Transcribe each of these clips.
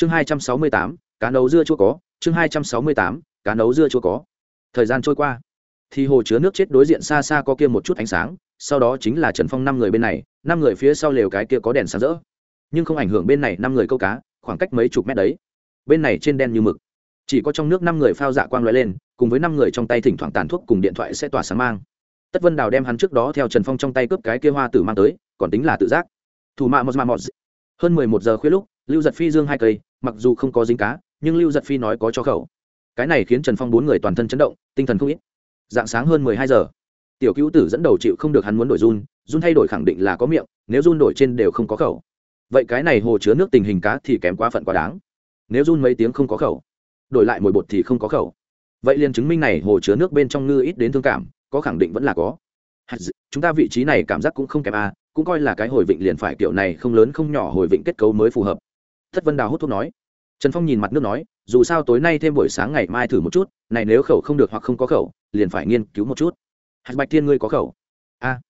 chương hai trăm sáu mươi tám, cá nấu dưa chua có. Chương hai trăm sáu mươi tám, cá nấu dưa chua có. Thời gian trôi qua. Thì hồ chứa nước chết đối diện xa xa có kia một chút ánh sáng, sau đó chính là trần phong năm người bên này, năm người phía sau lều cái kia có đèn sáng rỡ. Nhưng không ảnh hưởng bên này năm người câu cá, khoảng cách mấy chục mét đấy. Bên này trên đen như mực. Chỉ có trong nước năm người phao dạ quang l lên, cùng với năm người trong tay thỉnh thoảng tàn thuốc cùng điện thoại sẽ tỏa sáng mang. Tất vân đào đem hắn trước đó theo trần phong trong tay cướp cái kia hoa tử mang tới, còn tính là tự giác. Thủ mạ một mọt hơn mười một giờ khuya lúc, lưu giật phi dương hai cây mặc dù không có dính cá nhưng lưu giật phi nói có cho khẩu. Cái này khiến trần phong bốn người toàn thân chấn động tinh thần không ít. Dạng sáng hơn mười hai giờ tiểu cứu tử dẫn đầu chịu không được hắn muốn đổi run run thay đổi khẳng định là có miệng nếu run đổi trên đều không có khẩu. Vậy cái này hồ chứa nước tình hình cá thì kém quá phận quá đáng. Nếu run mấy tiếng không có khẩu đổi lại mồi bột thì không có khẩu. Vậy liền chứng minh này hồ chứa nước bên trong ngư ít đến thương cảm có khẳng định vẫn là có. Chúng ta vị trí này cảm giác cũng không kém a à, cũng coi là cái hồi vịnh liền phải kiểu này không lớn không nhỏ hồi vịnh kết cấu mới phù hợp thất vân đào hút thuốc nói. Trần phong nhìn mặt nước nói dù sao tối nay thêm buổi sáng ngày mai thử một chút này nếu khẩu không được hoặc không có khẩu liền phải nghiên cứu một chút. Hạt bạch thiên ngươi có khẩu? A. À,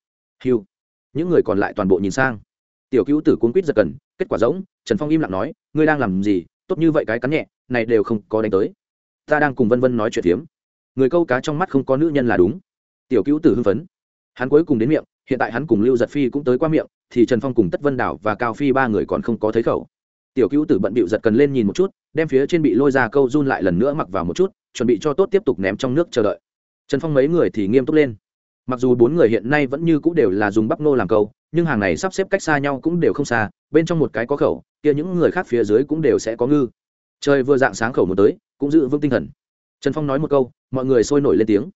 hiu những người còn lại toàn bộ nhìn sang. Tiểu cứu tử cuốn quýt giật cần kết quả giống trần phong im lặng nói ngươi đang làm gì? Tốt như vậy cái cắn nhẹ này đều không có đánh tới. Ta đang cùng vân vân nói chuyện phiếm. Người câu cá trong mắt không có nữ nhân là đúng. Tiểu cứu tử hưng phấn. Hắn cuối cùng đến miệng hiện tại hắn cùng lưu giật phi cũng tới qua miệng thì trần phong cùng tất vân đảo và cao phi ba người còn không có thấy khẩu tiểu cứu tử bận bịu giật cần lên nhìn một chút, đem phía trên bị lôi ra câu run lại lần nữa mặc vào một chút, chuẩn bị cho tốt tiếp tục ném trong nước chờ đợi. Trần phong mấy người thì nghiêm túc lên. Mặc dù bốn người hiện nay vẫn như c ũ đều là dùng bắp nô làm câu, nhưng hàng này sắp xếp cách xa nhau cũng đều không xa, bên trong một cái có khẩu, kia những người khác phía dưới cũng đều sẽ có ngư. Trời vừa dạng sáng khẩu một tới, cũng giữ vững tinh thần. Trần phong nói một câu, mọi người sôi nổi lên tiếng.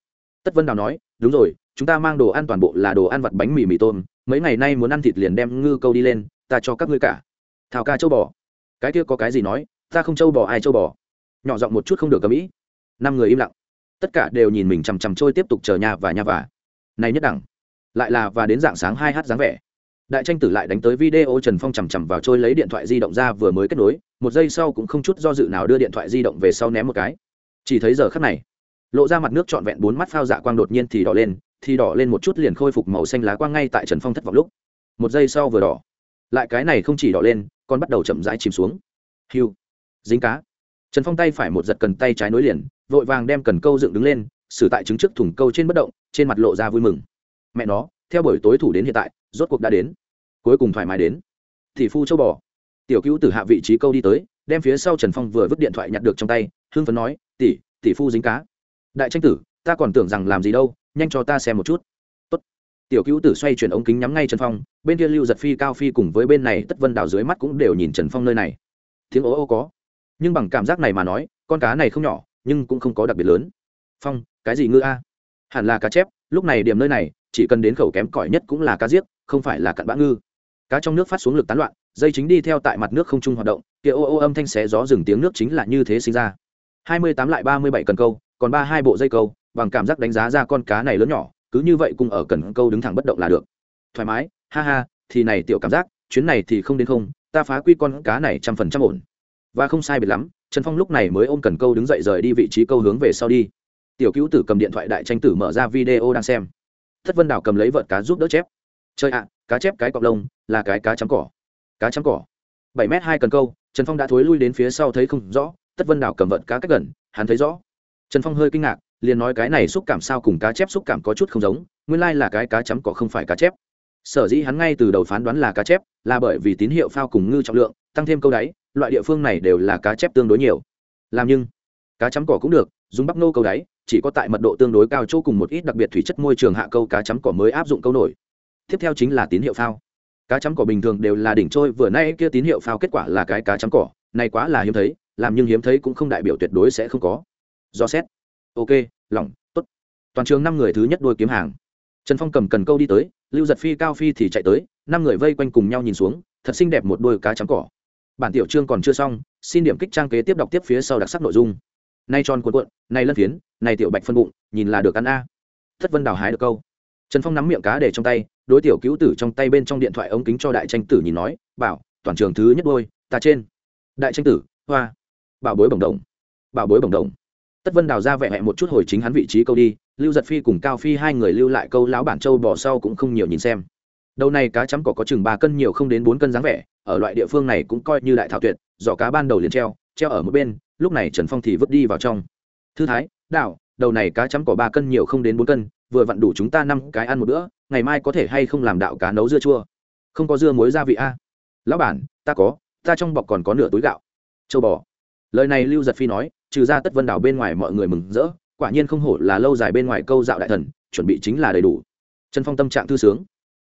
Tất vân đào nói, đúng rồi, chúng ta mang đồ ăn toàn bộ là đồ ăn vặt bánh mì mì tôm, mấy ngày nay muốn ăn thịt liền đem ngư câu đi lên, ta cho các ngươi cả. Thảo ca châu bò cái kia có cái gì nói, ta không châu bò ai châu bò. Nhỏ giọng một chút không được cầm ý. Năm người im lặng. Tất cả đều nhìn mình chằm chằm trôi tiếp tục chờ nhà và nhà và. Này nhất đẳng. Lại là và đến dạng sáng hai h dáng vẻ. Đại tranh tử lại đánh tới video trần phong chằm chằm vào trôi lấy điện thoại di động ra vừa mới kết nối, một giây sau cũng không chút do dự nào đưa điện thoại di động về sau ném một cái. Chỉ thấy giờ khắc này, lộ ra mặt nước trọn vẹn bốn mắt phao dạ quang đột nhiên thì đỏ lên, thì đỏ lên một chút liền khôi phục màu xanh lá quang ngay tại trần phong thất vọng lúc. Một giây sau vừa đỏ. Lại cái này không chỉ đỏ lên còn bắt đầu chậm rãi chìm xuống. Hiu. Dính cá. Trần phong tay phải một giật cần tay trái nối liền, vội vàng đem cần câu dựng đứng lên xử tại trứng trước thùng câu trên bất động, trên mặt lộ ra vui mừng. Mẹ nó, theo buổi tối thủ đến hiện tại, rốt cuộc đã đến. Cuối cùng thoải mái đến. Thì phu châu bò. Tiểu cứu từ hạ vị trí câu đi tới, đem phía sau trần phong vừa vứt điện thoại nhặt được trong tay, hưng phấn nói, tỷ tỷ phu dính cá. Đại tranh tử, ta còn tưởng rằng làm gì đâu, nhanh cho ta xem một chút tiểu cứu tử xoay chuyển ống kính nhắm ngay trần phong, bên kia lưu giật phi, cao phi cùng với bên này tất vân đào dưới mắt cũng đều nhìn trần phong nơi này. Tiếng ố ô có. Nhưng bằng cảm giác này mà nói, con cá này không nhỏ, nhưng cũng không có đặc biệt lớn. Phong, cái gì ngư a? Hẳn là cá chép, lúc này điểm nơi này, chỉ cần đến khẩu kém cỏi nhất cũng là cá giết không phải là cặn bã ngư. Cá trong nước phát xuống lực tán loạn, dây chính đi theo tại mặt nước không trung hoạt động, kia ô ô âm thanh xé gió rừng tiếng nước chính là như thế sinh ra. Hai mươi tám lại ba mươi bảy cần câu, còn ba hai bộ dây câu, bằng cảm giác đánh giá ra con cá này lớn nhỏ cứ như vậy cùng ở cần câu đứng thẳng bất động là được. Thoải mái, ha ha, thì này tiểu cảm giác, chuyến này thì không đến không, ta phá quy con cá này trăm phần trăm ổn. Và không sai biệt lắm, trần phong lúc này mới ôm cần câu đứng dậy rời đi vị trí câu hướng về sau đi. Tiểu cứu tử cầm điện thoại đại tranh tử mở ra video đang xem. Thất vân đào cầm lấy vợt cá giúp đỡ chép. Chơi ạ, cá chép cái cọc lông, là cái cá chấm cỏ. Cá chấm cỏ. Bảy m hai cần câu, trần phong đã thối lui đến phía sau thấy không rõ tất vân đào cầm vợt cá cách gần, hắn thấy rõ. Trần phong hơi kinh ngạc liền nói cái này xúc cảm sao cùng cá chép xúc cảm có chút không giống, nguyên lai là cái cá chấm cỏ không phải cá chép. Sở dĩ hắn ngay từ đầu phán đoán là cá chép, là bởi vì tín hiệu phao cùng ngư trọng lượng, tăng thêm câu đáy, loại địa phương này đều là cá chép tương đối nhiều. Làm nhưng, cá chấm cỏ cũng được, dùng bắp nô câu đáy, chỉ có tại mật độ tương đối cao chỗ cùng một ít đặc biệt thủy chất môi trường hạ câu cá chấm cỏ mới áp dụng câu nổi. Tiếp theo chính là tín hiệu phao. Cá chấm cỏ bình thường đều là đỉnh trôi, vừa nay kia tín hiệu phao kết quả là cái cá chấm cỏ, này quá là hiếm thấy, làm nhưng hiếm thấy cũng không đại biểu tuyệt đối sẽ không có. Do xét. Ok lỏng tốt. Toàn trường năm người thứ nhất đôi kiếm hàng. Trần phong cầm cần câu đi tới, lưu giật phi, cao phi thì chạy tới, năm người vây quanh cùng nhau nhìn xuống, thật xinh đẹp một đôi cá trắng cỏ. Bản tiểu chương còn chưa xong, xin điểm kích trang kế tiếp đọc tiếp phía sau đặc sắc nội dung. Nay tròn cuộn cuộn, nay lân phiến này tiểu bạch phân bụng, nhìn là được ăn a. Thất vân đào hái được câu. Trần phong nắm miệng cá để trong tay, đối tiểu cứu tử trong tay bên trong điện thoại ống kính cho đại tranh tử nhìn nói, bảo, toàn trường thứ nhất đôi, ta trên. Đại tranh tử, hoa. Bảo bối bồng đồng. Bảo bối bồng đồng tất vân đào ra vẻ hẹ một chút hồi chính hắn vị trí câu đi, lưu giật phi cùng cao phi hai người lưu lại câu lão bản châu Bò sau cũng không nhiều nhìn xem. Đầu này cá chấm cỏ có chừng ba cân nhiều không đến bốn cân dáng vẻ, ở loại địa phương này cũng coi như đại thảo tuyệt, giỏ cá ban đầu liền treo treo ở một bên, lúc này trần phong thì vứt đi vào trong. Thư thái đạo đầu này cá chấm cỏ ba cân nhiều không đến bốn cân, vừa vặn đủ chúng ta năm cái ăn một bữa, ngày mai có thể hay không làm đạo cá nấu dưa chua? Không có dưa muối gia vị a. Lão bản, ta có, ta trong bọc còn có nửa túi gạo. Châu bò. Lời này lưu giật phi nói trừ ra tất vân đảo bên ngoài mọi người mừng rỡ, quả nhiên không hổ là lâu dài bên ngoài câu dạo đại thần, chuẩn bị chính là đầy đủ. Trần phong tâm trạng thư sướng.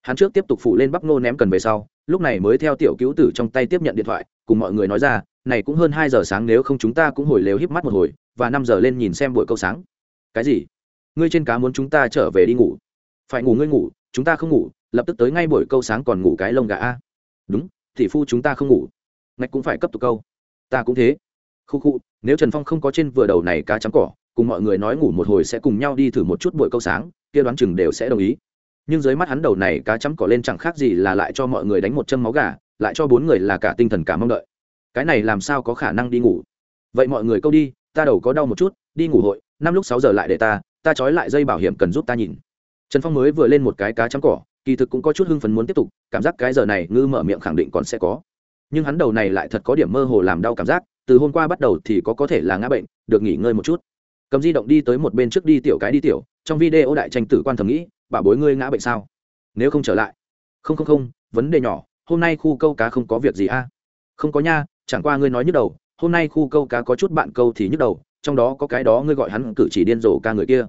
Hắn trước tiếp tục phụ lên bắp nô ném cần về sau, lúc này mới theo tiểu cứu tử trong tay tiếp nhận điện thoại, cùng mọi người nói ra, này cũng hơn hai giờ sáng, nếu không chúng ta cũng hồi lều híp mắt một hồi, và năm giờ lên nhìn xem buổi câu sáng. Cái gì? Ngươi trên cá muốn chúng ta trở về đi ngủ? Phải ngủ ngươi ngủ, chúng ta không ngủ, lập tức tới ngay buổi câu sáng còn ngủ cái lông gà a. Đúng thị phu chúng ta không ngủ. Ngạch cũng phải cấp tục câu. Ta cũng thế khu khu, nếu trần phong không có trên vừa đầu này cá chấm cỏ, cùng mọi người nói ngủ một hồi sẽ cùng nhau đi thử một chút buổi câu sáng, kia đoán chừng đều sẽ đồng ý. Nhưng dưới mắt hắn đầu này cá chấm cỏ lên chẳng khác gì là lại cho mọi người đánh một chân máu gà, lại cho bốn người là cả tinh thần cả mong đợi. Cái này làm sao có khả năng đi ngủ? Vậy mọi người câu đi, ta đầu có đau một chút, đi ngủ hội, năm lúc sáu giờ lại để ta ta trói lại dây bảo hiểm cần giúp ta nhìn. Trần phong mới vừa lên một cái cá chấm cỏ, kỳ thực cũng có chút hưng phấn muốn tiếp tục, cảm giác cái giờ này ngư mở miệng khẳng định còn sẽ có. Nhưng hắn đầu này lại thật có điểm mơ hồ làm đau cảm giác từ hôm qua bắt đầu thì có có thể là ngã bệnh, được nghỉ ngơi một chút. Cầm di động đi tới một bên trước đi tiểu cái đi tiểu, trong video đại tranh tử quan thầm nghĩ, bà bối ngươi ngã bệnh sao? Nếu không trở lại. Không không không, vấn đề nhỏ, hôm nay khu câu cá không có việc gì a. Không có nha, chẳng qua ngươi nói nhức đầu, hôm nay khu câu cá có chút bạn câu thì nhức đầu, trong đó có cái đó ngươi gọi hắn cử chỉ điên rồ ca người kia.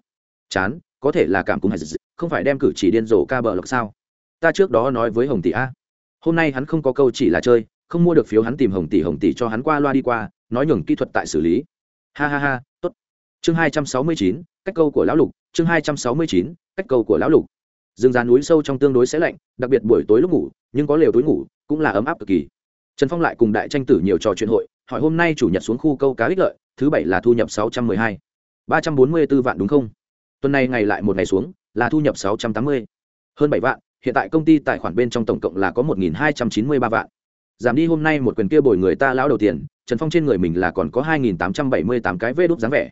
Chán, có thể là cảm cúm hay không phải đem cử chỉ điên rồ ca bờ lộc sao? Ta trước đó nói với hồng tỷ a, hôm nay hắn không có câu chỉ là chơi không mua được phiếu hắn tìm hồng tỷ hồng tỷ cho hắn qua loa đi qua, nói nhường kỹ thuật tại xử lý. Ha ha ha, tốt. Chương hai trăm sáu mươi chín, cách câu của lão lục, chương hai trăm sáu mươi chín, cách câu của lão lục. Rừng già núi sâu trong tương đối sẽ lạnh, đặc biệt buổi tối lúc ngủ, nhưng có lều tối ngủ, cũng là ấm áp cực kỳ. Trần phong lại cùng đại tranh tử nhiều trò chuyện hội, hỏi hôm nay chủ nhật xuống khu câu cá ích lợi, thứ bảy là thu nhập sáu trăm mười hai. ba trăm bốn mươi b ố vạn đúng không? Tuần này ngày lại một ngày xuống, là thu nhập sáu trăm tám mươi. Hơn bảy vạn, hiện tại công ty tài khoản bên trong tổng cộng là có một nghìn hai trăm chín mươi ba vạn giảm đi hôm nay một quyền kia bồi người ta lão đầu tiền, trần phong trên người mình là còn có hai nghìn tám trăm bảy mươi tám cái vê đốt dáng vẻ.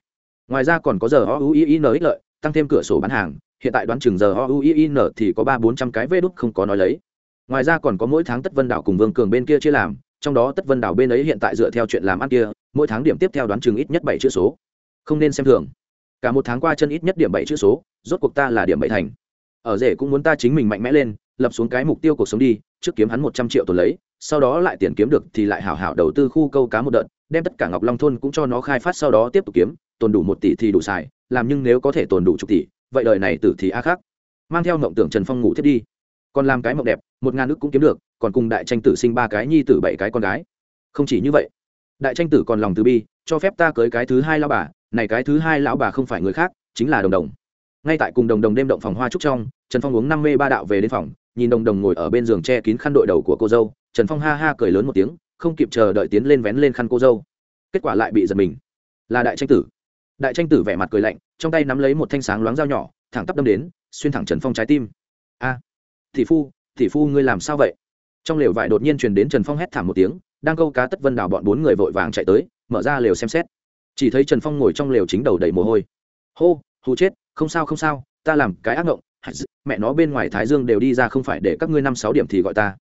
Ngoài ra còn có giờ o u i n ích lợi, tăng thêm cửa sổ bán hàng, hiện tại đoán chừng giờ o u i n thì có ba bốn trăm cái vê đốt không có nói lấy. Ngoài ra còn có mỗi tháng tất vân đảo cùng vương cường bên kia chia làm, trong đó tất vân đảo bên ấy hiện tại dựa theo chuyện làm ăn kia, mỗi tháng điểm tiếp theo đoán chừng ít nhất bảy chữ số. Không nên xem thường. Cả một tháng qua chân ít nhất điểm bảy chữ số, rốt cuộc ta là điểm bảy thành. Ở rể cũng muốn ta chính mình mạnh mẽ lên lập xuống cái mục tiêu cuộc sống đi, trước kiếm hắn một trăm triệu tuần lấy, sau đó lại tiền kiếm được thì lại hảo hảo đầu tư khu câu cá một đợt, đem tất cả ngọc long thôn cũng cho nó khai phát sau đó tiếp tục kiếm, tồn đủ một tỷ thì đủ xài, làm nhưng nếu có thể tồn đủ chục tỷ, vậy đời này tử thì a khác. Mang theo mộng tưởng trần phong ngủ thiết đi. Còn làm cái mộng đẹp, một ngàn ước cũng kiếm được, còn cùng đại tranh tử sinh ba cái nhi tử bảy cái con gái. Không chỉ như vậy, đại tranh tử còn lòng từ bi, cho phép ta cưới cái thứ hai lão bà, này cái thứ hai lão bà không phải người khác, chính là đồng đồng. Ngay tại cùng đồng đồng đêm động phòng hoa trúc trong, trần phong uống năm mê ba đạo về đến phòng nhìn đồng đồng ngồi ở bên giường che kín khăn đội đầu của cô dâu trần phong ha ha cười lớn một tiếng không kịp chờ đợi tiến lên vén lên khăn cô dâu. Kết quả lại bị giật mình. Là đại tranh tử. Đại tranh tử vẻ mặt cười lạnh trong tay nắm lấy một thanh sáng loáng dao nhỏ thẳng tắp đâm đến xuyên thẳng trần phong trái tim. A à, thị phu thị phu ngươi làm sao vậy? Trong lều vải đột nhiên truyền đến trần phong hét thảm một tiếng đang câu cá tất vân đào bọn bốn người vội vàng chạy tới mở ra lều xem xét. Chỉ thấy trần phong ngồi trong lều chính đầu đầy mồ hôi. Hô hù chết không sao không sao ta làm cái ác ngộng mẹ nó bên ngoài thái dương đều đi ra không phải để các ngươi năm sáu điểm thì gọi ta.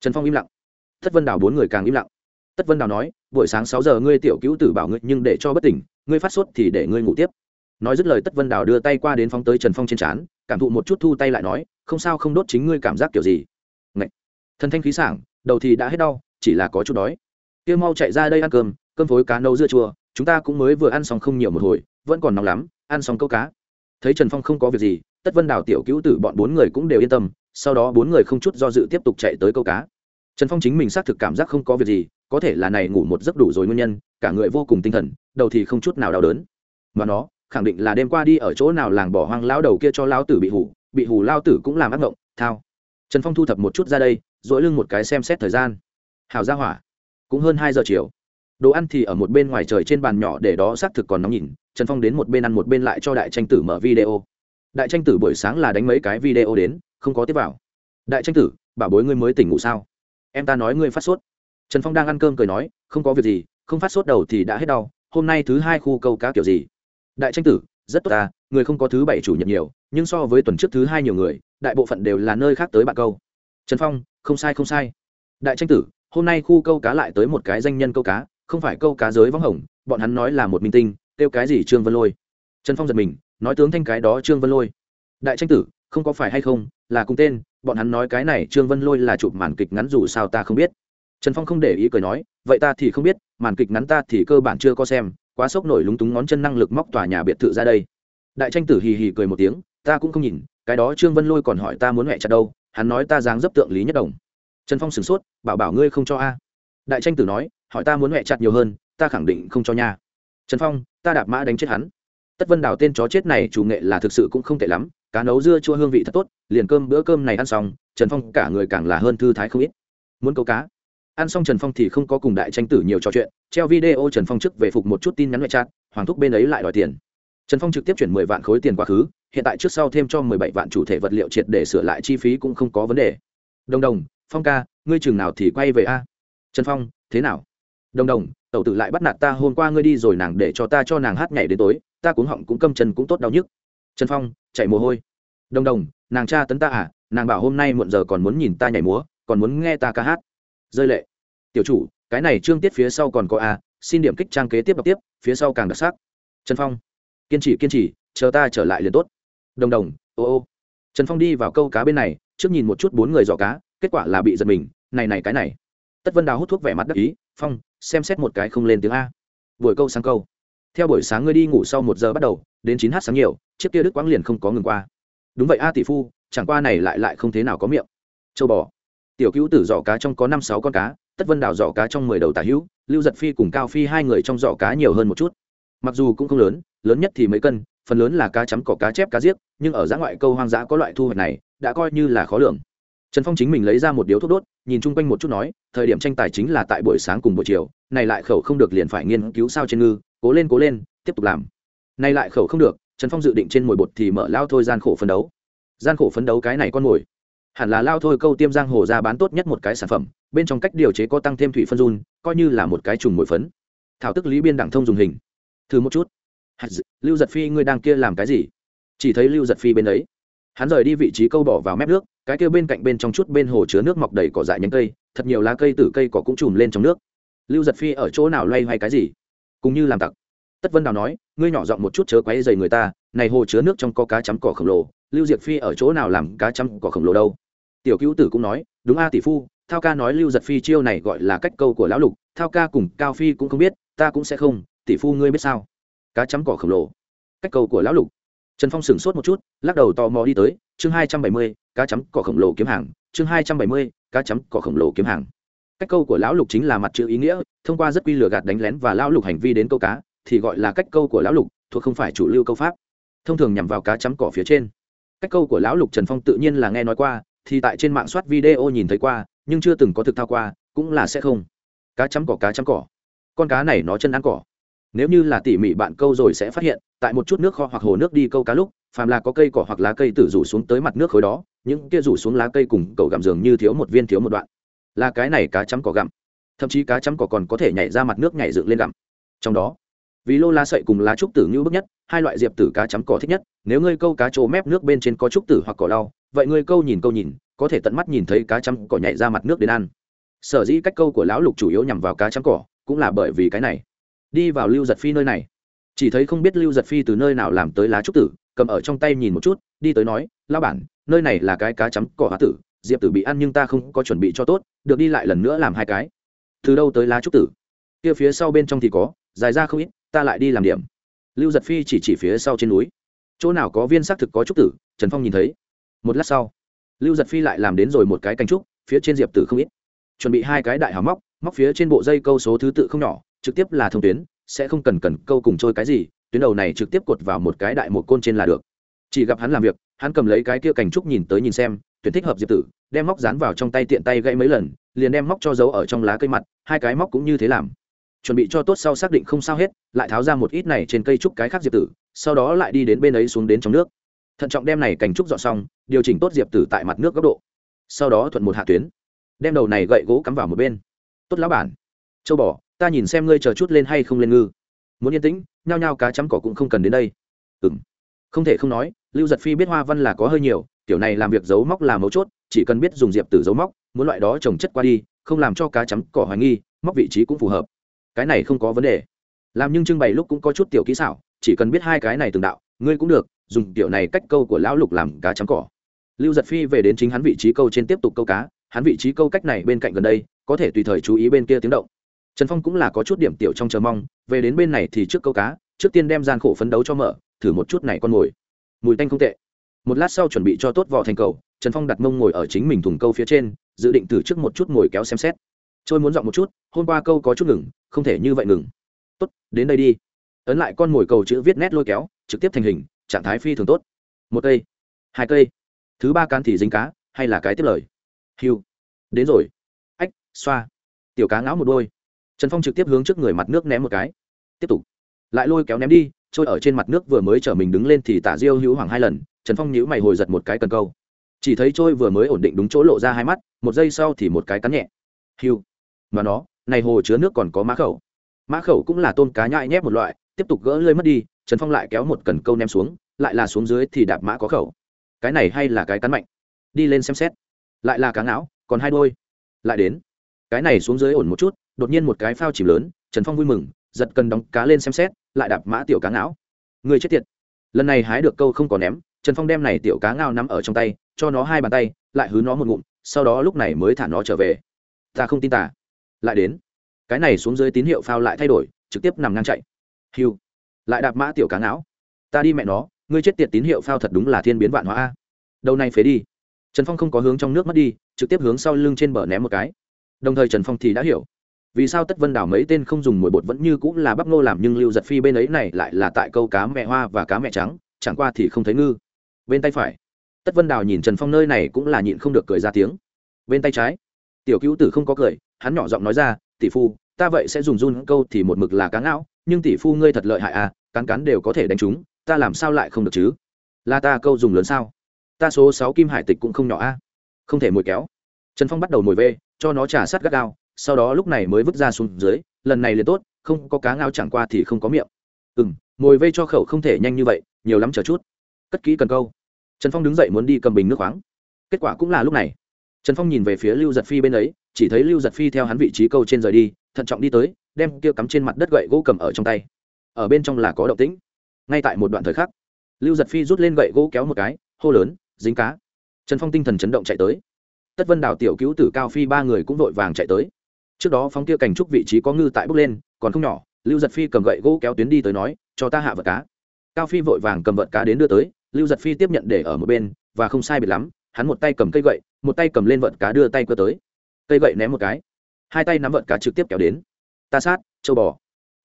Trần phong im lặng. Tất vân đào bốn người càng im lặng. Tất vân đào nói, buổi sáng sáu giờ ngươi tiểu cứu tử bảo ngươi, nhưng để cho bất tỉnh, ngươi phát sốt thì để ngươi ngủ tiếp. Nói dứt lời tất vân đào đưa tay qua đến phóng tới trần phong trên trán, cảm thụ một chút thu tay lại nói, không sao không đốt chính ngươi cảm giác kiểu gì. Ngậy! thân thanh khí sảng, đầu thì đã hết đau, chỉ là có chút đói. Kia mau chạy ra đây ăn cơm cơm phối cá nấu dưa chua, chúng ta cũng mới vừa ăn xong không nhiều một hồi, vẫn còn nóng lắm, ăn xong câu cá. Thấy trần phong không có việc gì tất vân đào tiểu cứu tử bọn bốn người cũng đều yên tâm, sau đó bốn người không chút do dự tiếp tục chạy tới câu cá. Trần phong chính mình xác thực cảm giác không có việc gì, có thể là này ngủ một giấc đủ rồi nguyên nhân, cả người vô cùng tinh thần, đầu thì không chút nào đau đớn. Mà nó, khẳng định là đêm qua đi ở chỗ nào làng bỏ hoang lao đầu kia cho lao tử bị hủ bị hủ lao tử cũng làm ác mộng, thao. Trần phong thu thập một chút ra đây dỗi lưng một cái xem xét thời gian. Hào ra hỏa, cũng hơn hai giờ chiều. Đồ ăn thì ở một bên ngoài trời trên bàn nhỏ để đó xác thực còn nóng nhìn, trần phong đến một bên ăn một bên lại cho đại tranh tử mở video đại tranh tử buổi sáng là đánh mấy cái video đến, không có tiếp vào. Đại tranh tử, bảo bối ngươi mới tỉnh ngủ sao? Em ta nói ngươi phát sốt. Trần phong đang ăn cơm cười nói, không có việc gì, không phát sốt đầu thì đã hết đau, hôm nay thứ hai khu câu cá kiểu gì? Đại tranh tử, rất tốt ta người không có thứ bảy chủ nhật nhiều, nhưng so với tuần trước thứ hai nhiều người, đại bộ phận đều là nơi khác tới bạn câu. Trần phong, không sai không sai. Đại tranh tử, hôm nay khu câu cá lại tới một cái danh nhân câu cá, không phải câu cá giới võng hồng, bọn hắn nói là một minh tinh, kêu cái gì trương vân lôi? Trần phong giật mình nói tướng thanh cái đó trương vân lôi. Đại tranh tử, không có phải hay không, là cùng tên, bọn hắn nói cái này trương vân lôi là chụp màn kịch ngắn dù sao ta không biết. Trần phong không để ý cười nói, vậy ta thì không biết, màn kịch ngắn ta thì cơ bản chưa có xem, quá sốc nổi lúng túng ngón chân năng lực móc tòa nhà biệt thự ra đây. Đại tranh tử hì hì cười một tiếng, ta cũng không nhìn, cái đó trương vân lôi còn hỏi ta muốn mẹ chặt đâu, hắn nói ta dáng dấp tượng lý nhất đồng. Trần phong sửng sốt, bảo bảo ngươi không cho a. Đại tranh tử nói, hỏi ta muốn mẹ chặt nhiều hơn, ta khẳng định không cho nha. Trần phong, ta đạp mã đánh chết hắn tất vân đào tên chó chết này chủ nghệ là thực sự cũng không tệ lắm, cá nấu dưa chua hương vị thật tốt, liền cơm bữa cơm này ăn xong, trần phong cả người càng là hơn thư thái không ít. Muốn câu cá. Ăn xong trần phong thì không có cùng đại tranh tử nhiều trò chuyện, treo video trần phong trước về phục một chút tin nhắn ngoại chat, hoàng thúc bên ấy lại đòi tiền. Trần phong trực tiếp chuyển mười vạn khối tiền quá khứ, hiện tại trước sau thêm cho mười bảy vạn chủ thể vật liệu triệt để sửa lại chi phí cũng không có vấn đề. Đồng đồng, phong ca, ngươi chừng nào thì quay về a? Trần phong, thế nào? Đồng đồng, tẩu tử lại bắt nạt ta, hôm qua ngươi đi rồi, nàng để cho ta cho nàng hát nhảy đến tối ta cuống họng cũng câm chân cũng tốt đau nhức. Trần phong chạy mồ hôi. Đồng đồng, nàng cha tấn ta à nàng bảo hôm nay muộn giờ còn muốn nhìn ta nhảy múa, còn muốn nghe ta ca hát. Rơi lệ. Tiểu chủ, cái này trương tiết phía sau còn có a xin điểm kích trang kế tiếp đọc tiếp, phía sau càng đặc sắc. Trần phong. Kiên trì kiên trì, chờ ta trở lại liền tốt. Đồng đồng, ô ô. Trần phong đi vào câu cá bên này, trước nhìn một chút bốn người dò cá, kết quả là bị giật mình, này này cái này. Tất vân đào hút thuốc vẻ mặt đắc ý, phong, xem xét một cái không lên tiếng a. Buổi câu sang câu theo buổi sáng ngươi đi ngủ sau một giờ bắt đầu, đến chín h sáng nhiều, chiếc kia đức quãng liền không có ngừng qua. Đúng vậy a tỷ phu, chẳng qua này lại lại không thế nào có miệng. Châu bò. Tiểu cứu tử giỏ cá trong có năm sáu con cá, tất vân đào giỏ cá trong mười đầu tả hữu, lưu giật phi cùng cao phi hai người trong giỏ cá nhiều hơn một chút. Mặc dù cũng không lớn lớn nhất thì mấy cân, phần lớn là cá chấm, cỏ cá chép, cá giết nhưng ở giã ngoại câu hoang dã có loại thu hoạch này, đã coi như là khó lường. Trần phong chính mình lấy ra một điếu thuốc đốt, nhìn chung quanh một chút nói, thời điểm tranh tài chính là tại buổi sáng cùng buổi chiều, này lại khẩu không được liền phải nghiên cứu sao trên ngư cố lên cố lên, tiếp tục làm. Nay lại khẩu không được, trần phong dự định trên mồi bột thì mở lao thôi gian khổ phấn đấu. Gian khổ phấn đấu cái này con mồi. Hẳn là lao thôi câu tiêm giang hồ ra bán tốt nhất một cái sản phẩm, bên trong cách điều chế có tăng thêm thủy phân run, coi như là một cái trùng mồi phấn. Thảo tức lý biên đẳng thông dùng hình. Thử một chút. Lưu giật phi ngươi đang kia làm cái gì? Chỉ thấy lưu giật phi bên đấy hắn rời đi vị trí câu bỏ vào mép nước, cái kia bên cạnh bên trong chút bên hồ chứa nước mọc đầy cỏ dại nhánh cây, thật nhiều lá cây từ cây cỏ cũng chùm lên trong nước. Lưu giật phi ở chỗ nào loay hoay cái gì? Cũng như làm tặc. Tất vân đào nói, ngươi nhỏ giọng một chút chớ quáy dày người ta, này hồ chứa nước trong có cá chấm cỏ khổng lồ, lưu diệt phi ở chỗ nào làm cá chấm cỏ khổng lồ đâu? Tiểu cứu tử cũng nói, đúng a tỷ phu, thao ca nói lưu giật phi chiêu này gọi là cách câu của lão lục, thao ca cùng cao phi cũng không biết, ta cũng sẽ không, tỷ phu ngươi biết sao? Cá chấm cỏ khổng lồ. Cách câu của lão lục. Trần phong sửng sốt một chút, lắc đầu tò mò đi tới, chương hai trăm bảy mươi, cá chấm cỏ khổng lồ kiếm hàng, chương hai trăm bảy mươi, cá chấm cỏ khổng lồ kiếm hàng cách câu của lão lục chính là mặt chữ ý nghĩa, thông qua rất quy lừa gạt đánh lén và lão lục hành vi đến câu cá, thì gọi là cách câu của lão lục, thuộc không phải chủ lưu câu pháp. Thông thường nhằm vào cá chấm cỏ phía trên. Cách câu của lão lục trần phong tự nhiên là nghe nói qua, thì tại trên mạng soát video nhìn thấy qua, nhưng chưa từng có thực thao qua, cũng là sẽ không. Cá chấm cỏ, cá chấm cỏ. Con cá này nó chân ăn cỏ. Nếu như là tỉ mỉ bạn câu rồi sẽ phát hiện, tại một chút nước kho hoặc hồ nước đi câu cá lúc, phàm là có cây cỏ hoặc lá cây tử rủ xuống tới mặt nước khối đó, những kia rủ xuống lá cây cùng cầu gặm giường như thiếu một viên thiếu một đoạn là cái này cá chấm cỏ gặm. Thậm chí cá chấm cỏ còn có thể nhảy ra mặt nước nhảy dựng lên gặm. Trong đó, vì lô lá sậy cùng lá trúc tử như bức nhất, hai loại diệp tử cá chấm cỏ thích nhất. Nếu ngươi câu cá trổ mép nước bên trên có trúc tử hoặc cỏ lau, vậy ngươi câu nhìn câu nhìn, có thể tận mắt nhìn thấy cá chấm cỏ nhảy ra mặt nước đến ăn. Sở dĩ cách câu của lão lục chủ yếu nhằm vào cá chấm cỏ, cũng là bởi vì cái này. Đi vào lưu giật phi nơi này. Chỉ thấy không biết lưu giật phi từ nơi nào làm tới lá trúc tử, cầm ở trong tay nhìn một chút, đi tới nói lao bản, nơi này là cái cá chấm cỏ hoa tử diệp tử bị ăn nhưng ta không có chuẩn bị cho tốt, được đi lại lần nữa làm hai cái. Từ đâu tới lá trúc tử? Kia phía sau bên trong thì có, dài ra không ít, ta lại đi làm điểm. Lưu giật phi chỉ chỉ phía sau trên núi. Chỗ nào có viên xác thực có trúc tử, trần phong nhìn thấy. Một lát sau, lưu giật phi lại làm đến rồi một cái canh trúc, phía trên diệp tử không ít. Chuẩn bị hai cái đại hào móc móc phía trên bộ dây câu số thứ tự không nhỏ, trực tiếp là thông tuyến, sẽ không cần cần câu cùng trôi cái gì, tuyến đầu này trực tiếp cột vào một cái đại một côn trên là được. Chỉ gặp hắn làm việc, hắn cầm lấy cái kia cành trúc nhìn tới nhìn xem tuyển thích hợp diệp tử, đem móc dán vào trong tay tiện tay gãy mấy lần, liền đem móc cho giấu ở trong lá cây mặt, hai cái móc cũng như thế làm. Chuẩn bị cho tốt sau xác định không sao hết, lại tháo ra một ít này trên cây trúc cái khác diệp tử, sau đó lại đi đến bên ấy xuống đến trong nước. Thận trọng đem này cành trúc dọn xong, điều chỉnh tốt diệp tử tại mặt nước góc độ. Sau đó thuận một hạ tuyến. Đem đầu này gậy gỗ cắm vào một bên. Tốt lão bản, châu bò, ta nhìn xem ngươi chờ chút lên hay không lên ngư. Muốn yên tĩnh, nhao nhao cá chấm cỏ cũng không cần đến đây. Ừng không thể không nói, lưu giật phi biết hoa văn là có hơi nhiều kiểu này làm việc giấu móc là mấu chốt, chỉ cần biết dùng diệp tử giấu móc, muốn loại đó trồng chất qua đi, không làm cho cá chấm cỏ hoài nghi, móc vị trí cũng phù hợp. Cái này không có vấn đề. Làm nhưng trưng bày lúc cũng có chút tiểu kỹ xảo, chỉ cần biết hai cái này từng đạo, ngươi cũng được, dùng tiểu này cách câu của lão lục làm cá chấm cỏ. Lưu giật phi về đến chính hắn vị trí câu trên tiếp tục câu cá, hắn vị trí câu cách này bên cạnh gần đây, có thể tùy thời chú ý bên kia tiếng động. Trần phong cũng là có chút điểm tiểu trong chờ mong, về đến bên này thì trước câu cá, trước tiên đem gian khổ phấn đấu cho mở, thử một chút này con mồi. Mùi tanh không tệ một lát sau chuẩn bị cho tốt vỏ thành cầu, trần phong đặt mông ngồi ở chính mình thùng câu phía trên, dự định từ trước một chút ngồi kéo xem xét. Trôi muốn dọn một chút, hôm qua câu có chút ngừng, không thể như vậy ngừng. Tốt, đến đây đi. Ấn lại con mồi cầu chữ viết nét lôi kéo, trực tiếp thành hình, trạng thái phi thường tốt. Một cây, hai cây, thứ ba can thì dính cá, hay là cái tiếp lời? Hiu đến rồi. Ách, xoa. Tiểu cá ngáo một đôi. Trần phong trực tiếp hướng trước người mặt nước ném một cái. Tiếp tục. Lại lôi kéo ném đi trôi ở trên mặt nước vừa mới chở mình đứng lên thì tả diêu hữu hoàng hai lần trần phong nhíu mày hồi giật một cái cần câu. Chỉ thấy trôi vừa mới ổn định đúng chỗ lộ ra hai mắt một giây sau thì một cái cắn nhẹ. Hiu mà nó này hồ chứa nước còn có mã khẩu. Mã khẩu cũng là tôm cá nhại nhép một loại tiếp tục gỡ lơi mất đi trần phong lại kéo một cần câu ném xuống lại là xuống dưới thì đạp mã có khẩu. Cái này hay là cái cắn mạnh? Đi lên xem xét. Lại là cá não, còn hai đôi. Lại đến. Cái này xuống dưới ổn một chút đột nhiên một cái phao chìm lớn trần phong vui mừng giật cần đóng cá lên xem xét, lại đạp mã tiểu cá ngáo. Người chết tiệt. Lần này hái được câu không có ném, trần phong đem này tiểu cá ngao nắm ở trong tay, cho nó hai bàn tay, lại hứ nó một ngụm, sau đó lúc này mới thả nó trở về. Ta không tin tả lại đến. Cái này xuống dưới tín hiệu phao lại thay đổi, trực tiếp nằm ngang chạy. Hiu. Lại đạp mã tiểu cá ngáo. Ta đi mẹ nó ngươi chết tiệt tín hiệu phao thật đúng là thiên biến vạn hóa a. Đầu này phế đi. Trần phong không có hướng trong nước mất đi, trực tiếp hướng sau lưng trên bờ ném một cái. Đồng thời trần phong thì đã hiểu vì sao tất vân đảo mấy tên không dùng mồi bột vẫn như cũng là bắp nô làm nhưng lưu giật phi bên ấy này lại là tại câu cá mẹ hoa và cá mẹ trắng, chẳng qua thì không thấy ngư. Bên tay phải, tất vân đào nhìn trần phong nơi này cũng là nhịn không được cười ra tiếng. Bên tay trái, tiểu cứu tử không có cười, hắn nhỏ giọng nói ra, tỷ phu, ta vậy sẽ dùng run câu thì một mực là cá ngạo, nhưng tỷ phu ngươi thật lợi hại à cán cán đều có thể đánh chúng, ta làm sao lại không được chứ? Là ta câu dùng lớn sao? Ta số sáu kim hải tịch cũng không nhỏ a không thể mồi kéo. Trần phong bắt đầu mồi về, cho nó trả sát gắt gao sau đó lúc này mới vứt ra xuống dưới, lần này liền tốt, không có cá ngao chẳng qua thì không có miệng. Ừ m mồi vây cho khẩu không thể nhanh như vậy, nhiều lắm chờ chút. Cất kỹ cần câu. Trần phong đứng dậy muốn đi cầm bình nước khoáng. Kết quả cũng là lúc này. Trần phong nhìn về phía lưu giật phi bên ấy, chỉ thấy lưu giật phi theo hắn vị trí câu trên rời đi, thận trọng đi tới, đem kia cắm trên mặt đất gậy gỗ cầm ở trong tay. Ở bên trong là có động tĩnh. Ngay tại một đoạn thời khắc, lưu giật phi rút lên gậy gỗ kéo một cái, hô lớn, dính cá. Trần phong tinh thần chấn động chạy tới. Tất vân đào tiểu cứu tử cao phi ba người cũng vội vàng chạy tới trước đó phóng kia cảnh trúc vị trí có ngư tại bốc lên, còn không nhỏ, lưu giật phi cầm gậy gỗ kéo tuyến đi tới nói, cho ta hạ vật cá. Cao phi vội vàng cầm vật cá đến đưa tới, lưu giật phi tiếp nhận để ở một bên, và không sai biệt lắm, hắn một tay cầm cây gậy, một tay cầm lên vật cá đưa tay cơ tới. Cây gậy ném một cái. Hai tay nắm vật cá trực tiếp kéo đến. Ta sát, châu bò.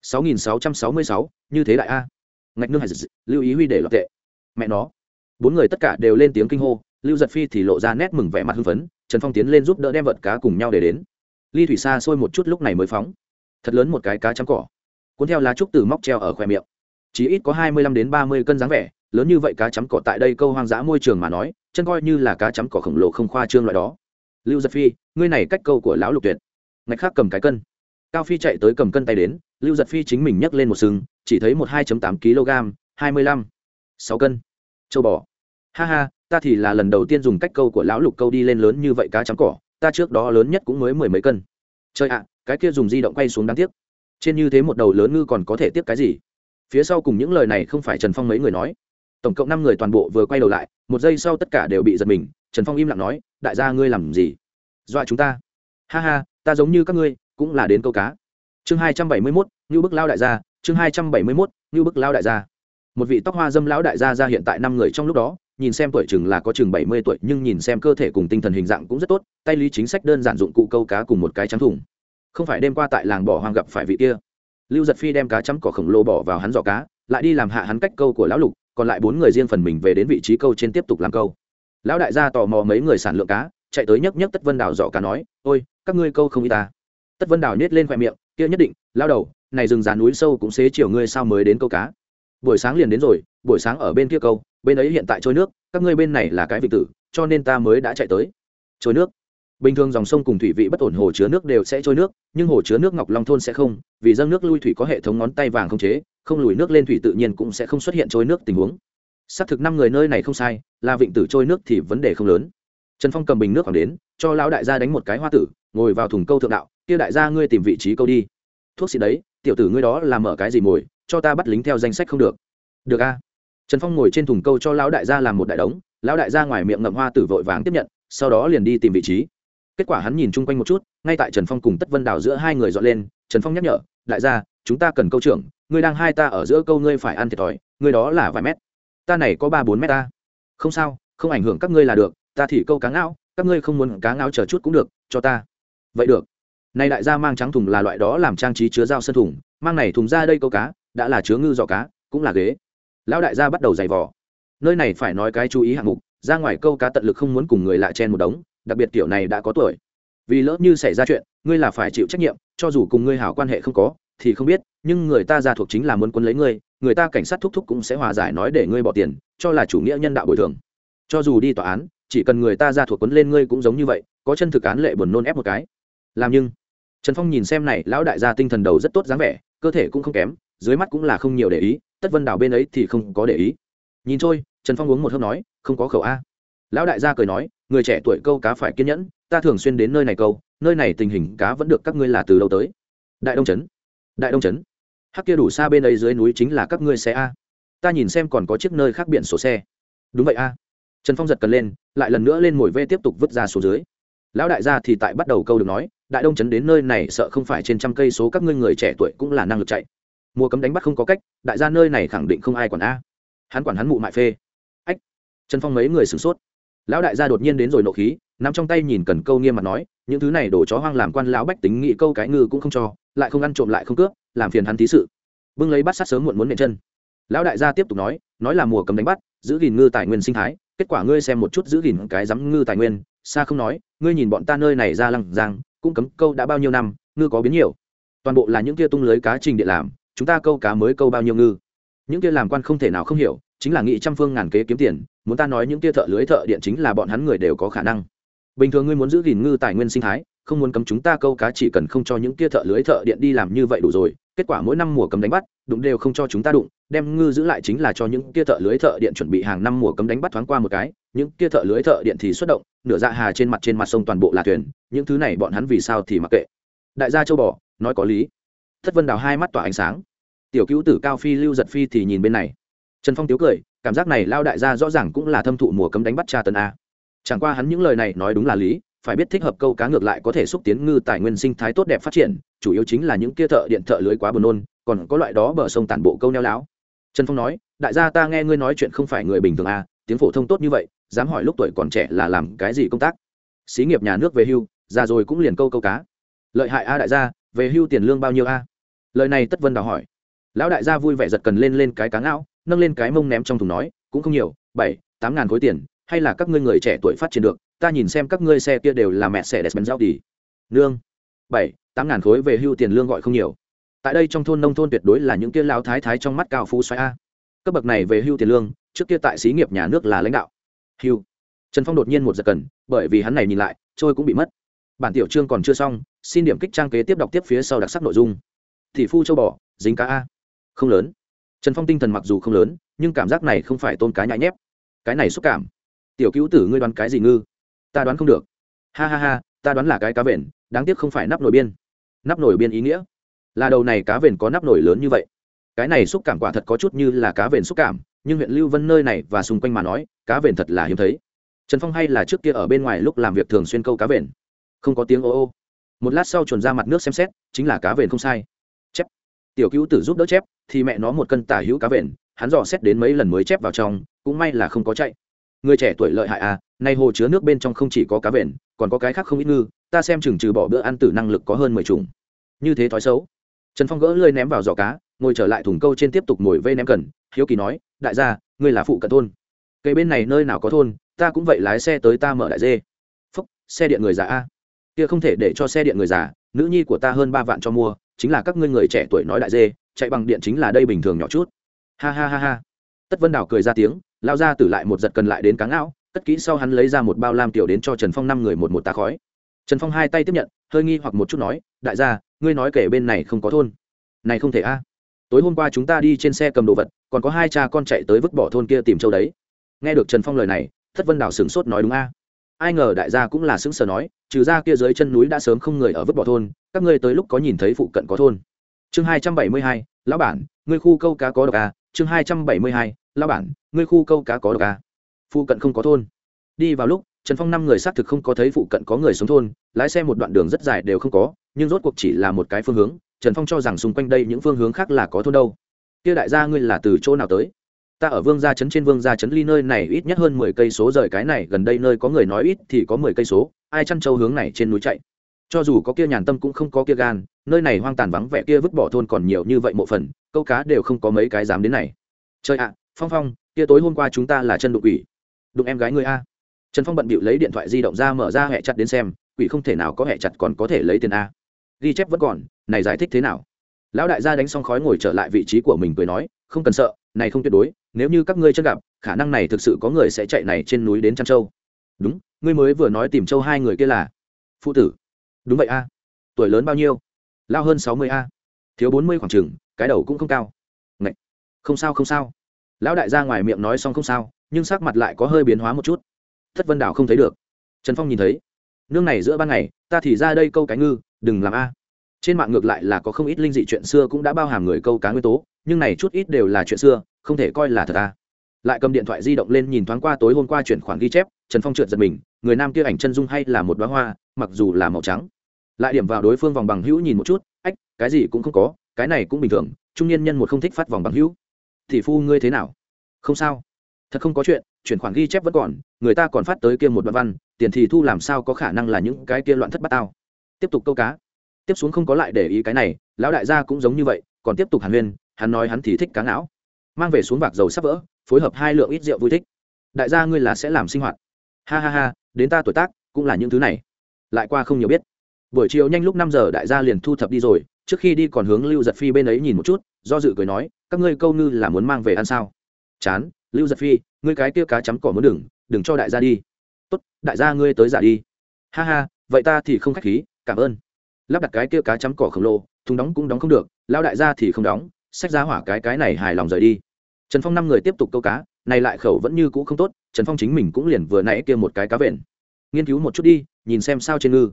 Sáu nghìn sáu trăm sáu mươi sáu, như thế đại a. Ngạch nương hải lưu ý huy để lọt tệ. Mẹ nó. Bốn người tất cả đều lên tiếng kinh hô, lưu giật phi thì lộ ra nét mừng vẻ mặt hưng phấn, trần phong tiến lên giúp đỡ đem vật cá cùng nhau để đến ly thủy xa sôi một chút lúc này mới phóng. Thật lớn một cái cá trắng cỏ. Cuốn theo lá trúc từ móc treo ở khoe miệng. Chỉ ít có hai mươi lăm đến ba mươi cân dáng vẻ, lớn như vậy cá chấm cỏ tại đây câu hoang dã môi trường mà nói, chân coi như là cá chấm cỏ khổng lồ không khoa trương loại đó. Lưu giật phi, ngươi này cách câu của lão lục tuyệt. Ngạch khác cầm cái cân. Cao phi chạy tới cầm cân tay đến, lưu giật phi chính mình nhấc lên một sừng, chỉ thấy một hai tám kg, hai mươi lăm, sáu cân. Châu bò. Ha ha, ta thì là lần đầu tiên dùng cách câu của lão lục câu đi lên lớn như vậy cá chấm cỏ ta trước đó lớn nhất cũng mới mười mấy cân. Chơi ạ, cái kia dùng di động quay xuống đáng tiếc. Trên như thế một đầu lớn ngư còn có thể tiếp cái gì? Phía sau cùng những lời này không phải trần phong mấy người nói. Tổng cộng năm người toàn bộ vừa quay đầu lại, một giây sau tất cả đều bị giật mình, trần phong im lặng nói, đại gia ngươi làm gì? Dọa chúng ta. Ha ha, ta giống như các ngươi, cũng là đến câu cá. Chương hai trăm bảy mươi mốt như bức lao đại gia, chương hai trăm bảy mươi mốt như bức lao đại gia. Một vị tóc hoa dâm lão đại gia ra hiện tại năm người trong lúc đó nhìn xem tuổi chừng là có chừng bảy mươi tuổi, nhưng nhìn xem cơ thể cùng tinh thần hình dạng cũng rất tốt, tay lý chính sách đơn giản dụng cụ câu cá cùng một cái trắng thùng. Không phải đêm qua tại làng bỏ hoang gặp phải vị kia. Lưu giật phi đem cá chấm cỏ khổng lồ bỏ vào hắn giỏ cá, lại đi làm hạ hắn cách câu của lão lục, còn lại bốn người riêng phần mình về đến vị trí câu trên tiếp tục làm câu. Lão đại gia tò mò mấy người sản lượng cá, chạy tới nhấc nhấc tất vân đào giỏ cá nói, ôi, các ngươi câu không y ta. Tất vân đào nhét lên khoe miệng, kia nhất định lao đầu, này rừng già núi sâu cũng xế chiều ngươi sao mới đến câu cá? Buổi sáng liền đến rồi, buổi sáng ở bên kia câu bên ấy hiện tại trôi nước, các ngươi bên này là cái vị tử, cho nên ta mới đã chạy tới. Trôi nước. Bình thường dòng sông cùng thủy vị bất ổn hồ chứa nước đều sẽ trôi nước, nhưng hồ chứa nước ngọc long thôn sẽ không, vì dâng nước lui thủy có hệ thống ngón tay vàng không chế, không lùi nước lên thủy tự nhiên cũng sẽ không xuất hiện trôi nước tình huống. Xác thực năm người nơi này không sai, là vịnh tử trôi nước thì vấn đề không lớn. Trần phong cầm bình nước khoảng đến, cho lão đại gia đánh một cái hoa tử, ngồi vào thùng câu thượng đạo, kia đại gia ngươi tìm vị trí câu đi. Thuốc xịt đấy, tiểu tử ngươi đó làm mở cái gì mồi, cho ta bắt lính theo danh sách không được. Được a trần phong ngồi trên thùng câu cho lão đại gia làm một đại đống, lão đại gia ngoài miệng ngậm hoa tử vội vàng tiếp nhận, sau đó liền đi tìm vị trí. Kết quả hắn nhìn chung quanh một chút, ngay tại trần phong cùng tất vân đào giữa hai người dọn lên, trần phong nhắc nhở, đại gia, chúng ta cần câu trưởng, ngươi đang hai ta ở giữa câu ngươi phải ăn thiệt thòi, ngươi đó là vài mét. Ta này có ba bốn mét ta. Không sao, không ảnh hưởng các ngươi là được, ta thì câu cá ngao các ngươi không muốn cá ngao chờ chút cũng được, cho ta. Vậy được. Nay đại gia mang trắng thùng là loại đó làm trang trí chứa dao sân thùng, mang này thùng ra đây câu cá, đã là chứa ngư giỏ cá, cũng là ghế lão đại gia bắt đầu giày vò. Nơi này phải nói cái chú ý hạng mục, ra ngoài câu cá tận lực không muốn cùng người lạ chen một đống, đặc biệt tiểu này đã có tuổi. Vì lỡ như xảy ra chuyện, ngươi là phải chịu trách nhiệm, cho dù cùng ngươi hảo quan hệ không có, thì không biết, nhưng người ta ra thuộc chính là muốn quân lấy ngươi, người ta cảnh sát thúc thúc cũng sẽ hòa giải nói để ngươi bỏ tiền, cho là chủ nghĩa nhân đạo bồi thường. Cho dù đi tòa án, chỉ cần người ta ra thuộc quấn lên ngươi cũng giống như vậy, có chân thực án lệ buồn nôn ép một cái. Làm nhưng, trần phong nhìn xem này, lão đại gia tinh thần đầu rất tốt dáng vẻ, cơ thể cũng không kém, dưới mắt cũng là không nhiều để ý tất vân đảo bên ấy thì không có để ý. Nhìn trôi trần phong uống một hớp nói, không có khẩu a. Lão đại gia cười nói, người trẻ tuổi câu cá phải kiên nhẫn, ta thường xuyên đến nơi này câu, nơi này tình hình cá vẫn được các ngươi là từ đâu tới. Đại đông trấn, đại đông trấn. Hắc kia đủ xa bên ấy dưới núi chính là các ngươi xe a. Ta nhìn xem còn có chiếc nơi khác biển số xe. Đúng vậy a. Trần phong giật cần lên, lại lần nữa lên mồi vê tiếp tục vứt ra xuống dưới. Lão đại gia thì tại bắt đầu câu được nói, đại đông trấn đến nơi này sợ không phải trên trăm cây số các ngươi người trẻ tuổi cũng là năng lực chạy mùa cấm đánh bắt không có cách, đại gia nơi này khẳng định không ai quản a. Hắn quản hắn mụ mại phê. Ách, trần phong mấy người sửng sốt. Lão đại gia đột nhiên đến rồi nộ khí nằm trong tay nhìn cần câu nghiêm mặt nói, những thứ này đổ chó hoang làm quan lão bách tính nghị câu cái ngư cũng không cho, lại không ăn trộm lại không cướp, làm phiền hắn thí sự. Bưng lấy bắt sát sớm muộn muốn nện chân. Lão đại gia tiếp tục nói nói là mùa cấm đánh bắt, giữ gìn ngư tài nguyên sinh thái, kết quả ngươi xem một chút giữ gìn cái rắm ngư tài nguyên, xa không nói, ngươi nhìn bọn ta nơi này ra lăng giang, cũng cấm câu đã bao nhiêu năm, ngư có biến nhiều. Toàn bộ là những kia tung lưới cá trình địa làm chúng ta câu cá mới câu bao nhiêu ngư? Những kia làm quan không thể nào không hiểu, chính là nghị trăm phương ngàn kế kiếm tiền, muốn ta nói những kia thợ lưới thợ điện chính là bọn hắn người đều có khả năng. Bình thường ngươi muốn giữ gìn ngư tài nguyên sinh thái, không muốn cấm chúng ta câu cá chỉ cần không cho những kia thợ lưới thợ điện đi làm như vậy đủ rồi, kết quả mỗi năm mùa cấm đánh bắt, đụng đều không cho chúng ta đụng, đem ngư giữ lại chính là cho những kia thợ lưới thợ điện chuẩn bị hàng năm mùa cấm đánh bắt thoáng qua một cái, những kia thợ lưới thợ điện thì xuất động, nửa dạ hà trên mặt trên mặt sông toàn bộ là thuyền, những thứ này bọn hắn vì sao thì mặc kệ. Đại gia châu bò, nói có lý thất vân đào hai mắt tỏa ánh sáng. Tiểu cứu tử cao phi, lưu giật phi thì nhìn bên này. Trần phong tiếu cười, cảm giác này lao đại gia rõ ràng cũng là thâm thụ mùa cấm đánh bắt tra tấn a. Chẳng qua hắn những lời này nói đúng là lý, phải biết thích hợp câu cá ngược lại có thể xúc tiến ngư tài nguyên sinh thái tốt đẹp phát triển, chủ yếu chính là những kia thợ điện thợ lưới quá buồn nôn, còn có loại đó bờ sông tản bộ câu neo láo. Trần phong nói, đại gia ta nghe ngươi nói chuyện không phải người bình thường à tiếng phổ thông tốt như vậy, dám hỏi lúc tuổi còn trẻ là làm cái gì công tác? Xí nghiệp nhà nước về hưu, già rồi cũng liền câu câu cá. Lợi hại a đại gia về hưu tiền lương bao nhiêu a? Lời này tất vân đào hỏi. Lão đại gia vui vẻ giật cần lên lên cái cá ngão nâng lên cái mông ném trong thùng nói, cũng không nhiều, bảy, tám ngàn khối tiền, hay là các ngươi người trẻ tuổi phát triển được, ta nhìn xem các ngươi xe kia đều là mẹ xe đẹp bèn giao đi. Nương, bảy, tám ngàn khối về hưu tiền lương gọi không nhiều. Tại đây trong thôn nông thôn tuyệt đối là những kia lão thái thái trong mắt cao phú xoáy a. Cấp bậc này về hưu tiền lương, trước kia tại xí nghiệp nhà nước là lãnh đạo. Hưu. Trần phong đột nhiên một giật cần, bởi vì hắn này nhìn lại, trôi cũng bị mất bản tiểu chương còn chưa xong, xin điểm kích trang kế tiếp đọc tiếp phía sau đặc sắc nội dung. Thị phu châu bò, dính cá a. Không lớn. Trần phong tinh thần mặc dù không lớn, nhưng cảm giác này không phải tôn cá nhãi nhép. Cái này xúc cảm. Tiểu cứu tử ngươi đoán cái gì ngư? Ta đoán không được. Ha ha ha, ta đoán là cái cá vện, đáng tiếc không phải nắp nổi biên. Nắp nổi biên ý nghĩa. Là đầu này cá vện có nắp nổi lớn như vậy. Cái này xúc cảm quả thật có chút như là cá vện xúc cảm, nhưng huyện lưu vân nơi này và xung quanh mà nói, cá vện thật là hiếm thấy. Trần phong hay là trước kia ở bên ngoài lúc làm việc thường xuyên câu cá vện không có tiếng ô ô. Một lát sau chuồn ra mặt nước xem xét, chính là cá vền không sai. Chép. Tiểu cứu tử giúp đỡ chép, thì mẹ nó một cân tả hữu cá vền, hắn dò xét đến mấy lần mới chép vào trong, cũng may là không có chạy. Người trẻ tuổi lợi hại à nay hồ chứa nước bên trong không chỉ có cá vền, còn có cái khác không ít ngư, ta xem chừng trừ bỏ bữa ăn tử năng lực có hơn mười chủng. Như thế thói xấu. Trần phong gỡ lơi ném vào giỏ cá, ngồi trở lại thùng câu trên tiếp tục ngồi vây ném cần, hiếu kỳ nói, đại gia, ngươi là phụ cận thôn. Cây bên này nơi nào có thôn, ta cũng vậy lái xe tới ta mở đại dê. Phúc, xe điện người già a kia không thể để cho xe điện người già, nữ nhi của ta hơn ba vạn cho mua, chính là các ngươi người trẻ tuổi nói đại dê, chạy bằng điện chính là đây bình thường nhỏ chút. Ha ha ha ha. Tất vân đào cười ra tiếng, lao ra tử lại một giật cần lại đến cáng não, cất kỹ sau hắn lấy ra một bao lam tiểu đến cho trần phong năm người một một tá khói. Trần phong hai tay tiếp nhận, hơi nghi hoặc một chút nói, đại gia, ngươi nói kể bên này không có thôn. Này không thể a. Tối hôm qua chúng ta đi trên xe cầm đồ vật, còn có hai cha con chạy tới vứt bỏ thôn kia tìm châu đấy. Nghe được trần phong lời này thất vân đào sửng sốt nói đúng a ai ngờ đại gia cũng là xứng sở nói, trừ ra kia dưới chân núi đã sớm không người ở vứt bỏ thôn, các ngươi tới lúc có nhìn thấy phụ cận có thôn chương hai trăm bảy mươi hai, lão bản, ngươi khu câu cá có độc à? chương hai trăm bảy mươi hai, lão bản, ngươi khu câu cá có độc à? phụ cận không có thôn đi vào lúc, trần phong năm người xác thực không có thấy phụ cận có người xuống thôn, lái xe một đoạn đường rất dài đều không có, nhưng rốt cuộc chỉ là một cái phương hướng, trần phong cho rằng xung quanh đây những phương hướng khác là có thôn đâu kia đại gia ngươi là từ chỗ nào tới ta ở vương gia trấn trên vương gia trấn ly nơi này ít nhất hơn mười cây số rời cái này, gần đây nơi có người nói ít thì có mười cây số, ai chăn trâu hướng này trên núi chạy. Cho dù có kia nhàn tâm cũng không có kia gan, nơi này hoang tàn vắng vẻ kia vứt bỏ thôn còn nhiều như vậy mộ phần, câu cá đều không có mấy cái dám đến này. Trời ạ, phong phong, kia tối hôm qua chúng ta là chân đụng quỷ. Đụng em gái người a. Trần phong bận bịu lấy điện thoại di động ra mở ra hẹ chặt đến xem, quỷ không thể nào có hẹ chặt còn có thể lấy tiền a. Ghi chép vẫn còn, này giải thích thế nào? Lão đại gia đánh xong khói ngồi trở lại vị trí của mình cười nói, không cần sợ, này không tuyệt đối, nếu như các ngươi chân gặp, khả năng này thực sự có người sẽ chạy này trên núi đến trăn châu. Đúng, ngươi mới vừa nói tìm châu hai người kia là phụ tử. Đúng vậy a. Tuổi lớn bao nhiêu? Lao hơn sáu mươi a. Thiếu bốn mươi khoảng chừng, cái đầu cũng không cao. Ngậy. không sao không sao. Lão đại gia ngoài miệng nói xong không sao, nhưng sắc mặt lại có hơi biến hóa một chút. Thất vân đảo không thấy được. Trần phong nhìn thấy, nương này giữa ban ngày, ta thì ra đây câu cái ngư, đừng làm a trên mạng ngược lại là có không ít linh dị chuyện xưa cũng đã bao hàm người câu cá nguyên tố, nhưng này chút ít đều là chuyện xưa, không thể coi là thật à. Lại cầm điện thoại di động lên nhìn thoáng qua tối hôm qua chuyển khoản ghi chép, trần phong trượt giật mình, người nam kia ảnh chân dung hay là một đoá hoa, mặc dù là màu trắng. Lại điểm vào đối phương vòng bằng hữu nhìn một chút, ách, cái gì cũng không có, cái này cũng bình thường, trung niên nhân một không thích phát vòng bằng hữu. Thì phu ngươi thế nào? Không sao. Thật không có chuyện, chuyển khoản ghi chép vẫn còn, người ta còn phát tới kia một đoạn văn, tiền thì thu làm sao có khả năng là những cái kia loạn thất bát tao. Tiếp tục câu cá tiếp xuống không có lại để ý cái này, lão đại gia cũng giống như vậy, còn tiếp tục hàn huyên, hắn nói hắn thì thích cá não mang về xuống bạc dầu sắp vỡ, phối hợp hai lượng ít rượu vui thích. Đại gia ngươi là sẽ làm sinh hoạt. Ha ha ha, đến ta tuổi tác, cũng là những thứ này. Lại qua không nhiều biết. Buổi chiều nhanh lúc năm giờ đại gia liền thu thập đi rồi, trước khi đi còn hướng lưu giật phi bên ấy nhìn một chút, do dự cười nói, các ngươi câu ngư là muốn mang về ăn sao? Chán, lưu giật phi, ngươi cái kia cá chấm cỏ muốn đừng đừng cho đại gia đi. Tốt, đại gia ngươi tới giả đi. Ha ha, vậy ta thì không khách khí, cảm ơn lắp đặt cái kia cá chấm cỏ khổng lồ, thùng đóng cũng đóng không được lao đại gia thì không đóng, sách giá hỏa cái cái này hài lòng rời đi. Trần phong năm người tiếp tục câu cá, này lại khẩu vẫn như cũ không tốt, trần phong chính mình cũng liền vừa nãy kia một cái cá vện. Nghiên cứu một chút đi, nhìn xem sao trên ngư.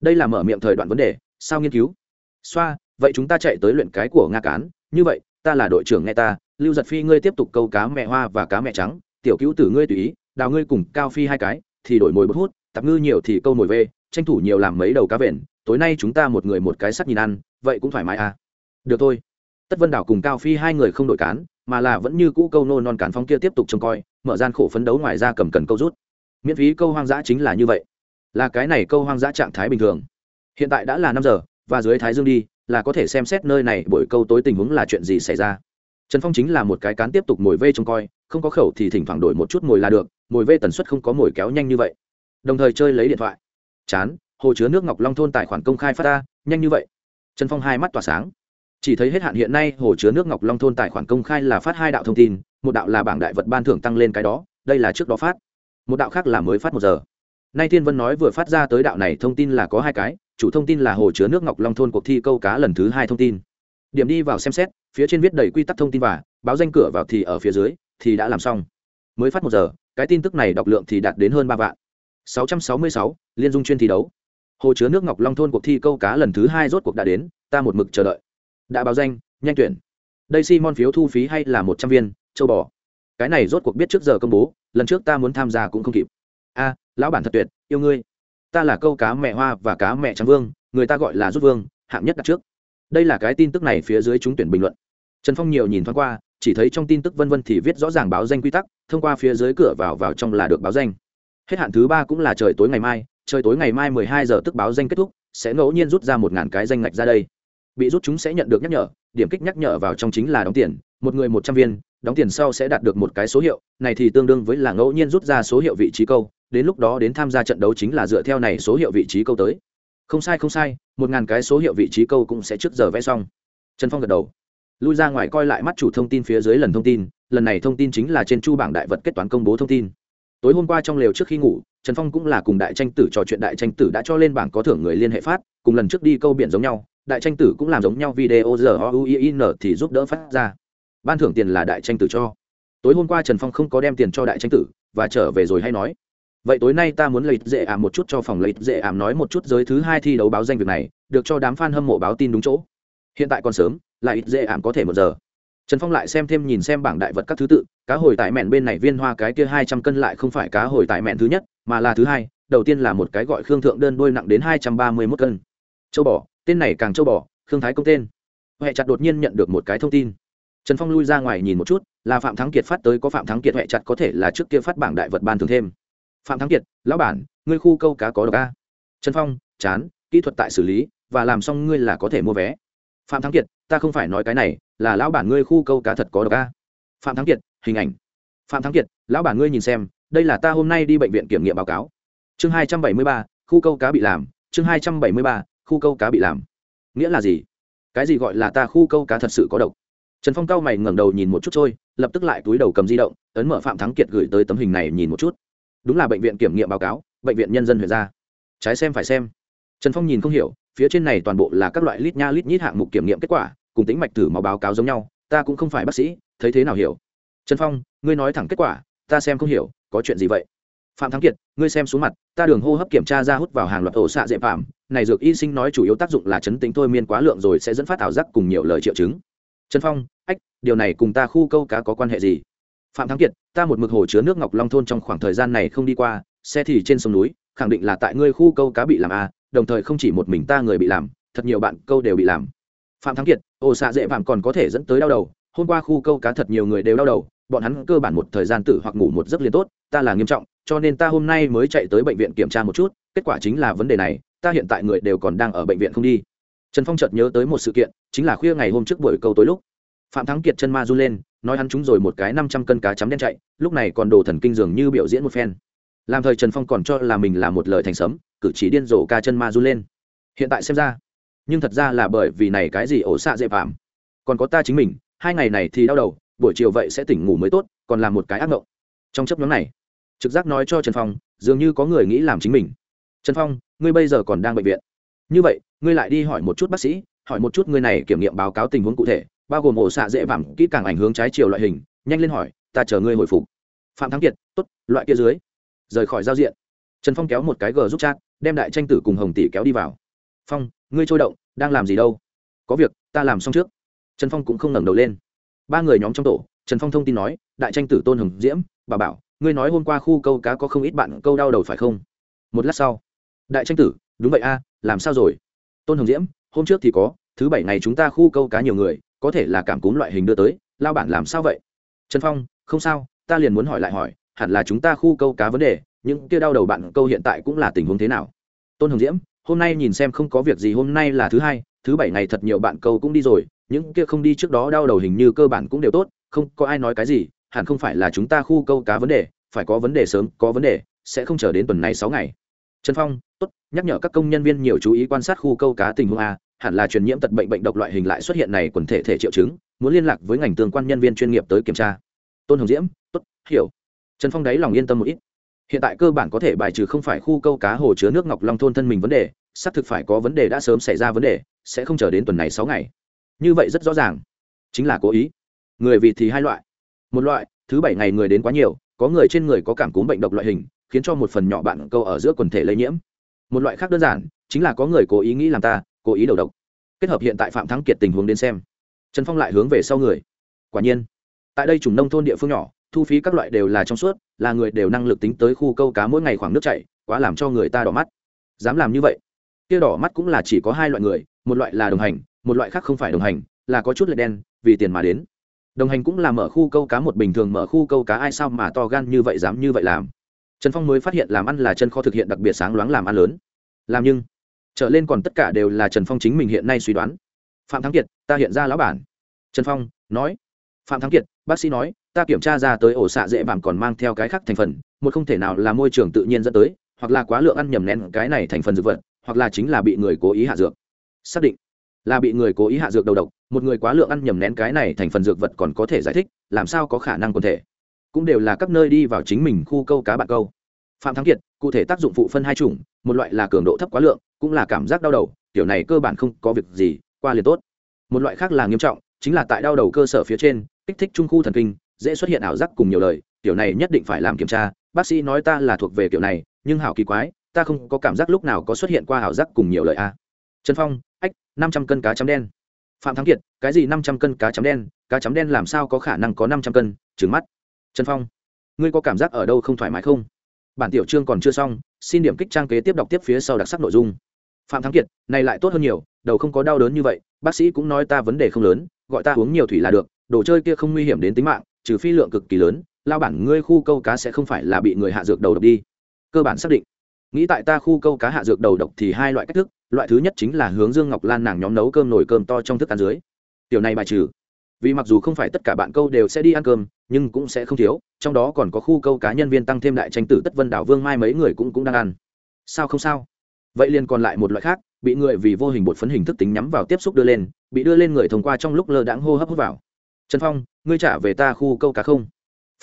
Đây là mở miệng thời đoạn vấn đề, sao nghiên cứu? Xoa, vậy chúng ta chạy tới luyện cái của nga cán. Như vậy, ta là đội trưởng nghe ta, lưu giật phi ngươi tiếp tục câu cá mẹ hoa và cá mẹ trắng, tiểu cứu tử ngươi tùy ý, đào ngươi cùng cao phi hai cái, thì đổi mồi bút hút tạp ngư nhiều thì câu mồi về, tranh thủ nhiều làm mấy đầu cá vện tối nay chúng ta một người một cái sắt nhìn ăn, vậy cũng thoải mái à? Được thôi. Tất vân đảo cùng cao phi hai người không đội cán, mà là vẫn như cũ câu nô non cản phong kia tiếp tục trông coi, mở gian khổ phấn đấu ngoài ra cầm cần câu rút. Miễn phí câu hoang dã chính là như vậy. Là cái này câu hoang dã trạng thái bình thường. Hiện tại đã là năm giờ, và dưới thái dương đi, là có thể xem xét nơi này buổi câu tối tình huống là chuyện gì xảy ra. Trần phong chính là một cái cán tiếp tục ngồi vê trông coi, không có khẩu thì thỉnh thoảng đổi một chút ngồi là được, ngồi vê tần suất không có ngồi kéo nhanh như vậy. Đồng thời chơi lấy điện thoại. Chán hồ chứa nước ngọc long thôn tài khoản công khai phát ra nhanh như vậy. Trần phong hai mắt tỏa sáng. Chỉ thấy hết hạn hiện nay hồ chứa nước ngọc long thôn tài khoản công khai là phát hai đạo thông tin một đạo là bảng đại vật ban thưởng tăng lên cái đó đây là trước đó phát. Một đạo khác là mới phát một giờ. Nay thiên vân nói vừa phát ra tới đạo này thông tin là có hai cái chủ thông tin là hồ chứa nước ngọc long thôn cuộc thi câu cá lần thứ hai thông tin. Điểm đi vào xem xét phía trên viết đầy quy tắc thông tin và báo danh cửa vào thì ở phía dưới thì đã làm xong. Mới phát một giờ cái tin tức này đọc lượng thì đạt đến hơn ba vạn. 666, liên dung chuyên thi đấu hồ chứa nước ngọc long thôn cuộc thi câu cá lần thứ hai rốt cuộc đã đến, ta một mực chờ đợi. Đã báo danh, nhanh tuyển. Đây simon phiếu thu phí hay là một trăm viên, châu bò. Cái này rốt cuộc biết trước giờ công bố, lần trước ta muốn tham gia cũng không kịp. A, lão bản thật tuyệt, yêu ngươi. Ta là câu cá mẹ hoa và cá mẹ trắng vương, người ta gọi là rút vương, hạng nhất đặt trước. Đây là cái tin tức này phía dưới chúng tuyển bình luận. Trần phong nhiều nhìn thoáng qua, chỉ thấy trong tin tức vân vân thì viết rõ ràng báo danh quy tắc, thông qua phía dưới cửa vào vào trong là được báo danh. Hết hạn thứ ba cũng là trời tối ngày mai trời tối ngày mai mười hai giờ tức báo danh kết thúc, sẽ ngẫu nhiên rút ra một ngàn cái danh ngạch ra đây. Bị rút chúng sẽ nhận được nhắc nhở, điểm kích nhắc nhở vào trong chính là đóng tiền, một người một trăm viên, đóng tiền sau sẽ đạt được một cái số hiệu, này thì tương đương với là ngẫu nhiên rút ra số hiệu vị trí câu, đến lúc đó đến tham gia trận đấu chính là dựa theo này số hiệu vị trí câu tới. Không sai không sai, một ngàn cái số hiệu vị trí câu cũng sẽ trước giờ vẽ xong. Trần phong gật đầu. Lui ra ngoài coi lại mắt chủ thông tin phía dưới lần thông tin, lần này thông tin chính là trên chu bảng đại vật kết toán công bố thông tin. Tối hôm qua trong lều trước khi ngủ trần phong cũng là cùng đại tranh tử trò chuyện, đại tranh tử đã cho lên bảng có thưởng người liên hệ phát, cùng lần trước đi câu biển giống nhau, đại tranh tử cũng làm giống nhau, video giờ o u i n thì giúp đỡ phát ra. Ban thưởng tiền là đại tranh tử cho. Tối hôm qua trần phong không có đem tiền cho đại tranh tử, và trở về rồi hay nói. Vậy tối nay ta muốn lấy dễ ảm một chút cho phòng lấy dễ ảm nói một chút giới thứ hai thi đấu báo danh việc này, được cho đám fan hâm mộ báo tin đúng chỗ. Hiện tại còn sớm, lại ít dễ ảm có thể một giờ trần phong lại xem thêm nhìn xem bảng đại vật các thứ tự, cá hồi tại mẹn bên này viên hoa cái kia hai trăm cân lại không phải cá hồi tại mẹn thứ nhất, mà là thứ hai, đầu tiên là một cái gọi khương thượng đơn đôi nặng đến hai trăm ba mươi mốt cân. Châu bò, tên này càng châu bò, khương thái công tên. Huệ chặt đột nhiên nhận được một cái thông tin. Trần phong lui ra ngoài nhìn một chút, là phạm thắng kiệt phát tới có phạm thắng kiệt huệ chặt có thể là trước kia phát bảng đại vật ban thường thêm. Phạm thắng kiệt, lão bản, ngươi khu câu cá có độc a? Trần phong, chán, kỹ thuật tại xử lý, và làm xong ngươi là có thể mua vé. Phạm thắng kiệt ta không phải nói cái này, là lão bản ngươi khu câu cá thật có độc a. Phạm thắng kiệt, hình ảnh. Phạm thắng kiệt, lão bản ngươi nhìn xem, đây là ta hôm nay đi bệnh viện kiểm nghiệm báo cáo. Chương hai trăm bảy mươi ba, khu câu cá bị làm, chương hai trăm bảy mươi ba, khu câu cá bị làm. Nghĩa là gì? Cái gì gọi là ta khu câu cá thật sự có độc? Trần phong cao mày ngẩng đầu nhìn một chút trôi, lập tức lại túi đầu cầm di động, ấn mở phạm thắng kiệt gửi tới tấm hình này nhìn một chút. Đúng là bệnh viện kiểm nghiệm báo cáo, bệnh viện nhân dân huyện ra. Trái xem phải xem. Trần phong nhìn không hiểu phía trên này toàn bộ là các loại lít nha lít nhít hạng mục kiểm nghiệm kết quả, cùng tính mạch thử máu báo cáo giống nhau, ta cũng không phải bác sĩ, thấy thế nào hiểu? Trần phong, ngươi nói thẳng kết quả, ta xem không hiểu, có chuyện gì vậy? Phạm thắng kiệt, ngươi xem xuống mặt, ta đường hô hấp kiểm tra ra hút vào hàng loạt ổ xạ dễ phạm, này dược y sinh nói chủ yếu tác dụng là chấn tính thôi miên quá lượng rồi sẽ dẫn phát ảo giác cùng nhiều lời triệu chứng. Trần phong, ách, điều này cùng ta khu câu cá có quan hệ gì? Phạm thắng kiệt, ta một mực hồ chứa nước ngọc long thôn trong khoảng thời gian này không đi qua, xe thì trên sông núi, khẳng định là tại ngươi khu câu cá bị làm a đồng thời không chỉ một mình ta người bị làm, thật nhiều bạn câu đều bị làm. Phạm thắng kiệt, ồ xạ dễ phạm còn có thể dẫn tới đau đầu, hôm qua khu câu cá thật nhiều người đều đau đầu, bọn hắn cơ bản một thời gian tử hoặc ngủ một giấc liền tốt, ta là nghiêm trọng, cho nên ta hôm nay mới chạy tới bệnh viện kiểm tra một chút, kết quả chính là vấn đề này, ta hiện tại người đều còn đang ở bệnh viện không đi. Trần phong chợt nhớ tới một sự kiện, chính là khuya ngày hôm trước buổi câu tối lúc. Phạm thắng kiệt chân ma run lên, nói hắn trúng rồi một cái năm trăm cân cá chấm đen chạy, lúc này còn đồ thần kinh dường như biểu diễn một phen làm thời trần phong còn cho là mình là một lời thành sấm, cử chỉ điên rồ ca chân ma run lên. Hiện tại xem ra, nhưng thật ra là bởi vì này cái gì ổ xạ dễ phạm. Còn có ta chính mình, hai ngày này thì đau đầu, buổi chiều vậy sẽ tỉnh ngủ mới tốt, còn làm một cái ác mộng. Trong chấp nhóm này, trực giác nói cho trần phong, dường như có người nghĩ làm chính mình. Trần phong, ngươi bây giờ còn đang bệnh viện. Như vậy, ngươi lại đi hỏi một chút bác sĩ, hỏi một chút ngươi này kiểm nghiệm báo cáo tình huống cụ thể, bao gồm ổ xạ dễ vảm kỹ càng ảnh hướng trái chiều loại hình, nhanh lên hỏi, ta chờ ngươi hồi phục. Phạm thắng kiệt, tốt, loại kia dưới rời khỏi giao diện. Trần phong kéo một cái gờ giúp chat, đem đại tranh tử cùng hồng tỷ kéo đi vào. Phong, ngươi trôi động, đang làm gì đâu? Có việc, ta làm xong trước. Trần phong cũng không ngẩng đầu lên. Ba người nhóm trong tổ, trần phong thông tin nói, đại tranh tử tôn hồng diễm, bà bảo, ngươi nói hôm qua khu câu cá có không ít bạn câu đau đầu phải không? Một lát sau, đại tranh tử, đúng vậy a, làm sao rồi? Tôn hồng diễm, hôm trước thì có, thứ bảy ngày chúng ta khu câu cá nhiều người, có thể là cảm cúm loại hình đưa tới, lao bản làm sao vậy? Trần phong, không sao, ta liền muốn hỏi lại hỏi hẳn là chúng ta khu câu cá vấn đề, những kia đau đầu bạn câu hiện tại cũng là tình huống thế nào? Tôn hồng diễm, hôm nay nhìn xem không có việc gì, hôm nay là thứ hai, thứ bảy ngày thật nhiều bạn câu cũng đi rồi, những kia không đi trước đó đau đầu hình như cơ bản cũng đều tốt, không có ai nói cái gì, hẳn không phải là chúng ta khu câu cá vấn đề, phải có vấn đề sớm, có vấn đề, sẽ không chờ đến tuần này sáu ngày. Trần phong, tốt, nhắc nhở các công nhân viên nhiều chú ý quan sát khu câu cá tình huống a, hẳn là truyền nhiễm tật bệnh bệnh độc loại hình lại xuất hiện này quần thể thể triệu chứng, muốn liên lạc với ngành tương quan nhân viên chuyên nghiệp tới kiểm tra. Tôn hồng diễm, tốt, hiểu trần phong đáy lòng yên tâm một ít. Hiện tại cơ bản có thể bài trừ không phải khu câu cá hồ chứa nước ngọc long thôn thân mình vấn đề, xác thực phải có vấn đề đã sớm xảy ra vấn đề, sẽ không chờ đến tuần này sáu ngày. Như vậy rất rõ ràng. Chính là cố ý. Người vì thì hai loại. Một loại, thứ bảy ngày người đến quá nhiều, có người trên người có cảm cúm bệnh độc loại hình, khiến cho một phần nhỏ bạn câu ở giữa quần thể lây nhiễm. Một loại khác đơn giản, chính là có người cố ý nghĩ làm ta, cố ý đầu độc. Kết hợp hiện tại phạm thắng kiệt tình huống đến xem. Trần phong lại hướng về sau người. Quả nhiên, tại đây chủng nông thôn địa phương nhỏ thu phí các loại đều là trong suốt, là người đều năng lực tính tới khu câu cá mỗi ngày khoảng nước chảy, quá làm cho người ta đỏ mắt. Dám làm như vậy? Kia đỏ mắt cũng là chỉ có hai loại người, một loại là đồng hành, một loại khác không phải đồng hành, là có chút lệ đen, vì tiền mà đến. Đồng hành cũng là mở khu câu cá một bình thường mở khu câu cá ai sao mà to gan như vậy dám như vậy làm. Trần phong mới phát hiện làm ăn là chân kho thực hiện đặc biệt sáng loáng làm ăn lớn. Làm nhưng, trở lên còn tất cả đều là trần phong chính mình hiện nay suy đoán. Phạm thắng kiệt, ta hiện ra lão bản. Trần phong nói. Phạm thắng kiệt, bác sĩ nói ta kiểm tra ra tới ổ xạ dễ bảm còn mang theo cái khác thành phần, một không thể nào là môi trường tự nhiên dẫn tới, hoặc là quá lượng ăn nhầm nén cái này thành phần dược vật, hoặc là chính là bị người cố ý hạ dược. Xác định là bị người cố ý hạ dược đầu độc, một người quá lượng ăn nhầm nén cái này thành phần dược vật còn có thể giải thích, làm sao có khả năng quần thể. Cũng đều là các nơi đi vào chính mình khu câu cá bạc câu. Phạm thắng kiệt, cụ thể tác dụng phụ phân hai chủng, một loại là cường độ thấp quá lượng, cũng là cảm giác đau đầu, kiểu này cơ bản không có việc gì, qua liền tốt. Một loại khác là nghiêm trọng, chính là tại đau đầu cơ sở phía trên, kích thích trung khu thần kinh dễ xuất hiện ảo giác cùng nhiều lời kiểu này nhất định phải làm kiểm tra, bác sĩ nói ta là thuộc về kiểu này, nhưng hảo kỳ quái, ta không có cảm giác lúc nào có xuất hiện qua ảo giác cùng nhiều lời a. Trần phong, ách, năm trăm cân cá chấm đen. Phạm thắng kiệt, cái gì năm trăm cân cá chấm đen, cá chấm đen làm sao có khả năng có năm trăm cân trứng mắt. Trần phong, ngươi có cảm giác ở đâu không thoải mái không? Bản tiểu chương còn chưa xong, xin điểm kích trang kế tiếp đọc tiếp phía sau đặc sắc nội dung. Phạm thắng kiệt, này lại tốt hơn nhiều, đầu không có đau đớn như vậy, bác sĩ cũng nói ta vấn đề không lớn, gọi ta uống nhiều thủy là được, đồ chơi kia không nguy hiểm đến tính mạng trừ phi lượng cực kỳ lớn, lao bản ngươi khu câu cá sẽ không phải là bị người hạ dược đầu độc đi. Cơ bản xác định. Nghĩ tại ta khu câu cá hạ dược đầu độc thì hai loại cách thức, loại thứ nhất chính là hướng dương ngọc lan nàng nhóm nấu cơm nồi cơm to trong thức ăn dưới. Tiểu này bài trừ. Vì mặc dù không phải tất cả bạn câu đều sẽ đi ăn cơm, nhưng cũng sẽ không thiếu, trong đó còn có khu câu cá nhân viên tăng thêm đại tranh tử tất vân đảo vương mai mấy người cũng cũng đang ăn. Sao không sao? Vậy liền còn lại một loại khác, bị người vì vô hình bột phấn hình thức tính nhắm vào tiếp xúc đưa lên, bị đưa lên người thông qua trong lúc lơ đãng hô hấp hút vào trần phong, ngươi trả về ta khu câu cá không?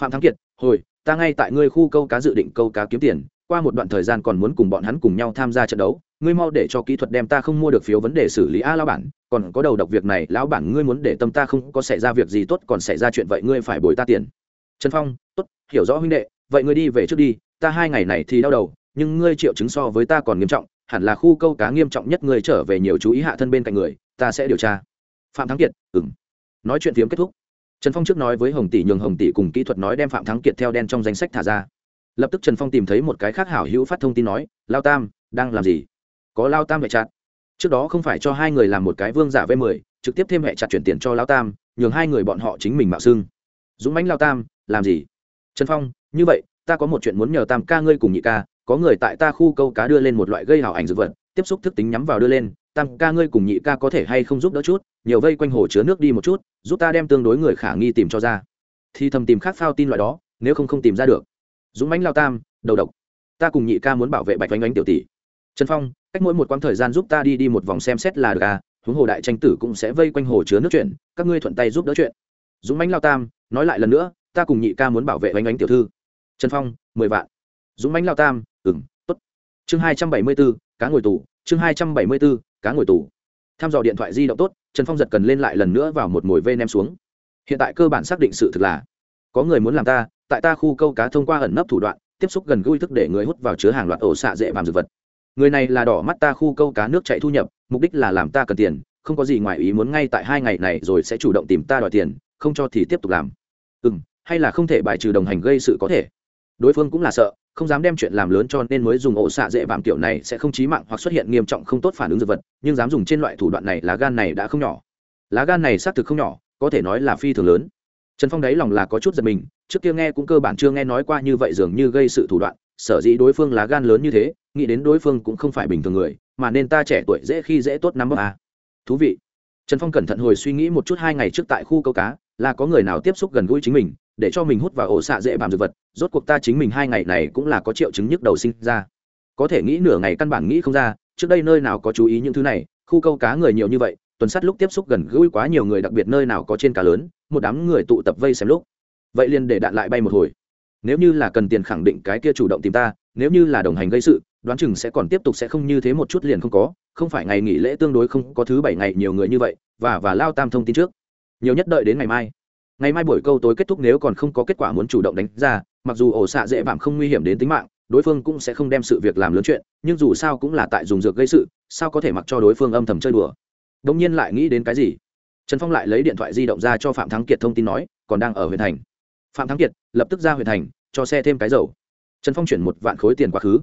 Phạm thắng kiệt, hồi, ta ngay tại ngươi khu câu cá dự định câu cá kiếm tiền, qua một đoạn thời gian còn muốn cùng bọn hắn cùng nhau tham gia trận đấu, ngươi mau để cho kỹ thuật đem ta không mua được phiếu vấn đề xử lý a lão bản, còn có đầu độc việc này, lão bản ngươi muốn để tâm ta không có xảy ra việc gì tốt, còn xảy ra chuyện vậy ngươi phải bồi ta tiền. Trần phong, tốt, hiểu rõ huynh đệ, vậy ngươi đi về trước đi, ta hai ngày này thì đau đầu, nhưng ngươi triệu chứng so với ta còn nghiêm trọng, hẳn là khu câu cá nghiêm trọng nhất, ngươi trở về nhiều chú ý hạ thân bên cạnh người, ta sẽ điều tra. Phạm thắng kiệt ừng nói chuyện phiếm kết thúc. Trần phong trước nói với hồng tỷ nhường hồng tỷ cùng kỹ thuật nói đem phạm thắng kiệt theo đen trong danh sách thả ra. Lập tức trần phong tìm thấy một cái khác hảo hữu phát thông tin nói, lao tam, đang làm gì? Có lao tam vệ chặt. Trước đó không phải cho hai người làm một cái vương giả v mười, trực tiếp thêm hệ chặt chuyển tiền cho lao tam, nhường hai người bọn họ chính mình mạo xưng. Dũng mãnh lao tam, làm gì? Trần phong, như vậy, ta có một chuyện muốn nhờ tam ca ngươi cùng nhị ca, có người tại ta khu câu cá đưa lên một loại gây hảo ảnh dược vật tiếp xúc thức tính nhắm vào đưa lên, tam ca ngươi cùng nhị ca có thể hay không giúp đỡ chút? Nhiều vây quanh hồ chứa nước đi một chút, giúp ta đem tương đối người khả nghi tìm cho ra. Thì thầm tìm khác phao tin loại đó, nếu không không tìm ra được. Dũng mãnh lao tam, đầu độc. Ta cùng nhị ca muốn bảo vệ bạch vánh ánh tiểu tỷ. Trần phong, cách mỗi một quãng thời gian giúp ta đi đi một vòng xem xét là được à huống hồ đại tranh tử cũng sẽ vây quanh hồ chứa nước chuyện, các ngươi thuận tay giúp đỡ chuyện. Dũng mãnh lao tam, nói lại lần nữa, ta cùng nhị ca muốn bảo vệ oanh ánh tiểu thư. Trần phong, mười vạn. Dũng mãnh lao tam ừng tốt. Chương hai trăm bảy mươi bốn cá ngồi tù, chương hai trăm bảy mươi bốn, cá ngồi tù. Tham dò điện thoại di động tốt, trần phong giật cần lên lại lần nữa vào một mồi vê nem xuống. Hiện tại cơ bản xác định sự thực là, có người muốn làm ta, tại ta khu câu cá thông qua ẩn nấp thủ đoạn, tiếp xúc gần gũi thức để người hút vào chứa hàng loạt ổ xạ dễ bàm dược vật. Người này là đỏ mắt ta khu câu cá nước chạy thu nhập, mục đích là làm ta cần tiền, không có gì ngoài ý muốn ngay tại hai ngày này rồi sẽ chủ động tìm ta đòi tiền, không cho thì tiếp tục làm. Ừ m hay là không thể bài trừ đồng hành gây sự có thể? Đối phương cũng là sợ không dám đem chuyện làm lớn cho nên mới dùng ổ xạ dễ vạm kiểu này sẽ không chí mạng hoặc xuất hiện nghiêm trọng không tốt phản ứng dược vật, nhưng dám dùng trên loại thủ đoạn này lá gan này đã không nhỏ. Lá gan này xác thực không nhỏ, có thể nói là phi thường lớn. Trần phong đáy lòng là có chút giật mình, trước kia nghe cũng cơ bản chưa nghe nói qua như vậy dường như gây sự thủ đoạn, sở dĩ đối phương lá gan lớn như thế, nghĩ đến đối phương cũng không phải bình thường người, mà nên ta trẻ tuổi dễ khi dễ tốt nắm bốc à. thú vị. Trần phong cẩn thận hồi suy nghĩ một chút hai ngày trước tại khu câu cá, là có người nào tiếp xúc gần gũi chính mình để cho mình hút vào ổ xạ dễ bảm dược vật, rốt cuộc ta chính mình hai ngày này cũng là có triệu chứng nhức đầu sinh ra. Có thể nghĩ nửa ngày căn bản nghĩ không ra, trước đây nơi nào có chú ý những thứ này, khu câu cá người nhiều như vậy, tuần sát lúc tiếp xúc gần gũi quá nhiều người đặc biệt nơi nào có trên cá lớn, một đám người tụ tập vây xem lúc. Vậy liền để đạn lại bay một hồi. Nếu như là cần tiền khẳng định cái kia chủ động tìm ta, nếu như là đồng hành gây sự, đoán chừng sẽ còn tiếp tục sẽ không như thế một chút liền không có, không phải ngày nghỉ lễ tương đối không có thứ bảy ngày nhiều người như vậy, và và lao tam thông tin trước. Nhiều nhất đợi đến ngày mai ngày mai buổi câu tối kết thúc nếu còn không có kết quả muốn chủ động đánh ra, mặc dù ổ xạ dễ vạm không nguy hiểm đến tính mạng, đối phương cũng sẽ không đem sự việc làm lớn chuyện, nhưng dù sao cũng là tại dùng dược gây sự, sao có thể mặc cho đối phương âm thầm chơi đùa? Đông nhiên lại nghĩ đến cái gì? Trần phong lại lấy điện thoại di động ra cho phạm thắng kiệt thông tin nói, còn đang ở huyện thành. Phạm thắng kiệt, lập tức ra huyện thành, cho xe thêm cái dầu. Trần phong chuyển một vạn khối tiền quá khứ.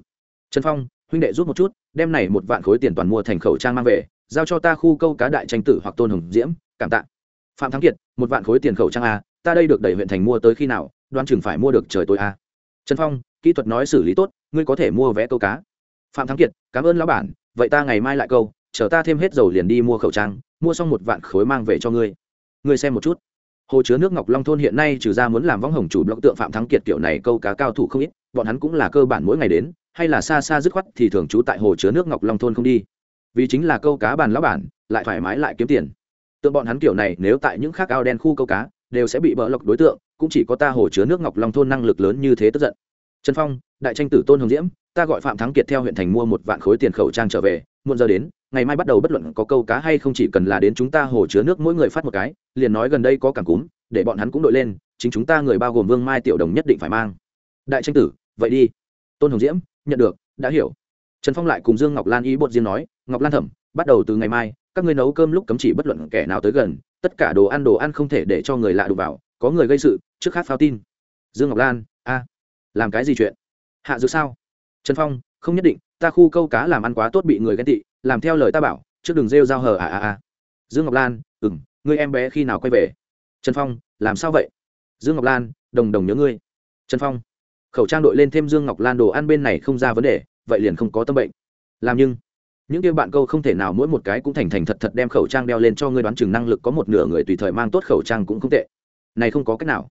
Trần phong, huynh đệ rút một chút, đem này một vạn khối tiền toàn mua thành khẩu trang mang về, giao cho ta khu câu cá đại tranh tử hoặc tôn hồng diễm, cảm tạ phạm thắng kiệt, một vạn khối tiền khẩu trang a, ta đây được đẩy huyện thành mua tới khi nào đoan chừng phải mua được trời tối a. Trần phong, kỹ thuật nói xử lý tốt, ngươi có thể mua vé câu cá. Phạm thắng kiệt, cảm ơn lão bản, vậy ta ngày mai lại câu, chờ ta thêm hết dầu liền đi mua khẩu trang, mua xong một vạn khối mang về cho ngươi. Ngươi xem một chút. Hồ chứa nước ngọc long thôn hiện nay trừ ra muốn làm võng hồng chủ blog tượng phạm thắng kiệt kiểu này câu cá cao thủ không ít, bọn hắn cũng là cơ bản mỗi ngày đến, hay là xa xa dứt khoát thì thường trú tại hồ chứa nước ngọc long thôn không đi. Vì chính là câu cá bàn lão bản, lại thoải mái lại kiếm tiền tượng bọn hắn kiểu này nếu tại những khác ao đen khu câu cá, đều sẽ bị bỡ lọc đối tượng, cũng chỉ có ta hồ chứa nước ngọc long thôn năng lực lớn như thế tức giận. Trần phong, đại tranh tử tôn hồng diễm, ta gọi phạm thắng kiệt theo huyện thành mua một vạn khối tiền khẩu trang trở về, muộn giờ đến, ngày mai bắt đầu bất luận có câu cá hay không chỉ cần là đến chúng ta hồ chứa nước mỗi người phát một cái, liền nói gần đây có cảng cúm, để bọn hắn cũng đội lên, chính chúng ta người bao gồm vương mai tiểu đồng nhất định phải mang. Đại tranh tử, vậy đi. Tôn hồng diễm, nhận được, đã hiểu. Trần phong lại cùng dương ngọc lan ý bột riêng nói, ngọc lan thẩm, bắt đầu từ ngày mai các ngươi nấu cơm lúc cấm chỉ bất luận kẻ nào tới gần, tất cả đồ ăn đồ ăn không thể để cho người lạ đụng vào, có người gây sự, trước khác phao tin. Dương ngọc lan, a, làm cái gì chuyện? Hạ dược sao? Trần phong, không nhất định, ta khu câu cá làm ăn quá tốt bị người ghen tị, làm theo lời ta bảo, trước đường rêu giao hờ à à à dương ngọc lan ừ m người em bé khi nào quay về? Trần phong, làm sao vậy? Dương ngọc lan, đồng đồng nhớ ngươi. Trần phong, khẩu trang đội lên thêm dương ngọc lan đồ ăn bên này không ra vấn đề, vậy liền không có tâm bệnh. Làm nhưng những kia bạn câu không thể nào mỗi một cái cũng thành thành thật thật đem khẩu trang đeo lên cho ngươi đoán chừng năng lực có một nửa người tùy thời mang tốt khẩu trang cũng không tệ. Này không có cách nào.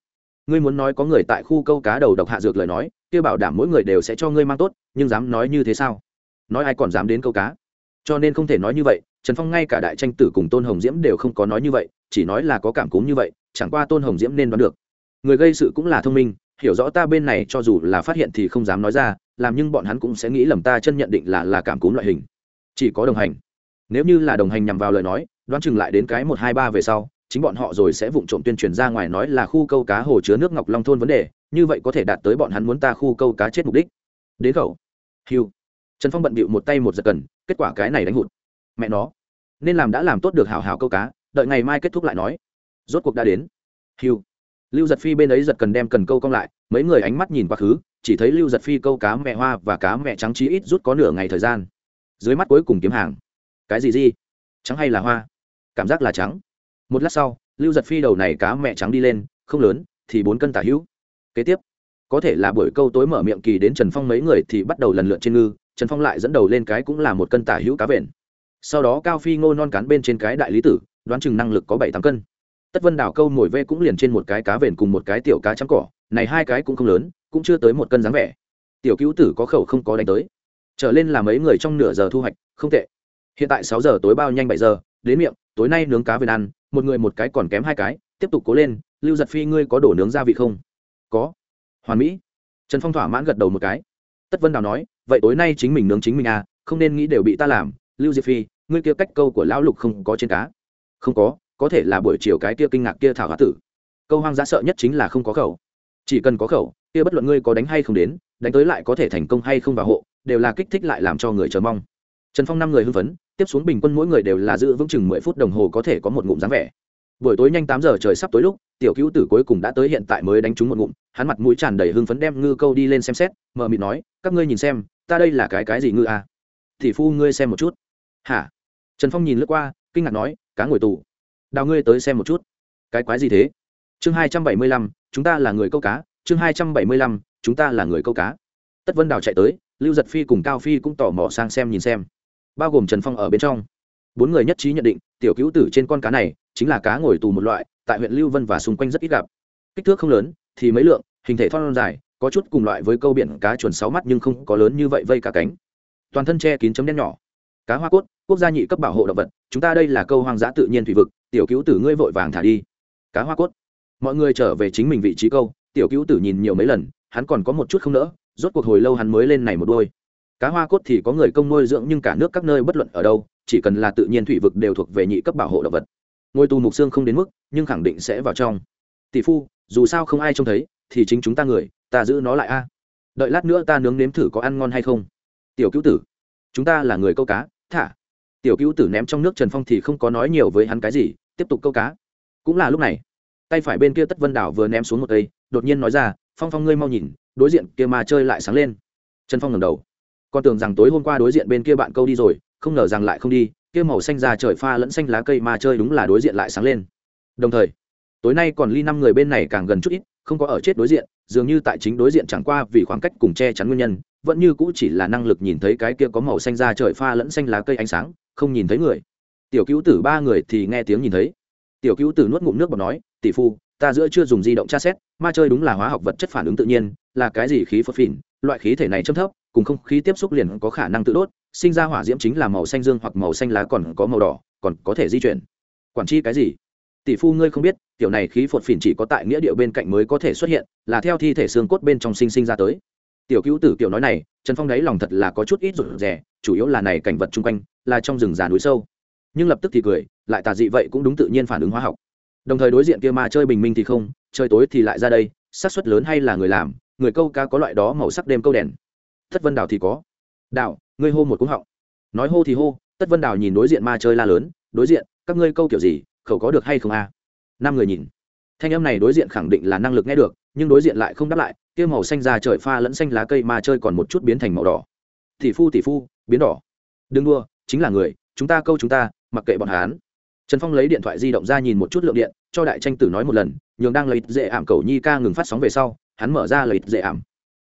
Ngươi muốn nói có người tại khu câu cá đầu độc hạ dược lời nói, kia bảo đảm mỗi người đều sẽ cho ngươi mang tốt, nhưng dám nói như thế sao? Nói ai còn dám đến câu cá? Cho nên không thể nói như vậy, trần phong ngay cả đại tranh tử cùng tôn hồng diễm đều không có nói như vậy, chỉ nói là có cảm cúm như vậy, chẳng qua tôn hồng diễm nên đoán được. Người gây sự cũng là thông minh, hiểu rõ ta bên này cho dù là phát hiện thì không dám nói ra, làm nhưng bọn hắn cũng sẽ nghĩ lầm ta chân nhận định là là cảm cúm loại hình chỉ có đồng hành. Nếu như là đồng hành nhằm vào lời nói, đoán chừng lại đến cái một hai ba về sau, chính bọn họ rồi sẽ vụng trộm tuyên truyền ra ngoài nói là khu câu cá hồ chứa nước ngọc long thôn vấn đề, như vậy có thể đạt tới bọn hắn muốn ta khu câu cá chết mục đích. Đến khẩu. Hiu trần phong bận bịu một tay một giật cần, kết quả cái này đánh hụt. Mẹ nó. Nên làm đã làm tốt được hào hào câu cá, đợi ngày mai kết thúc lại nói. Rốt cuộc đã đến. Hiu lưu giật phi bên ấy giật cần đem cần câu cong lại, mấy người ánh mắt nhìn quá khứ, chỉ thấy lưu giật phi câu cá mẹ hoa và cá mẹ trắng chí ít rút có nửa ngày thời gian dưới mắt cuối cùng kiếm hàng. Cái gì gì? Trắng hay là hoa? Cảm giác là trắng. Một lát sau, lưu giật phi đầu này cá mẹ trắng đi lên, không lớn, thì bốn cân tả hữu. Kế tiếp, có thể là buổi câu tối mở miệng kỳ đến trần phong mấy người thì bắt đầu lần lượt trên ngư, trần phong lại dẫn đầu lên cái cũng là một cân tả hữu cá vện. Sau đó cao phi ngô non cán bên trên cái đại lý tử, đoán chừng năng lực có bảy tám cân. Tất vân đảo câu mồi ve cũng liền trên một cái cá vện cùng một cái tiểu cá trắng cỏ, này hai cái cũng không lớn, cũng chưa tới một cân dáng vẻ. Tiểu cứu tử có khẩu không có đánh tới trở lên là mấy người trong nửa giờ thu hoạch, không tệ. Hiện tại sáu giờ tối bao nhanh bảy giờ, đến miệng, tối nay nướng cá về ăn, một người một cái còn kém hai cái, tiếp tục cố lên, lưu giật phi ngươi có đổ nướng gia vị không? Có. Hoàn mỹ. Trần phong thỏa mãn gật đầu một cái. Tất vân đào nói, vậy tối nay chính mình nướng chính mình à không nên nghĩ đều bị ta làm. Lưu diệp phi, ngươi kia cách câu của lão lục không có trên cá. Không có có thể là buổi chiều cái kia kinh ngạc kia thảo hóa tử. Câu hoang dã sợ nhất chính là không có khẩu. Chỉ cần có khẩu, kia bất luận ngươi có đánh hay không đến, đánh tới lại có thể thành công hay không vào hộ đều là kích thích lại làm cho người chờ mong. Trần phong năm người hưng phấn, tiếp xuống bình quân mỗi người đều là giữ vững chừng mười phút đồng hồ có thể có một ngụm dáng vẻ. Buổi tối nhanh tám giờ trời sắp tối lúc, tiểu cứu tử cuối cùng đã tới hiện tại mới đánh trúng một ngụm, hắn mặt mũi tràn đầy hưng phấn đem ngư câu đi lên xem xét, mờ mịt nói, các ngươi nhìn xem, ta đây là cái cái gì ngư à? thì phu ngươi xem một chút. Hả? Trần phong nhìn lướt qua, kinh ngạc nói, cá ngồi tù. Đào ngươi tới xem một chút. Cái quái gì thế? Chương hai trăm bảy mươi lăm, chúng ta là người câu cá. Chương hai trăm bảy mươi lăm, chúng ta là người câu cá. Tất vân đào chạy tới lưu giật phi cùng cao phi cũng tò mò sang xem nhìn xem. Bao gồm trần phong ở bên trong. Bốn người nhất trí nhận định, tiểu cứu tử trên con cá này chính là cá ngồi tù một loại, tại huyện lưu vân và xung quanh rất ít gặp. Kích thước không lớn, thì mấy lượng, hình thể thon dài, có chút cùng loại với câu biển cá chuồn sáu mắt nhưng không có lớn như vậy vây cả cánh. Toàn thân che kín chấm đen nhỏ. Cá hoa cốt, quốc gia nhị cấp bảo hộ động vật, chúng ta đây là câu hoang dã tự nhiên thủy vực, tiểu cứu tử ngươi vội vàng thả đi. Cá hoa cốt. Mọi người trở về chính mình vị trí câu, tiểu cứu tử nhìn nhiều mấy lần, hắn còn có một chút không nỡ rốt cuộc hồi lâu hắn mới lên này một đôi. Cá hoa cốt thì có người công nuôi dưỡng nhưng cả nước các nơi bất luận ở đâu, chỉ cần là tự nhiên thủy vực đều thuộc về nhị cấp bảo hộ động vật. Ngôi tù mục xương không đến mức, nhưng khẳng định sẽ vào trong. Tỷ phu, dù sao không ai trông thấy, thì chính chúng ta người, ta giữ nó lại a. Đợi lát nữa ta nướng nếm thử có ăn ngon hay không. Tiểu cứu tử, chúng ta là người câu cá, thả. Tiểu cứu tử ném trong nước trần phong thì không có nói nhiều với hắn cái gì, tiếp tục câu cá. Cũng là lúc này, tay phải bên kia tất vân đảo vừa ném xuống một cây, đột nhiên nói ra, phong phong ngươi mau nhìn đối diện kia mà chơi lại sáng lên. Trần phong ngẩng đầu. Con tưởng rằng tối hôm qua đối diện bên kia bạn câu đi rồi, không ngờ rằng lại không đi, kia màu xanh ra trời pha lẫn xanh lá cây mà chơi đúng là đối diện lại sáng lên. Đồng thời, tối nay còn ly năm người bên này càng gần chút ít, không có ở chết đối diện, dường như tại chính đối diện chẳng qua vì khoảng cách cùng che chắn nguyên nhân, vẫn như cũ chỉ là năng lực nhìn thấy cái kia có màu xanh ra trời pha lẫn xanh lá cây ánh sáng, không nhìn thấy người. Tiểu cứu tử ba người thì nghe tiếng nhìn thấy. Tiểu cứu tử nuốt ngụm nước bọt nói, tỷ phu ta giữa chưa dùng di động tra xét, ma chơi đúng là hóa học vật chất phản ứng tự nhiên, là cái gì khí phật phìn, loại khí thể này châm thấp, cùng không khí tiếp xúc liền có khả năng tự đốt, sinh ra hỏa diễm chính là màu xanh dương hoặc màu xanh lá còn có màu đỏ, còn có thể di chuyển. Quản chi cái gì? Tỷ phu ngươi không biết tiểu này khí phột phìn chỉ có tại nghĩa địa bên cạnh mới có thể xuất hiện, là theo thi thể xương cốt bên trong sinh sinh ra tới. Tiểu cứu tử kiểu nói này, trần phong đáy lòng thật là có chút ít rụt rè, chủ yếu là này cảnh vật chung quanh, là trong rừng già núi sâu. Nhưng lập tức thì cười, lại tà dị vậy cũng đúng tự nhiên phản ứng hóa học đồng thời đối diện kia mà chơi bình minh thì không chơi tối thì lại ra đây, xác suất lớn hay là người làm, người câu cá có loại đó màu sắc đêm câu đèn. Tất vân đào thì có. Đào, ngươi hô một cúng họng. Nói hô thì hô tất vân đào nhìn đối diện ma chơi la lớn, đối diện, các ngươi câu kiểu gì, khẩu có được hay không a? À? năm người nhìn. Thanh âm này đối diện khẳng định là năng lực nghe được, nhưng đối diện lại không đáp lại, kia màu xanh ra trời pha lẫn xanh lá cây ma chơi còn một chút biến thành màu đỏ. Tỷ phu tỷ phu, biến đỏ. Đừng đua chính là người, chúng ta câu chúng ta, mặc kệ bọn hán trần phong lấy điện thoại di động ra nhìn một chút lượng điện, cho đại tranh tử nói một lần, nhường đang lấy dễ ảm cầu nhi ca ngừng phát sóng về sau, hắn mở ra lấy dễ ảm.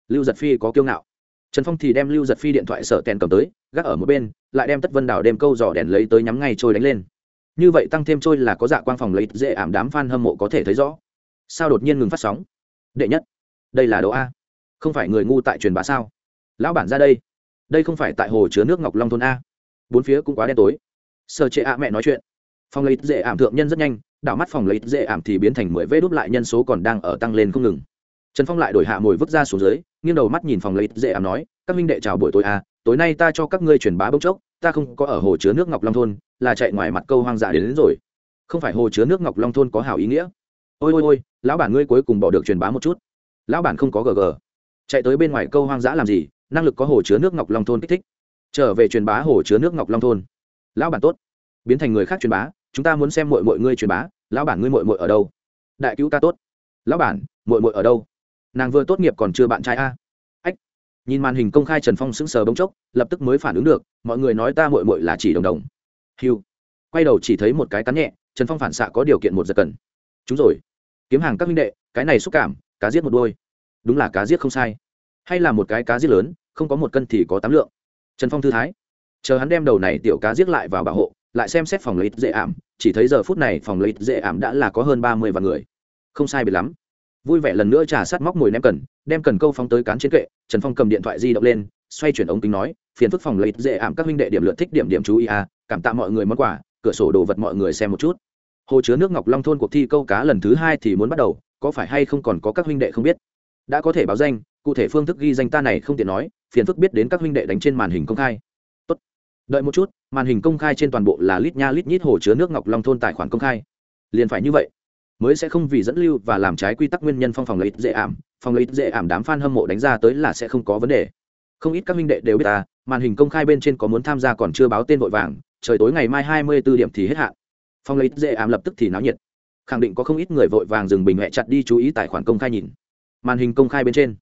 Lưu giật phi có kiêu ngạo. Trần phong thì đem lưu giật phi điện thoại sợ tèn cầm tới, gác ở một bên, lại đem tất vân Đào đem câu dò đèn lấy tới nhắm ngay trôi đánh lên. Như vậy tăng thêm trôi là có dạ quang phòng lấy dễ ảm đám f a n hâm mộ có thể thấy rõ. Sao đột nhiên ngừng phát sóng? Đệ nhất, đây là đồ a. Không phải người ngu tại truyền bá sao? Lão bản ra đây. Đây không phải tại hồ chứa nước ngọc long thôn a. Bốn phía cũng quá đen tối. Sợ chệ a mẹ nói chuyện phòng lấy dễ ảm thượng nhân rất nhanh đảo mắt phòng lấy dễ ảm thì biến thành mười vê đúp lại nhân số còn đang ở tăng lên không ngừng. Trần phong lại đổi hạ mồi vứt ra xuống dưới nghiêng đầu mắt nhìn phòng lấy dễ ảm nói các minh đệ chào buổi tối à, tối nay ta cho các ngươi truyền bá bốc chốc ta không có ở hồ chứa nước ngọc long thôn là chạy ngoài mặt câu hoang dã đến, đến rồi. Không phải hồ chứa nước ngọc long thôn có hảo ý nghĩa. Ôi ôi ôi lão bản ngươi cuối cùng bỏ được truyền bá một chút. Lão bản không có gg chạy tới bên ngoài câu hoang dã làm gì? Năng lực có hồ chứa nước ngọc long thôn kích thích. Trở về truyền bá hồ chứa nước ngọc long thôn. Lão bản tốt biến thành người khác truyền bá, chúng ta muốn xem mọi mọi ngươi truyền bá, lão bản ngươi mội mội ở đâu? Đại cứu ca tốt. Lão bản mội mội ở đâu? Nàng vừa tốt nghiệp còn chưa bạn trai a. Ách. Nhìn màn hình công khai trần phong sững sờ bông chốc, lập tức mới phản ứng được, mọi người nói ta mội mội là chỉ đồng đồng. Hiu quay đầu chỉ thấy một cái cắn nhẹ, trần phong phản xạ có điều kiện một giật cần. Chúng rồi. Kiếm hàng các minh đệ, cái này xúc cảm, cá giết một đôi. Đúng là cá giết không sai. Hay là một cái cá giết lớn, không có một cân thì có tám lượng. Trần phong thư thái. Chờ hắn đem đầu này tiểu cá giết lại vào bảo hộ lại xem xét phòng lấy dễ ảm, chỉ thấy giờ phút này phòng lấy dễ ảm đã là có hơn ba mươi vạn người. Không sai biệt lắm. Vui vẻ lần nữa trà sát móc mồi ném cần, đem cần câu phóng tới cán trên kệ, trần phong cầm điện thoại di động lên, xoay chuyển ống kính nói, phiền phức phòng lấy dễ ảm các huynh đệ điểm lượt thích điểm điểm chú ý à cảm tạ mọi người món quà, cửa sổ đồ vật mọi người xem một chút. Hồ chứa nước ngọc long thôn cuộc thi câu cá lần thứ hai thì muốn bắt đầu, có phải hay không còn có các huynh đệ không biết? Đã có thể báo danh, cụ thể phương thức ghi danh ta này không tiện nói, phiền phức biết đến các huynh đệ đánh trên màn hình công khai đợi một chút, màn hình công khai trên toàn bộ là lít nha lít nhít hồ chứa nước ngọc long thôn tài khoản công khai. Liền phải như vậy, mới sẽ không vì dẫn lưu và làm trái quy tắc nguyên nhân phong phòng lấy dễ ảm, phòng lấy dễ ảm đám f a n hâm mộ đánh ra tới là sẽ không có vấn đề. Không ít các minh đệ đều biết ta, màn hình công khai bên trên có muốn tham gia còn chưa báo tên vội vàng, trời tối ngày mai hai mươi b ố điểm thì hết hạn. Phòng lấy dễ ảm lập tức thì náo nhiệt. Khẳng định có không ít người vội vàng dừng bình huệ chặt đi chú ý tài khoản công khai nhìn. Màn hình công khai bên trên,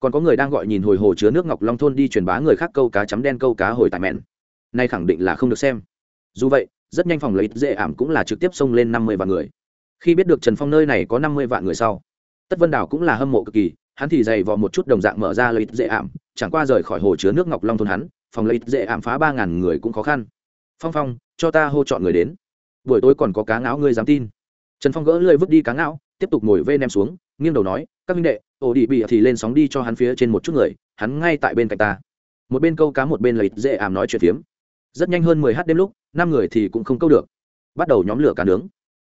còn có người đang gọi nhìn hồi hồ chứa nước ngọc long thôn đi truyền bá người khác câu cá chấm đen câu cá hồi tại mẹn nay khẳng định là không được xem. Dù vậy rất nhanh phòng lấy dễ ảm cũng là trực tiếp xông lên năm mươi vạn người. Khi biết được trần phong nơi này có năm mươi vạn người sau tất vân đảo cũng là hâm mộ cực kỳ hắn thì dày vò một chút đồng dạng mở ra lấy dễ ảm chẳng qua rời khỏi hồ chứa nước ngọc long thôn hắn phòng lấy dễ ảm phá ba ngàn người cũng khó khăn. Phong phong cho ta hô chọn người đến. Buổi tối còn có cá ngáo ngươi dám tin. Trần phong gỡ lơi vứt đi cá ngáo, tiếp tục ngồi vê nem xuống nghiêng đầu nói các minh đệ ổ đi bị thì lên sóng đi cho hắn phía trên một chút người hắn ngay tại bên cạnh ta. Một bên câu cá một bên lấy dễ ảm nói chuyện phiếm rất nhanh hơn mười h đêm lúc, năm người thì cũng không câu được. Bắt đầu nhóm lửa cá nướng.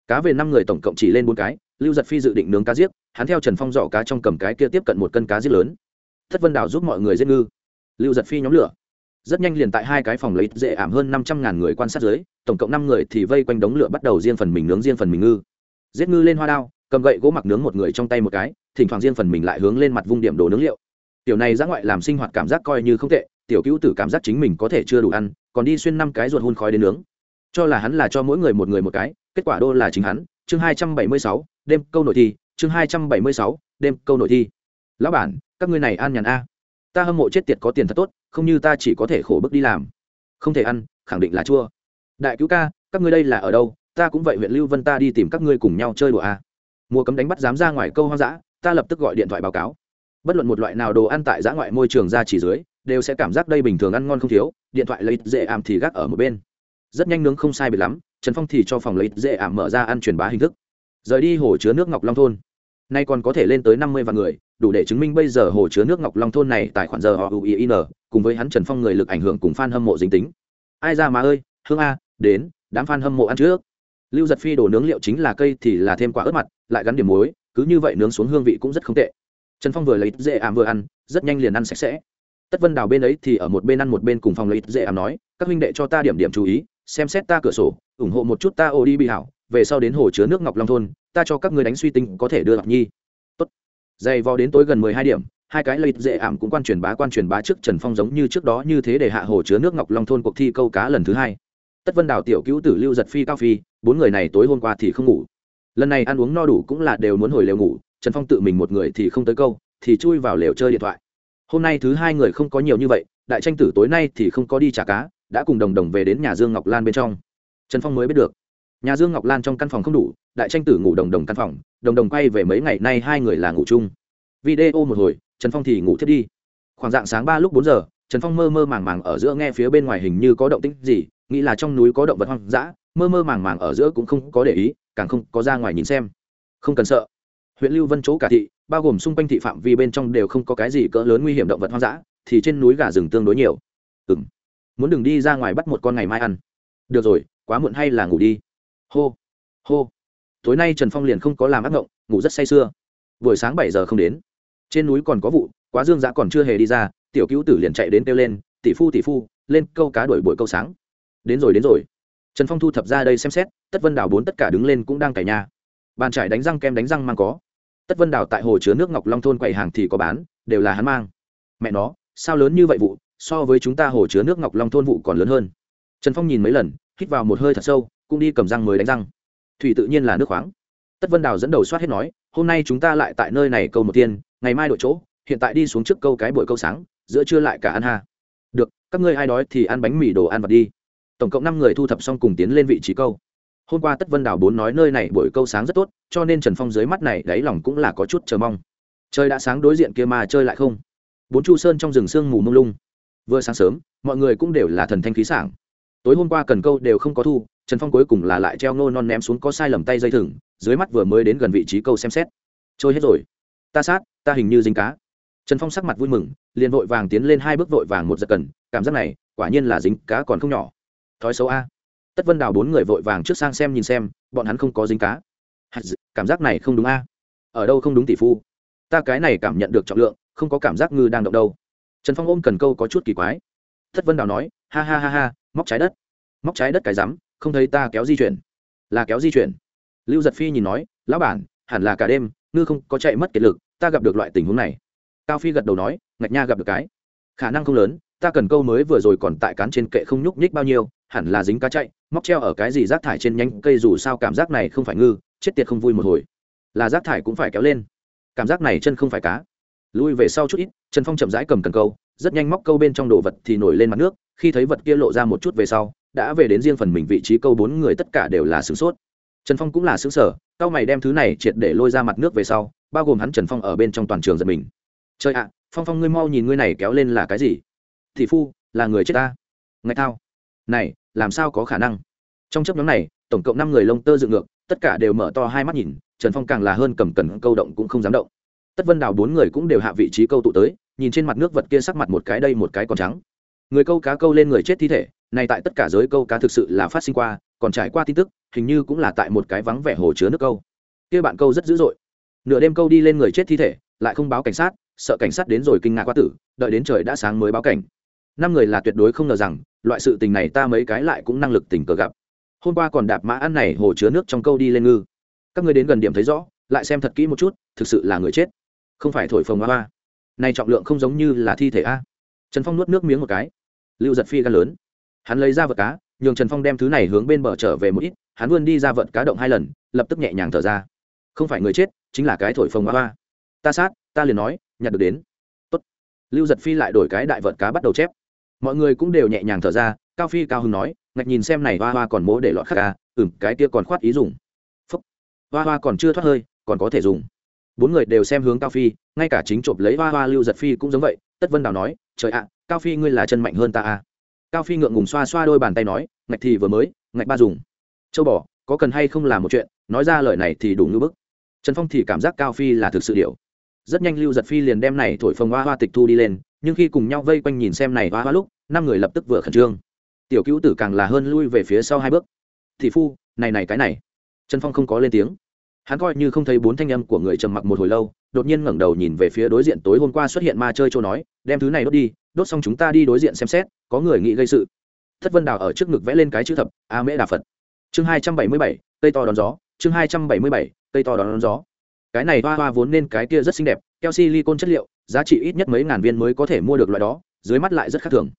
Cá về năm người tổng cộng chỉ lên bốn cái, lưu giật phi dự định nướng cá giết, hắn theo trần phong dọ cá trong cầm cái kia tiếp cận một cân cá giết lớn. Thất vân đào giúp mọi người giết ngư. Lưu giật phi nhóm lửa. Rất nhanh liền tại hai cái phòng lấy dễ ảm hơn năm trăm ngàn người quan sát dưới, tổng cộng năm người thì vây quanh đống lửa bắt đầu riêng phần mình nướng riêng phần mình ngư. Giết ngư lên hoa đao, cầm gậy gỗ mặc nướng một người trong tay một cái, thỉnh thoảng riêng phần mình lại hướng lên mặt vung điểm đồ nướng liệu. Tiểu này ra ngoại làm sinh hoạt cảm giác coi như không tệ, tiểu cứu tử cảm giác chính mình có thể chưa đủ ăn còn đi xuyên năm cái ruột hun khói đến nướng. Cho là hắn là cho mỗi người một người một cái, kết quả đô là chính hắn. Chương hai trăm bảy mươi sáu, đêm câu nội thi. Chương hai trăm bảy mươi sáu, đêm câu nội thi. Lão bản, các ngươi này an nhàn a. Ta hâm mộ chết tiệt có tiền thật tốt, không như ta chỉ có thể khổ bức đi làm. Không thể ăn, khẳng định là chua. Đại cứu ca, các ngươi đây là ở đâu? Ta cũng vậy huyện lưu vân ta đi tìm các ngươi cùng nhau chơi đùa a. Mùa cấm đánh bắt dám ra ngoài câu hoang dã, ta lập tức gọi điện thoại báo cáo. Bất luận một loại nào đồ ăn tại dã ngoại môi trường ra chỉ dưới đều sẽ cảm giác đây bình thường ăn ngon không thiếu, điện thoại lấy dễ ảm thì gác ở một bên. Rất nhanh nướng không sai biệt lắm, trần phong thì cho phòng lấy dễ ảm mở ra ăn truyền bá hình thức. Rời đi hồ chứa nước ngọc long thôn. Nay còn có thể lên tới năm mươi vạn người, đủ để chứng minh bây giờ hồ chứa nước ngọc long thôn này tại khoản giờ họ uin cùng với hắn trần phong người lực ảnh hưởng cùng f a n hâm mộ dính tính. Ai ra mà ơi, hương a, đến, đám f a n hâm mộ ăn trước. Lưu giật phi đồ nướng liệu chính là cây thì là thêm quả ớt mặt, lại gắn điểm muối, cứ như vậy nướng xuống hương vị cũng rất không tệ. Trần phong vừa lấy dễ ảm vừa ăn, rất nhanh liền ăn sạch sẽ tất vân đào bên ấy thì ở một bên ăn một bên cùng phòng lợi dễ ảm nói, các huynh đệ cho ta điểm điểm chú ý, xem xét ta cửa sổ, ủng hộ một chút ta ô đi bị hảo, về sau đến hồ chứa nước ngọc long thôn, ta cho các người đánh suy tinh có thể đưa ngọc nhi. Tốt. Dày vò đến tối gần mười hai điểm, hai cái lợi dễ ảm cũng quan truyền bá quan truyền bá trước trần phong giống như trước đó như thế để hạ hồ chứa nước ngọc long thôn cuộc thi câu cá lần thứ hai. Tất vân đào tiểu cứu tử lưu giật phi cao phi, bốn người này tối hôm qua thì không ngủ. Lần này ăn uống no đủ cũng là đều muốn hồi lều ngủ, trần phong tự mình một người thì không tới câu, thì chui vào lều chơi điện thoại hôm nay thứ hai người không có nhiều như vậy, đại tranh tử tối nay thì không có đi trả cá, đã cùng đồng đồng về đến nhà dương ngọc lan bên trong. Trần phong mới biết được. Nhà dương ngọc lan trong căn phòng không đủ, đại tranh tử ngủ đồng đồng căn phòng, đồng đồng quay về mấy ngày nay hai người là ngủ chung. Video một hồi, trần phong thì ngủ thiết đi. Khoảng dạng sáng ba lúc bốn giờ, trần phong mơ mơ màng màng ở giữa nghe phía bên ngoài hình như có động tĩnh gì, nghĩ là trong núi có động vật hoang dã, mơ mơ màng màng ở giữa cũng không có để ý, càng không có ra ngoài nhìn xem. Không cần sợ huyện lưu vân chỗ cả thị, bao gồm xung quanh thị phạm vi bên trong đều không có cái gì cỡ lớn nguy hiểm động vật hoang dã, thì trên núi gà rừng tương đối nhiều. Ừ m muốn đừng đi ra ngoài bắt một con ngày mai ăn. Được rồi, quá muộn hay là ngủ đi. Hô. Hô. Tối nay trần phong liền không có làm ác ngộng, ngủ rất say sưa. Buổi sáng bảy giờ không đến. Trên núi còn có vụ, quá dương dã còn chưa hề đi ra, tiểu cứu tử liền chạy đến kêu lên, tỷ phu tỷ phu, lên câu cá đổi buổi câu sáng. Đến rồi đến rồi. Trần phong thu thập ra đây xem xét, tất vân đảo bốn tất cả đứng lên cũng đang cải nhà. Bàn trải đánh răng kem đánh răng mang có tất vân đào tại hồ chứa nước ngọc long thôn quầy hàng thì có bán, đều là hắn mang. Mẹ nó, sao lớn như vậy vụ, so với chúng ta hồ chứa nước ngọc long thôn vụ còn lớn hơn. Trần phong nhìn mấy lần, hít vào một hơi thật sâu, cũng đi cầm răng mới đánh răng. Thủy tự nhiên là nước khoáng. Tất vân đào dẫn đầu soát hết nói, hôm nay chúng ta lại tại nơi này câu một tiên, ngày mai đổi chỗ, hiện tại đi xuống trước câu cái buổi câu sáng, giữa trưa lại cả ăn ha. Được, các ngươi ai đói thì ăn bánh mì đồ ăn vặt đi. Tổng cộng năm người thu thập xong cùng tiến lên vị trí câu hôm qua tất vân đào bốn nói nơi này buổi câu sáng rất tốt, cho nên trần phong dưới mắt này đáy lòng cũng là có chút chờ mong. Trời đã sáng đối diện kia mà chơi lại không? Bốn chu sơn trong rừng sương mù mông lung. Vừa sáng sớm, mọi người cũng đều là thần thanh khí sảng. Tối hôm qua cần câu đều không có thu, trần phong cuối cùng là lại treo nô non ném xuống có sai lầm tay dây thừng, dưới mắt vừa mới đến gần vị trí câu xem xét. Trôi hết rồi. Ta sát, ta hình như dính cá. Trần phong sắc mặt vui mừng, liền vội vàng tiến lên hai bước vội vàng một giật cần, cảm giác này quả nhiên là dính cá còn không nhỏ. Thói xấu a tất vân đào bốn người vội vàng trước sang xem nhìn xem, bọn hắn không có dính cá. Cảm giác này không đúng a. Ở đâu không đúng tỷ phu? Ta cái này cảm nhận được trọng lượng, không có cảm giác ngư đang động đâu. Trần phong ôm cần câu có chút kỳ quái. Tất vân đào nói, ha ha ha ha, móc trái đất. Móc trái đất cái rắm, không thấy ta kéo di chuyển. Là kéo di chuyển. Lưu giật phi nhìn nói, lão bản, hẳn là cả đêm, ngư không có chạy mất kiệt lực, ta gặp được loại tình huống này. Cao phi gật đầu nói, ngạch nha gặp được cái. Khả năng không lớn ta cần câu mới vừa rồi còn tại cán trên kệ không nhúc nhích bao nhiêu, hẳn là dính cá chạy, móc treo ở cái gì rác thải trên nhánh cây dù sao cảm giác này không phải ngư, chết tiệt không vui một hồi. Là rác thải cũng phải kéo lên. Cảm giác này chân không phải cá. Lui về sau chút ít, trần phong chậm rãi cầm cần câu, rất nhanh móc câu bên trong đồ vật thì nổi lên mặt nước, khi thấy vật kia lộ ra một chút về sau, đã về đến riêng phần mình vị trí câu bốn người tất cả đều là sửng sốt. Trần phong cũng là xứng sở cao mày đem thứ này triệt để lôi ra mặt nước về sau, bao gồm hắn trần phong ở bên trong toàn trường giật mình. Trời ạ, phong phong ngươi mau nhìn ngươi này kéo lên là cái gì? Thị phu, là người chết ta. Ngạch thao. Này, làm sao có khả năng? Trong chấp nhóm này, tổng cộng năm người lông tơ dựng ngược, tất cả đều mở to hai mắt nhìn, trần phong càng là hơn cầm cần câu động cũng không dám động. Tất vân đào bốn người cũng đều hạ vị trí câu tụ tới, nhìn trên mặt nước vật kia sắc mặt một cái đây một cái còn trắng. Người câu cá câu lên người chết thi thể, này tại tất cả giới câu cá thực sự là phát sinh qua, còn trải qua tin tức, hình như cũng là tại một cái vắng vẻ hồ chứa nước câu. Kia bạn câu rất dữ dội. Nửa đêm câu đi lên người chết thi thể, lại không báo cảnh sát, sợ cảnh sát đến rồi kinh ngạc qua tử, đợi đến trời đã sáng mới báo cảnh năm người là tuyệt đối không ngờ rằng, loại sự tình này ta mấy cái lại cũng năng lực tình cờ gặp. Hôm qua còn đạp mã ăn này hồ chứa nước trong câu đi lên ngư. Các người đến gần điểm thấy rõ, lại xem thật kỹ một chút, thực sự là người chết. Không phải thổi phồng hoa. Hoa này trọng lượng không giống như là thi thể a. Trần phong nuốt nước miếng một cái. Lưu giật phi gan lớn. Hắn lấy ra vật cá, nhường trần phong đem thứ này hướng bên bờ trở về một ít, hắn vươn đi ra vật cá động hai lần, lập tức nhẹ nhàng thở ra. Không phải người chết, chính là cái thổi phồng hoa hoa. Ta sát, ta liền nói, nhặt được đến. Tốt. lưu giật phi lại đổi cái đại vật cá bắt đầu chép mọi người cũng đều nhẹ nhàng thở ra cao phi cao hưng nói ngạch nhìn xem này hoa hoa còn mố để lọt khắc ca ừm, cái kia còn khoát ý dùng. Phúc. Hoa hoa còn chưa thoát hơi còn có thể dùng. Bốn người đều xem hướng cao phi ngay cả chính chộp lấy hoa hoa lưu giật phi cũng giống vậy tất vân đào nói trời ạ cao phi ngươi là chân mạnh hơn ta à. Cao phi ngượng ngùng xoa xoa đôi bàn tay nói ngạch thì vừa mới ngạch ba dùng. Châu bỏ có cần hay không làm một chuyện? Nói ra lời này thì đủ ngưỡng bức. Trần phong thì cảm giác cao phi là thực sự điều rất nhanh lưu giật phi liền đem này thổi phồng hoa hoa tịch thu đi lên, nhưng khi cùng nhau vây quanh nhìn xem này hoa hoa lúc, năm người lập tức vừa khẩn trương. Tiểu cứu tử càng là hơn lui về phía sau hai bước. Thị phu, này này cái này. Trần phong không có lên tiếng. Hắn coi như không thấy bốn thanh âm của người trầm mặc một hồi lâu, đột nhiên ngẩng đầu nhìn về phía đối diện tối hôm qua xuất hiện ma chơi châu nói, đem thứ này đốt đi, đốt xong chúng ta đi đối diện xem xét, có người nghĩ gây sự. Thất vân đào ở trước ngực vẽ lên cái chữ thập, a mễ đà phật. Chương hai trăm bảy mươi bảy, cây to đón gió, chương hai trăm bảy mươi bảy, cây to đón gió cái này hoa hoa vốn nên cái kia rất xinh đẹp, keo silicon chất liệu, giá trị ít nhất mấy ngàn viên mới có thể mua được loại đó, dưới mắt lại rất khác thường.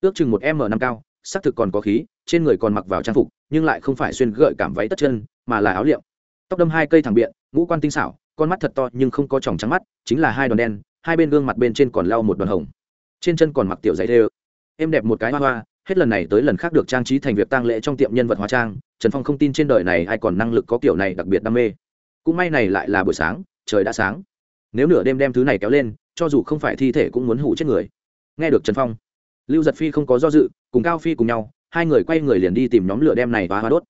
Ước chừng một m năm cao, xác thực còn có khí, trên người còn mặc vào trang phục, nhưng lại không phải xuyên gợi cảm váy tất chân, mà là áo liệm tóc đâm hai cây thẳng biện, ngũ quan tinh xảo, con mắt thật to nhưng không có tròng trắng mắt, chính là hai đòn đen, hai bên gương mặt bên trên còn lau một đòn hồng. Trên chân còn mặc tiểu giày đê em đẹp một cái hoa hoa, hết lần này tới lần khác được trang trí thành việc tang lễ trong tiệm nhân vật hóa trang, trần phong không tin trên đời này ai còn năng lực có kiểu này đặc biệt đam mê cũng may này lại là buổi sáng, trời đã sáng. Nếu nửa đêm đem thứ này kéo lên, cho dù không phải thi thể cũng muốn hủ chết người. Nghe được trần phong, lưu giật phi không có do dự, cùng cao phi cùng nhau, hai người quay người liền đi tìm nhóm lửa đem này và hoa đốt.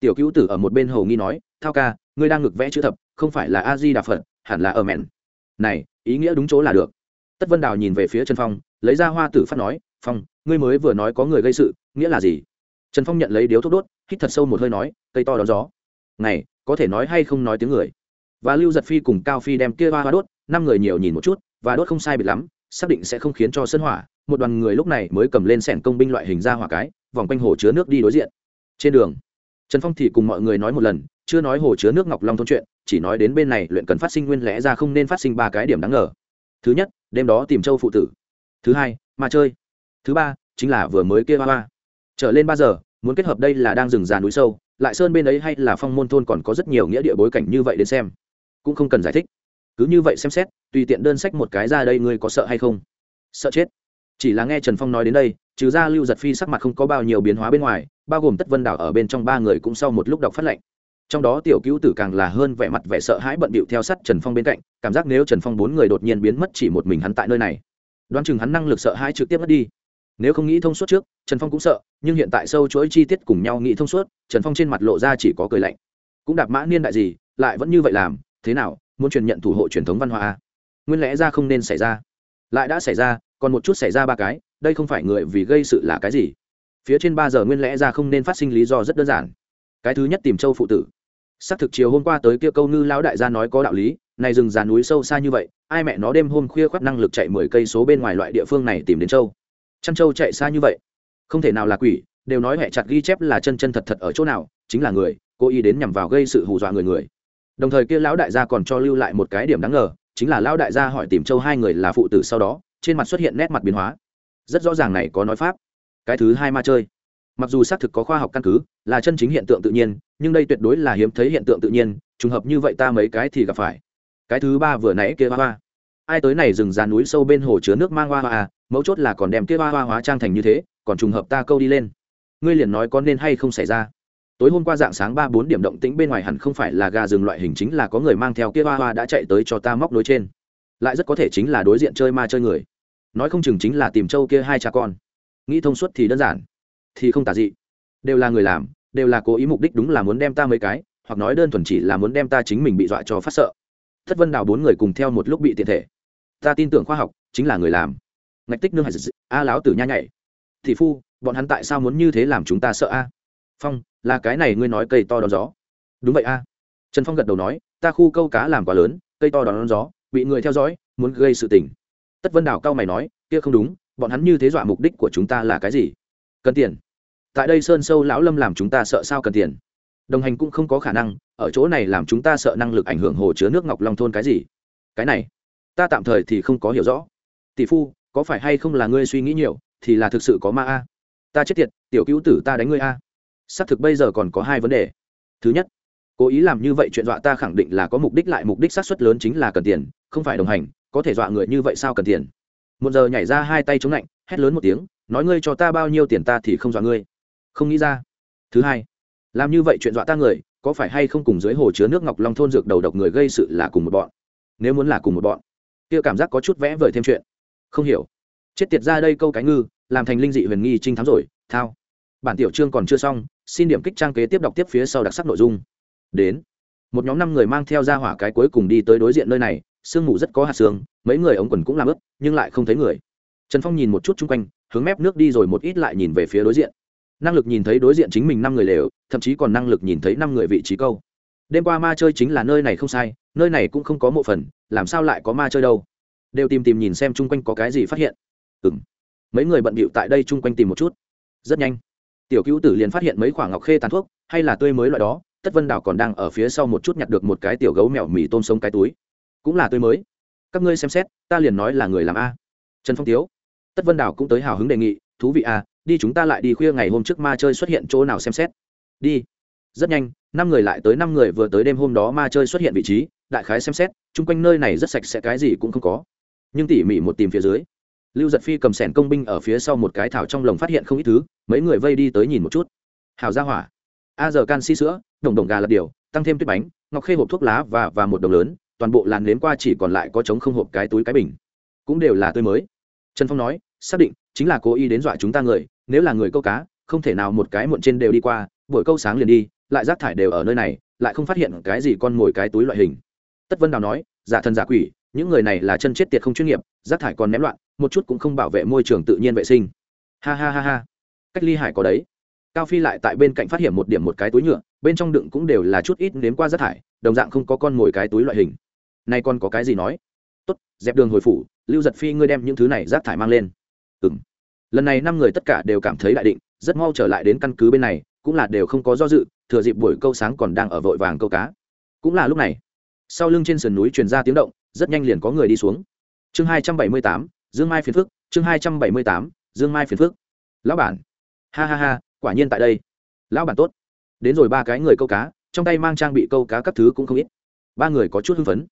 Tiểu cứu tử ở một bên hầu nghi nói, thao ca, ngươi đang ngực vẽ chữ thập, không phải là a di đà phật, hẳn là ở mẹn. Này, ý nghĩa đúng chỗ là được. Tất vân đào nhìn về phía trần phong, lấy ra hoa tử phát nói, phong, ngươi mới vừa nói có người gây sự, nghĩa là gì? Trần phong nhận lấy điếu thuốc đốt, hít thật sâu một hơi nói, cây to đón gió. Này có thể nói hay không nói tiếng người. Và lưu giật phi cùng cao phi đem kia hoa hoa đốt, năm người nhiều nhìn một chút, và đốt không sai biệt lắm, xác định sẽ không khiến cho sân hỏa. Một đoàn người lúc này mới cầm lên sẻn công binh loại hình ra hỏa cái, vòng quanh hồ chứa nước đi đối diện. Trên đường, trần phong thì cùng mọi người nói một lần, chưa nói hồ chứa nước ngọc long thôn chuyện, chỉ nói đến bên này luyện cần phát sinh nguyên lẽ ra không nên phát sinh ba cái điểm đáng ngờ. Thứ nhất, đêm đó tìm châu phụ tử. Thứ hai, mà chơi. Thứ ba, chính là vừa mới kia hoa hoa. Trở lên ba giờ, muốn kết hợp đây là đang rừng già núi sâu lại sơn bên ấy hay là phong môn thôn còn có rất nhiều nghĩa địa bối cảnh như vậy đến xem. Cũng không cần giải thích. Cứ như vậy xem xét, tùy tiện đơn sách một cái ra đây ngươi có sợ hay không? Sợ chết. Chỉ là nghe trần phong nói đến đây, trừ ra lưu giật phi sắc mặt không có bao nhiêu biến hóa bên ngoài, bao gồm tất vân đảo ở bên trong ba người cũng sau một lúc đọc phát lệnh. Trong đó tiểu cứu tử càng là hơn vẻ mặt vẻ sợ hãi bận bịu theo sát trần phong bên cạnh, cảm giác nếu trần phong bốn người đột nhiên biến mất chỉ một mình hắn tại nơi này. Đoán chừng hắn năng lực sợ hãi trực tiếp mất đi nếu không nghĩ thông suốt trước, trần phong cũng sợ, nhưng hiện tại sâu chuỗi chi tiết cùng nhau nghĩ thông suốt, trần phong trên mặt lộ ra chỉ có cười lạnh. Cũng đạp mã niên đại gì, lại vẫn như vậy làm, thế nào, muốn truyền nhận thủ hộ truyền thống văn hóa à? nguyên lẽ ra không nên xảy ra. Lại đã xảy ra, còn một chút xảy ra ba cái, đây không phải người vì gây sự là cái gì? Phía trên ba giờ nguyên lẽ ra không nên phát sinh lý do rất đơn giản. Cái thứ nhất tìm châu phụ tử. Xác thực chiều hôm qua tới kia câu ngư lão đại gia nói có đạo lý, này rừng già núi sâu xa như vậy, ai mẹ nó đêm hôm khuya khoác năng lực chạy mười cây số bên ngoài loại địa phương này tìm đến châu? Chăn trâu chạy xa như vậy, không thể nào là quỷ, đều nói hẹ chặt ghi chép là chân chân thật thật ở chỗ nào, chính là người, cố ý đến nhằm vào gây sự hù dọa người người. Đồng thời kia lão đại gia còn cho lưu lại một cái điểm đáng ngờ, chính là lão đại gia hỏi tìm châu hai người là phụ tử sau đó, trên mặt xuất hiện nét mặt biến hóa. Rất rõ ràng này có nói pháp. Cái thứ hai ma chơi. Mặc dù xác thực có khoa học căn cứ, là chân chính hiện tượng tự nhiên, nhưng đây tuyệt đối là hiếm thấy hiện tượng tự nhiên, trùng hợp như vậy ta mấy cái thì gặp phải. Cái thứ ba vừa nãy kia hoa hoa. Ai tới này rừng già núi sâu bên hồ chứa nước mang hoa hoa à mấu chốt là còn đem kia hoa hoa hóa trang thành như thế, còn trùng hợp ta câu đi lên. Ngươi liền nói có nên hay không xảy ra. Tối hôm qua dạng sáng ba bốn điểm động tĩnh bên ngoài hẳn không phải là gà rừng loại hình, chính là có người mang theo kia hoa hoa đã chạy tới cho ta móc đối trên. Lại rất có thể chính là đối diện chơi ma chơi người. Nói không chừng chính là tìm châu kia hai cha con. Nghĩ thông suốt thì đơn giản, thì không tả dị. Đều là người làm, đều là cố ý mục đích đúng là muốn đem ta mấy cái, hoặc nói đơn thuần chỉ là muốn đem ta chính mình bị dọa cho phát sợ. Thất vân đào bốn người cùng theo một lúc bị tiện thể. Ta tin tưởng khoa học, chính là người làm ngạch tích nương hải a láo tử nha nhảy. Thị phu, bọn hắn tại sao muốn như thế làm chúng ta sợ a? Phong, là cái này ngươi nói cây to đón gió. Đúng vậy a. Trần phong gật đầu nói, ta khu câu cá làm quá lớn, cây to đón gió, bị người theo dõi, muốn gây sự tình. Tất vân đào cao mày nói, kia không đúng, bọn hắn như thế dọa mục đích của chúng ta là cái gì? Cần tiền. Tại đây sơn sâu lão lâm làm chúng ta sợ sao cần tiền? Đồng hành cũng không có khả năng, ở chỗ này làm chúng ta sợ năng lực ảnh hưởng hồ chứa nước ngọc long thôn cái gì? Cái này, ta tạm thời thì không có hiểu rõ. Tỷ phu có phải hay không là ngươi suy nghĩ nhiều, thì là thực sự có ma a. Ta chết tiệt, tiểu cứu tử ta đánh ngươi a. Xác thực bây giờ còn có hai vấn đề. Thứ nhất, cố ý làm như vậy chuyện dọa ta khẳng định là có mục đích lại mục đích sát xuất lớn chính là cần tiền, không phải đồng hành, có thể dọa người như vậy sao cần tiền? Một giờ nhảy ra hai tay chống lạnh, hét lớn một tiếng, nói ngươi cho ta bao nhiêu tiền ta thì không dọa ngươi. Không nghĩ ra. Thứ hai, làm như vậy chuyện dọa ta người, có phải hay không cùng dưới hồ chứa nước ngọc long thôn dược đầu độc người gây sự là cùng một bọn? Nếu muốn là cùng một bọn, kia cảm giác có chút vẽ vời thêm chuyện không hiểu. Chết tiệt ra đây câu cái ngư, làm thành linh dị huyền nghi trinh thám rồi, thao. Bản tiểu chương còn chưa xong, xin điểm kích trang kế tiếp đọc tiếp phía sau đặc sắc nội dung. Đến. Một nhóm năm người mang theo ra hỏa cái cuối cùng đi tới đối diện nơi này, sương mù rất có hạt sương, mấy người ống quần cũng làm ướt, nhưng lại không thấy người. Trần phong nhìn một chút chung quanh, hướng mép nước đi rồi một ít lại nhìn về phía đối diện. Năng lực nhìn thấy đối diện chính mình năm người lều, thậm chí còn năng lực nhìn thấy năm người vị trí câu. Đêm qua ma chơi chính là nơi này không sai, nơi này cũng không có mộ phần, làm sao lại có ma chơi đâu? Đều tìm tìm nhìn xem chung quanh có cái gì phát hiện. Ừ m mấy người bận bịu tại đây chung quanh tìm một chút. Rất nhanh. Tiểu cứu tử liền phát hiện mấy khoảng ngọc khê tàn thuốc, hay là tươi mới loại đó, tất vân đảo còn đang ở phía sau một chút nhặt được một cái tiểu gấu mèo mì tôm sống cái túi. Cũng là tươi mới. Các ngươi xem xét, ta liền nói là người làm a. Trần phong tiếu. Tất vân đào cũng tới hào hứng đề nghị, thú vị a, đi chúng ta lại đi khuya ngày hôm trước ma chơi xuất hiện chỗ nào xem xét. Đi. Rất nhanh, năm người lại tới năm người vừa tới đêm hôm đó ma chơi xuất hiện vị trí, đại khái xem xét, chung quanh nơi này rất sạch sẽ, cái gì cũng không có nhưng tỉ mỉ một tìm phía dưới, lưu giật phi cầm sẻn công binh ở phía sau một cái thảo trong lồng phát hiện không ít thứ, mấy người vây đi tới nhìn một chút. Hào ra hỏa, a giờ canxi sữa, đồng đồng gà lật điều, tăng thêm tuyết bánh, ngọc khê hộp thuốc lá và và một đồng lớn, toàn bộ làn nếm qua chỉ còn lại có trống không hộp cái túi cái bình. Cũng đều là tươi mới. Trần phong nói, xác định, chính là cố ý đến dọa chúng ta người, nếu là người câu cá, không thể nào một cái muộn trên đều đi qua, buổi câu sáng liền đi, lại rác thải đều ở nơi này, lại không phát hiện cái gì con mồi cái túi loại hình. Tất vân đào nói, giả thần giả quỷ những người này là chân chết tiệt không chuyên nghiệp, rác thải còn ném loạn, một chút cũng không bảo vệ môi trường tự nhiên vệ sinh. Ha ha ha ha. Cách ly hải có đấy. Cao phi lại tại bên cạnh phát hiện một điểm một cái túi nhựa, bên trong đựng cũng đều là chút ít nếm qua rác thải, đồng dạng không có con mồi cái túi loại hình. Nay còn có cái gì nói? Tốt, dẹp đường hồi phủ, lưu giật phi ngươi đem những thứ này rác thải mang lên. Ừ m lần này năm người tất cả đều cảm thấy đại định, rất mau trở lại đến căn cứ bên này, cũng là đều không có do dự, thừa dịp buổi câu sáng còn đang ở vội vàng câu cá. Cũng là lúc này sau lưng trên sườn núi truyền ra tiếng động, rất nhanh liền có người đi xuống. Chương hai trăm bảy mươi tám, dương mai phiền phước chương hai trăm bảy mươi tám, dương mai phiền phước lão bản. Ha ha ha, quả nhiên tại đây. Lão bản tốt. Đến rồi ba cái người câu cá, trong tay mang trang bị câu cá các thứ cũng không ít. Ba người có chút hưng phấn.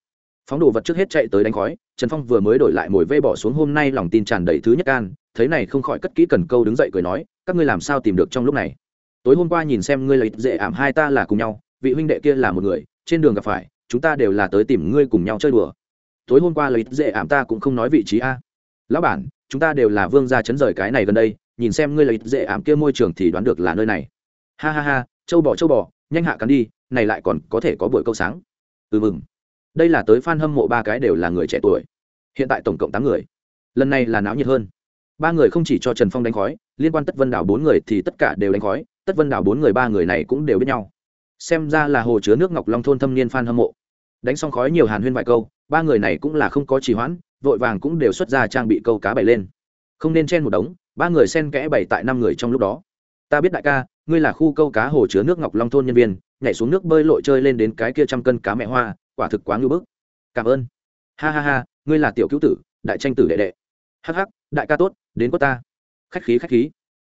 Phóng đồ vật trước hết chạy tới đánh khói, trần phong vừa mới đổi lại mồi vây bỏ xuống hôm nay lòng tin tràn đầy thứ nhất can, thấy này không khỏi cất kỹ cần câu đứng dậy cười nói, các ngươi làm sao tìm được trong lúc này? Tối hôm qua nhìn xem ngươi lấy dễ ảm hai ta là cùng nhau, vị huynh đệ kia là một người, trên đường gặp phải chúng ta đều là tới tìm ngươi cùng nhau chơi đùa. Tối hôm qua lấy dễ ảm ta cũng không nói vị trí a. Lão bản, chúng ta đều là vương gia chấn rời cái này gần đây, nhìn xem ngươi lấy dễ ảm kia môi trường thì đoán được là nơi này. Ha ha ha, châu bò châu bò, nhanh hạ cắn đi, này lại còn có thể có buổi câu sáng. Ừ mừng. Đây là tới f a n hâm mộ ba cái đều là người trẻ tuổi. Hiện tại tổng cộng tám người. Lần này là náo nhiệt hơn. Ba người không chỉ cho trần phong đánh khói, liên quan tất vân đảo bốn người thì tất cả đều đánh khói, tất vân đảo bốn người ba người này cũng đều biết nhau. Xem ra là hồ chứa nước ngọc long thôn thâm niên f a n hâm mộ đánh xong khói nhiều hàn huyên vài câu, ba người này cũng là không có trì hoãn, vội vàng cũng đều xuất ra trang bị câu cá bày lên. Không nên chen một đống, ba người sen kẽ bày tại năm người trong lúc đó. Ta biết đại ca, ngươi là khu câu cá hồ chứa nước ngọc long thôn nhân viên, nhảy xuống nước bơi lội chơi lên đến cái kia trăm cân cá mẹ hoa, quả thực quá ngưỡng bức. Cảm ơn. Ha ha ha, ngươi là tiểu cứu tử, đại tranh tử đệ đệ. Hắc hắc, đại ca tốt, đến có ta. Khách khí khách khí.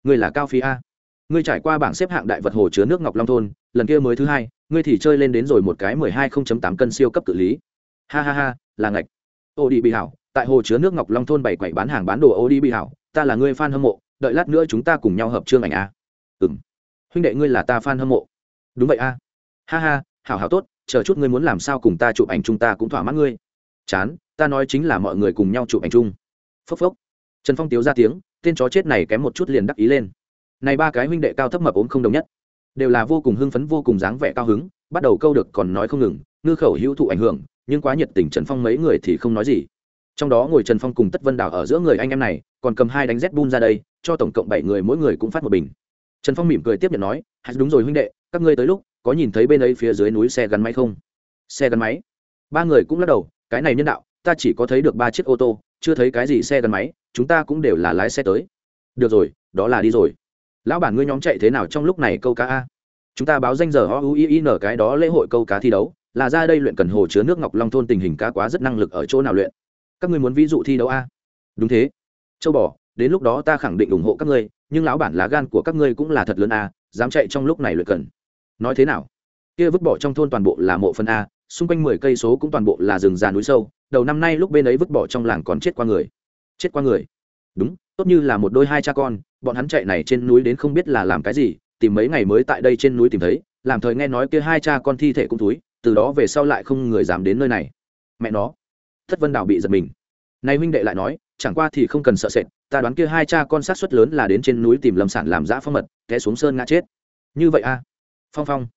Ngươi là cao phi a. Ngươi trải qua bảng xếp hạng đại vật hồ chứa nước ngọc long thôn, lần kia mới thứ hai ngươi thì chơi lên đến rồi một cái mười hai không chấm tám cân siêu cấp cự lý. Ha ha ha, là ngạch. Ô đi bị hảo, tại hồ chứa nước ngọc long thôn bảy quậy bán hàng bán đồ ô đi bị hảo, ta là ngươi fan hâm mộ, đợi lát nữa chúng ta cùng nhau hợp trương ảnh a. Ừ m huynh đệ ngươi là ta fan hâm mộ. Đúng vậy a. Ha ha, hảo hảo tốt, chờ chút ngươi muốn làm sao cùng ta chụp ảnh chung ta cũng thỏa mãn ngươi. Chán, ta nói chính là mọi người cùng nhau chụp ảnh chung. Phốc phốc. Trần phong tiếu ra tiếng, tên chó chết này kém một chút liền đắc ý lên. Này ba cái huynh đệ cao thấp mập ốm không đồng nhất đều là vô cùng hưng phấn, vô cùng dáng vẻ cao hứng, bắt đầu câu được còn nói không ngừng, ngư khẩu hữu thụ ảnh hưởng, nhưng quá nhiệt tình trần phong mấy người thì không nói gì. Trong đó ngồi trần phong cùng tất vân đảo ở giữa người anh em này, còn cầm hai đánh z bun ra đây, cho tổng cộng bảy người, mỗi người cũng phát một bình. Trần phong mỉm cười tiếp nhận nói hạt đúng rồi huynh đệ, các ngươi tới lúc, có nhìn thấy bên ấy phía dưới núi xe gắn máy không? Xe gắn máy? Ba người cũng lắc đầu, cái này nhân đạo, ta chỉ có thấy được ba chiếc ô tô, chưa thấy cái gì xe gắn máy, chúng ta cũng đều là lái xe tới. Được rồi, đó là đi rồi lão bản ngươi nhóm chạy thế nào trong lúc này câu cá a? Chúng ta báo danh giờ o u i n cái đó lễ hội câu cá thi đấu, là ra đây luyện cần hồ chứa nước ngọc long thôn tình hình cá quá rất năng lực ở chỗ nào luyện. Các ngươi muốn ví dụ thi đấu a? Đúng thế. Châu bò, đến lúc đó ta khẳng định ủng hộ các ngươi, nhưng lão bản lá gan của các ngươi cũng là thật lớn a, dám chạy trong lúc này luyện cần. Nói thế nào? Kia vứt bỏ trong thôn toàn bộ là mộ phân a, xung quanh mười cây số cũng toàn bộ là rừng già núi sâu, đầu năm nay lúc bên ấy vứt bỏ trong làng còn chết qua người. Chết qua người. Đúng tốt như là một đôi hai cha con, bọn hắn chạy này trên núi đến không biết là làm cái gì, tìm mấy ngày mới tại đây trên núi tìm thấy, làm thời nghe nói kia hai cha con thi thể cũng túi từ đó về sau lại không người dám đến nơi này. Mẹ nó, thất vân đào bị giật mình. Nay huynh đệ lại nói, chẳng qua thì không cần sợ sệt, ta đoán kia hai cha con sát xuất lớn là đến trên núi tìm lâm sản làm giã phong mật, té xuống sơn ngã chết. Như vậy a à? phong phong,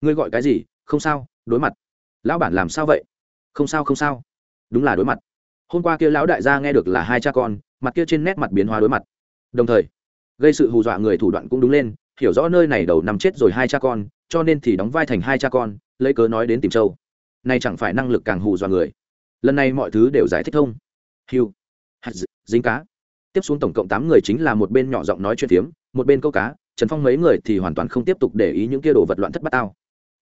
ngươi gọi cái gì? Không sao, đối mặt. Lão bản làm sao vậy? Không sao không sao. Đúng là đối mặt hôm qua kia lão đại gia nghe được là hai cha con mặt kia trên nét mặt biến hóa đối mặt. Đồng thời gây sự hù dọa người thủ đoạn cũng đúng lên hiểu rõ nơi này đầu nằm chết rồi hai cha con cho nên thì đóng vai thành hai cha con lấy cớ nói đến tìm châu. Nay chẳng phải năng lực càng hù dọa người. Lần này mọi thứ đều giải thích thông. Hiu dính cá. Tiếp xuống tổng cộng tám người chính là một bên nhỏ giọng nói chuyện tiếm, một bên câu cá trần phong mấy người thì hoàn toàn không tiếp tục để ý những kia đồ vật loạn thất bát tao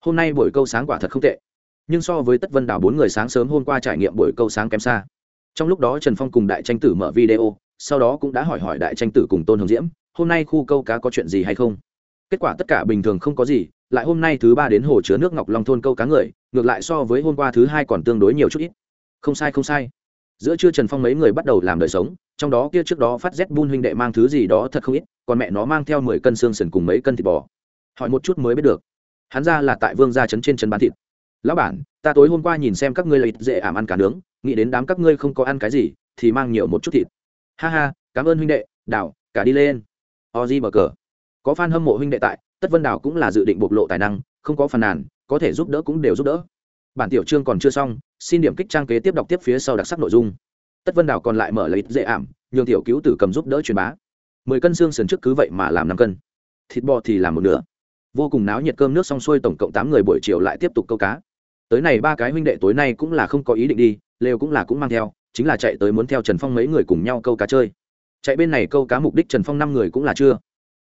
hôm nay buổi câu sáng quả thật không tệ. Nhưng so với tất vân đảo bốn người sáng sớm hôm qua trải nghiệm buổi câu sáng kém xa trong lúc đó trần phong cùng đại tranh tử mở video, sau đó cũng đã hỏi hỏi đại tranh tử cùng tôn hồng diễm, hôm nay khu câu cá có chuyện gì hay không? Kết quả tất cả bình thường không có gì, lại hôm nay thứ ba đến hồ chứa nước ngọc long thôn câu cá người, ngược lại so với hôm qua thứ hai còn tương đối nhiều chút ít. Không sai không sai. Giữa trưa trần phong mấy người bắt đầu làm đời sống, trong đó kia trước đó phát z bun huynh đệ mang thứ gì đó thật không ít, còn mẹ nó mang theo mười cân xương sần cùng mấy cân thịt bò. Hỏi một chút mới biết được. Hắn ra là tại vương gia trấn trên trấn bán thịt lão bản, ta tối hôm qua nhìn xem các ngươi lợi dễ ảm ăn cả nướng, nghĩ đến đám các ngươi không có ăn cái gì, thì mang nhiều một chút thịt. Ha ha, cảm ơn huynh đệ đảo cả đi lên. Ozi mở cờ có fan hâm mộ huynh đệ tại, tất vân đảo cũng là dự định bộc lộ tài năng, không có phàn nàn, có thể giúp đỡ cũng đều giúp đỡ. Bản tiểu chương còn chưa xong, xin điểm kích trang kế tiếp đọc tiếp phía sau đặc sắc nội dung. Tất vân đảo còn lại mở lấy dễ ảm, nhường tiểu cứu tử cầm giúp đỡ truyền bá. Mười cân xương sườn trước cứ vậy mà làm năm cân. Thịt bò thì làm một nửa. Vô cùng náo nhiệt cơm nước xong xuôi tổng cộng tám người buổi chiều lại tiếp tục câu cá tới này ba cái huynh đệ tối nay cũng là không có ý định đi lều cũng là cũng mang theo, chính là chạy tới muốn theo trần phong mấy người cùng nhau câu cá chơi. Chạy bên này câu cá mục đích trần phong năm người cũng là chưa.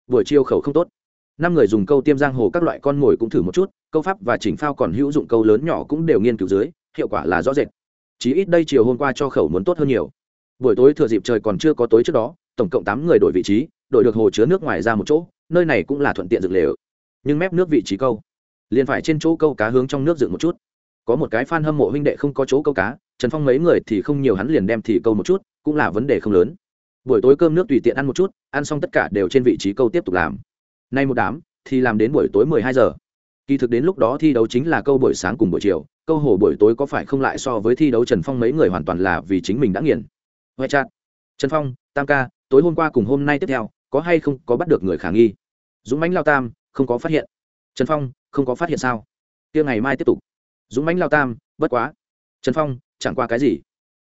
Buổi chiều khẩu không tốt. Năm người dùng câu tiêm giang hồ các loại con mồi cũng thử một chút, câu pháp và chỉnh phao còn hữu dụng câu lớn nhỏ cũng đều nghiên cứu dưới, hiệu quả là rõ rệt. Chí ít đây chiều hôm qua cho khẩu muốn tốt hơn nhiều. Buổi tối thừa dịp trời còn chưa có tối trước đó, tổng cộng tám người đổi vị trí, đổi được hồ chứa nước ngoài ra một chỗ, nơi này cũng là thuận tiện dựng lều. Nhưng mép nước vị trí câu, liền phải trên chỗ câu cá hướng trong nước dựng một chút có một cái fan hâm mộ huynh đệ không có chỗ câu cá, trần phong mấy người thì không nhiều hắn liền đem thì câu một chút, cũng là vấn đề không lớn. Buổi tối cơm nước tùy tiện ăn một chút, ăn xong tất cả đều trên vị trí câu tiếp tục làm. Nay một đám, thì làm đến buổi tối mười hai giờ. Kỳ thực đến lúc đó thi đấu chính là câu buổi sáng cùng buổi chiều, câu hồ buổi tối có phải không lại so với thi đấu trần phong mấy người hoàn toàn là vì chính mình đã nghiền. Huệ chặt trần phong, tam ca, tối hôm qua cùng hôm nay tiếp theo, có hay không có bắt được người khả nghi? Dũng mãnh lao tam, không có phát hiện. Trần phong, không có phát hiện sao? Kia ngày mai tiếp tục dũng mãnh lao tam, bất quá. Trần phong, chẳng qua cái gì?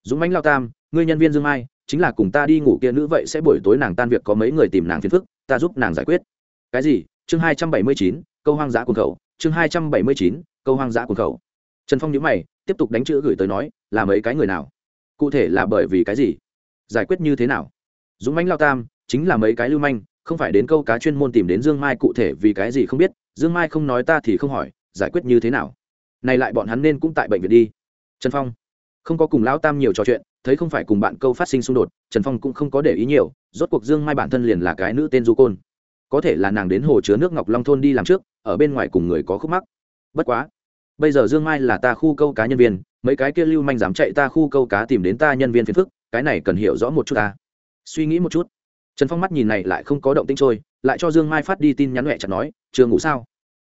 Dũng mãnh lao tam, ngươi nhân viên dương mai, chính là cùng ta đi ngủ kia nữ vậy sẽ buổi tối nàng tan việc có mấy người tìm nàng phiền phức, ta giúp nàng giải quyết. Cái gì? Chương hai trăm bảy mươi chín, câu hoang dã cuồng khẩu. Chương hai trăm bảy mươi chín, câu hoang dã cuồng khẩu. Trần phong nhữ mày, tiếp tục đánh chữ gửi tới nói, là mấy cái người nào? Cụ thể là bởi vì cái gì? Giải quyết như thế nào? Dũng mãnh lao tam, chính là mấy cái lưu manh, không phải đến câu cá chuyên môn tìm đến dương mai cụ thể vì cái gì không biết. Dương mai không nói ta thì không hỏi, giải quyết như thế nào? Này lại bọn hắn nên cũng tại bệnh viện đi. Trần phong, không có cùng lão tam nhiều trò chuyện, thấy không phải cùng bạn câu phát sinh xung đột, trần phong cũng không có để ý nhiều, rốt cuộc dương mai bản thân liền là cái nữ tên du côn. Có thể là nàng đến hồ chứa nước ngọc long thôn đi làm trước, ở bên ngoài cùng người có khúc mắc. Bất quá, bây giờ dương mai là ta khu câu cá nhân viên, mấy cái kia lưu manh dám chạy ta khu câu cá tìm đến ta nhân viên phiền phức, cái này cần hiểu rõ một chút ta. Suy nghĩ một chút. Trần phong mắt nhìn này lại không có động tinh trôi, lại cho dương mai phát đi tin nhắn nhẹ chặt nói, chưa ngủ sao?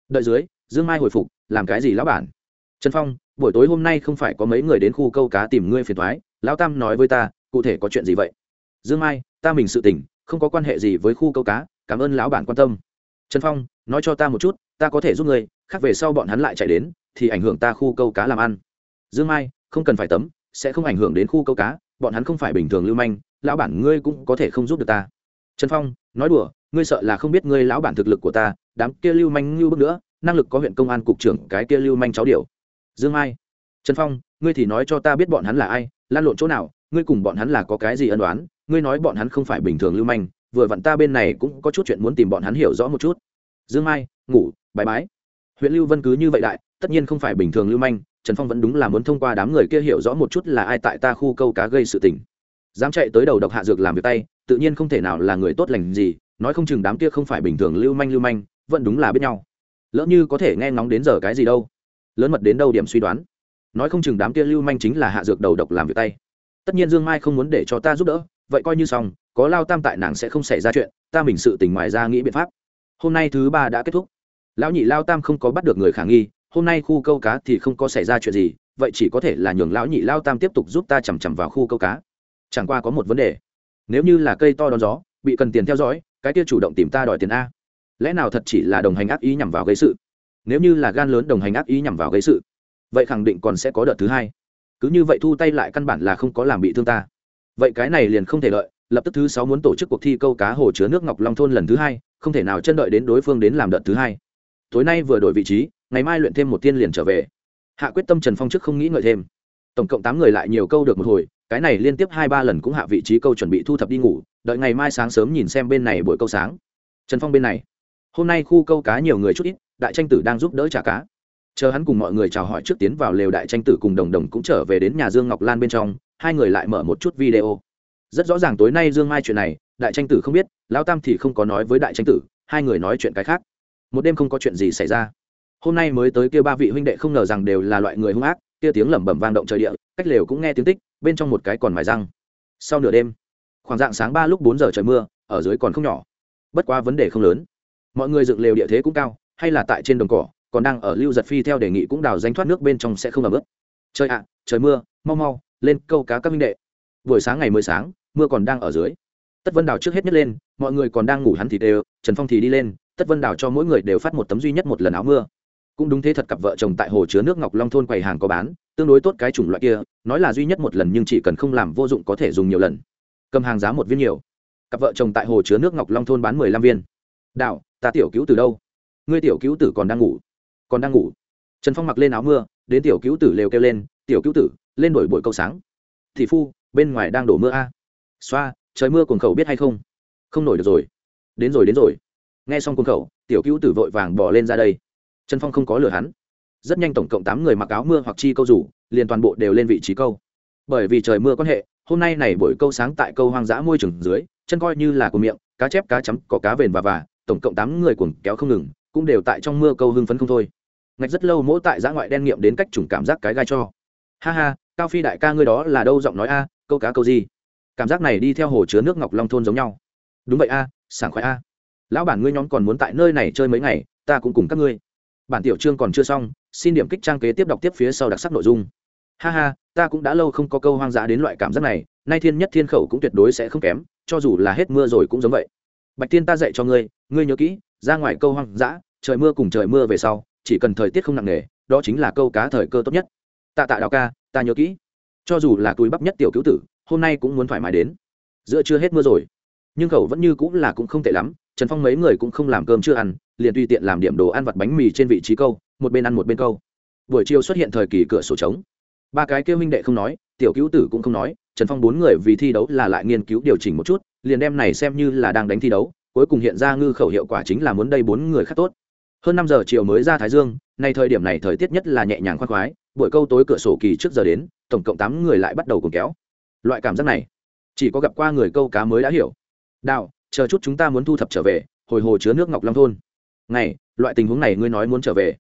Đợi dưới, dương mai hồi phục, làm cái gì lão bản? Trần phong, buổi tối hôm nay không phải có mấy người đến khu câu cá tìm ngươi phiền thoái lão tam nói với ta, cụ thể có chuyện gì vậy? Dương mai, ta mình sự tỉnh không có quan hệ gì với khu câu cá, cảm ơn lão bản quan tâm. Trần phong, nói cho ta một chút, ta có thể giúp ngươi, khác về sau bọn hắn lại chạy đến, thì ảnh hưởng ta khu câu cá làm ăn. Dương mai, không cần phải tấm, sẽ không ảnh hưởng đến khu câu cá, bọn hắn không phải bình thường lưu manh, lão bản ngươi cũng có thể không giúp được ta. Trần phong, nói đùa, ngươi sợ là không biết ngươi lão bản thực lực của ta, đám kia lưu manh lưu bước nữa, năng lực có huyện công an cục trưởng cái kia lưu manh cháu điều dương mai. Trần phong, ngươi thì nói cho ta biết bọn hắn là ai, lan lộn chỗ nào, ngươi cùng bọn hắn là có cái gì ân đoán ngươi nói bọn hắn không phải bình thường lưu manh, vừa vặn ta bên này cũng có chút chuyện muốn tìm bọn hắn hiểu rõ một chút. Dương mai, ngủ bãi bái. Huyện lưu vân cứ như vậy đại, tất nhiên không phải bình thường lưu manh, trần phong vẫn đúng là muốn thông qua đám người kia hiểu rõ một chút là ai tại ta khu câu cá gây sự tình. Dám chạy tới đầu độc hạ dược làm việc tay, tự nhiên không thể nào là người tốt lành gì, nói không chừng đám kia không phải bình thường lưu manh lưu manh, vẫn đúng là biết nhau. Lỡ như có thể nghe ngóng đến giờ cái gì đâu lớn mật đến đâu điểm suy đoán. Nói không chừng đám kia lưu manh chính là hạ dược đầu độc làm việc tay. Tất nhiên dương mai không muốn để cho ta giúp đỡ, vậy coi như xong, có lao tam tại nàng sẽ không xảy ra chuyện, ta mình sự tình ngoài ra nghĩ biện pháp. Hôm nay thứ ba đã kết thúc. Lão nhị lao tam không có bắt được người khả nghi, hôm nay khu câu cá thì không có xảy ra chuyện gì, vậy chỉ có thể là nhường lão nhị lao tam tiếp tục giúp ta chằm chằm vào khu câu cá. Chẳng qua có một vấn đề. Nếu như là cây to đón gió, bị cần tiền theo dõi, cái kia chủ động tìm ta đòi tiền a. Lẽ nào thật chỉ là đồng hành ác ý nhằm vào gây sự? Nếu như là gan lớn đồng hành ác ý nhằm vào gây sự, vậy khẳng định còn sẽ có đợt thứ hai. Cứ như vậy thu tay lại căn bản là không có làm bị thương ta. Vậy cái này liền không thể lợi lập tức thứ sáu muốn tổ chức cuộc thi câu cá hồ chứa nước ngọc long thôn lần thứ hai, không thể nào chân đợi đến đối phương đến làm đợt thứ hai. Tối nay vừa đổi vị trí, ngày mai luyện thêm một tiên liền trở về. Hạ quyết tâm trần phong trước không nghĩ ngợi thêm. Tổng cộng tám người lại nhiều câu được một hồi, cái này liên tiếp hai ba lần cũng hạ vị trí câu chuẩn bị thu thập đi ngủ, đợi ngày mai sáng sớm nhìn xem bên này buổi câu sáng. Trần phong bên này. Hôm nay khu câu cá nhiều người chút ít đại tranh tử đang giúp đỡ trả cá. Chờ hắn cùng mọi người chào hỏi trước tiến vào lều đại tranh tử cùng đồng đồng cũng trở về đến nhà dương ngọc lan bên trong, hai người lại mở một chút video. Rất rõ ràng tối nay dương mai chuyện này, đại tranh tử không biết, lão tam thì không có nói với đại tranh tử, hai người nói chuyện cái khác. Một đêm không có chuyện gì xảy ra. Hôm nay mới tới kia ba vị huynh đệ không ngờ rằng đều là loại người hung ác, kia tiếng lẩm bẩm vang động trời địa, cách lều cũng nghe tiếng tích, bên trong một cái còn mài răng. Sau nửa đêm, khoảng dạng sáng ba lúc bốn giờ trời mưa, ở dưới còn không nhỏ. Bất qua vấn đề không lớn. Mọi người dựng lều địa thế cũng cao hay là tại trên đồng cỏ, còn đang ở lưu giật phi theo đề nghị cũng đào danh thoát nước bên trong sẽ không ẩm ướt. Trời ạ à, trời mưa, mau mau, lên câu cá các minh đệ. Buổi sáng ngày mới sáng, mưa còn đang ở dưới. Tất vân đào trước hết nhất lên, mọi người còn đang ngủ hắn thì đều, trần phong thì đi lên, tất vân đào cho mỗi người đều phát một tấm duy nhất một lần áo mưa. Cũng đúng thế thật cặp vợ chồng tại hồ chứa nước ngọc long thôn quầy hàng có bán, tương đối tốt cái chủng loại kia, nói là duy nhất một lần nhưng chỉ cần không làm vô dụng có thể dùng nhiều lần. Cầm hàng giá một viên nhiều. Cặp vợ chồng tại hồ chứa nước ngọc long thôn bán mười lăm viên. Đạo ta tiểu cứu từ đâu? Ngươi tiểu cứu tử còn đang ngủ. Còn đang ngủ. Trần phong mặc lên áo mưa, đến tiểu cứu tử lều kêu lên, tiểu cứu tử, lên đổi bụi câu sáng. Thị phu, bên ngoài đang đổ mưa a. Xoa, trời mưa cuồng khẩu biết hay không? Không nổi được rồi. Đến rồi đến rồi. Nghe xong cuồng khẩu, tiểu cứu tử vội vàng bỏ lên ra đây. Trần phong không có lừa hắn. Rất nhanh tổng cộng tám người mặc áo mưa hoặc chi câu rủ, liền toàn bộ đều lên vị trí câu. Bởi vì trời mưa quan hệ, hôm nay này buổi câu sáng tại câu hoang dã môi trường dưới, chân coi như là của miệng, cá chép, cá chấm có cá vền và và, tổng cộng tám người cuồng kéo không ngừng cũng đều tại trong mưa câu hưng phấn không thôi. Ngạch rất lâu mỗi tại giã ngoại đen nghiệm đến cách chủng cảm giác cái gai cho. Ha ha, cao phi đại ca ngươi đó là đâu giọng nói a, câu cá câu gì? Cảm giác này đi theo hồ chứa nước ngọc long thôn giống nhau. Đúng vậy a, sảng khoái a. Lão bản ngươi nhóm còn muốn tại nơi này chơi mấy ngày, ta cũng cùng các ngươi. Bản tiểu chương còn chưa xong, xin điểm kích trang kế tiếp đọc tiếp phía sau đặc sắc nội dung. Ha ha, ta cũng đã lâu không có câu hoang dã đến loại cảm giác này, nay thiên nhất thiên khẩu cũng tuyệt đối sẽ không kém, cho dù là hết mưa rồi cũng giống vậy. Bạch tiên ta dạy cho ngươi ngươi nhớ kỹ ra ngoài câu hoang dã, trời mưa cùng trời mưa về sau, chỉ cần thời tiết không nặng nề, đó chính là câu cá thời cơ tốt nhất. Tạ tạ Đào ca, ta nhớ kỹ. Cho dù là túi bắp nhất tiểu cứu tử, hôm nay cũng muốn thoải mái đến. Giữa chưa hết mưa rồi. Nhưng khẩu vẫn như cũng là cũng không tệ lắm, trần phong mấy người cũng không làm cơm chưa ăn, liền tùy tiện làm điểm đồ ăn vặt bánh mì trên vị trí câu, một bên ăn một bên câu. Buổi chiều xuất hiện thời kỳ cửa sổ trống. Ba cái kêu minh đệ không nói, tiểu cứu tử cũng không nói, trần phong bốn người vì thi đấu là lại nghiên cứu điều chỉnh một chút, liền đem này xem như là đang đánh thi đấu cuối cùng hiện ra ngư khẩu hiệu quả chính là muốn đây bốn người khác tốt. Hơn năm giờ chiều mới ra thái dương, nay thời điểm này thời tiết nhất là nhẹ nhàng khoan khoái, buổi câu tối cửa sổ kỳ trước giờ đến, tổng cộng tám người lại bắt đầu cùng kéo. Loại cảm giác này, chỉ có gặp qua người câu cá mới đã hiểu. Đào, chờ chút chúng ta muốn thu thập trở về, hồi hồ chứa nước ngọc long thôn. Ngày, loại tình huống này ngươi nói muốn trở về.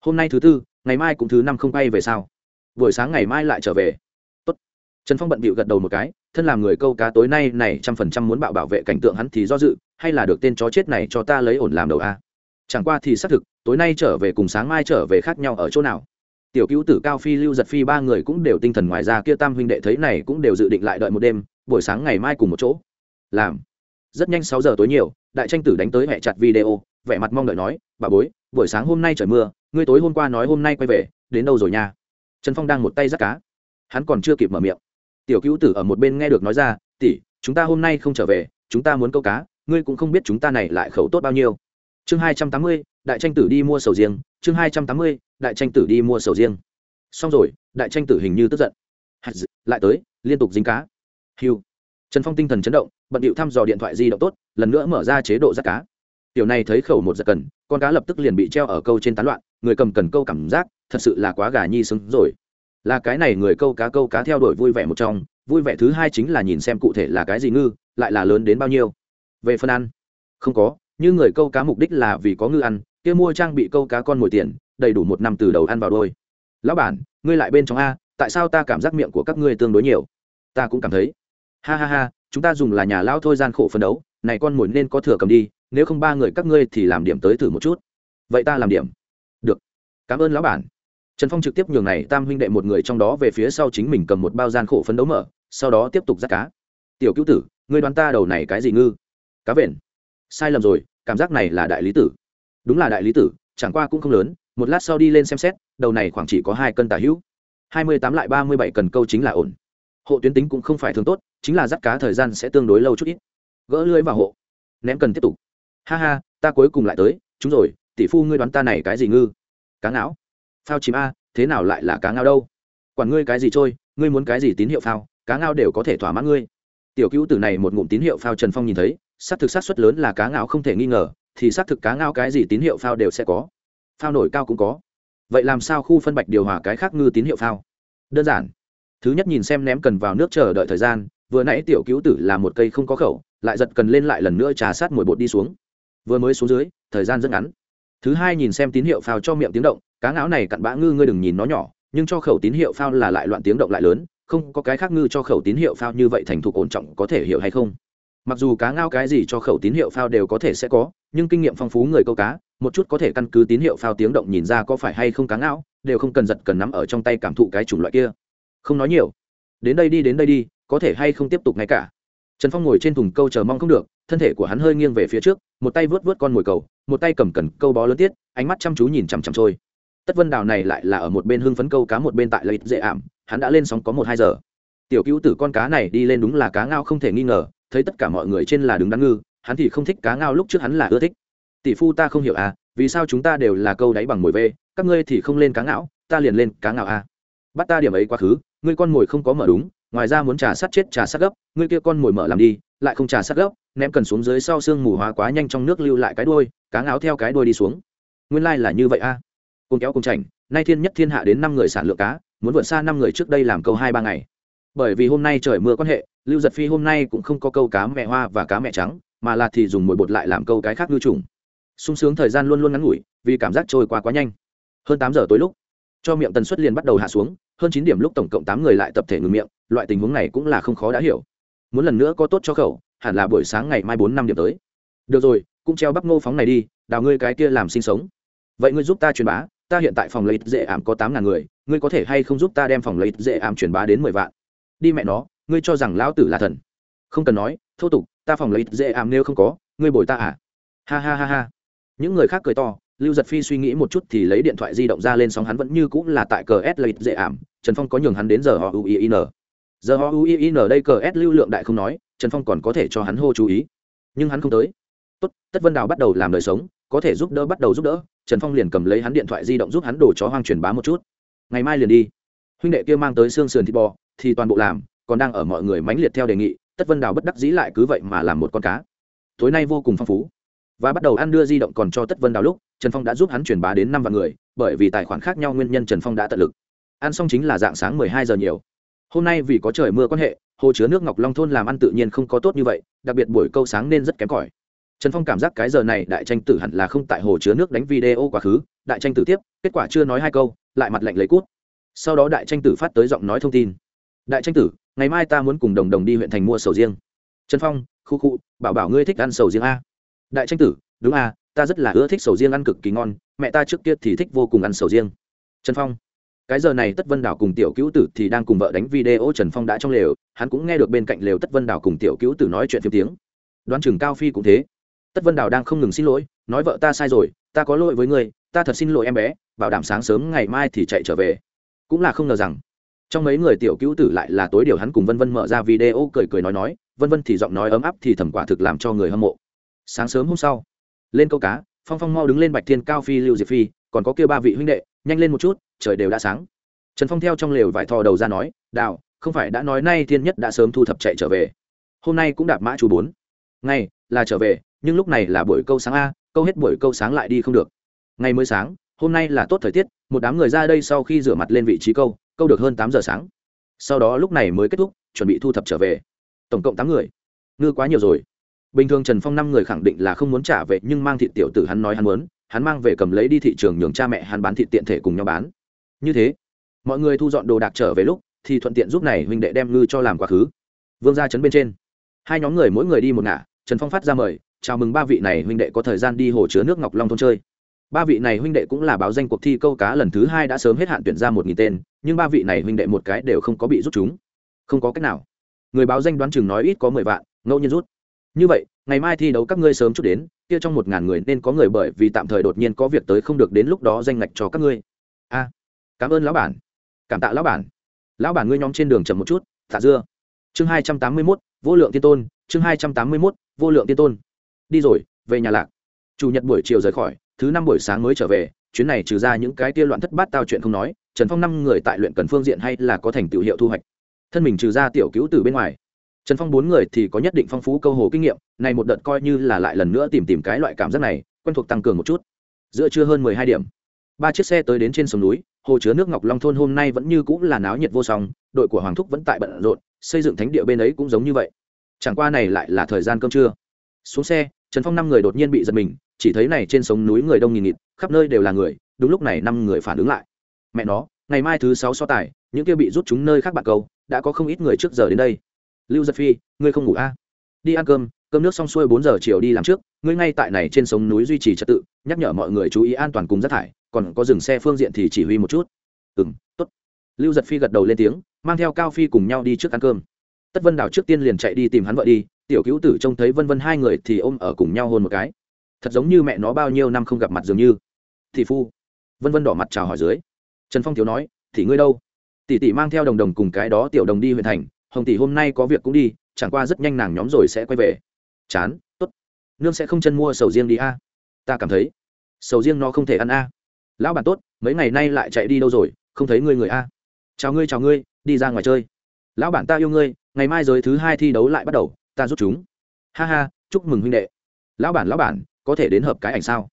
Hôm nay thứ tư, ngày mai cũng thứ năm không bay về sao? Buổi sáng ngày mai lại trở về. Tốt. trần phong bận bịu gật đầu một cái, thân làm người câu cá tối nay này trăm phần trăm muốn bạo bảo vệ cảnh tượng hắn thì do dự hay là được tên chó chết này cho ta lấy ổn làm đầu a? Chẳng qua thì xác thực, tối nay trở về cùng sáng mai trở về khác nhau ở chỗ nào? Tiểu cứu tử cao phi, lưu giật phi ba người cũng đều tinh thần ngoài ra, kia tam huynh đệ thấy này cũng đều dự định lại đợi một đêm, buổi sáng ngày mai cùng một chỗ. Làm. Rất nhanh sáu giờ tối nhiều, đại tranh tử đánh tới hẹ chặt video, vẻ mặt mong đợi nói, bà bối, buổi sáng hôm nay trời mưa, ngươi tối hôm qua nói hôm nay quay về, đến đâu rồi nha? Trần phong đang một tay rắt cá. Hắn còn chưa kịp mở miệng. Tiểu cứu tử ở một bên nghe được nói ra, tỷ, chúng ta hôm nay không trở về, chúng ta muốn câu cá ngươi cũng không biết chúng ta này lại khẩu tốt bao nhiêu. Chương hai trăm tám mươi, đại tranh tử đi mua sầu riêng. Chương hai trăm tám mươi, đại tranh tử đi mua sầu riêng. Xong rồi, đại tranh tử hình như tức giận. Lại tới, liên tục dính cá. Hiu trần phong tinh thần chấn động, bận điệu thăm dò điện thoại di động tốt, lần nữa mở ra chế độ giắt cá. Tiểu này thấy khẩu một giật cần, con cá lập tức liền bị treo ở câu trên tán loạn, người cầm cần câu cảm giác, thật sự là quá gà nhi xứng rồi. Là cái này người câu cá câu cá theo đuổi vui vẻ một trong, vui vẻ thứ hai chính là nhìn xem cụ thể là cái gì ngư, lại là lớn đến bao nhiêu về phần ăn. Không có, như người câu cá mục đích là vì có ngư ăn, kia mua trang bị câu cá con mồi tiền, đầy đủ một năm từ đầu ăn vào đôi. Lão bản, ngươi lại bên trong a, tại sao ta cảm giác miệng của các ngươi tương đối nhiều? Ta cũng cảm thấy. Ha ha ha, chúng ta dùng là nhà lão thôi gian khổ phấn đấu, này con mồi nên có thừa cầm đi, nếu không ba người các ngươi thì làm điểm tới thử một chút. Vậy ta làm điểm. Được. Cảm ơn lão bản. Trần phong trực tiếp nhường này tam huynh đệ một người trong đó về phía sau chính mình cầm một bao gian khổ phấn đấu mở, sau đó tiếp tục giắt cá. Tiểu cứu tử, ngươi đoán ta đầu này cái gì ngư? Cá vện sai lầm rồi, cảm giác này là đại lý tử. Đúng là đại lý tử, chẳng qua cũng không lớn, một lát sau đi lên xem xét, đầu này khoảng chỉ có hai cân tả hữu. Hai mươi tám lại ba mươi bảy cần câu chính là ổn. Hộ tuyến tính cũng không phải thường tốt, chính là dắt cá thời gian sẽ tương đối lâu chút ít. Gỡ lưới vào hộ. Ném cần tiếp tục. Ha ha, ta cuối cùng lại tới chúng rồi, tỷ phu ngươi đoán ta này cái gì ngư? Cá não phao chìm a, thế nào lại là cá ngao đâu? Quản ngươi cái gì trôi, ngươi muốn cái gì tín hiệu phao, cá ngao đều có thể thỏa mãn ngươi. Tiểu cứu tử này một ngụm tín hiệu phao trần phong nhìn thấy xác thực xác suất lớn là cá ngao không thể nghi ngờ, thì xác thực cá ngao cái gì tín hiệu phao đều sẽ có. Phao nổi cao cũng có. Vậy làm sao khu phân bạch điều hòa cái khác ngư tín hiệu phao? Đơn giản. Thứ nhất nhìn xem ném cần vào nước chờ đợi thời gian, vừa nãy tiểu cứu tử là một cây không có khẩu, lại giật cần lên lại lần nữa trà sát mồi bột đi xuống. Vừa mới xuống dưới, thời gian rất ngắn. Thứ hai nhìn xem tín hiệu phao cho miệng tiếng động, cá ngáo này cặn bã ngư, ngươi đừng nhìn nó nhỏ, nhưng cho khẩu tín hiệu phao là lại loạn tiếng động lại lớn, không có cái khác ngư cho khẩu tín hiệu phao như vậy thành thục ổn trọng có thể hiểu hay không? Mặc dù cá ngao cái gì cho khẩu tín hiệu phao đều có thể sẽ có, nhưng kinh nghiệm phong phú người câu cá, một chút có thể căn cứ tín hiệu phao tiếng động nhìn ra có phải hay không cá ngao, đều không cần giật cần nắm ở trong tay cảm thụ cái chủng loại kia. Không nói nhiều. Đến đây đi, đến đây đi, có thể hay không tiếp tục ngay cả. Trần phong ngồi trên thùng câu chờ mong không được, thân thể của hắn hơi nghiêng về phía trước, một tay vớt vớt con mồi cầu, một tay cầm cần câu bó lớn tiết, ánh mắt chăm chú nhìn chằm chằm trôi. Tất vân đào này lại là ở một bên hưng phấn câu cá một bên tại lợi dễ ảm, hắn đã lên sóng có một hai giờ. Tiểu cứu tử con cá này đi lên đúng là cá ngao không thể nghi ngờ thấy tất cả mọi người trên là đứng đắn ngư, hắn thì không thích cá ngao lúc trước hắn là ưa thích. Tỷ phu ta không hiểu à vì sao chúng ta đều là câu đáy bằng mồi vê, các ngươi thì không lên cá ngạo ta liền lên cá ngạo à. Bắt ta điểm ấy quá khứ, ngươi con mồi không có mở đúng, ngoài ra muốn trà sát chết trà sát gấp, ngươi kia con mồi mở làm đi, lại không trà sát gấp, ném cần xuống dưới sau xương mù hóa quá nhanh trong nước lưu lại cái đuôi, cá ngáo theo cái đuôi đi xuống. Nguyên lai là như vậy a à. cùng kéo cùng chảnh, nay thiên nhất thiên hạ đến năm người sản lượng cá, muốn vượt xa năm người trước đây làm câu hai ba ngày bởi vì hôm nay trời mưa quan hệ, lưu giật phi hôm nay cũng không có câu cá mẹ hoa và cá mẹ trắng, mà là thì dùng mồi bột lại làm câu cái khác ngư trùng. Sung sướng thời gian luôn luôn ngắn ngủi, vì cảm giác trôi qua quá nhanh. Hơn tám giờ tối lúc, cho miệng tần suất liền bắt đầu hạ xuống, hơn chín điểm lúc tổng cộng tám người lại tập thể ngừng miệng, loại tình huống này cũng là không khó đã hiểu. Muốn lần nữa có tốt cho khẩu, hẳn là buổi sáng ngày mai bốn năm điểm tới. Được rồi, cũng treo bắp ngô phóng này đi, đào ngươi cái kia làm sinh sống. Vậy ngươi giúp ta truyền bá, ta hiện tại phòng lấy dễ ảm có tám ngàn người, ngươi có thể hay không giúp ta đem phòng lấy dễ ảm truyền bá đến mười vạn? Đi mẹ nó, ngươi cho rằng lão tử là thần. Không cần nói, thô tục, ta phòng lấy dễ ảm nếu không có, ngươi bồi ta à? Ha ha ha ha. Những người khác cười to, lưu giật phi suy nghĩ một chút thì lấy điện thoại di động ra lên sóng hắn vẫn như cũng là tại cờ s lấy dễ ảm, trần phong có nhường hắn đến giờ họ uin giờ họ uin đây cờ s lưu lượng đại không nói, trần phong còn có thể cho hắn hô chú ý. Nhưng hắn không tới. Tốt, tất vân đào bắt đầu làm đời sống, có thể giúp đỡ bắt đầu giúp đỡ, trần phong liền cầm lấy hắn điện thoại di động giúp hắn đổ chó hoang truyền bá một chút. Ngày mai liền đi huynh đệ kia mang tới xương sườn thịt bò, thì toàn bộ làm, còn đang ở mọi người mãnh liệt theo đề nghị, tất vân đào bất đắc dĩ lại cứ vậy mà làm một con cá. Tối nay vô cùng phong phú. Và bắt đầu ăn đưa di động còn cho tất vân đào lúc, trần phong đã giúp hắn truyền bá đến năm vạn người, bởi vì tài khoản khác nhau nguyên nhân trần phong đã tận lực. Ăn xong chính là dạng sáng mười hai giờ nhiều. Hôm nay vì có trời mưa quan hệ, hồ chứa nước ngọc long thôn làm ăn tự nhiên không có tốt như vậy, đặc biệt buổi câu sáng nên rất kém cỏi. Trần phong cảm giác cái giờ này đại tranh tử hẳn là không tại hồ chứa nước đánh video quá khứ, đại tranh tử tiếp, kết quả chưa nói hai câu, lại mặt lạnh lấy cút sau đó đại tranh tử phát tới giọng nói thông tin. Đại tranh tử, ngày mai ta muốn cùng đồng đồng đi huyện thành mua sầu riêng. Trần phong, khu khu, bảo bảo ngươi thích ăn sầu riêng a. Đại tranh tử, đúng a, ta rất là ưa thích sầu riêng ăn cực kỳ ngon, mẹ ta trước kia thì thích vô cùng ăn sầu riêng. Trần phong, cái giờ này tất vân đảo cùng tiểu cứu tử thì đang cùng vợ đánh video trần phong đã trong lều, hắn cũng nghe được bên cạnh lều tất vân đảo cùng tiểu cứu tử nói chuyện phim tiếng. Đoán chừng cao phi cũng thế. Tất vân đảo đang không ngừng xin lỗi, nói vợ ta sai rồi, ta có lỗi với ngươi, ta thật xin lỗi em bé, bảo đảm sáng sớm ngày mai thì chạy trở về cũng là không ngờ rằng trong mấy người tiểu cứu tử lại là tối điều hắn cùng vân vân mở ra video cười cười nói nói, vân vân thì giọng nói ấm áp thì thẩm quả thực làm cho người hâm mộ. Sáng sớm hôm sau, lên câu cá, phong phong mau đứng lên bạch thiên cao phi, lưu diệp phi, còn có kia ba vị huynh đệ, nhanh lên một chút, trời đều đã sáng. Trần phong theo trong lều vải thò đầu ra nói, đào, không phải đã nói nay thiên nhất đã sớm thu thập chạy trở về. Hôm nay cũng đạp mã chú bốn. Ngay là trở về, nhưng lúc này là buổi câu sáng a, câu hết buổi câu sáng lại đi không được. Ngày mới sáng hôm nay là tốt thời tiết, một đám người ra đây sau khi rửa mặt lên vị trí câu câu được hơn tám giờ sáng. Sau đó lúc này mới kết thúc, chuẩn bị thu thập trở về. Tổng cộng tám người. Ngư quá nhiều rồi. Bình thường trần phong năm người khẳng định là không muốn trả về, nhưng mang thịt tiểu tử hắn nói hắn muốn, hắn mang về cầm lấy đi thị trường nhường cha mẹ hắn bán thịt tiện thể cùng nhau bán. Như thế, mọi người thu dọn đồ đạc trở về lúc, thì thuận tiện giúp này huynh đệ đem ngư cho làm quá khứ. Vương ra chấn bên trên, hai nhóm người mỗi người đi một ngả, trần phong phát ra mời, chào mừng ba vị này, huynh đệ có thời gian đi hồ chứa nước ngọc long thôn chơi ba vị này huynh đệ cũng là báo danh cuộc thi câu cá lần thứ hai đã sớm hết hạn tuyển ra một nghìn tên, nhưng ba vị này huynh đệ một cái đều không có bị rút chúng. Không có cách nào. Người báo danh đoán chừng nói ít có mười vạn, ngẫu nhiên rút. Như vậy, ngày mai thi đấu các ngươi sớm chút đến, kia trong một ngàn người nên có người bởi vì tạm thời đột nhiên có việc tới không được đến lúc đó danh ngạch cho các ngươi. A, cảm ơn lão bản. Cảm tạ lão bản. Lão bản ngươi nhóm trên đường chậm một chút tạ dưa. Chương hai trăm tám mươi mốt, vô lượng tiên tôn, chương hai trăm tám mươi mốt, vô lượng tiên tôn. Đi rồi, về nhà lạc. Chủ nhật buổi chiều rời khỏi thứ năm buổi sáng mới trở về, chuyến này trừ ra những cái tia loạn thất bát tao chuyện không nói, trần phong năm người tại luyện cần phương diện hay là có thành tựu hiệu thu hoạch. Thân mình trừ ra tiểu cứu từ bên ngoài, trần phong bốn người thì có nhất định phong phú câu hồ kinh nghiệm, này một đợt coi như là lại lần nữa tìm tìm cái loại cảm giác này, quen thuộc tăng cường một chút. Giữa trưa hơn mười hai điểm, ba chiếc xe tới đến trên sông núi, hồ chứa nước ngọc long thôn hôm nay vẫn như cũng là náo nhiệt vô song, đội của hoàng thúc vẫn tại bận rộn, xây dựng thánh địa bên ấy cũng giống như vậy. Chẳng qua này lại là thời gian cơm trưa. Xuống xe, trần phong năm người đột nhiên bị giật mình chỉ thấy này trên sống núi người đông nghìn nghịt, khắp nơi đều là người, đúng lúc này năm người phản ứng lại. Mẹ nó, ngày mai thứ sáu so tài, những kia bị rút chúng nơi khác bạn cầu đã có không ít người trước giờ đến đây. Lưu giật phi, ngươi không ngủ a à? đi ăn cơm cơm nước xong xuôi bốn giờ chiều đi làm trước, ngươi ngay tại này trên sống núi duy trì trật tự, nhắc nhở mọi người chú ý an toàn cùng rác thải, còn có dừng xe phương diện thì chỉ huy một chút. Ừ m t ố t lưu giật phi gật đầu lên tiếng, mang theo cao phi cùng nhau đi trước ăn cơm. Tất vân đào trước tiên liền chạy đi tìm hắn vợ đi, tiểu cứu tử trông thấy vân vân hai người thì ôm ở cùng nhau hôn một cái thật giống như mẹ nó bao nhiêu năm không gặp mặt dường như. Thị phu. Vân vân đỏ mặt chào hỏi dưới. Trần phong thiếu nói, thì ngươi đâu? Tỷ tỷ mang theo đồng đồng cùng cái đó tiểu đồng đi huyện thành. Hồng tỷ hôm nay có việc cũng đi, chẳng qua rất nhanh nàng nhóm rồi sẽ quay về. Chán t ố t nương sẽ không chân mua sầu riêng đi a. Ta cảm thấy sầu riêng nó không thể ăn a. Lão bản tốt, mấy ngày nay lại chạy đi đâu rồi, không thấy ngươi người a. Chào ngươi chào ngươi, đi ra ngoài chơi. Lão bản ta yêu ngươi, ngày mai giới thứ hai thi đấu lại bắt đầu, ta giúp chúng. Ha ha, chúc mừng huynh đệ. Lão bản lão bản có thể đến hợp cái ảnh sao?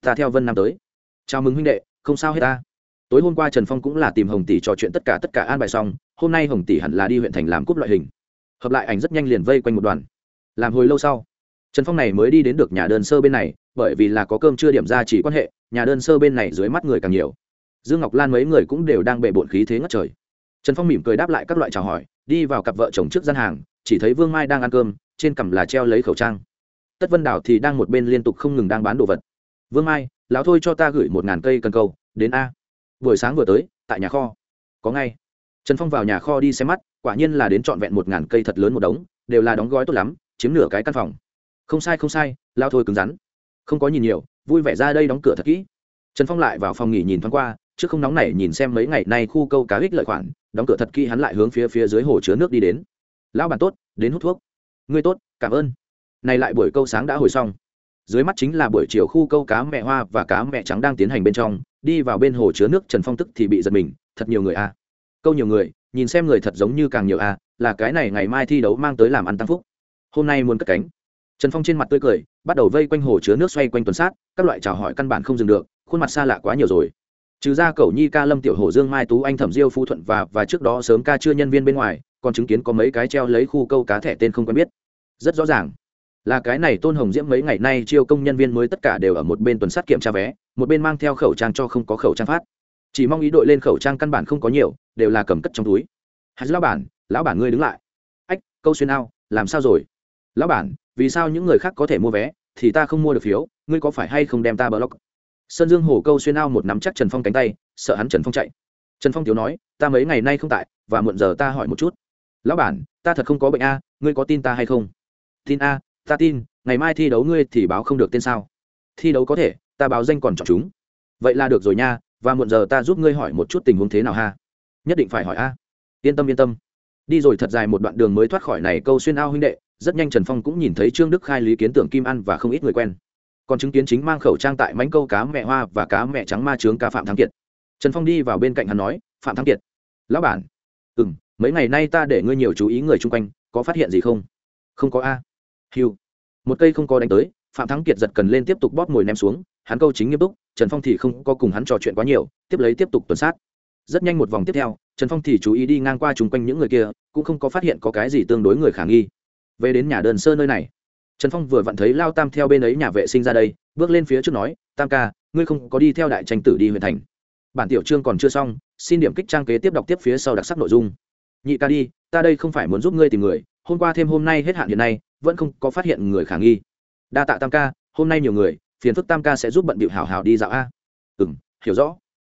Ta theo vân nam tới. Chào mừng huynh đệ, không sao hết ta. Tối hôm qua trần phong cũng là tìm hồng tỷ trò chuyện tất cả tất cả an bài xong, hôm nay hồng tỷ hẳn là đi huyện thành làm cúp loại hình. Hợp lại ảnh rất nhanh liền vây quanh một đoàn. Làm hồi lâu sau, trần phong này mới đi đến được nhà đơn sơ bên này, bởi vì là có cơm chưa điểm ra chỉ quan hệ, nhà đơn sơ bên này dưới mắt người càng nhiều. Dương ngọc lan mấy người cũng đều đang bệ bộn khí thế ngất trời. Trần phong mỉm cười đáp lại các loại chào hỏi, đi vào cặp vợ chồng trước gian hàng, chỉ thấy vương mai đang ăn cơm, trên cằm là treo lấy khẩu trang tất vân đảo thì đang một bên liên tục không ngừng đang bán đồ vật. Vương mai, lão thôi cho ta gửi một ngàn cây cần câu, đến a. Buổi sáng vừa tới, tại nhà kho. Có ngay. Trần phong vào nhà kho đi xem mắt, quả nhiên là đến trọn vẹn một ngàn cây thật lớn một đống, đều là đóng gói tốt lắm, chiếm nửa cái căn phòng. Không sai không sai lao thôi cứng rắn. Không có nhìn nhiều, vui vẻ ra đây đóng cửa thật kỹ. Trần phong lại vào phòng nghỉ nhìn thoáng qua, trước không nóng này nhìn xem mấy ngày nay khu câu cá ích lợi khoản, đóng cửa thật kỹ hắn lại hướng phía phía dưới hồ chứa nước đi đến. Lão bản tốt, đến hút thuốc. Ngươi tốt, cảm ơn này lại buổi câu sáng đã hồi xong. Dưới mắt chính là buổi chiều khu câu cá mẹ hoa và cá mẹ trắng đang tiến hành bên trong đi vào bên hồ chứa nước trần phong tức thì bị giật mình thật nhiều người a à. câu nhiều người nhìn xem người thật giống như càng nhiều a à, là cái này ngày mai thi đấu mang tới làm ăn tăng phúc. Hôm nay muốn cất cánh. Trần phong trên mặt tươi cười bắt đầu vây quanh hồ chứa nước xoay quanh tuần sát các loại chào hỏi căn bản không dừng được khuôn mặt xa lạ quá nhiều rồi. Trừ ra cầu nhi ca lâm tiểu hồ dương mai tú anh thẩm diêu phu thuận và và trước đó sớm ca chưa nhân viên bên ngoài còn chứng kiến có mấy cái treo lấy khu câu cá thẻ tên không quen biết. Rất rõ ràng là cái này tôn hồng diễm mấy ngày nay chiêu công nhân viên mới tất cả đều ở một bên tuần sát kiểm tra vé, một bên mang theo khẩu trang cho không có khẩu trang phát. Chỉ mong ý đội lên khẩu trang căn bản không có nhiều, đều là cầm cất trong túi. Hạt lão bản lão bản ngươi đứng lại. Ách, câu xuyên ao, làm sao rồi? Lão bản, vì sao những người khác có thể mua vé, thì ta không mua được phiếu, ngươi có phải hay không đem ta block? Sơn dương hổ câu xuyên ao một nắm chắc trần phong cánh tay, sợ hắn trần phong chạy. Trần phong thiếu nói, ta mấy ngày nay không tại, và muộn giờ ta hỏi một chút. Lão bản, ta thật không có bệnh a, ngươi có tin ta hay không? Tin a ta tin, ngày mai thi đấu ngươi thì báo không được tên sao. Thi đấu có thể, ta báo danh còn chọn chúng. Vậy là được rồi nha, và muộn giờ ta giúp ngươi hỏi một chút tình huống thế nào ha. Nhất định phải hỏi a. Yên tâm yên tâm. Đi rồi thật dài một đoạn đường mới thoát khỏi này câu xuyên ao huynh đệ, rất nhanh trần phong cũng nhìn thấy trương đức khai lý kiến tưởng kim ăn và không ít người quen. Còn chứng kiến chính mang khẩu trang tại mánh câu cá mẹ hoa và cá mẹ trắng ma trướng ca phạm thắng kiệt. Trần phong đi vào bên cạnh hắn nói, phạm thắng kiệt, lão bản. Ừ m mấy ngày nay ta để ngươi nhiều chú ý người chung quanh, có phát hiện gì không? Không có a hiu một cây không có đánh tới, phạm thắng kiệt giật cần lên tiếp tục bóp mồi ném xuống, hắn câu chính nghiêm túc, trần phong thì không có cùng hắn trò chuyện quá nhiều, tiếp lấy tiếp tục tuần sát. Rất nhanh một vòng tiếp theo, trần phong thì chú ý đi ngang qua chung quanh những người kia, cũng không có phát hiện có cái gì tương đối người khả nghi. Về đến nhà đơn sơ nơi này, trần phong vừa vặn thấy lao tam theo bên ấy nhà vệ sinh ra đây, bước lên phía trước nói, tam ca, ngươi không có đi theo đại tranh tử đi huyện thành. Bản tiểu chương còn chưa xong, xin điểm kích trang kế tiếp đọc tiếp phía sau đặc sắc nội dung. Nhị ca đi, ta đây không phải muốn giúp ngươi tìm người, hôm qua thêm hôm nay hết hạn hiện nay vẫn không có phát hiện người khả nghi. Đa tạ tam ca, hôm nay nhiều người, phiền phức tam ca sẽ giúp bận bịu hảo hảo đi dạo a. Ừ m hiểu rõ.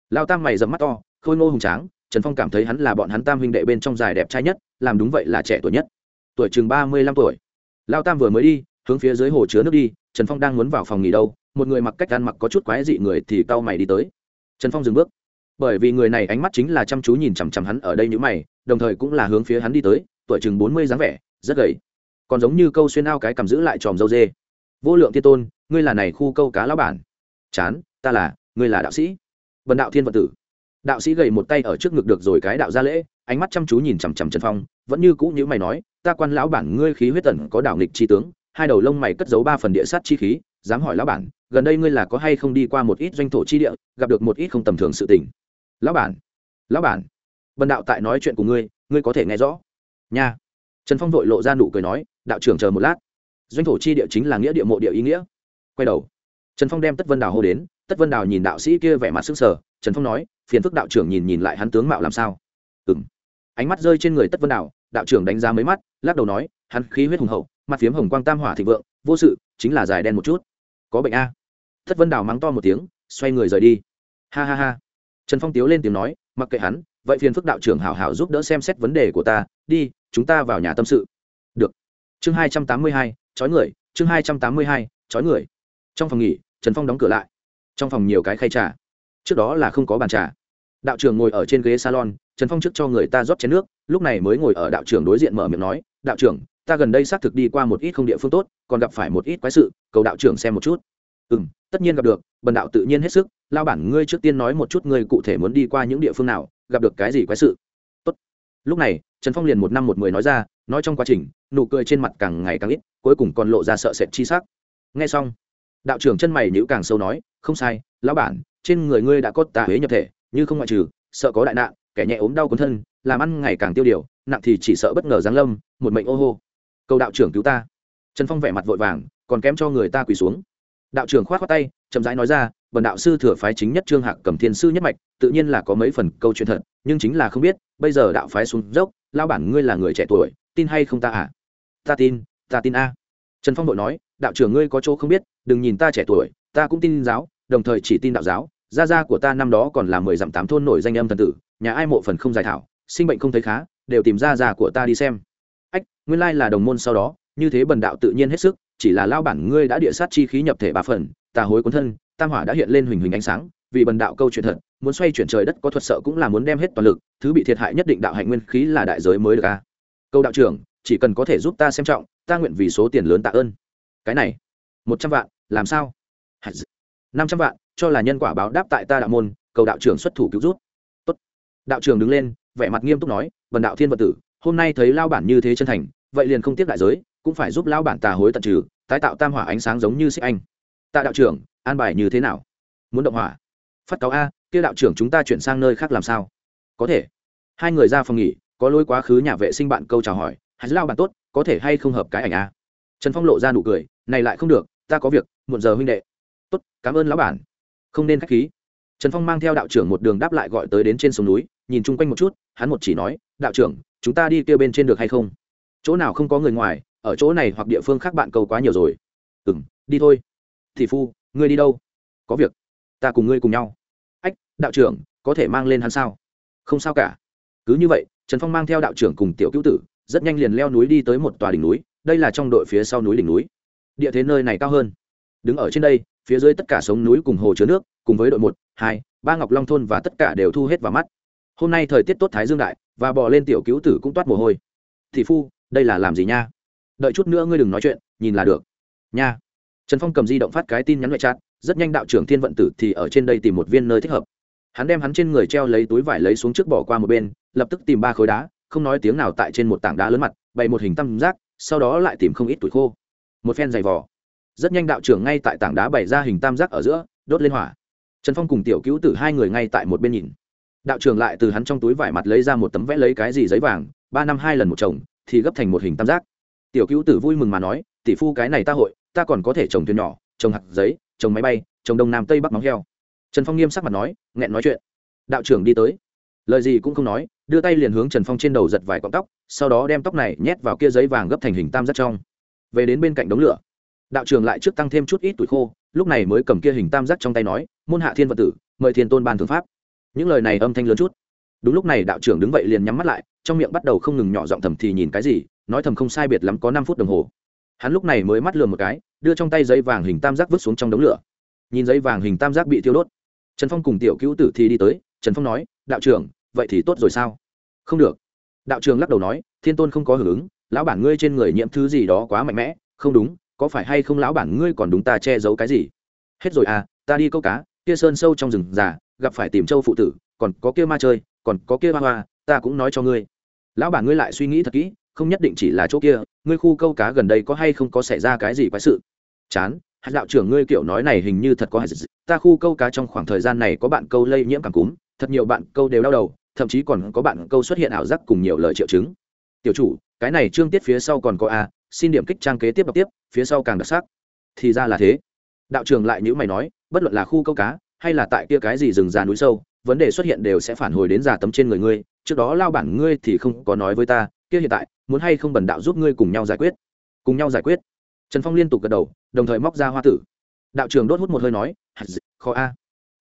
Lao tam mày dầm mắt to, khôi ngô hùng tráng, trần phong cảm thấy hắn là bọn hắn tam huynh đệ bên trong dài đẹp trai nhất, làm đúng vậy là trẻ tuổi nhất. Tuổi chừng ba mươi lăm tuổi. Lao tam vừa mới đi, hướng phía dưới hồ chứa nước đi, trần phong đang muốn vào phòng nghỉ đâu, một người mặc cách ăn mặc có chút quái dị người thì cau mày đi tới. Trần phong dừng bước. Bởi vì người này ánh mắt chính là chăm chú nhìn chằm chằm hắn ở đây n mày, đồng thời cũng là hướng phía hắn đi tới, tuổi chừng bốn mươi dáng vẻ, rất gầy còn giống như câu xuyên ao cái cầm giữ lại tròm dâu dê. Vô lượng thiên tôn, ngươi là này khu câu cá lão bản. Chán, ta là, ngươi là đạo sĩ. Vần đạo thiên vật tử. Đạo sĩ gầy một tay ở trước ngực được rồi cái đạo ra lễ, ánh mắt chăm chú nhìn chằm chằm trần phong, vẫn như cũ như mày nói, ta quan lão bản ngươi khí huyết tần có đảo nghịch chi tướng, hai đầu lông mày cất giấu ba phần địa sát chi khí, dám hỏi lão bản, gần đây ngươi là có hay không đi qua một ít doanh thổ chi địa, gặp được một ít không tầm thường sự tình. Lão bản lão bản. Bần đạo tại nói chuyện của ngươi ngươi có thể nghe rõ. Nha. Trần phong vội lộ ra nụ cười nói đạo trưởng chờ một lát. Doanh thổ chi địa chính là nghĩa địa mộ địa ý nghĩa. Quay đầu. Trần phong đem tất vân đào hô đến, tất vân đào nhìn đạo sĩ kia vẻ mặt s ư n g sở trần phong nói, phiền phức đạo trưởng nhìn nhìn lại hắn tướng mạo làm sao? Ừng ánh mắt rơi trên người tất vân đào, đạo trưởng đánh giá mấy mắt, lắc đầu nói, hắn khí huyết hùng hậu, mặt phiếm hồng quang tam hỏa thịnh vượng, vô sự, chính là dài đen một chút. Có bệnh a. Tất vân đào mắng to một tiếng, xoay người rời đi. Ha ha ha. Trần phong tiếu lên tiếng nói, mặc kệ hắn, vậy phiền phức đạo trưởng hảo hảo giúp đỡ xem xét vấn đề của ta, đi, chúng ta vào nhà tâm sự. Được chương hai trăm tám mươi hai chói người, chương hai trăm tám mươi hai chói người. Trong phòng nghỉ, trần phong đóng cửa lại. Trong phòng nhiều cái khay trà. Trước đó là không có bàn trà. Đạo trưởng ngồi ở trên ghế salon, trần phong trước cho người ta rót chén nước, lúc này mới ngồi ở đạo trưởng đối diện mở miệng nói, đạo trưởng, ta gần đây xác thực đi qua một ít không địa phương tốt, còn gặp phải một ít quái sự, cầu đạo trưởng xem một chút. Ừ m tất nhiên gặp được, bần đạo tự nhiên hết sức, lao bản ngươi trước tiên nói một chút ngươi cụ thể muốn đi qua những địa phương nào, gặp được cái gì quái sự? Tốt. lúc này trần phong liền một năm một mười nói ra, nói trong quá trình, nụ cười trên mặt càng ngày càng ít, cuối cùng còn lộ ra sợ sệt chi sắc. Nghe xong, đạo trưởng chân mày nhữ càng sâu nói, không sai, lão bản, trên người ngươi đã có tà huế nhập thể, như không ngoại trừ, sợ có đại nạn, kẻ nhẹ ốm đau cuốn thân, làm ăn ngày càng tiêu điều, nặng thì chỉ sợ bất ngờ giáng lâm, một mệnh ô hô. Cầu đạo trưởng cứu ta. Trần phong vẻ mặt vội vàng, còn kém cho người ta quỳ xuống. Đạo trưởng khoát khoát tay, chậm rãi nói ra bần đạo sư thừa phái chính nhất trương hạc cầm thiên sư nhất mạch, tự nhiên là có mấy phần câu chuyện thật, nhưng chính là không biết, bây giờ đạo phái xuống dốc lao bản ngươi là người trẻ tuổi, tin hay không ta à? Ta tin ta tin a. Trần phong đội nói, đạo trưởng ngươi có chỗ không biết, đừng nhìn ta trẻ tuổi, ta cũng tin giáo, đồng thời chỉ tin đạo giáo. Gia gia của ta năm đó còn là mười dặm tám thôn nổi danh âm thần tử, nhà ai mộ phần không giải thảo, sinh bệnh không thấy khá, đều tìm ra già của ta đi xem. Ách, nguyên lai là đồng môn sau đó, như thế bần đạo tự nhiên hết sức, chỉ là lao bản ngươi đã địa sát chi khí nhập thể ba phần tà hối cuốn thân tam hỏa đã hiện lên huỳnh huỳnh ánh sáng, vì bần đạo câu chuyện thật, muốn xoay chuyển trời đất có thuật sợ cũng là muốn đem hết toàn lực, thứ bị thiệt hại nhất định đạo hạnh nguyên khí là đại giới mới được a. Câu đạo trưởng, chỉ cần có thể giúp ta xem trọng, ta nguyện vì số tiền lớn tạ ơn. Cái này, một trăm vạn, làm sao? Năm trăm vạn, cho là nhân quả báo đáp tại ta đạo môn, cầu đạo trưởng xuất thủ cứu rút Tốt. đạo trưởng đứng lên, vẻ mặt nghiêm túc nói vần đạo thiên vật tử, hôm nay thấy lao bản như thế chân thành, vậy liền không tiếp đại giới, cũng phải giúp lao bản tà hối tận trừ, tái tạo tam hỏa ánh sáng giống như xích anh. Tạ đạo trưởng an bài như thế nào? Muốn động hỏa? Phát cáo a, kia đạo trưởng chúng ta chuyển sang nơi khác làm sao? Có thể. Hai người ra phòng nghỉ, có lối quá khứ nhà vệ sinh bạn câu chào hỏi, hãy lao bạn tốt, có thể hay không hợp cái ảnh a? Trần phong lộ ra nụ cười, này lại không được, ta có việc, muộn giờ huynh đệ. Tốt, cảm ơn lão bản. Không nên k h á c h khí. Trần phong mang theo đạo trưởng một đường đáp lại gọi tới đến trên sông núi, nhìn chung quanh một chút, hắn một chỉ nói, đạo trưởng, chúng ta đi kêu bên trên được hay không? Chỗ nào không có người ngoài, ở chỗ này hoặc địa phương khác bạn câu quá nhiều rồi. Ừ m đi thôi. Thị phu ngươi đi đâu? Có việc. Ta cùng ngươi cùng nhau. Ách, đạo trưởng, có thể mang lên hắn sao? Không sao cả. Cứ như vậy, trần phong mang theo đạo trưởng cùng tiểu cứu tử, rất nhanh liền leo núi đi tới một tòa đỉnh núi, đây là trong đội phía sau núi đỉnh núi. Địa thế nơi này cao hơn. Đứng ở trên đây, phía dưới tất cả sống núi cùng hồ chứa nước, cùng với đội một, hai, ba ngọc long thôn và tất cả đều thu hết vào mắt. Hôm nay thời tiết tốt thái dương đại, và bò lên tiểu cứu tử cũng toát mồ hôi. Thị phu, đây là làm gì nha? Đợi chút nữa ngươi đừng nói chuyện, nhìn là được. Nha trần phong cầm di động phát cái tin nhắn ngoại chat, rất nhanh đạo trưởng thiên vận tử thì ở trên đây tìm một viên nơi thích hợp. Hắn đem hắn trên người treo lấy túi vải lấy xuống trước bỏ qua một bên, lập tức tìm ba khối đá, không nói tiếng nào tại trên một tảng đá lớn mặt, bày một hình tam giác, sau đó lại tìm không ít tuổi khô. Một phen dày vỏ rất nhanh đạo trưởng ngay tại tảng đá bày ra hình tam giác ở giữa, đốt lên hỏa. Trần phong cùng tiểu cứu tử hai người ngay tại một bên nhìn. Đạo trưởng lại từ hắn trong túi vải mặt lấy ra một tấm vẽ lấy cái gì giấy vàng, ba năm hai lần một chồng, thì gấp thành một hình tam giác. Tiểu cứu tử vui mừng mà nói, tỷ phu cái này ta hội ta còn có thể trồng thuyền nhỏ, trồng hạt giấy, trồng máy bay, trồng đông nam tây bắc móng heo. Trần phong nghiêm sắc mặt nói, nghẹn nói chuyện. Đạo trưởng đi tới. Lời gì cũng không nói, đưa tay liền hướng trần phong trên đầu giật vài cọng tóc, sau đó đem tóc này nhét vào kia giấy vàng gấp thành hình tam giác trong. Về đến bên cạnh đống lửa. Đạo trưởng lại trước tăng thêm chút ít tuổi khô, lúc này mới cầm kia hình tam giác trong tay nói, môn hạ thiên vật tử, mời thiên tôn ban thượng pháp. Những lời này âm thanh lớn chút. Đúng lúc này đạo trưởng đứng vậy liền nhắm mắt lại, trong miệng bắt đầu không ngừng nhỏ giọng thầm thì nhìn cái gì, nói thầm không sai biệt lắm có năm phút đồng hồ hắn lúc này mới mắt lườm một cái, đưa trong tay giấy vàng hình tam giác vứt xuống trong đống lửa. Nhìn giấy vàng hình tam giác bị tiêu đốt. Trần phong cùng tiểu cứu tử thì đi tới, trần phong nói, đạo trưởng, vậy thì tốt rồi sao? Không được. Đạo trưởng lắc đầu nói, thiên tôn không có hưởng ứng, lão bản ngươi trên người nhiễm thứ gì đó quá mạnh mẽ, không đúng, có phải hay không lão bản ngươi còn đúng ta che giấu cái gì? Hết rồi à ta đi câu cá, kia sơn sâu trong rừng già, gặp phải tìm châu phụ tử, còn có kia ma chơi, còn có kia ma hoa, ta cũng nói cho ngươi. Lão bản ngươi lại suy nghĩ thật kỹ, không nhất định chỉ là chỗ kia ngươi khu câu cá gần đây có hay không có xảy ra cái gì quái sự? Chán, hạt đạo trưởng ngươi kiểu nói này hình như thật có hạt ta khu câu cá trong khoảng thời gian này có bạn câu lây nhiễm cảm cúm, thật nhiều bạn câu đều đau đầu, thậm chí còn có bạn câu xuất hiện ảo giác cùng nhiều lời triệu chứng. Tiểu chủ, cái này chương tiết phía sau còn có a, xin điểm kích trang kế tiếp đọc tiếp, phía sau càng đặc sắc. Thì ra là thế. Đạo trưởng lại nhữ mày nói, bất luận là khu câu cá, hay là tại kia cái gì rừng già núi sâu vấn đề xuất hiện đều sẽ phản hồi đến giả tấm trên người ngươi, trước đó lao bản ngươi thì không có nói với ta, kia hiện tại, muốn hay không bần đạo giúp ngươi cùng nhau giải quyết. Cùng nhau giải quyết. Trần phong liên tục gật đầu, đồng thời móc ra hoa tử. Đạo trưởng đốt hút một hơi nói khó a.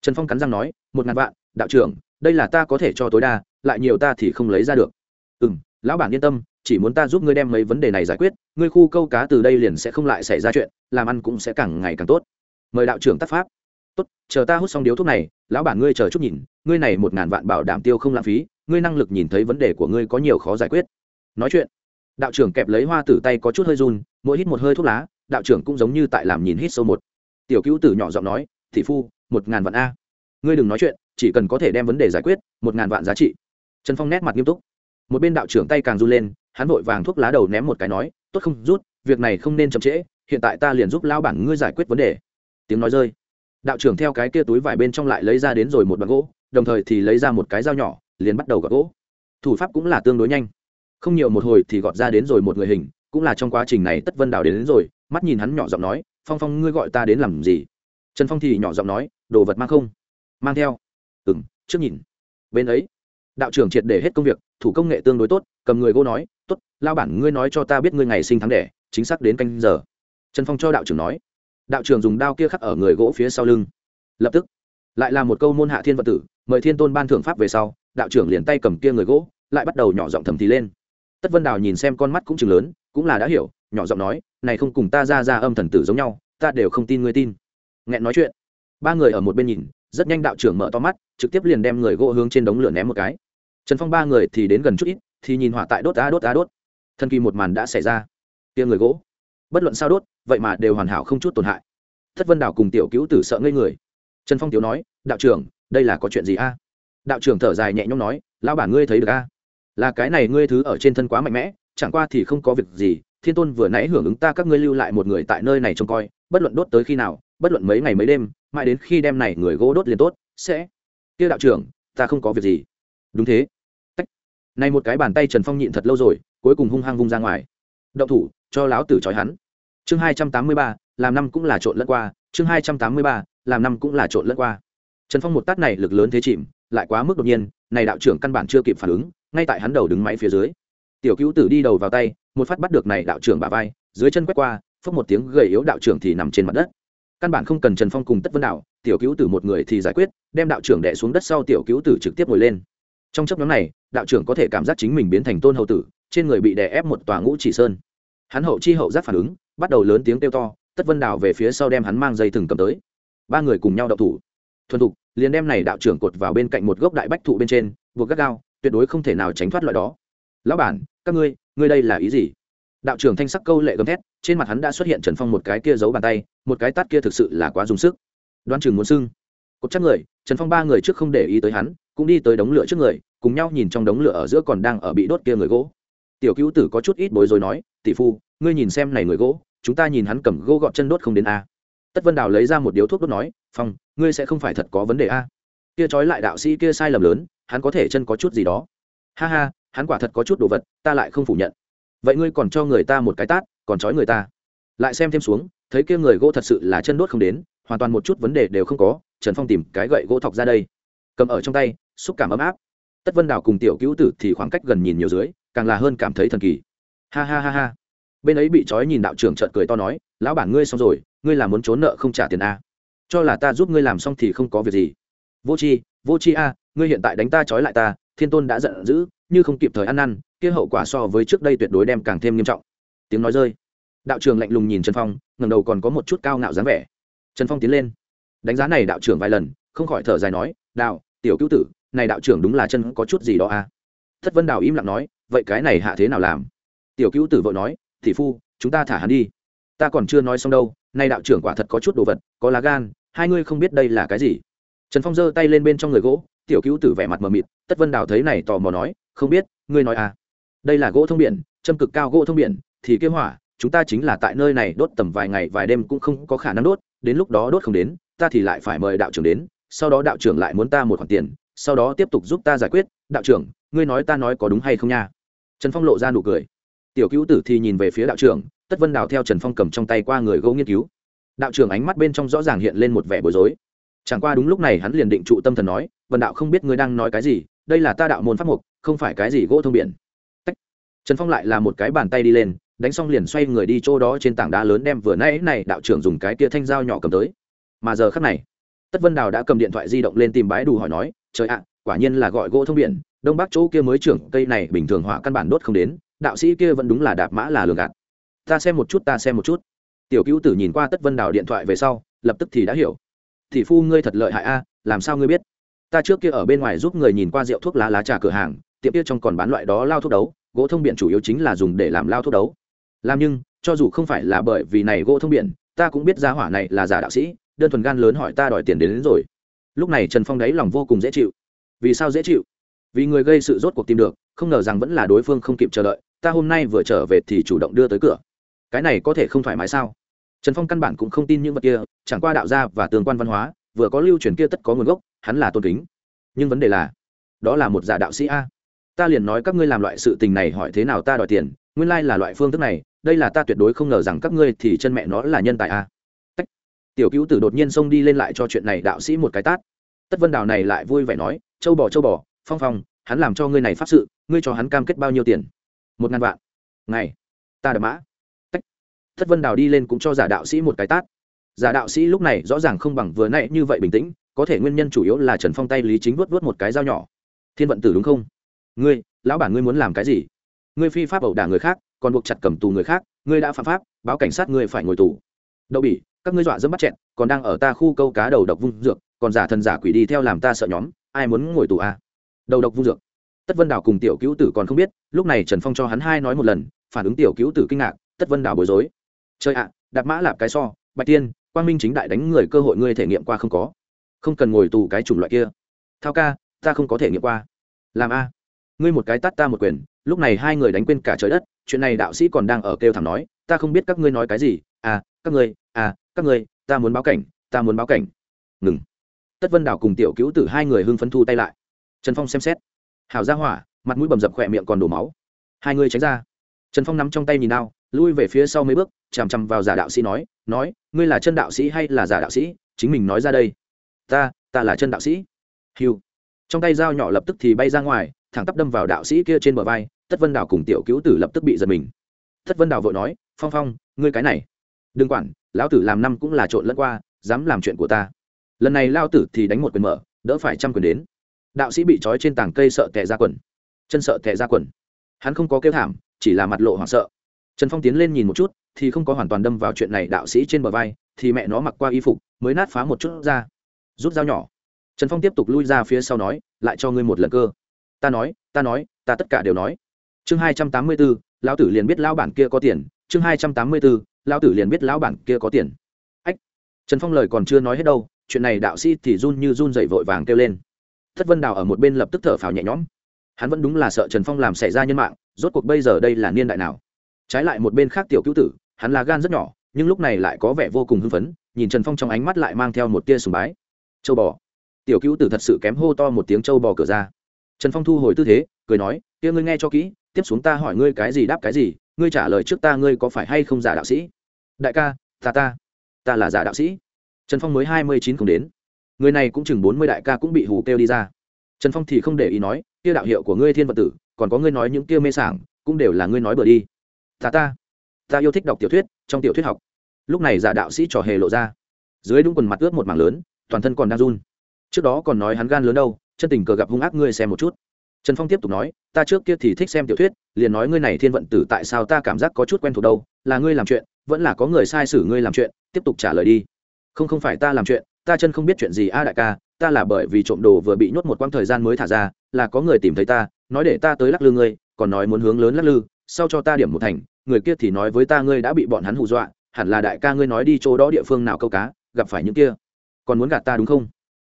Trần phong cắn răng nói, một ngàn vạn, đạo trưởng, đây là ta có thể cho tối đa, lại nhiều ta thì không lấy ra được. Ừ m lão bản yên tâm, chỉ muốn ta giúp ngươi đem mấy vấn đề này giải quyết, ngươi khu câu cá từ đây liền sẽ không lại xảy ra chuyện, làm ăn cũng sẽ càng ngày càng tốt. Mời đạo trưởng tác pháp tốt, chờ ta hút xong điếu thuốc này, lão bản ngươi chờ chút nhìn, ngươi này một ngàn vạn bảo đảm tiêu không lãng phí, ngươi năng lực nhìn thấy vấn đề của ngươi có nhiều khó giải quyết. Nói chuyện, đạo trưởng kẹp lấy hoa tử tay có chút hơi run, mỗi hít một hơi thuốc lá, đạo trưởng cũng giống như tại làm nhìn hít sâu một. Tiểu cứu tử nhỏ giọng nói thị phu, một ngàn vạn a. Ngươi đừng nói chuyện, chỉ cần có thể đem vấn đề giải quyết, một ngàn vạn giá trị. Trần phong nét mặt nghiêm túc. Một bên đạo trưởng tay càng run lên, hắn vội vàng thuốc lá đầu ném một cái nói, tốt không rút, việc này không nên chậm trễ, hiện tại ta liền giúp lao bản ngươi giải quyết vấn đề. Tiếng nói rơi đạo trưởng theo cái kia túi vải bên trong lại lấy ra đến rồi một đoạn gỗ đồng thời thì lấy ra một cái dao nhỏ liền bắt đầu gọt gỗ. Thủ pháp cũng là tương đối nhanh. Không nhiều một hồi thì gọt ra đến rồi một người hình cũng là trong quá trình này tất vân đào đến, đến rồi mắt nhìn hắn nhỏ giọng nói phong phong ngươi gọi ta đến làm gì? Trần phong thì nhỏ giọng nói đồ vật mang không? Mang theo. Ừng trước nhìn. Bên ấy đạo trưởng triệt để hết công việc thủ công nghệ tương đối tốt cầm người gỗ nói tốt lao bản ngươi nói cho ta biết ngươi ngày sinh tháng đẻ chính xác đến canh giờ. Trần phong cho đạo trưởng nói đạo trưởng dùng đao kia khắc ở người gỗ phía sau lưng. Lập tức, lại là một câu môn hạ thiên vật tử, mời thiên tôn ban thưởng pháp về sau, đạo trưởng liền tay cầm kia người gỗ, lại bắt đầu nhỏ giọng thầm thì lên. Tất vân đào nhìn xem con mắt cũng chừng lớn, cũng là đã hiểu, nhỏ giọng nói, này không cùng ta ra ra âm thần tử giống nhau, ta đều không tin ngươi tin. Nghẹn nói chuyện, ba người ở một bên nhìn, rất nhanh đạo trưởng mở to mắt, trực tiếp liền đem người gỗ hướng trên đống lửa ném một cái. Trần phong ba người thì đến gần chút ít, thì nhìn hỏa tại đốt á đốt á đốt. Thần kỳ một màn đã xảy ra. Tia người gỗ bất luận sao đốt, vậy mà đều hoàn hảo không chút tổn hại. Thất vân đào cùng tiểu cứu tử sợ ngây người. Trần phong tiếu nói, đạo trưởng, đây là có chuyện gì a? Đạo trưởng thở dài nhẹ nhõm nói, lão bản ngươi thấy được a? Là cái này ngươi thứ ở trên thân quá mạnh mẽ, chẳng qua thì không có việc gì, thiên tôn vừa nãy hưởng ứng ta các ngươi lưu lại một người tại nơi này trông coi, bất luận đốt tới khi nào, bất luận mấy ngày mấy đêm, mãi đến khi đem này người gỗ đốt liền tốt, sẽ. Kia đạo trưởng, ta không có việc gì. Đúng thế. Tách. này một cái bàn tay trần phong nhịn thật lâu rồi, cuối cùng hung hăng vung ra ngoài. Động thủ cho lão tử trói hắn. Chương hai trăm tám mươi ba, làm năm cũng là trộn lẫn qua. Chương hai trăm tám mươi ba, làm năm cũng là trộn lẫn qua. Trần phong một tát này lực lớn thế chìm, lại quá mức đột nhiên, này đạo trưởng căn bản chưa kịp phản ứng, ngay tại hắn đầu đứng máy phía dưới. Tiểu cứu tử đi đầu vào tay, một phát bắt được này đạo trưởng bà vai, dưới chân quét qua, phốc một tiếng gầy yếu đạo trưởng thì nằm trên mặt đất. Căn bản không cần trần phong cùng tất vân đạo, tiểu cứu tử một người thì giải quyết, đem đạo trưởng đẻ xuống đất sau tiểu cứu tử trực tiếp ngồi lên. Trong chấp nhóm này, đạo trưởng có thể cảm giác chính mình biến thành tôn hậu tử, trên người bị đè ép một tòa ngũ chỉ sơn hắn hậu chi hậu giác phản ứng, bắt đầu lớn tiếng kêu to, tất vân đào về phía sau đem hắn mang dây thừng cầm tới. Ba người cùng nhau đậu thủ. Thuần thục, liền đem này đạo trưởng cột vào bên cạnh một gốc đại bách thụ bên trên, buộc gắt gao, tuyệt đối không thể nào tránh thoát loại đó. Lão bản, các ngươi ngươi đây là ý gì? Đạo trưởng thanh sắc câu lệ gầm thét, trên mặt hắn đã xuất hiện trần phong một cái kia giấu bàn tay, một cái tát kia thực sự là quá dùng sức. Đoan chừng muốn sưng. Cột chắc người, trần phong ba người trước không để ý tới hắn, cũng đi tới đống lửa trước người, cùng nhau nhìn trong đống lửa ở giữa còn đang ở bị đốt kia người gỗ. Tiểu cứu tử có chút ít bối rối nói tỷ phu, ngươi nhìn xem này người gỗ, chúng ta nhìn hắn cầm gỗ gọt chân đốt không đến a. Tất vân đào lấy ra một điếu thuốc đốt nói, phong, ngươi sẽ không phải thật có vấn đề a. Kia trói lại đạo sĩ kia sai lầm lớn, hắn có thể chân có chút gì đó. Ha ha, hắn quả thật có chút đồ vật, ta lại không phủ nhận. Vậy ngươi còn cho người ta một cái tát, còn trói người ta. Lại xem thêm xuống, thấy kia người gỗ thật sự là chân đốt không đến, hoàn toàn một chút vấn đề đều không có, trần phong tìm cái gậy gỗ thọc ra đây. Cầm ở trong tay, xúc cảm ấm áp. Tất vân đào cùng tiểu cứu tử thì khoảng cách gần nhìn nhiều dưới, càng là hơn cảm thấy thần kỳ ha ha ha ha. Bên ấy bị trói nhìn đạo trưởng trợn cười to nói, lão bản ngươi xong rồi, ngươi là muốn trốn nợ không trả tiền a cho là ta giúp ngươi làm xong thì không có việc gì. Vô c h i vô c h i a, ngươi hiện tại đánh ta trói lại ta, thiên tôn đã giận dữ, như không kịp thời ăn năn, kia hậu quả so với trước đây tuyệt đối đem càng thêm nghiêm trọng. Tiếng nói rơi. Đạo trưởng lạnh lùng nhìn trần phong ngầm đầu còn có một chút cao ngạo dáng vẻ. Trần phong tiến lên, đánh giá này đạo trưởng vài lần, không khỏi thở dài nói, đạo, tiểu cứu tử, này đạo trưởng đúng là chân có chút gì đó à thất vân đào im lặng nói, vậy cái này hạ thế nào làm? Tiểu cứu tử vội nói thị phu, chúng ta thả hắn đi. Ta còn chưa nói xong đâu, nay đạo trưởng quả thật có chút đồ vật, có lá gan, hai ngươi không biết đây là cái gì. Trần phong giơ tay lên bên trong người gỗ, tiểu cứu tử vẻ mặt mờ mịt, tất vân đào thấy này tò mò nói, không biết, ngươi nói à? Đây là gỗ thông biển, châm cực cao gỗ thông biển, thì kế hỏa, chúng ta chính là tại nơi này đốt tầm vài ngày, vài đêm cũng không có khả năng đốt, đến lúc đó đốt không đến, ta thì lại phải mời đạo trưởng đến, sau đó đạo trưởng lại muốn ta một khoản tiền, sau đó tiếp tục giúp ta giải quyết. Đạo trưởng, ngươi nói ta nói có đúng hay không nha? Trần phong lộ ra nụ cười tiểu cứu tử thì nhìn về phía đạo trưởng, tất vân đào theo trần phong cầm trong tay qua người gấu nghiên cứu. Đạo trưởng ánh mắt bên trong rõ ràng hiện lên một vẻ bối rối. Chẳng qua đúng lúc này hắn liền định trụ tâm thần nói vần đạo không biết ngươi đang nói cái gì, đây là ta đạo môn pháp mục, không phải cái gì gỗ thông biển. Tách. trần phong lại là một cái bàn tay đi lên, đánh xong liền xoay người đi chỗ đó trên tảng đá lớn đem vừa nãy này đạo trưởng dùng cái tia thanh dao nhỏ cầm tới. Mà giờ khắc này, tất vân đào đã cầm điện thoại di động lên tìm bái đủ hỏi nói, trời ạ, quả nhiên là gọi gỗ thông biển, đông bắc chỗ kia mới trưởng cây này bình thường hỏa căn bản đốt không đến đạo sĩ kia vẫn đúng là đạp mã là lường gạt. Ta xem một chút ta xem một chút. Tiểu cứu tử nhìn qua tất vân đào điện thoại về sau lập tức thì đã hiểu. Thì phu ngươi thật lợi hại a làm sao ngươi biết? Ta trước kia ở bên ngoài giúp người nhìn qua rượu thuốc lá lá trà cửa hàng tiệm kia trong còn bán loại đó lao thuốc đấu gỗ thông biển chủ yếu chính là dùng để làm lao thuốc đấu. Làm nhưng cho dù không phải là bởi vì này gỗ thông biển ta cũng biết giá hỏa này là giả đạo sĩ đơn thuần gan lớn hỏi ta đòi tiền đến, đến rồi. Lúc này trần phong đáy lòng vô cùng dễ chịu. Vì sao dễ chịu? Vì người gây sự rốt cuộc tìm được, không ngờ rằng vẫn là đối phương không kịp chờ đợi, ta hôm nay vừa trở về thì chủ động đưa tới cửa. Cái này có thể không thoải mái sao? Trần phong căn bản cũng không tin những vật kia, chẳng qua đạo gia và tương quan văn hóa, vừa có lưu truyền kia tất có nguồn gốc, hắn là tôn kính. Nhưng vấn đề là, đó là một giả đạo sĩ a. Ta liền nói các ngươi làm loại sự tình này hỏi thế nào ta đòi tiền, nguyên lai là loại phương thức này, đây là ta tuyệt đối không ngờ rằng các ngươi thì chân mẹ nó là nhân tài a. Tách. tiểu cứu tử đột nhiên xông đi lên lại cho chuyện này đạo sĩ một cái tát. Tất vân đào này lại vui vẻ nói, châu bò châu bò phong phong, hắn làm cho ngươi này pháp sự, ngươi cho hắn cam kết bao nhiêu tiền? Một ngàn vạn. Ngày ta đập mã. Tách. Thất vân đào đi lên cũng cho giả đạo sĩ một cái tát. Giả đạo sĩ lúc này rõ ràng không bằng vừa nãy như vậy bình tĩnh, có thể nguyên nhân chủ yếu là trần phong tay lý chính vuốt vuốt một cái dao nhỏ. Thiên vận tử đúng không? Ngươi, lão bản ngươi muốn làm cái gì? Ngươi phi pháp ẩu đả người khác, còn buộc chặt cầm tù người khác, ngươi đã phạm pháp, báo cảnh sát ngươi phải ngồi tù. Đậu bỉ, các ngươi dọa dẫm bắt chẹn, còn đang ở ta khu câu cá đầu độc vung dược, còn giả thần giả quỷ đi theo làm ta sợ nhóm, ai muốn ngồi tù à? Đầu độc vung dược. Tất vân đảo cùng tiểu cứu tử còn không biết lúc này trần phong cho hắn hai nói một lần phản ứng tiểu cứu tử kinh ngạc tất vân đảo bối rối. Chơi ạ à, đạp mã lạp cái so bạch tiên quang minh chính đại đánh người cơ hội ngươi thể nghiệm qua không có? Không cần ngồi tù cái chủng loại kia. Thao ca ta không có thể nghiệm qua. Làm a. Ngươi một cái tắt ta một quyền lúc này hai người đánh quên cả trời đất chuyện này đạo sĩ còn đang ở kêu thẳng nói ta không biết các ngươi nói cái gì à các ngươi à các ngươi ta muốn báo cảnh ta muốn báo cảnh. Ngừng. Tất vân đảo cùng tiểu cứu tử hai người hưng phấn thu tay lại trần phong xem xét. Hảo ra hỏa, mặt mũi bầm dập khỏe miệng còn đổ máu. Hai người tránh ra. Trần phong nắm trong tay nhìn đao, lui về phía sau mấy bước, chằm chằm vào giả đạo sĩ nói nói, ngươi là chân đạo sĩ hay là giả đạo sĩ? Chính mình nói ra đây. Ta ta là chân đạo sĩ. Hiu trong tay dao nhỏ lập tức thì bay ra ngoài, thẳng tắp đâm vào đạo sĩ kia trên bờ vai tất vân đào cùng tiểu cứu tử lập tức bị giật mình. Tất vân đào vội nói, phong phong, ngươi cái này. Đừng quản, lão tử làm năm cũng là trộn lẫn qua, dám làm chuyện của ta. Lần này lao tử thì đánh một quyền mở, đỡ phải trăm quyền đến đạo sĩ bị trói trên tảng cây sợ tè ra quần. Chân sợ tè ra quần. Hắn không có kêu thảm, chỉ là mặt lộ hoảng sợ. Trần phong tiến lên nhìn một chút, thì không có hoàn toàn đâm vào chuyện này đạo sĩ trên bờ vai, thì mẹ nó mặc qua y phục, mới nát phá một chút ra. Rút dao nhỏ. Trần phong tiếp tục lui ra phía sau nói, lại cho ngươi một lần cơ. Ta nói ta nói, ta tất cả đều nói. Chương hai trăm tám mươi bốn lão tử liền biết lão bản kia có tiền. Chương hai trăm tám mươi bốn lão tử liền biết lão bản kia có tiền. Ách. Trần phong lời còn chưa nói hết đâu, chuyện này đạo sĩ thì run như run dậy vội vàng kêu lên thất vân đào ở một bên lập tức thở phào nhẹ nhõm. Hắn vẫn đúng là sợ trần phong làm xảy ra nhân mạng, rốt cuộc bây giờ đây là niên đại nào? Trái lại một bên khác tiểu cứu tử, hắn là gan rất nhỏ, nhưng lúc này lại có vẻ vô cùng hưng phấn, nhìn trần phong trong ánh mắt lại mang theo một tia sùng bái. Châu bò. Tiểu cứu tử thật sự kém hô to một tiếng châu bò cửa ra. Trần phong thu hồi tư thế, cười nói, kia ngươi nghe cho kỹ, tiếp xuống ta hỏi ngươi cái gì đáp cái gì, ngươi trả lời trước ta ngươi có phải hay không giả đạo sĩ? Đại ca, ta ta ta là giả đạo sĩ. Trần phong mới hai mươi chín không đến người này cũng chừng bốn mươi đại ca cũng bị hù kêu đi ra. Trần phong thì không để ý nói, kia đạo hiệu của ngươi thiên vật tử, còn có ngươi nói những kia mê sảng, cũng đều là ngươi nói bừa đi. Ta ta ta yêu thích đọc tiểu thuyết, trong tiểu thuyết học. Lúc này giả đạo sĩ trò hề lộ ra. Dưới đúng quần mặt ướt một mảng lớn, toàn thân còn đang run. Trước đó còn nói hắn gan lớn đâu, chân tình cờ gặp hung ác ngươi xem một chút. Trần phong tiếp tục nói, ta trước kia thì thích xem tiểu thuyết, liền nói ngươi này thiên vận tử tại sao ta cảm giác có chút quen thuộc đâu, là ngươi làm chuyện, vẫn là có người sai sử ngươi làm chuyện, tiếp tục trả lời đi. Không không phải ta làm chuyện ta chân không biết chuyện gì a đại ca, ta là bởi vì trộm đồ vừa bị nhốt một quãng thời gian mới thả ra, là có người tìm thấy ta, nói để ta tới lắc lư ngươi, còn nói muốn hướng lớn lắc lư, sau cho ta điểm một thành, người kia thì nói với ta ngươi đã bị bọn hắn hù dọa, hẳn là đại ca ngươi nói đi chỗ đó địa phương nào câu cá, gặp phải những kia, còn muốn gạt ta đúng không?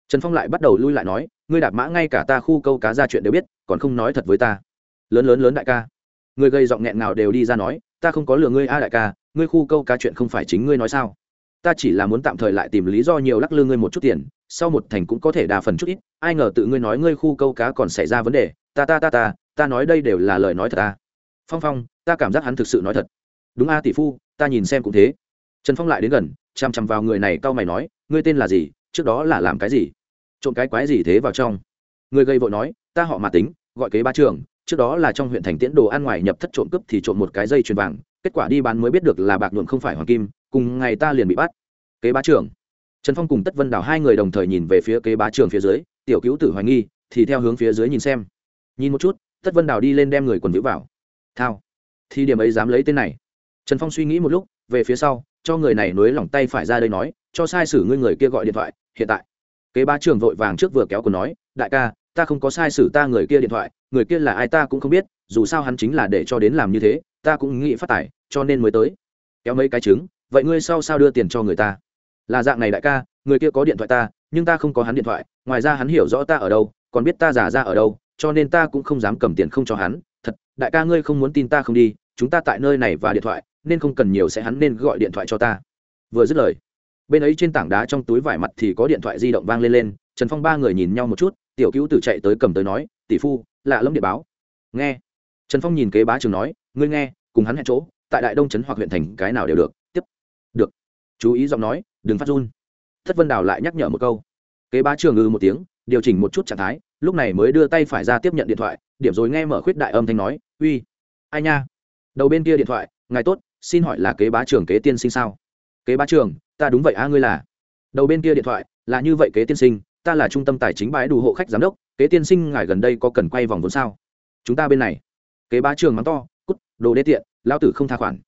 Trần phong lại bắt đầu lui lại nói, ngươi đạp mã ngay cả ta khu câu cá ra chuyện đều biết, còn không nói thật với ta. Lớn lớn lớn đại ca. Người gây giọng nghẹn nào đều đi ra nói, ta không có lừa ngươi a đại ca, ngươi khu câu cá chuyện không phải chính ngươi nói sao? Ta chỉ là muốn tạm thời lại tìm lý do nhiều lắc lư ngươi một chút tiền, sau một thành cũng có thể đà phần chút ít, ai ngờ tự ngươi nói ngươi khu câu cá còn xảy ra vấn đề, ta ta ta ta ta nói đây đều là lời nói thật ta. Phong phong, ta cảm giác hắn thực sự nói thật. Đúng a tỷ phu, ta nhìn xem cũng thế. Trần phong lại đến gần chằm chằm vào người này, cau mày nói, ngươi tên là gì, trước đó là làm cái gì? Trộm cái quái gì thế vào trong? Người gây vội nói, ta họ mà tính, gọi kế ba trường, trước đó là trong huyện thành tiễn đồ ăn ngoài nhập thất trộm cướp thì trộm một cái dây chuyền vàng, kết quả đi bán mới biết được là bạc nhuộm không phải hoàng kim cùng ngày ta liền bị bắt. Kế bá trưởng. Trần phong cùng tất vân đào hai người đồng thời nhìn về phía kế bá trưởng phía dưới, tiểu cứu tử hoài nghi, thì theo hướng phía dưới nhìn xem. Nhìn một chút, tất vân đào đi lên đem người quần vĩu vào. Thao. Thì điểm ấy dám lấy tên này. Trần phong suy nghĩ một lúc, về phía sau, cho người này nối lỏng tay phải ra đây nói, cho sai sử ngươi người kia gọi điện thoại, hiện tại. Kế bá trưởng vội vàng trước vừa kéo của nói, đại ca, ta không có sai sử ta người kia điện thoại, người kia là ai ta cũng không biết, dù sao hắn chính là để cho đến làm như thế, ta cũng nghĩ phát tải cho nên mới tới. Kéo mấy cái trứng vậy ngươi sau sao đưa tiền cho người ta? Là dạng này đại ca, người kia có điện thoại ta, nhưng ta không có hắn điện thoại, ngoài ra hắn hiểu rõ ta ở đâu, còn biết ta giả ra ở đâu, cho nên ta cũng không dám cầm tiền không cho hắn. Thật, đại ca ngươi không muốn tin ta không đi, chúng ta tại nơi này và điện thoại, nên không cần nhiều sẽ hắn nên gọi điện thoại cho ta. Vừa dứt lời, bên ấy trên tảng đá trong túi vải mặt thì có điện thoại di động vang lên lên, trần phong ba người nhìn nhau một chút, tiểu cứu tử chạy tới cầm tới nói, tỷ phu, lạ lẫm điện báo. Nghe. Trần phong nhìn kế bá trường nói, ngươi nghe, cùng hắn hẹn chỗ, tại đại đông trấn hoặc huyện thành cái nào đều được chú ý giọng nói, đừng phát run. Thất vân đào lại nhắc nhở một câu. Kế bá trường ư một tiếng, điều chỉnh một chút trạng thái, lúc này mới đưa tay phải ra tiếp nhận điện thoại, điểm rồi nghe mở khuyết đại âm thanh nói, uy, ai nha? Đầu bên kia điện thoại, ngài tốt, xin hỏi là kế bá trường kế tiên sinh sao? Kế bá trường, ta đúng vậy a ngươi là? Đầu bên kia điện thoại, là như vậy kế tiên sinh, ta là trung tâm tài chính bãi đủ hộ khách giám đốc, kế tiên sinh ngài gần đây có cần quay vòng vốn sao? Chúng ta bên này. Kế bá trường mắng to, cút, đồ đê tiện lao tử không tha khoản.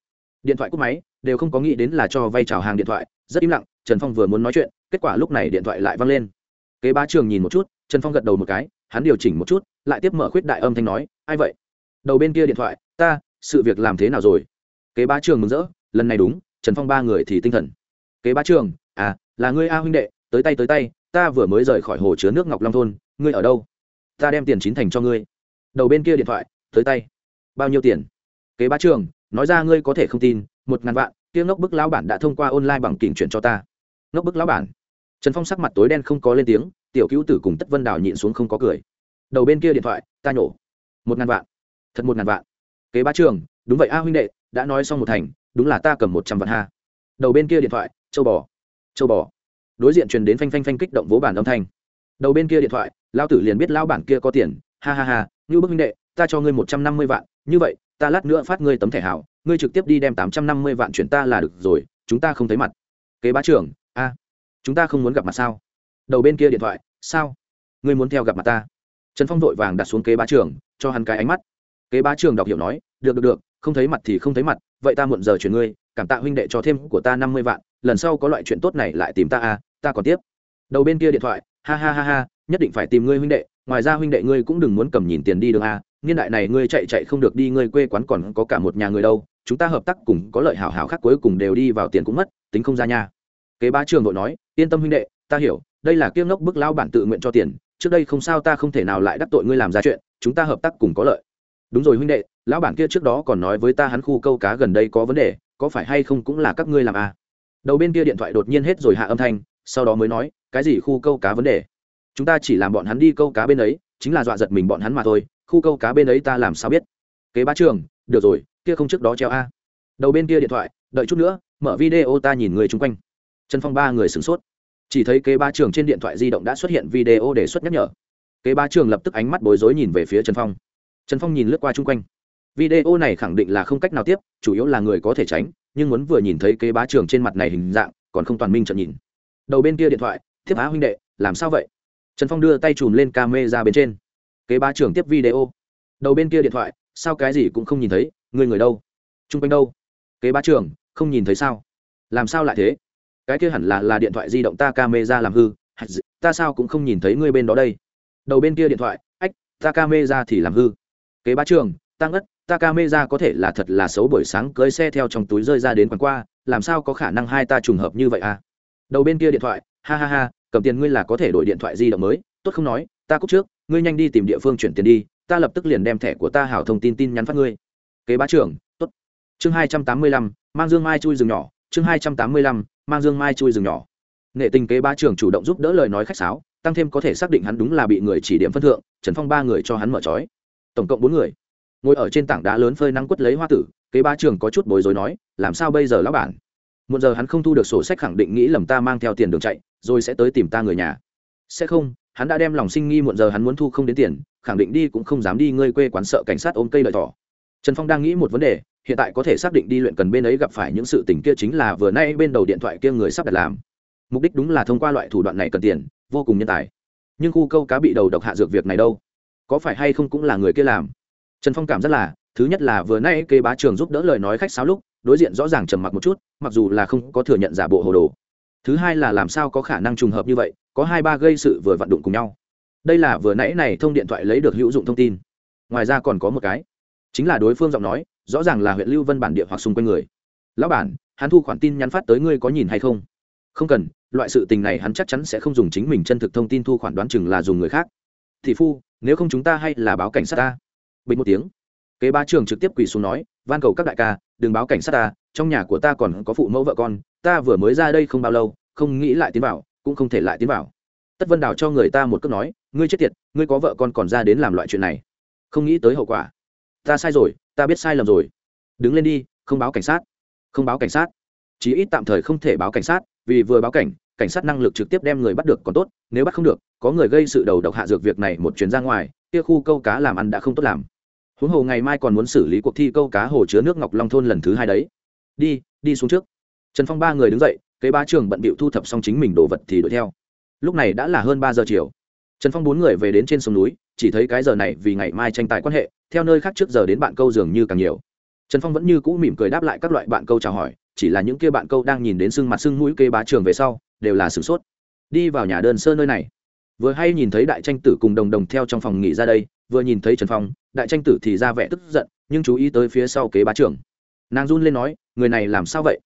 Điện thoại cúp máy đều không có nghĩ đến là cho vay trào hàng điện thoại, rất im lặng, trần phong vừa muốn nói chuyện, kết quả lúc này điện thoại lại văng lên. Kế bá trường nhìn một chút, trần phong gật đầu một cái, hắn điều chỉnh một chút, lại tiếp mở khuyết đại âm thanh nói, ai vậy? Đầu bên kia điện thoại, ta, sự việc làm thế nào rồi? Kế bá trường mừng rỡ, lần này đúng, trần phong ba người thì tinh thần. Kế bá trường à là ngươi a huynh đệ, tới tay tới tay, ta vừa mới rời khỏi hồ chứa nước ngọc long thôn, ngươi ở đâu? Ta đem tiền chín thành cho ngươi. Đầu bên kia điện thoại, tới tay. Bao nhiêu tiền? Kế bá trường, nói ra ngươi có thể không tin một ngàn vạn, kia ngốc bức lão bản đã thông qua online bằng kỉnh chuyển cho ta. Ngốc bức lão bản. Trần phong sắc mặt tối đen không có lên tiếng, tiểu cứu tử cùng tất vân đào nhịn xuống không có cười. Đầu bên kia điện thoại, ta nhổ. Một ngàn vạn. Thật một ngàn vạn. Kế bá trường, đúng vậy a huynh đệ, đã nói xong một thành, đúng là ta cầm một trăm vạn ha. Đầu bên kia điện thoại, châu bò. Châu bò. Đối diện truyền đến phanh phanh phanh kích động vỗ bản âm thanh. Đầu bên kia điện thoại lao tử liền biết lao bản kia có tiền. Ha ha ha như bức huynh đệ, ta cho ngươi một trăm năm mươi vạn, như vậy ta lát nữa phát ngươi tấm thẻ hảo, ngươi trực tiếp đi đem tám trăm năm mươi vạn chuyển ta là được rồi, chúng ta không thấy mặt. Kế bá trưởng, a, chúng ta không muốn gặp mặt sao? Đầu bên kia điện thoại, sao? Ngươi muốn theo gặp mặt ta? Trần phong vội vàng đặt xuống kế bá trưởng, cho hắn cái ánh mắt. Kế bá trưởng đọc hiểu nói, được được được, không thấy mặt thì không thấy mặt, vậy ta muộn giờ chuyển ngươi, cảm tạ huynh đệ cho thêm của ta năm mươi vạn, lần sau có loại chuyện tốt này lại tìm ta a ta còn tiếp. Đầu bên kia điện thoại, ha ha ha ha, nhất định phải tìm ngươi huynh đệ, ngoài ra huynh đệ ngươi cũng đừng muốn cầm nhìn tiền đi đường a à, niên đại này ngươi chạy chạy không được đi, ngươi quê quán còn có cả một nhà người đâu, chúng ta hợp tác cùng có lợi hảo hảo khác cuối cùng đều đi vào tiền cũng mất, tính không ra nha. Kế bá trường đội nói, yên tâm huynh đệ, ta hiểu, đây là kiêng ngốc bức lao bản tự nguyện cho tiền, trước đây không sao ta không thể nào lại đắc tội ngươi làm ra chuyện, chúng ta hợp tác cùng có lợi. Đúng rồi huynh đệ, lão bản kia trước đó còn nói với ta hắn khu câu cá gần đây có vấn đề, có phải hay không cũng là các ngươi làm à? Đầu bên kia điện thoại đột nhiên hết rồi hạ âm thanh, sau đó mới nói, cái gì khu câu cá vấn đề? Chúng ta chỉ làm bọn hắn đi câu cá bên ấy, chính là dọa giật mình bọn hắn mà thôi khu câu cá bên ấy ta làm sao biết? Kế bá trường, được rồi, kia không trước đó treo a. Đầu bên kia điện thoại, đợi chút nữa, mở video ta nhìn người chung quanh. Trần phong ba người sửng sốt. Chỉ thấy kế bá trường trên điện thoại di động đã xuất hiện video đề xuất nhắc nhở. Kế bá trường lập tức ánh mắt bối rối nhìn về phía trần phong. Trần phong nhìn lướt qua chung quanh. Video này khẳng định là không cách nào tiếp, chủ yếu là người có thể tránh, nhưng muốn vừa nhìn thấy kế bá trường trên mặt này hình dạng, còn không toàn minh trận nhìn. Đầu bên kia điện thoại, thiếp á huynh đệ, làm sao vậy? Trần phong đưa tay chùm lên ca mê ra bên trên kế ba trưởng tiếp video. Đầu bên kia điện thoại, sao cái gì cũng không nhìn thấy, người người đâu? T r u n g quanh đâu? Kế ba trưởng, không nhìn thấy sao? Làm sao lại thế? Cái kia hẳn là là điện thoại di động ta ca mê ra làm hư ta sao cũng không nhìn thấy ngươi bên đó đây. Đầu bên kia điện thoại, ách, ta ca mê ra thì làm hư. Kế ba trưởng tăng ất ta ca mê ra có thể là thật là xấu buổi sáng cưới xe theo trong túi rơi ra đến quán qua, làm sao có khả năng hai ta trùng hợp như vậy à? Đầu bên kia điện thoại, ha ha ha, cầm tiền ngươi là có thể đổi điện thoại di động mới, tốt không nói, ta cúc trước ngươi nhanh đi tìm địa phương chuyển tiền đi, ta lập tức liền đem thẻ của ta hảo thông tin tin nhắn phát ngươi. Kế bá trưởng, tốt. Chương hai trăm tám mươi lăm, mang dương mai chui rừng nhỏ. Chương hai trăm tám mươi lăm, mang dương mai chui rừng nhỏ. Nghệ tình kế bá trưởng chủ động giúp đỡ lời nói khách sáo, tăng thêm có thể xác định hắn đúng là bị người chỉ điểm phân thượng, trần phong ba người cho hắn mở trói. Tổng cộng bốn người. Ngồi ở trên tảng đá lớn phơi nắng quất lấy hoa tử, kế bá trưởng có chút bối rối nói, làm sao bây giờ lão bản? Một giờ hắn không thu được sổ sách khẳng định nghĩ lầm ta mang theo tiền đường chạy, rồi sẽ tới tìm ta người nhà. Sẽ không hắn đã đem lòng sinh nghi muộn giờ hắn muốn thu không đến tiền, khẳng định đi cũng không dám đi ngơi quê quán sợ cảnh sát ôm cây lợi thỏ. Trần phong đang nghĩ một vấn đề, hiện tại có thể xác định đi luyện cần bên ấy gặp phải những sự tình kia chính là vừa nay bên đầu điện thoại kia người sắp đặt làm. Mục đích đúng là thông qua loại thủ đoạn này cần tiền, vô cùng nhân tài. Nhưng khu câu cá bị đầu độc hạ dược việc này đâu? Có phải hay không cũng là người kia làm? Trần phong cảm rất là, thứ nhất là vừa nay kê bá trường giúp đỡ lời nói khách sáo lúc, đối diện rõ ràng trầm mặc một chút, mặc dù là không có thừa nhận giả bộ hồ đồ thứ hai là làm sao có khả năng trùng hợp như vậy, có hai ba gây sự vừa vặn đụng cùng nhau. Đây là vừa nãy này thông điện thoại lấy được hữu dụng thông tin. Ngoài ra còn có một cái. Chính là đối phương giọng nói, rõ ràng là huyện lưu vân bản địa hoặc xung quanh người. Lão bản, hắn thu khoản tin nhắn phát tới ngươi có nhìn hay không? Không cần, loại sự tình này hắn chắc chắn sẽ không dùng chính mình chân thực thông tin thu khoản đoán chừng là dùng người khác. Thị phu, nếu không chúng ta hay là báo cảnh sát ta. Bình một tiếng. Kế ba trường trực tiếp quỳ xuống nói, van cầu các đại ca, đừng báo cảnh sát ta, trong nhà của ta còn có phụ mẫu vợ con ta vừa mới ra đây không bao lâu, không nghĩ lại tiến vào, cũng không thể lại tiến vào. Tất vân đào cho người ta một câu nói, ngươi chết tiệt, ngươi có vợ con còn ra đến làm loại chuyện này. Không nghĩ tới hậu quả. Ta sai rồi, ta biết sai lầm rồi. Đứng lên đi, không báo cảnh sát. Không báo cảnh sát. Chí ít tạm thời không thể báo cảnh sát, vì vừa báo cảnh cảnh sát năng lực trực tiếp đem người bắt được còn tốt, nếu bắt không được, có người gây sự đầu độc hạ dược việc này một chuyến ra ngoài, kia khu câu cá làm ăn đã không tốt làm. Huống hồ ngày mai còn muốn xử lý cuộc thi câu cá hồ chứa nước ngọc long thôn lần thứ hai đấy. Đi đi xuống trước trần phong ba người đứng dậy, kế ba trường bận bịu thu thập xong chính mình đồ vật thì đuổi theo. Lúc này đã là hơn ba giờ chiều. Trần phong bốn người về đến trên sông núi, chỉ thấy cái giờ này vì ngày mai tranh tài quan hệ, theo nơi khác trước giờ đến bạn câu dường như càng nhiều. Trần phong vẫn như cũ mỉm cười đáp lại các loại bạn câu chào hỏi, chỉ là những kia bạn câu đang nhìn đến sưng mặt sưng mũi kê bá trường về sau, đều là sửng sốt. Đi vào nhà đơn sơ nơi này. Vừa hay nhìn thấy đại tranh tử cùng đồng đồng theo trong phòng nghỉ ra đây, vừa nhìn thấy trần phong, đại tranh tử thì ra vẻ tức giận, nhưng chú ý tới phía sau kế bá trưởng. Nàng run lên nói, người này làm sao vậy?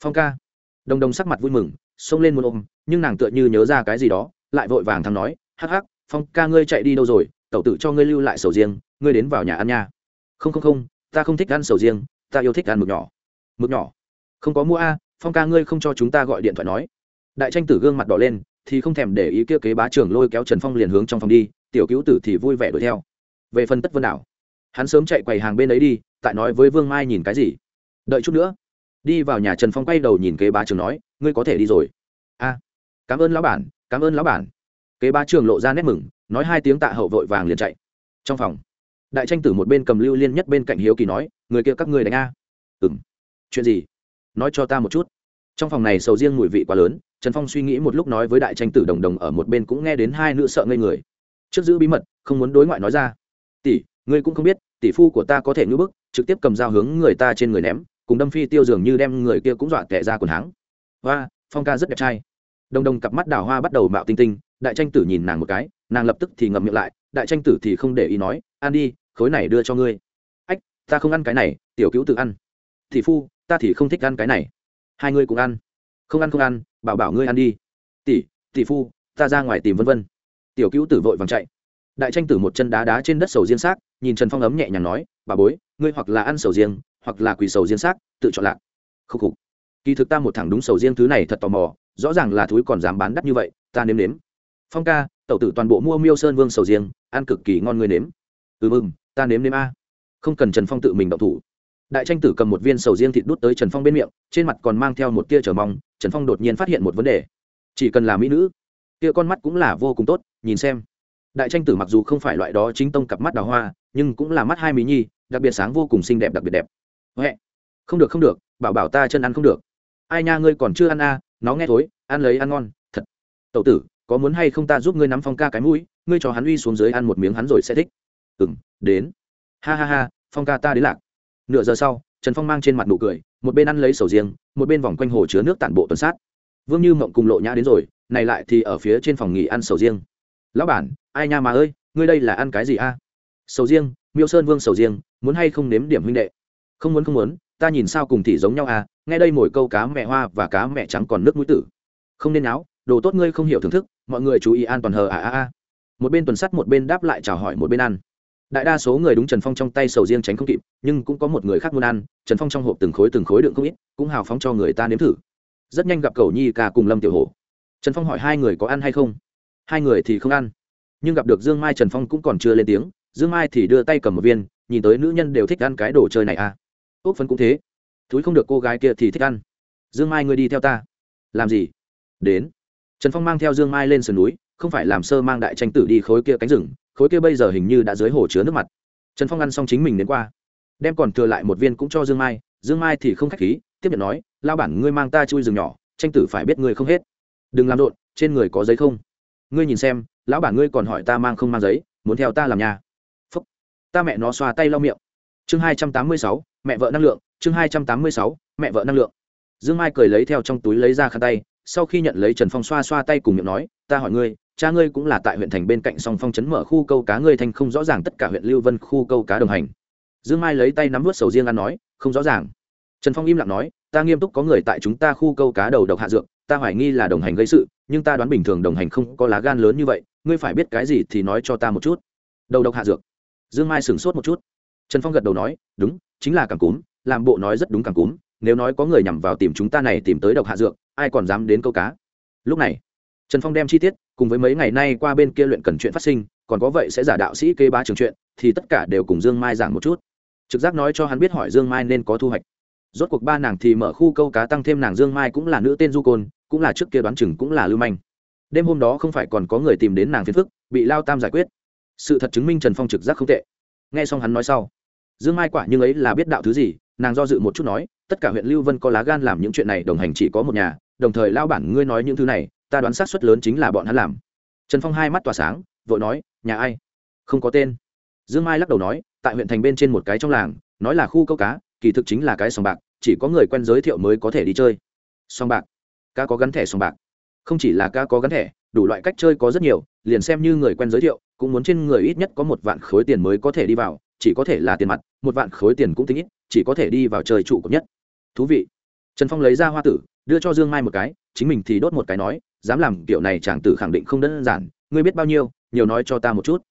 Phong ca. Đồng đồng sắc mặt vui mừng, xông lên một ôm, nhưng nàng tựa như nhớ ra cái gì đó, lại vội vàng thắng nói, hắc hắc, phong ca ngươi chạy đi đâu rồi? Tẩu tử cho ngươi lưu lại sầu riêng, ngươi đến vào nhà ăn nha. Không không không, ta không thích ăn sầu riêng, ta yêu thích ăn mực nhỏ. Mực nhỏ? Không có mua a, phong ca ngươi không cho chúng ta gọi điện thoại nói. Đại tranh tử gương mặt đỏ lên, thì không thèm để ý kia kế bá trưởng lôi kéo trần phong liền hướng trong phòng đi, tiểu cứu tử thì vui vẻ đuổi theo. Về phần tất vân đảo, hắn sớm chạy quầy hàng bên ấy đi, tại nói với vương mai nhìn cái gì? Đợi chút nữa đi vào nhà trần phong quay đầu nhìn kế bá trường nói, ngươi có thể đi rồi. A, cảm ơn lão bản, cảm ơn lão bản. Kế bá trường lộ ra nét mừng, nói hai tiếng tạ hậu vội vàng liền chạy. Trong phòng, đại tranh tử một bên cầm lưu liên nhất bên cạnh hiếu kỳ nói, người kia các ngươi đánh a. Ừ m chuyện gì? Nói cho ta một chút. Trong phòng này sầu riêng mùi vị quá lớn, trần phong suy nghĩ một lúc nói với đại tranh tử đồng đồng ở một bên cũng nghe đến hai nữ sợ ngây người. Trước giữ bí mật, không muốn đối ngoại nói ra. Tỷ, ngươi cũng không biết, tỷ phu của ta có thể ngưỡng bức, trực tiếp cầm dao hướng người ta trên người ném cùng đâm phi tiêu dường như đem người kia cũng dọa tệ ra quần háng. Và phong ca rất đẹp trai. Đồng đồng cặp mắt đào hoa bắt đầu mạo tinh tinh, đại tranh tử nhìn nàng một cái, nàng lập tức thì ngậm miệng lại, đại tranh tử thì không để ý nói, ăn đi, khối này đưa cho ngươi. Ách, ta không ăn cái này, tiểu cứu tự ăn. Thì phu, ta thì không thích ăn cái này. Hai ngươi cũng ăn. Không ăn không ăn, bảo bảo ngươi ăn đi. Tỷ tỷ phu, ta ra ngoài tìm vân vân. Tiểu cứu tử vội vàng chạy. Đại tranh tử một chân đá đá trên đất sầu riêng xác, nhìn trần phong ấm nhẹ nhàng nói, bà bối, ngươi hoặc là ăn sầu riêng hoặc là quỳ sầu riêng xác, tự chọn lạc. Khúc khục. Kỳ thực ta một thằng đúng sầu riêng thứ này thật tò mò, rõ ràng là thúi còn dám bán đắt như vậy, ta nếm nếm. Phong ca, tẩu tử toàn bộ mua miêu sơn vương sầu riêng, ăn cực kỳ ngon người nếm. Ừ mừng, ta nếm nếm a. Không cần trần phong tự mình động thủ. Đại tranh tử cầm một viên sầu riêng thịt đút tới trần phong bên miệng, trên mặt còn mang theo một tia trở mong, trần phong đột nhiên phát hiện một vấn đề. Chỉ cần là mỹ nữ tia con mắt cũng là vô cùng tốt, nhìn xem. Đại tranh tử mặc dù không phải loại đó chính tông cặp mắt đào hoa, nhưng cũng là mắt hai mí nhi, đặc biệt sáng vô cùng xinh đẹp, đặc biệt đẹp huệ. Không được không được bảo bảo ta chân ăn không được. Ai nha ngươi còn chưa ăn a à, nó nghe thối ăn lấy ăn ngon thật. Tậu tử có muốn hay không ta giúp ngươi nắm phong ca cái mũi ngươi cho hắn uy xuống dưới ăn một miếng hắn rồi sẽ thích. Ừ m đến. Ha ha ha phong ca ta đến lạc. Nửa giờ sau trần phong mang trên mặt nụ cười một bên ăn lấy sầu riêng một bên vòng quanh hồ chứa nước tản bộ tuần sát. Vương như mộng cùng lộ nhã đến rồi này lại thì ở phía trên phòng nghỉ ăn sầu riêng. Lão bản ai nha mà ơi ngươi đây là ăn cái gì a sầu riêng miêu sơn vương sầu riêng muốn hay không nếm điểm huynh đệ? Không muốn không muốn, ta nhìn sao cùng thì giống nhau à nghe đây mồi câu cá mẹ hoa và cá mẹ trắng còn nước mũi tử. Không nên áo đồ tốt ngươi không hiểu thưởng thức, mọi người chú ý an toàn hờ à à à. Một bên tuần sắt một bên đáp lại chào hỏi một bên ăn. Đại đa số người đúng trần phong trong tay sầu riêng tránh không kịp, nhưng cũng có một người khác muốn ăn, trần phong trong hộp từng khối từng khối đựng không ít, cũng hào phóng cho người ta nếm thử. Rất nhanh gặp cầu nhi ca cùng lâm tiểu hổ. Trần phong hỏi hai người có ăn hay không? Hai người thì không ăn. Nhưng gặp được dương mai trần phong cũng còn chưa lên tiếng, dương mai thì đưa tay cầm một viên, nhìn tới nữ nhân đều thích ăn cái đồ chơi này à ốc phấn cũng thế. Thúi không được cô gái kia thì thích ăn. Dương mai ngươi đi theo ta. Làm gì? Đến. Trần phong mang theo dương mai lên sườn núi, không phải làm sơ mang đại tranh tử đi khối kia cánh rừng, khối kia bây giờ hình như đã dưới hồ chứa nước mặt. Trần phong ăn xong chính mình đến qua. Đem còn thừa lại một viên cũng cho dương mai dương mai thì không k h á c h khí, tiếp nhận nói lao bản, ngươi mang ta chui rừng nhỏ, tranh tử phải biết ngươi không hết. Đừng làm rộn, trên người có giấy không? Ngươi nhìn xem, lão bản ngươi còn hỏi ta mang không mang giấy, muốn theo ta làm nhà. Phúc. Ta mẹ nó xoa tay lau miệng. Chương hai trăm tám mươi sáu mẹ vợ năng lượng, chương hai trăm tám mươi sáu, mẹ vợ năng lượng. Dương mai cười lấy theo trong túi lấy ra khăn tay, sau khi nhận lấy trần phong xoa xoa tay cùng miệng nói, ta hỏi ngươi, cha ngươi cũng là tại huyện thành bên cạnh song phong chấn mở khu câu cá ngươi thành không rõ ràng tất cả huyện lưu vân khu câu cá đồng hành. Dương mai lấy tay nắm vớt sầu riêng ăn nói, không rõ ràng. Trần phong im lặng nói, ta nghiêm túc có người tại chúng ta khu câu cá đầu độc hạ dược, ta hoài nghi là đồng hành gây sự, nhưng ta đoán bình thường đồng hành không có lá gan lớn như vậy, ngươi phải biết cái gì thì nói cho ta một chút. Đầu độc hạ dược. Dương mai sửng sốt một chút. Trần phong gật đầu nói, đúng chính là càng cúm, làm bộ nói rất đúng càng cúm, nếu nói có người nhằm vào tìm chúng ta này tìm tới độc hạ dược, ai còn dám đến câu cá? Lúc này, trần phong đem chi tiết, cùng với mấy ngày nay qua bên kia luyện cần chuyện phát sinh, còn có vậy sẽ giả đạo sĩ kê bá trường chuyện, thì tất cả đều cùng dương mai giảng một chút. Trực giác nói cho hắn biết hỏi dương mai nên có thu hoạch. Rốt cuộc ba nàng thì mở khu câu cá tăng thêm nàng dương mai cũng là nữ tên du côn, cũng là trước kia đoán chừng cũng là lưu manh. Đêm hôm đó không phải còn có người tìm đến nàng phiền phức, bị lao tam giải quyết. Sự thật chứng minh trần phong trực giác không tệ. Nghe xong hắn nói sau dương mai quả nhưng ấy là biết đạo thứ gì, nàng do dự một chút nói, tất cả huyện lưu vân có lá gan làm những chuyện này, đồng hành chỉ có một nhà, đồng thời lao bản ngươi nói những thứ này, ta đoán sát suất lớn chính là bọn hắn làm. Trần phong hai mắt tỏa sáng, vội nói, nhà ai? Không có tên. Dương mai lắc đầu nói, tại huyện thành bên trên một cái trong làng, nói là khu câu cá, kỳ thực chính là cái sòng bạc, chỉ có người quen giới thiệu mới có thể đi chơi. Sòng bạc. Cá có gắn thẻ sòng bạc. Không chỉ là cá có gắn thẻ, đủ loại cách chơi có rất nhiều, liền xem như người quen giới thiệu, cũng muốn trên người ít nhất có một vạn khối tiền mới có thể đi vào chỉ có thể là tiền mặt, một vạn khối tiền cũng tính ít, chỉ có thể đi vào trời trụ cấp nhất. Thú vị. Trần phong lấy ra hoa tử, đưa cho dương mai một cái, chính mình thì đốt một cái nói, dám làm kiểu này chàng tử khẳng định không đơn giản, ngươi biết bao nhiêu, nhiều nói cho ta một chút.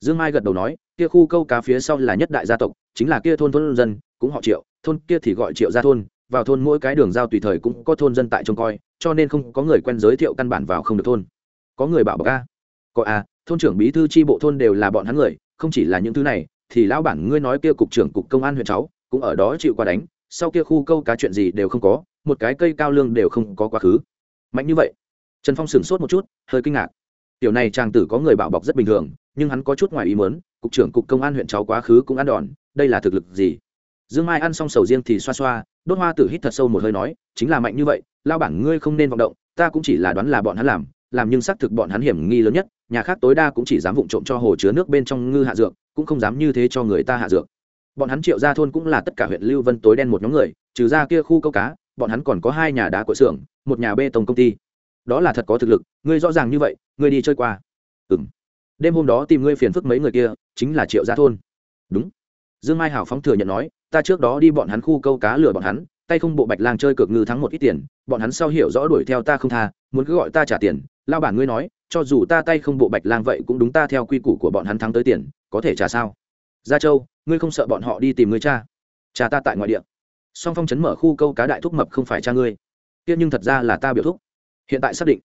Dương mai gật đầu nói, kia khu câu cá phía sau là nhất đại gia tộc, chính là kia thôn thôn dân, cũng họ triệu, thôn kia thì gọi triệu gia thôn, vào thôn mỗi cái đường giao tùy thời cũng có thôn dân tại trông coi, cho nên không có người quen giới thiệu căn bản vào không được thôn. Có người bảo bọc a? Có a, thôn trưởng bí thư tri bộ thôn đều là bọn hắn người, không chỉ là những thứ này thì lão bản ngươi nói kia cục trưởng cục công an huyện cháu cũng ở đó chịu qua đánh, sau kia khu câu cá chuyện gì đều không có, một cái cây cao lương đều không có quá khứ. Mạnh như vậy. Trần phong sửng sốt một chút, hơi kinh ngạc. Tiểu này chàng tử có người bảo bọc rất bình thường, nhưng hắn có chút ngoài ý mớn cục trưởng cục công an huyện cháu quá khứ cũng ăn đòn, đây là thực lực gì? Dương mai ăn xong sầu riêng thì xoa xoa, đốt hoa tử hít thật sâu một hơi nói, chính là mạnh như vậy lao bản ngươi không nên vọng động, ta cũng chỉ là đoán là bọn hắn làm làm nhưng xác thực bọn hắn hiểm nghi lớn nhất, nhà khác tối đa cũng chỉ dám vụng trộm cho hồ chứa nước bên trong ngư hạ dược cũng không dám như thế cho người ta hạ dược. Bọn hắn triệu ra thôn cũng là tất cả huyện lưu vân tối đen một nhóm người, trừ ra kia khu câu cá, bọn hắn còn có hai nhà đá của xưởng, một nhà bê tông công ty. Đó là thật có thực lực, ngươi rõ ràng như vậy, ngươi đi chơi qua. Ừ m đêm hôm đó tìm ngươi phiền phức mấy người kia, chính là triệu gia thôn. Đúng. Dương mai hảo phóng thừa nhận nói, ta trước đó đi bọn hắn khu câu cá lừa bọn hắn, tay không bộ bạch lang chơi cược ngư thắng một ít tiền, bọn hắn sau hiểu rõ đuổi theo ta không tha, muốn cứ gọi ta trả tiền. Lao bản ngươi nói, cho dù ta tay không bộ bạch lang vậy cũng đúng ta theo quy củ của bọn hắn thắng tới tiền có thể trả sao? Gia châu, ngươi không sợ bọn họ đi tìm ngươi cha? Cha ta tại ngoại địa. Song phong chấn mở khu câu cá đại thúc mập không phải cha ngươi. Tiếc nhưng thật ra là ta biểu thúc. Hiện tại xác định.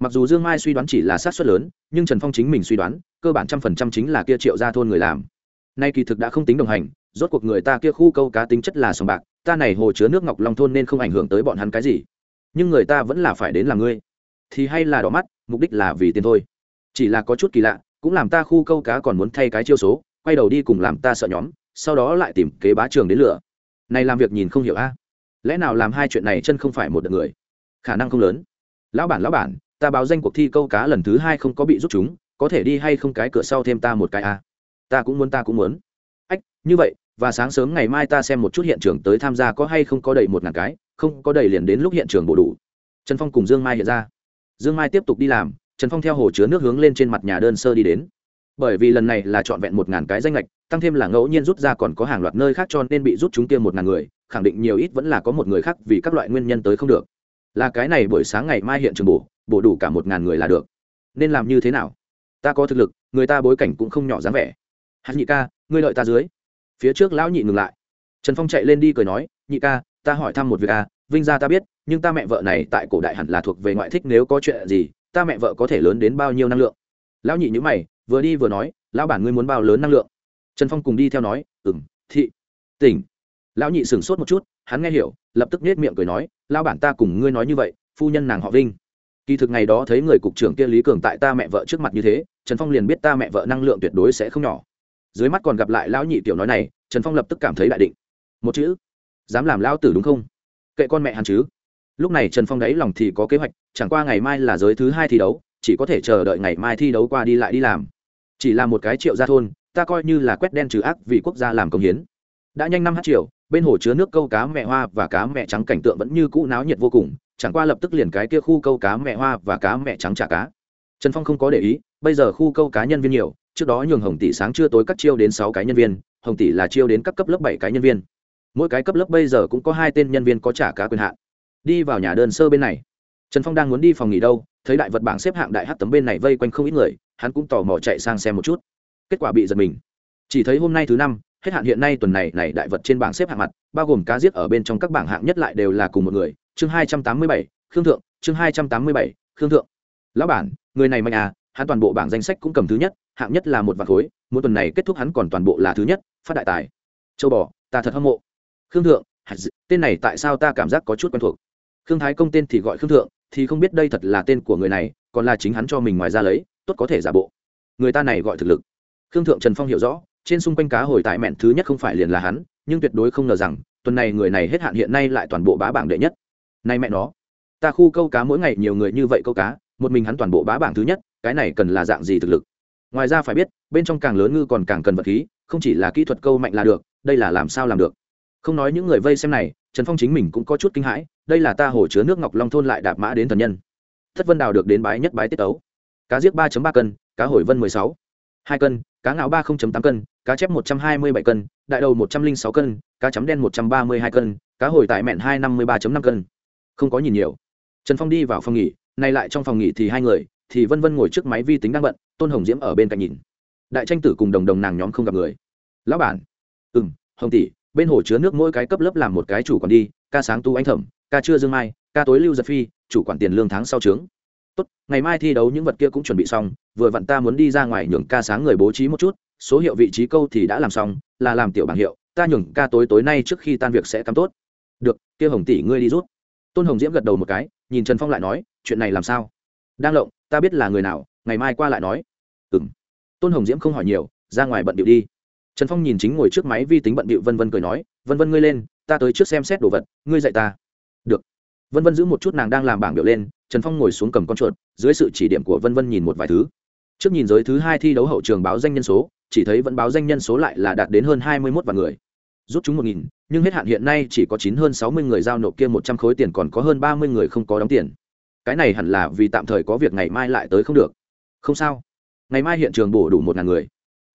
Mặc dù dương mai suy đoán chỉ là sát xuất lớn, nhưng trần phong chính mình suy đoán, cơ bản trăm phần trăm chính là kia triệu ra thôn người làm. Nay kỳ thực đã không tính đồng hành, rốt cuộc người ta kia khu câu cá tính chất là sòng bạc, ta này hồ chứa nước ngọc long thôn nên không ảnh hưởng tới bọn hắn cái gì. Nhưng người ta vẫn là phải đến làm ngươi. Thì hay là đỏ mắt, mục đích là vì tiền thôi. Chỉ là có chút kỳ lạ cũng làm ta khu câu cá còn muốn thay cái chiêu số, quay đầu đi cùng làm ta sợ nhóm, sau đó lại tìm kế bá trường đến lửa này làm việc nhìn không hiểu a. Lẽ nào làm hai chuyện này chân không phải một đợt người? Khả năng không lớn. Lão bản lão bản, ta báo danh cuộc thi câu cá lần thứ hai không có bị rút chúng, có thể đi hay không cái cửa sau thêm ta một cái a? Ta cũng muốn, ta cũng muốn. Ách, như vậy, và sáng sớm ngày mai ta xem một chút hiện trường tới tham gia có hay không có đầy một ngàn cái, không có đầy liền đến lúc hiện trường bổ đủ. Trần phong cùng dương mai hiện ra. Dương mai tiếp tục đi làm trần phong theo hồ chứa nước hướng lên trên mặt nhà đơn sơ đi đến. Bởi vì lần này là trọn vẹn một ngàn cái danh lệch tăng thêm là ngẫu nhiên rút ra còn có hàng loạt nơi khác cho nên bị rút chúng kia một ngàn người, khẳng định nhiều ít vẫn là có một người khác vì các loại nguyên nhân tới không được. Là cái này buổi sáng ngày mai hiện trường bổ bổ đủ cả một ngàn người là được. Nên làm như thế nào? Ta có thực lực, người ta bối cảnh cũng không nhỏ dáng vẻ. Hát nhị ca, ngươi lợi ta dưới. Phía trước lão nhị ngừng lại. Trần phong chạy lên đi cười nói, nhị ca, ta hỏi thăm một việc a vinh gia ta biết, nhưng ta mẹ vợ này tại cổ đại hẳn là thuộc về ngoại thích nếu có chuyện gì ta mẹ vợ có thể lớn đến bao nhiêu năng lượng? Lão nhị nhữ mày, vừa đi vừa nói, lão bản ngươi muốn bao lớn năng lượng? Trần phong cùng đi theo nói ừng thị, tỉnh. Lão nhị sửng sốt một chút, hắn nghe hiểu, lập tức nết miệng cười nói, lão bản ta cùng ngươi nói như vậy, phu nhân nàng họ vinh. Kỳ thực ngày đó thấy người cục trưởng kia lý cường tại ta mẹ vợ trước mặt như thế, trần phong liền biết ta mẹ vợ năng lượng tuyệt đối sẽ không nhỏ. Dưới mắt còn gặp lại lão nhị tiểu nói này, trần phong lập tức cảm thấy đại định. Một chữ, dám làm lão tử đúng không? Kệ con mẹ hắn chứ? Lúc này trần phong đáy lòng thì có kế hoạch, chẳng qua ngày mai là giới thứ hai thi đấu, chỉ có thể chờ đợi ngày mai thi đấu qua đi lại đi làm. Chỉ là một cái triệu gia thôn, ta coi như là quét đen trừ ác vì quốc gia làm công hiến. Đã nhanh năm h triệu, bên hồ chứa nước câu cá mẹ hoa và cá mẹ trắng cảnh tượng vẫn như cũ náo nhiệt vô cùng, chẳng qua lập tức liền cái kia khu câu cá mẹ hoa và cá mẹ trắng trả cá. Trần phong không có để ý, bây giờ khu câu cá nhân viên nhiều, trước đó nhường hồng tỷ sáng trưa tối cắt chiêu đến sáu cái nhân viên, hồng tỷ là chiêu đến các cấp lớp bảy cái nhân viên. Mỗi cái cấp lớp bây giờ cũng có hai tên nhân viên có trả cá quyền hạn đi vào nhà đơn sơ bên này. Trần phong đang muốn đi phòng nghỉ đâu, thấy đại vật bảng xếp hạng đại hát tấm bên này vây quanh không ít người, hắn cũng tò mò chạy sang xem một chút. Kết quả bị giật mình. Chỉ thấy hôm nay thứ năm, hết hạn hiện nay tuần này này đại vật trên bảng xếp hạng mặt, bao gồm cá giết ở bên trong các bảng hạng nhất lại đều là cùng một người. Chương hai trăm tám mươi bảy, khương thượng, chương hai trăm tám mươi bảy, khương thượng. Lão bản, người này mạnh à hắn toàn bộ bảng danh sách cũng cầm thứ nhất, hạng nhất là một vạn khối mỗi tuần này kết thúc hắn còn toàn bộ là thứ nhất, phát đại tài. Châu bò, ta thật hâm mộ. Khương thượng tên này tại sao ta cảm giác có chút quen thuộc? Khương thái công tên thì gọi khương thượng, thì không biết đây thật là tên của người này, còn là chính hắn cho mình ngoài ra lấy, tốt có thể giả bộ. Người ta này gọi thực lực. Khương thượng trần phong hiểu rõ, trên xung quanh cá hồi tại mẹn thứ nhất không phải liền là hắn, nhưng tuyệt đối không ngờ rằng, tuần này người này hết hạn hiện nay lại toàn bộ bá bảng đệ nhất. Nay mẹ nó, ta khu câu cá mỗi ngày nhiều người như vậy câu cá, một mình hắn toàn bộ bá bảng thứ nhất, cái này cần là dạng gì thực lực? Ngoài ra phải biết, bên trong càng lớn ngư còn càng cần vật khí, không chỉ là kỹ thuật câu mạnh là được, đây là làm sao làm được? Không nói những người vây xem này trần phong chính mình cũng có chút kinh hãi, đây là ta hồ chứa nước ngọc long thôn lại đạp mã đến thần nhân. Thất vân đào được đến bái nhất bái tiết tấu. Cá giết ba ba cân, cá hồi vân mười sáu. Hai cân, cá ngạo ba tám cân, cá chép một trăm hai mươi bảy cân, đại đầu một trăm linh sáu cân, cá chấm đen một trăm ba mươi hai cân, cá hồi tại mẹn hai năm mươi ba năm cân. Không có nhìn nhiều. Trần phong đi vào phòng nghỉ, nay lại trong phòng nghỉ thì hai người, thì vân vân ngồi trước máy vi tính đang bận, tôn hồng diễm ở bên cạnh nhìn. Đại tranh tử cùng đồng đồng nàng nhóm không gặp người. Lão bản. Ừ m hồng tỷ bên hồ chứa nước mỗi cái cấp lớp làm một cái chủ quản đi, ca sáng tu anh thẩm, ca trưa dương mai, ca tối lưu giật phi, chủ quản tiền lương tháng sau trướng. Tốt, ngày mai thi đấu những vật kia cũng chuẩn bị xong, vừa vặn ta muốn đi ra ngoài nhường ca sáng người bố trí một chút, số hiệu vị trí câu thì đã làm xong, là làm tiểu bảng hiệu, ta nhường ca tối tối nay trước khi tan việc sẽ cắm tốt. Được, kia hồng tỷ ngươi đi rút. Tôn hồng diễm gật đầu một cái, nhìn trần phong lại nói, chuyện này làm sao? Đang lộng, ta biết là người nào, ngày mai qua lại nói. Ừ m tôn hồng diễm không hỏi nhiều, ra ngoài bận điệu đi trần phong nhìn chính ngồi trước máy vi tính bận bịu vân vân cười nói, vân vân ngươi lên, ta tới trước xem xét đồ vật, ngươi dạy ta. Được. Vân vân giữ một chút nàng đang làm bảng biểu lên, trần phong ngồi xuống cầm con chuột, dưới sự chỉ điểm của vân vân nhìn một vài thứ. Trước nhìn giới thứ hai thi đấu hậu trường báo danh nhân số, chỉ thấy vẫn báo danh nhân số lại là đạt đến hơn hai mươi mốt vạn người. Rút chúng một nghìn, nhưng hết hạn hiện nay chỉ có chín hơn sáu mươi người giao nộp kia một trăm khối tiền còn có hơn ba mươi người không có đóng tiền. Cái này hẳn là vì tạm thời có việc ngày mai lại tới không được. Không sao. Ngày mai hiện trường bổ đủ một ngàn người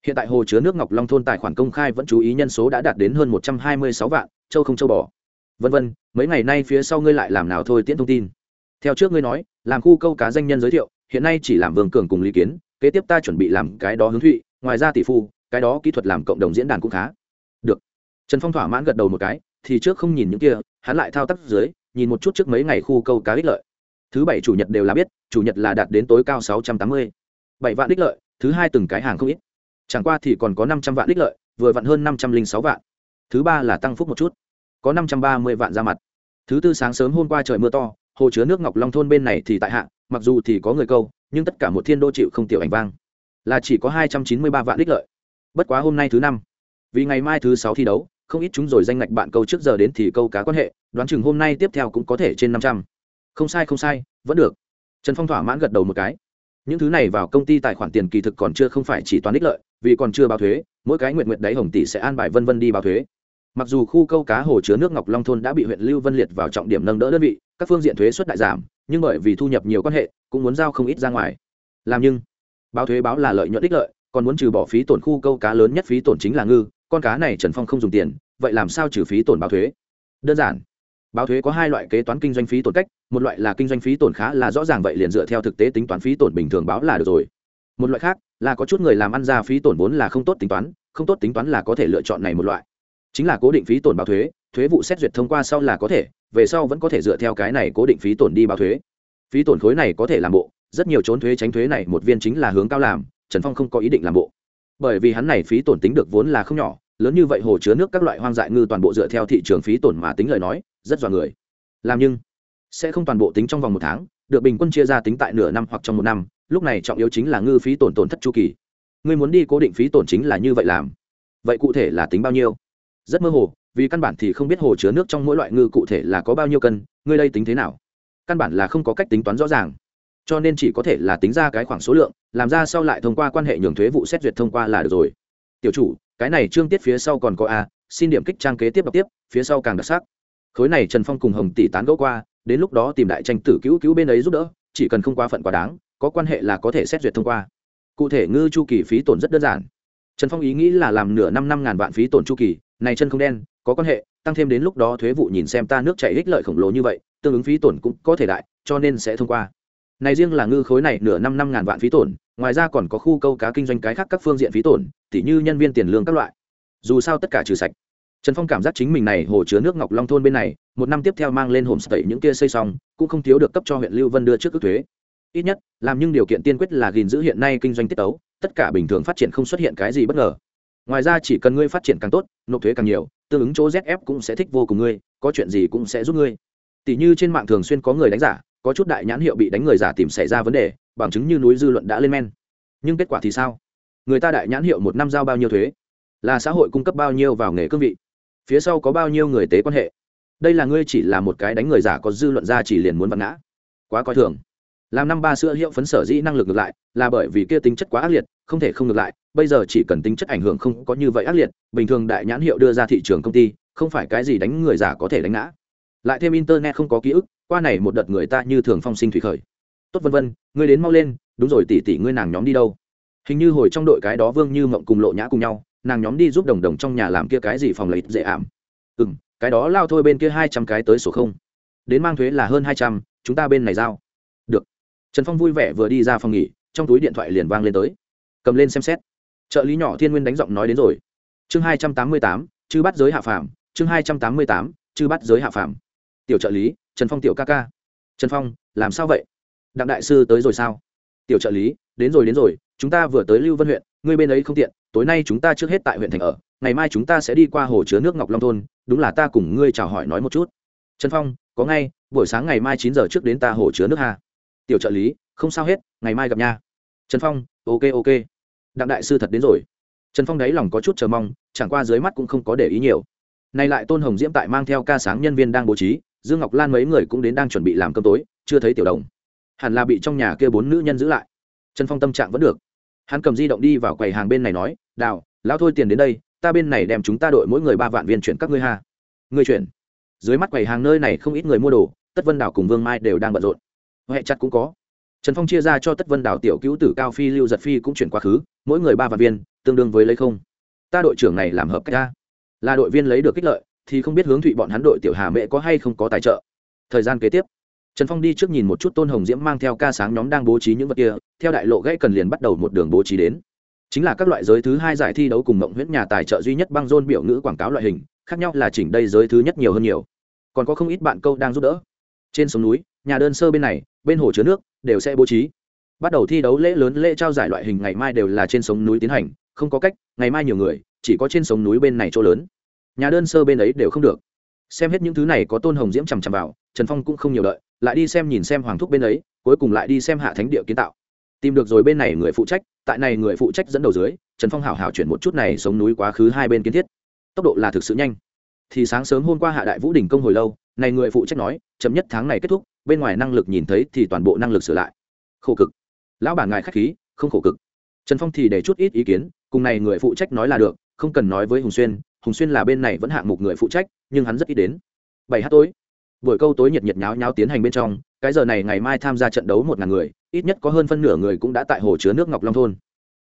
hiện tại hồ chứa nước ngọc long thôn tài khoản công khai vẫn chú ý nhân số đã đạt đến hơn một trăm hai mươi sáu vạn, châu không châu bỏ. Vân vân, mấy ngày nay phía sau ngươi lại làm nào thôi tiễn thông tin. Theo trước ngươi nói, làm khu câu cá danh nhân giới thiệu, hiện nay chỉ làm vương cường cùng lý kiến, kế tiếp ta chuẩn bị làm cái đó hướng thụy, ngoài ra tỷ phu, cái đó kỹ thuật làm cộng đồng diễn đàn cũng khá. Được. Trần phong thỏa mãn gật đầu một cái, thì trước không nhìn những kia, hắn lại thao tác dưới, nhìn một chút trước mấy ngày khu câu cá ích lợi. Thứ bảy chủ nhật đều là biết, chủ nhật là đạt đến tối cao sáu trăm tám mươi. Bảy vạn ích lợi, thứ hai từng cái hàng không ít chẳng qua thì còn có năm trăm vạn đích lợi, vừa vặn hơn năm trăm linh sáu vạn. Thứ ba là tăng phúc một chút. Có năm trăm ba mươi vạn ra mặt. Thứ tư sáng sớm hôm qua trời mưa to, hồ chứa nước ngọc long thôn bên này thì tại hạ, mặc dù thì có người câu, nhưng tất cả một thiên đô chịu không tiểu ảnh vang. Là chỉ có hai trăm chín mươi ba vạn đích lợi. Bất quá hôm nay thứ năm. Vì ngày mai thứ sáu thi đấu, không ít chúng rồi danh ngạch bạn câu trước giờ đến thì câu cá quan hệ, đoán chừng hôm nay tiếp theo cũng có thể trên năm trăm. Không sai không sai, vẫn được. Trần phong thỏa mãn gật đầu một cái những thứ này vào công ty tài khoản tiền kỳ thực còn chưa không phải chỉ toán ích lợi, vì còn chưa báo thuế, mỗi cái nguyện nguyện đấy hồng tỷ sẽ an bài vân vân đi báo thuế. Mặc dù khu câu cá hồ chứa nước ngọc long thôn đã bị huyện lưu vân liệt vào trọng điểm nâng đỡ đơn vị, các phương diện thuế suất đại giảm, nhưng bởi vì thu nhập nhiều quan hệ, cũng muốn giao không ít ra ngoài. Làm nhưng, báo thuế báo là lợi nhuận ích lợi, còn muốn trừ bỏ phí tổn khu câu cá lớn nhất phí tổn chính là ngư, con cá này trần phong không dùng tiền, vậy làm sao trừ phí tổn báo thuế? Đơn giản báo thuế có hai loại kế toán kinh doanh phí tổn cách, một loại là kinh doanh phí tổn khá là rõ ràng vậy liền dựa theo thực tế tính toán phí tổn bình thường báo là được rồi. Một loại khác là có chút người làm ăn ra phí tổn vốn là không tốt tính toán, không tốt tính toán là có thể lựa chọn này một loại. Chính là cố định phí tổn báo thuế thuế vụ xét duyệt thông qua sau là có thể, về sau vẫn có thể dựa theo cái này cố định phí tổn đi báo thuế. Phí tổn khối này có thể làm bộ, rất nhiều trốn thuế tránh thuế này một viên chính là hướng cao làm, trần phong không có ý định làm bộ. Bởi vì hắn này phí tổn tính được vốn là không nhỏ, lớn như vậy hồ chứa nước các loại hoang dại ngư toàn bộ dựa theo thị trường phí tổn mà tính lời nói rất dọa người. Làm nhưng sẽ không toàn bộ tính trong vòng một tháng, được bình quân chia ra tính tại nửa năm hoặc trong một năm, lúc này trọng yếu chính là ngư phí tổn tổn thất chu kỳ. Ngươi muốn đi cố định phí tổn chính là như vậy làm. Vậy cụ thể là tính bao nhiêu? Rất mơ hồ, vì căn bản thì không biết hồ chứa nước trong mỗi loại ngư cụ thể là có bao nhiêu cân, ngươi đây tính thế nào? Căn bản là không có cách tính toán rõ ràng. Cho nên chỉ có thể là tính ra cái khoảng số lượng, làm ra sau lại thông qua quan hệ nhường thuế vụ xét duyệt thông qua là được rồi. Tiểu chủ, cái này trương tiết phía sau còn có a, xin điểm kích trang kế tiếp đọc tiếp, phía sau càng đặc sắc khối này trần phong cùng hồng tỷ tán gẫu qua, đến lúc đó tìm đại tranh tử cứu cứu bên ấy giúp đỡ, chỉ cần không quá phận quá đáng, có quan hệ là có thể xét duyệt thông qua. Cụ thể ngư chu kỳ phí tổn rất đơn giản. Trần phong ý nghĩ là làm nửa năm năm ngàn vạn phí tổn chu kỳ, này chân không đen, có quan hệ, tăng thêm đến lúc đó thuế vụ nhìn xem ta nước chảy ích lợi khổng lồ như vậy, tương ứng phí tổn cũng có thể đại, cho nên sẽ thông qua. Này riêng là ngư khối này nửa năm năm ngàn vạn phí tổn, ngoài ra còn có khu câu cá kinh doanh cái khác các phương diện phí tổn, tỉ như nhân viên tiền lương các loại. Dù sao tất cả trừ sạch trần phong cảm giác chính mình này hồ chứa nước ngọc long thôn bên này, một năm tiếp theo mang lên hồn sậy những kia xây xong, cũng không thiếu được cấp cho huyện lưu vân đưa trước ước thuế. Ít nhất, làm nhưng điều kiện tiên quyết là gìn giữ hiện nay kinh doanh tiết tấu, tất cả bình thường phát triển không xuất hiện cái gì bất ngờ. Ngoài ra chỉ cần ngươi phát triển càng tốt, nộp thuế càng nhiều, tương ứng chỗ zf cũng sẽ thích vô cùng ngươi, có chuyện gì cũng sẽ giúp ngươi. Tỷ như trên mạng thường xuyên có người đánh giả, có chút đại nhãn hiệu bị đánh người giả tìm xảy ra vấn đề, bằng chứng như núi dư luận đã lên men. Nhưng kết quả thì sao? Người ta đại nhãn hiệu một năm giao bao nhiêu thuế? Là xã hội cung cấp bao nhiêu vào nghề cương vị? Phía sau có bao nhiêu người tế quan hệ? Đây là ngươi chỉ là một cái đánh người giả có dư luận ra chỉ liền muốn vặn ngã. Quá coi thường. Làm năm ba sữa hiệu phấn sở dĩ năng lực ngược lại, là bởi vì kia tính chất quá ác liệt, không thể không ngược lại, bây giờ chỉ cần tính chất ảnh hưởng không có như vậy ác liệt, bình thường đại nhãn hiệu đưa ra thị trường công ty, không phải cái gì đánh người giả có thể đánh ngã. Lại thêm internet không có ký ức, qua này một đợt người ta như thường phong sinh thủy khởi. Tốt vân vân, ngươi đến mau lên, đúng rồi tỷ tỷ ngươi nàng nhóm đi đâu? Hình như hồi trong đội cái đó vương như mộng cùng lộ nhã cùng nhau nàng nhóm đi giúp đồng đồng trong nhà làm kia cái gì phòng lấy dễ ảm. Ừ m cái đó lao thôi bên kia hai trăm cái tới sổ không. Đến mang thuế là hơn hai trăm, chúng ta bên này giao. Được. Trần phong vui vẻ vừa đi ra phòng nghỉ, trong túi điện thoại liền vang lên tới. Cầm lên xem xét. Trợ lý nhỏ thiên nguyên đánh giọng nói đến rồi. Chương hai trăm tám mươi tám, chư bắt giới hạ phàm. Chương hai trăm tám mươi tám, chư bắt giới hạ phàm. Tiểu trợ lý, trần phong tiểu ca ca. Trần phong, làm sao vậy? Đặng đại sư tới rồi sao? Tiểu trợ lý, đến rồi đến rồi, chúng ta vừa tới lưu vân huyện, ngươi bên ấy không tiện tối nay chúng ta trước hết tại huyện thành ở, ngày mai chúng ta sẽ đi qua hồ chứa nước ngọc long thôn, đúng là ta cùng ngươi chào hỏi nói một chút. Trần phong, có ngay, buổi sáng ngày mai chín giờ trước đến ta hồ chứa nước hà tiểu trợ lý, không sao hết, ngày mai gặp nha. Trần phong, ok ok. Đặng đại sư thật đến rồi. Trần phong đáy lòng có chút chờ mong, chẳng qua dưới mắt cũng không có để ý nhiều. Nay lại tôn hồng diễm tại mang theo ca sáng nhân viên đang bố trí, dương ngọc lan mấy người cũng đến đang chuẩn bị làm cơm tối, chưa thấy tiểu đồng. Hẳn là bị trong nhà kia bốn nữ nhân giữ lại. Trần phong tâm trạng vẫn được hắn cầm di động đi vào quầy hàng bên này nói, đào, lão thôi tiền đến đây, ta bên này đem chúng ta đội mỗi người ba vạn viên chuyển các ngươi ha. Ngươi chuyển? Dưới mắt quầy hàng nơi này không ít người mua đồ, tất vân đảo cùng vương mai đều đang bận rộn. Huệ chặt cũng có. Trần phong chia ra cho tất vân đảo tiểu cứu tử cao phi, lưu giật phi cũng chuyển quá khứ, mỗi người ba vạn viên, tương đương với lấy không. Ta đội trưởng này làm hợp cách ta là đội viên lấy được kích lợi, thì không biết hướng thụy bọn hắn đội tiểu hà mẹ có hay không có tài trợ. Thời gian kế tiếp trần phong đi trước nhìn một chút tôn hồng diễm mang theo ca sáng nhóm đang bố trí những vật kia, theo đại lộ gãy cần liền bắt đầu một đường bố trí đến. Chính là các loại giới thứ hai giải thi đấu cùng mộng huyễn nhà tài trợ duy nhất băng rôn biểu ngữ quảng cáo loại hình, khác nhau là chỉnh đây giới thứ nhất nhiều hơn nhiều. Còn có không ít bạn câu đang giúp đỡ. Trên sông núi, nhà đơn sơ bên này, bên hồ chứa nước, đều sẽ bố trí. Bắt đầu thi đấu lễ lớn lễ trao giải loại hình ngày mai đều là trên sông núi tiến hành, không có cách, ngày mai nhiều người, chỉ có trên sông núi bên này chỗ lớn. Nhà đơn sơ bên ấy đều không được. Xem hết những thứ này có tôn hồng diễm chằm chằm vào, trần phong cũng không nhiều đợi lại đi xem nhìn xem hoàng thúc bên ấy, cuối cùng lại đi xem hạ thánh địa kiến tạo. Tìm được rồi bên này người phụ trách, tại này người phụ trách dẫn đầu dưới, trần phong hảo hảo chuyển một chút này sống núi quá khứ hai bên kiến thiết. Tốc độ là thực sự nhanh. Thì sáng sớm hôm qua hạ đại vũ đình công hồi lâu, này người phụ trách nói, chậm nhất tháng này kết thúc, bên ngoài năng lực nhìn thấy thì toàn bộ năng lực sửa lại. Khổ cực. Lão bản ngài k h á c h khí, không khổ cực. Trần phong thì để chút ít ý kiến, cùng này người phụ trách nói là được, không cần nói với hùng xuyên hùng xuyên là bên này vẫn hạng mục người phụ trách, nhưng hắn rất ít đến. Bảy h tối buổi câu tối nhiệt nhiệt nháo nháo tiến hành bên trong, cái giờ này ngày mai tham gia trận đấu một ngàn người, ít nhất có hơn phân nửa người cũng đã tại hồ chứa nước ngọc long thôn.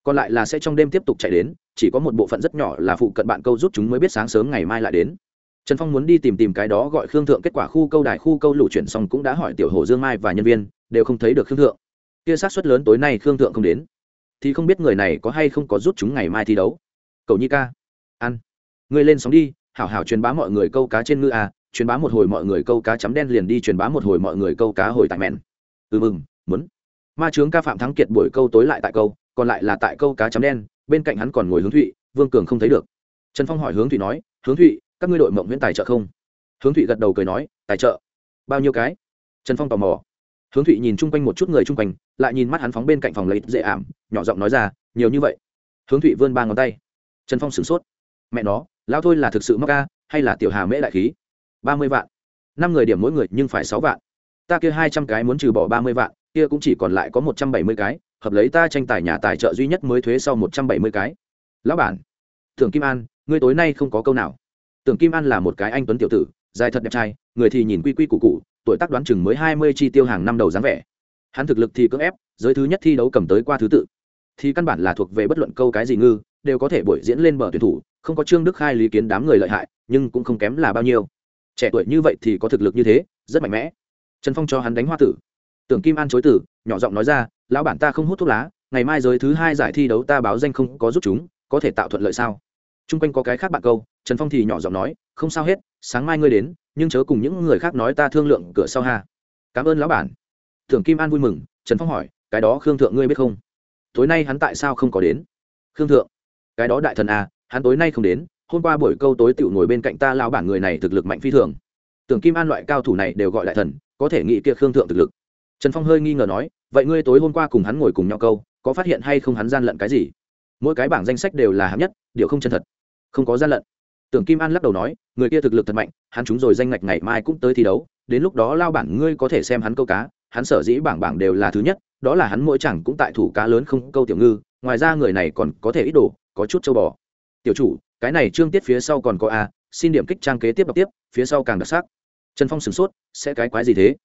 Còn lại là sẽ trong đêm tiếp tục chạy đến, chỉ có một bộ phận rất nhỏ là phụ cận bạn câu giúp chúng mới biết sáng sớm ngày mai lại đến. Trần phong muốn đi tìm tìm cái đó gọi khương thượng, kết quả khu câu đài khu câu lũ chuyển xong cũng đã hỏi tiểu hồ dương mai và nhân viên, đều không thấy được khương thượng. Kia sát suất lớn tối nay khương thượng không đến. Thì không biết người này có hay không có giúp chúng ngày mai thi đấu. Cậu nhi ca, ăn. Ngươi lên sóng đi, hảo hảo truyền bá mọi người câu cá trên ngư à truyền bá một hồi mọi người câu cá chấm đen liền đi truyền bá một hồi mọi người câu cá hồi tại mẹn. Ừ mừng, muốn. Ma trướng ca phạm thắng kiệt buổi câu tối lại tại câu, còn lại là tại câu cá chấm đen, bên cạnh hắn còn ngồi hướng thụy, vương cường không thấy được. Trần phong hỏi hướng thụy nói, hướng thụy, các ngươi đội mộng nguyễn tài trợ không? Hướng thụy gật đầu cười nói, tài trợ. Bao nhiêu cái? Trần phong tò mò. Hướng thụy nhìn chung quanh một chút người chung quanh, lại nhìn mắt hắn phóng bên cạnh phòng lấy dễ ảm, nhỏ giọng nói ra, nhiều như vậy. Hướng thụy vươn ba ngón tay. Trần phong sửng sốt. Mẹ nó, lão thôi là thực sự mắc ca, hay là tiểu hà mễ đại khí? Ba mươi vạn. Năm người điểm mỗi người, nhưng phải sáu vạn. Ta kia hai trăm cái muốn trừ bỏ ba mươi vạn, kia cũng chỉ còn lại có một trăm bảy mươi cái, hợp lấy ta tranh tài nhà tài trợ duy nhất mới thuế sau một trăm bảy mươi cái. Lão bản tưởng kim an, ngươi tối nay không có câu nào. Tưởng kim an là một cái anh tuấn tiểu tử, dài thật đẹp trai, người thì nhìn quy quy củ cụ tuổi tác đoán chừng mới hai mươi chi tiêu hàng năm đầu dáng vẻ. Hắn thực lực thì cưỡng ép, giới thứ nhất thi đấu cầm tới qua thứ tự. Thì căn bản là thuộc về bất luận câu cái gì ngư, đều có thể buổi diễn lên bờ tuyển thủ, không có trương đức khai, lý kiến đám người lợi hại, nhưng cũng không kém là bao nhiêu trẻ tuổi như vậy thì có thực lực như thế, rất mạnh mẽ. Trần phong cho hắn đánh hoa tử. Tưởng kim an chối tử nhỏ giọng nói ra, lão bản ta không hút thuốc lá, ngày mai giới thứ hai giải thi đấu ta báo danh không có giúp chúng, có thể tạo thuận lợi sao? T r u n g quanh có cái khác bạn câu, trần phong thì nhỏ giọng nói, không sao hết, sáng mai ngươi đến, nhưng chớ cùng những người khác nói ta thương lượng cửa sau ha. Cảm ơn lão bản. Tưởng kim an vui mừng, trần phong hỏi, cái đó khương thượng ngươi biết không? Tối nay hắn tại sao không có đến? Khương thượng. Cái đó đại thần à hắn tối nay không đến hôm qua buổi câu tối tựu ngồi bên cạnh ta lao bản người này thực lực mạnh phi thường. Tưởng kim an loại cao thủ này đều gọi đại thần, có thể nghĩ kia khương thượng thực lực. Trần phong hơi nghi ngờ nói, vậy ngươi tối hôm qua cùng hắn ngồi cùng nhau câu, có phát hiện hay không hắn gian lận cái gì? Mỗi cái bảng danh sách đều là hạng nhất, điều không chân thật. Không có gian lận. Tưởng kim an lắc đầu nói, người kia thực lực thật mạnh, hắn chúng rồi danh ngạch ngày mai cũng tới thi đấu, đến lúc đó lao bản ngươi có thể xem hắn câu cá, hắn sở dĩ bảng bảng đều là thứ nhất, đó là hắn mỗi chẳng cũng tại thủ cá lớn không câu tiểu ngư, ngoài ra người này còn có thể ít đồ, có chút châu bò. Tiểu chủ cái này trương tiết phía sau còn có a, xin điểm kích trang kế tiếp đọc tiếp, phía sau càng đặc sắc. Trần phong sửng sốt, sẽ cái quái gì thế?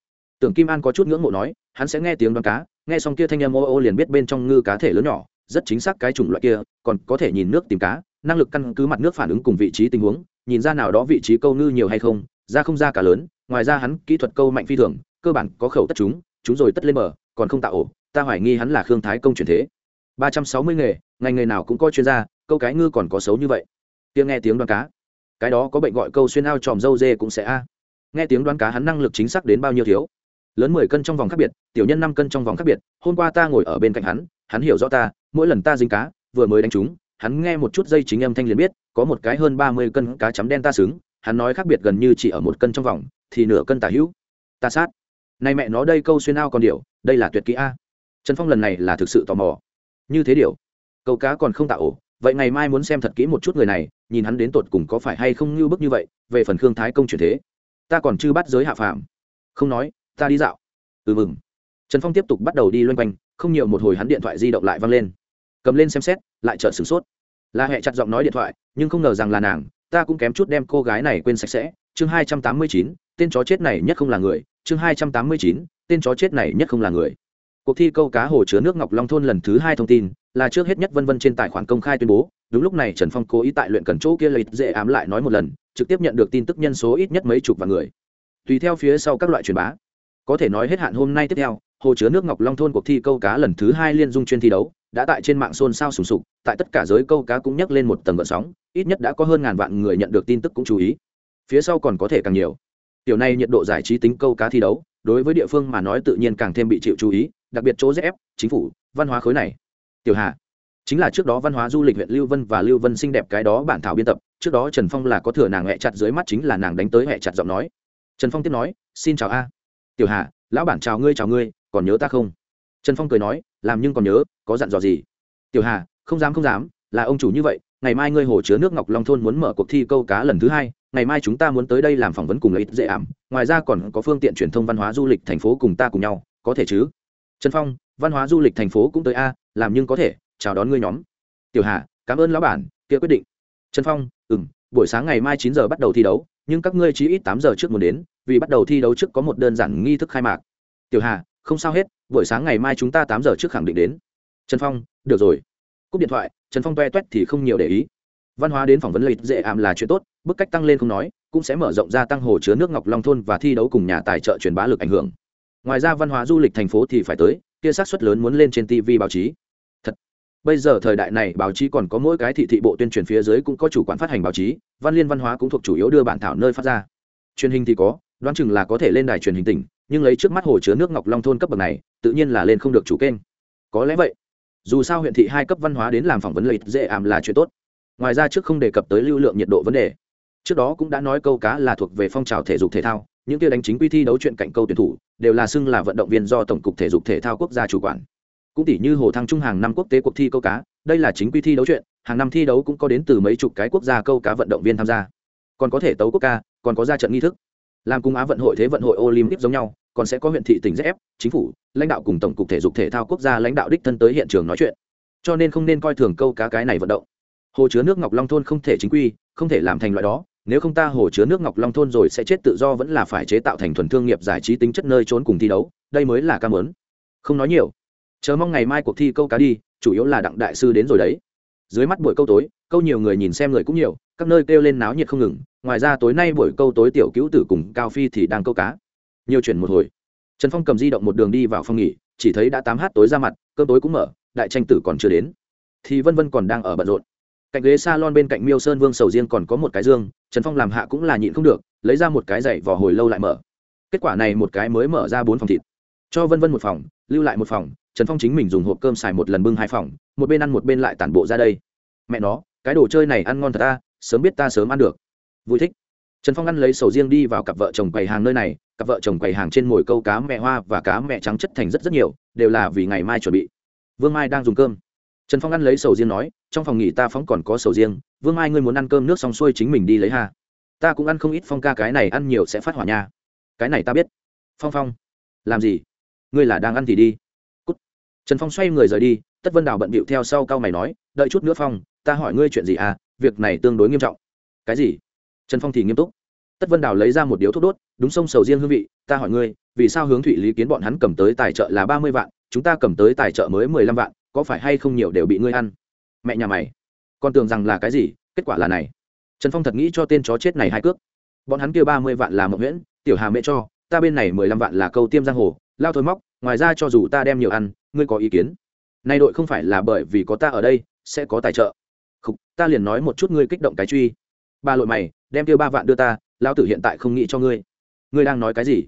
Tưởng kim an có chút ngưỡng mộ nói, hắn sẽ nghe tiếng đoán cá, nghe xong kia thanh âm ô ô liền biết bên trong ngư cá thể lớn nhỏ, rất chính xác cái chủng loại kia, còn có thể nhìn nước tìm cá, năng lực căn cứ mặt nước phản ứng cùng vị trí tình huống, nhìn ra nào đó vị trí câu ngư nhiều hay không, ra không ra cá lớn, ngoài ra hắn kỹ thuật câu mạnh phi thường, cơ bản có khẩu tất chúng chúng rồi tất lên bờ, còn không tạo ổ, ta hoài nghi hắn là khương thái công truyền thế. Ba trăm sáu mươi nghề, ngành nghề nào cũng có chuyên gia, câu cái ngư còn có xấu như vậy tiếng nghe tiếng đoán cá. Cái đó có bệnh gọi câu xuyên ao tròm dâu dê cũng sẽ a. Nghe tiếng đoán cá hắn năng lực chính xác đến bao nhiêu thiếu? Lớn mười cân trong vòng khác biệt, tiểu nhân năm cân trong vòng khác biệt, hôm qua ta ngồi ở bên cạnh hắn hắn hiểu rõ ta, mỗi lần ta dính cá, vừa mới đánh trúng, hắn nghe một chút dây chính âm thanh liền biết, có một cái hơn ba mươi cân cá chấm đen ta xứng, hắn nói khác biệt gần như chỉ ở một cân trong vòng, thì nửa cân tả hữu. Ta sát. Nay mẹ nó đây câu xuyên ao còn điều đây là tuyệt kỹ a. Trần phong lần này là thực sự tò mò. Như thế điều câu cá còn không tạo ổ, vậy ngày mai muốn xem thật kỹ một chút người này nhìn hắn đến tột cùng có phải hay không như bức như vậy, về phần khương thái công chuyển thế, ta còn chưa bắt giới hạ phàm. Không nói, ta đi dạo. Ừ mừng. Trần phong tiếp tục bắt đầu đi loanh quanh, không nhiều một hồi hắn điện thoại di động lại văng lên. Cầm lên xem xét, lại chợt sửng sốt. Là hẹ chặt giọng nói điện thoại, nhưng không ngờ rằng là nàng, ta cũng kém chút đem cô gái này quên sạch sẽ. Chương hai trăm tám mươi chín, tên chó chết này nhất không là người. Chương hai trăm tám mươi chín, tên chó chết này nhất không là người cuộc thi câu cá hồ chứa nước ngọc long thôn lần thứ hai thông tin, là trước hết nhất vân vân trên tài khoản công khai tuyên bố. Đúng lúc này, trần phong cố ý tại luyện cần chỗ kia lợi dễ ám lại nói một lần, trực tiếp nhận được tin tức nhân số ít nhất mấy chục vạn người. Tùy theo phía sau các loại truyền bá. Có thể nói hết hạn hôm nay tiếp theo, hồ chứa nước ngọc long thôn cuộc thi câu cá lần thứ hai liên dung chuyên thi đấu, đã tại trên mạng xôn xao sùng sục, tại tất cả giới câu cá cũng nhắc lên một tầng gợn sóng, ít nhất đã có hơn ngàn vạn người nhận được tin tức cũng chú ý. Phía sau còn có thể càng nhiều. Tiểu này nhiệt độ giải trí tính câu cá thi đấu đối với địa phương mà nói tự nhiên càng thêm bị chịu chú ý, đặc biệt chỗ rẽ chính phủ, văn hóa khối này. Tiểu hà, chính là trước đó văn hóa du lịch huyện lưu vân và lưu vân xinh đẹp cái đó bản thảo biên tập, trước đó trần phong là có thừa nàng hẹ chặt dưới mắt chính là nàng đánh tới hẹ chặt giọng nói. Trần phong tiếp nói, xin chào a. Tiểu hà, lão bản chào ngươi chào ngươi, còn nhớ ta không? Trần phong cười nói, làm nhưng còn nhớ, có dặn dò gì? Tiểu hà, không dám không dám, là ông chủ như vậy, ngày mai ngươi hồ chứa nước ngọc long thôn muốn mở cuộc thi câu cá lần thứ hai ngày mai chúng ta muốn tới đây làm phỏng vấn cùng lợi ích dễ ảm. Ngoài ra còn có phương tiện truyền thông văn hóa du lịch thành phố cùng ta cùng nhau. Có thể chứ? Trần phong, văn hóa du lịch thành phố cũng tới a, làm nhưng có thể. Chào đón ngươi nhóm. Tiểu hà, cảm ơn lão bản, kia quyết định. Trần phong ừ m buổi sáng ngày mai chín giờ bắt đầu thi đấu, nhưng các ngươi chỉ ít tám giờ trước muốn đến, vì bắt đầu thi đấu trước có một đơn giản nghi thức khai mạc. Tiểu hà, không sao hết, buổi sáng ngày mai chúng ta tám giờ trước khẳng định đến. Trần phong, được rồi. Cúp điện thoại, trần phong toe toét thì không nhiều để ý văn hóa đến phỏng vấn lợi dễ ảm là chuyện tốt, bức cách tăng lên không nói, cũng sẽ mở rộng ra tăng hồ chứa nước ngọc long thôn và thi đấu cùng nhà tài trợ truyền bá lực ảnh hưởng. Ngoài ra văn hóa du lịch thành phố thì phải tới, kia sát suất lớn muốn lên trên tv báo chí. Thật. Bây giờ thời đại này báo chí còn có mỗi cái thị thị bộ tuyên truyền phía dưới cũng có chủ quản phát hành báo chí, văn liên văn hóa cũng thuộc chủ yếu đưa bản thảo nơi phát ra. Truyền hình thì có, đoán chừng là có thể lên đài truyền hình tỉnh, nhưng lấy trước mắt hồ chứa nước ngọc long thôn cấp bậc này, tự nhiên là lên không được chủ kênh. Có lẽ vậy. Dù sao huyện thị hai cấp văn hóa đến làm phỏng vấn lợi dễ ảm là chuyện tốt ngoài ra trước không đề cập tới lưu lượng nhiệt độ vấn đề. Trước đó cũng đã nói câu cá là thuộc về phong trào thể dục thể thao, những kia đánh chính quy thi đấu chuyện cạnh câu tuyển thủ, đều là xưng là vận động viên do tổng cục thể dục thể thao quốc gia chủ quản. Cũng tỷ như hồ thăng trung hàng năm quốc tế cuộc thi câu cá, đây là chính quy thi đấu chuyện, hàng năm thi đấu cũng có đến từ mấy chục cái quốc gia câu cá vận động viên tham gia. Còn có thể tấu quốc ca, còn có ra trận nghi thức. Làm cung á vận hội, thế vận hội, olympic giống nhau, còn sẽ có huyện thị tỉnh df chính phủ, lãnh đạo cùng tổng cục thể dục thể thao quốc gia lãnh đạo đích thân tới hiện trường nói chuyện. Cho nên không nên coi thường câu cá cái này vận động hồ chứa nước ngọc long thôn không thể chính quy, không thể làm thành loại đó. Nếu không ta hồ chứa nước ngọc long thôn rồi sẽ chết tự do vẫn là phải chế tạo thành thuần thương nghiệp giải trí tính chất nơi trốn cùng thi đấu. Đây mới là ca mớn không nói nhiều. Chờ mong ngày mai cuộc thi câu cá đi, chủ yếu là đặng đại sư đến rồi đấy. Dưới mắt buổi câu tối, câu nhiều người nhìn xem người cũng nhiều, các nơi kêu lên náo nhiệt không ngừng. Ngoài ra tối nay buổi câu tối tiểu cứu tử cùng cao phi thì đang câu cá. Nhiều chuyển một hồi. Trần phong cầm di động một đường đi vào phòng nghỉ, chỉ thấy đã tám h tối ra mặt, cơm tối cũng mở, đại tranh tử còn chưa đến. Thì vân vân còn đang ở bận rộn cạnh ghế s a lon bên cạnh miêu sơn vương sầu riêng còn có một cái dương trần phong làm hạ cũng là nhịn không được lấy ra một cái dậy vỏ hồi lâu lại mở kết quả này một cái mới mở ra bốn phòng thịt cho vân vân một phòng lưu lại một phòng trần phong chính mình dùng hộp cơm xài một lần bưng hai phòng một bên ăn một bên lại tản bộ ra đây mẹ nó cái đồ chơi này ăn ngon thật ta sớm biết ta sớm ăn được vui thích trần phong ăn lấy sầu riêng đi vào cặp vợ chồng quầy hàng nơi này cặp vợ chồng quầy hàng trên mồi câu cá mẹ hoa và cá mẹ trắng chất thành rất rất nhiều đều là vì ngày mai chuẩn bị vương mai đang dùng cơm trần phong ăn lấy sầu riêng nói trong phòng nghỉ ta phóng còn có sầu riêng, vương mai ngươi muốn ăn cơm nước xong xuôi chính mình đi lấy ha. Ta cũng ăn không ít, phong ca cái này ăn nhiều sẽ phát hỏa nha. Cái này ta biết. Phong phong. Làm gì? Ngươi là đang ăn thì đi. Cút. trần phong xoay người rời đi, tất vân đào bận bịu theo sau cao mày nói, đợi chút nữa phong, ta hỏi ngươi chuyện gì à việc này tương đối nghiêm trọng. Cái gì? Trần phong thì nghiêm túc. Tất vân đào lấy ra một điếu thuốc đốt, đúng sông sầu riêng hương vị, ta hỏi ngươi, vì sao hướng thụy lý kiến bọn hắn cầm tới tài trợ là ba mươi vạn, chúng ta cầm tới tài trợ mới mười lăm vạn, có phải hay không nhiều đều bị ngươi ăn? Mẹ nhà mày. Con tưởng rằng là cái gì kết quả là này. Trần phong thật nghĩ cho tên chó chết này hai cước. Bọn hắn kêu ba mươi vạn là mậu nguyễn tiểu hà mẹ cho ta bên này mười lăm vạn là câu tiêm giang hồ lao thôi móc ngoài ra cho dù ta đem nhiều ăn ngươi có ý kiến? Nay đội không phải là bởi vì có ta ở đây sẽ có tài trợ. Khúc, ta liền nói một chút ngươi kích động cái truy. Ba lội mày đem tiêu ba vạn đưa ta lão tử hiện tại không nghĩ cho ngươi. Ngươi đang nói cái gì?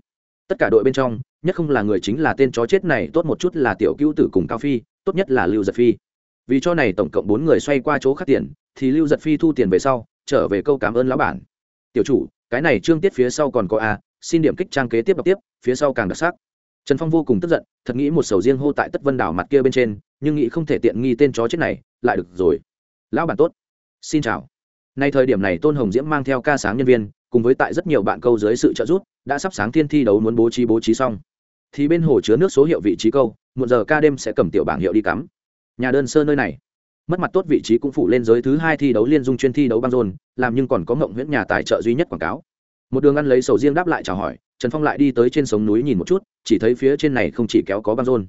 Tất cả đội bên trong nhất không là người chính là tên chó chết này tốt một chút là tiểu cữu tử cùng cao phi tốt nhất là lưu giật phi vì cho này tổng cộng bốn người xoay qua chỗ khác tiền, thì lưu giật phi thu tiền về sau, trở về câu cảm ơn lão bản. Tiểu chủ, cái này trương tiết phía sau còn có a, xin điểm kích trang kế tiếp đọc tiếp, phía sau càng đặc sắc. Trần phong vô cùng tức giận, thật nghĩ một sầu riêng hô tại tất vân đảo mặt kia bên trên, nhưng nghĩ không thể tiện nghi tên chó chết này, lại được rồi. Lão bản tốt, xin chào. Nay thời điểm này tôn hồng diễm mang theo ca sáng nhân viên, cùng với tại rất nhiều bạn câu dưới sự trợ giúp, đã sắp sáng thiên thi đấu muốn bố trí bố trí xong. Thì bên hồ chứa nước số hiệu vị trí câu một giờ ca đêm sẽ cầm tiểu bảng hiệu đi cắm nhà đơn sơ nơi này. Mất mặt tốt vị trí cũng phủ lên giới thứ hai thi đấu liên dung chuyên thi đấu băng rôn, làm nhưng còn có ngộng nguyễn nhà tài trợ duy nhất quảng cáo. Một đường ăn lấy sầu riêng đáp lại chào hỏi, trần phong lại đi tới trên sống núi nhìn một chút, chỉ thấy phía trên này không chỉ kéo có băng rôn.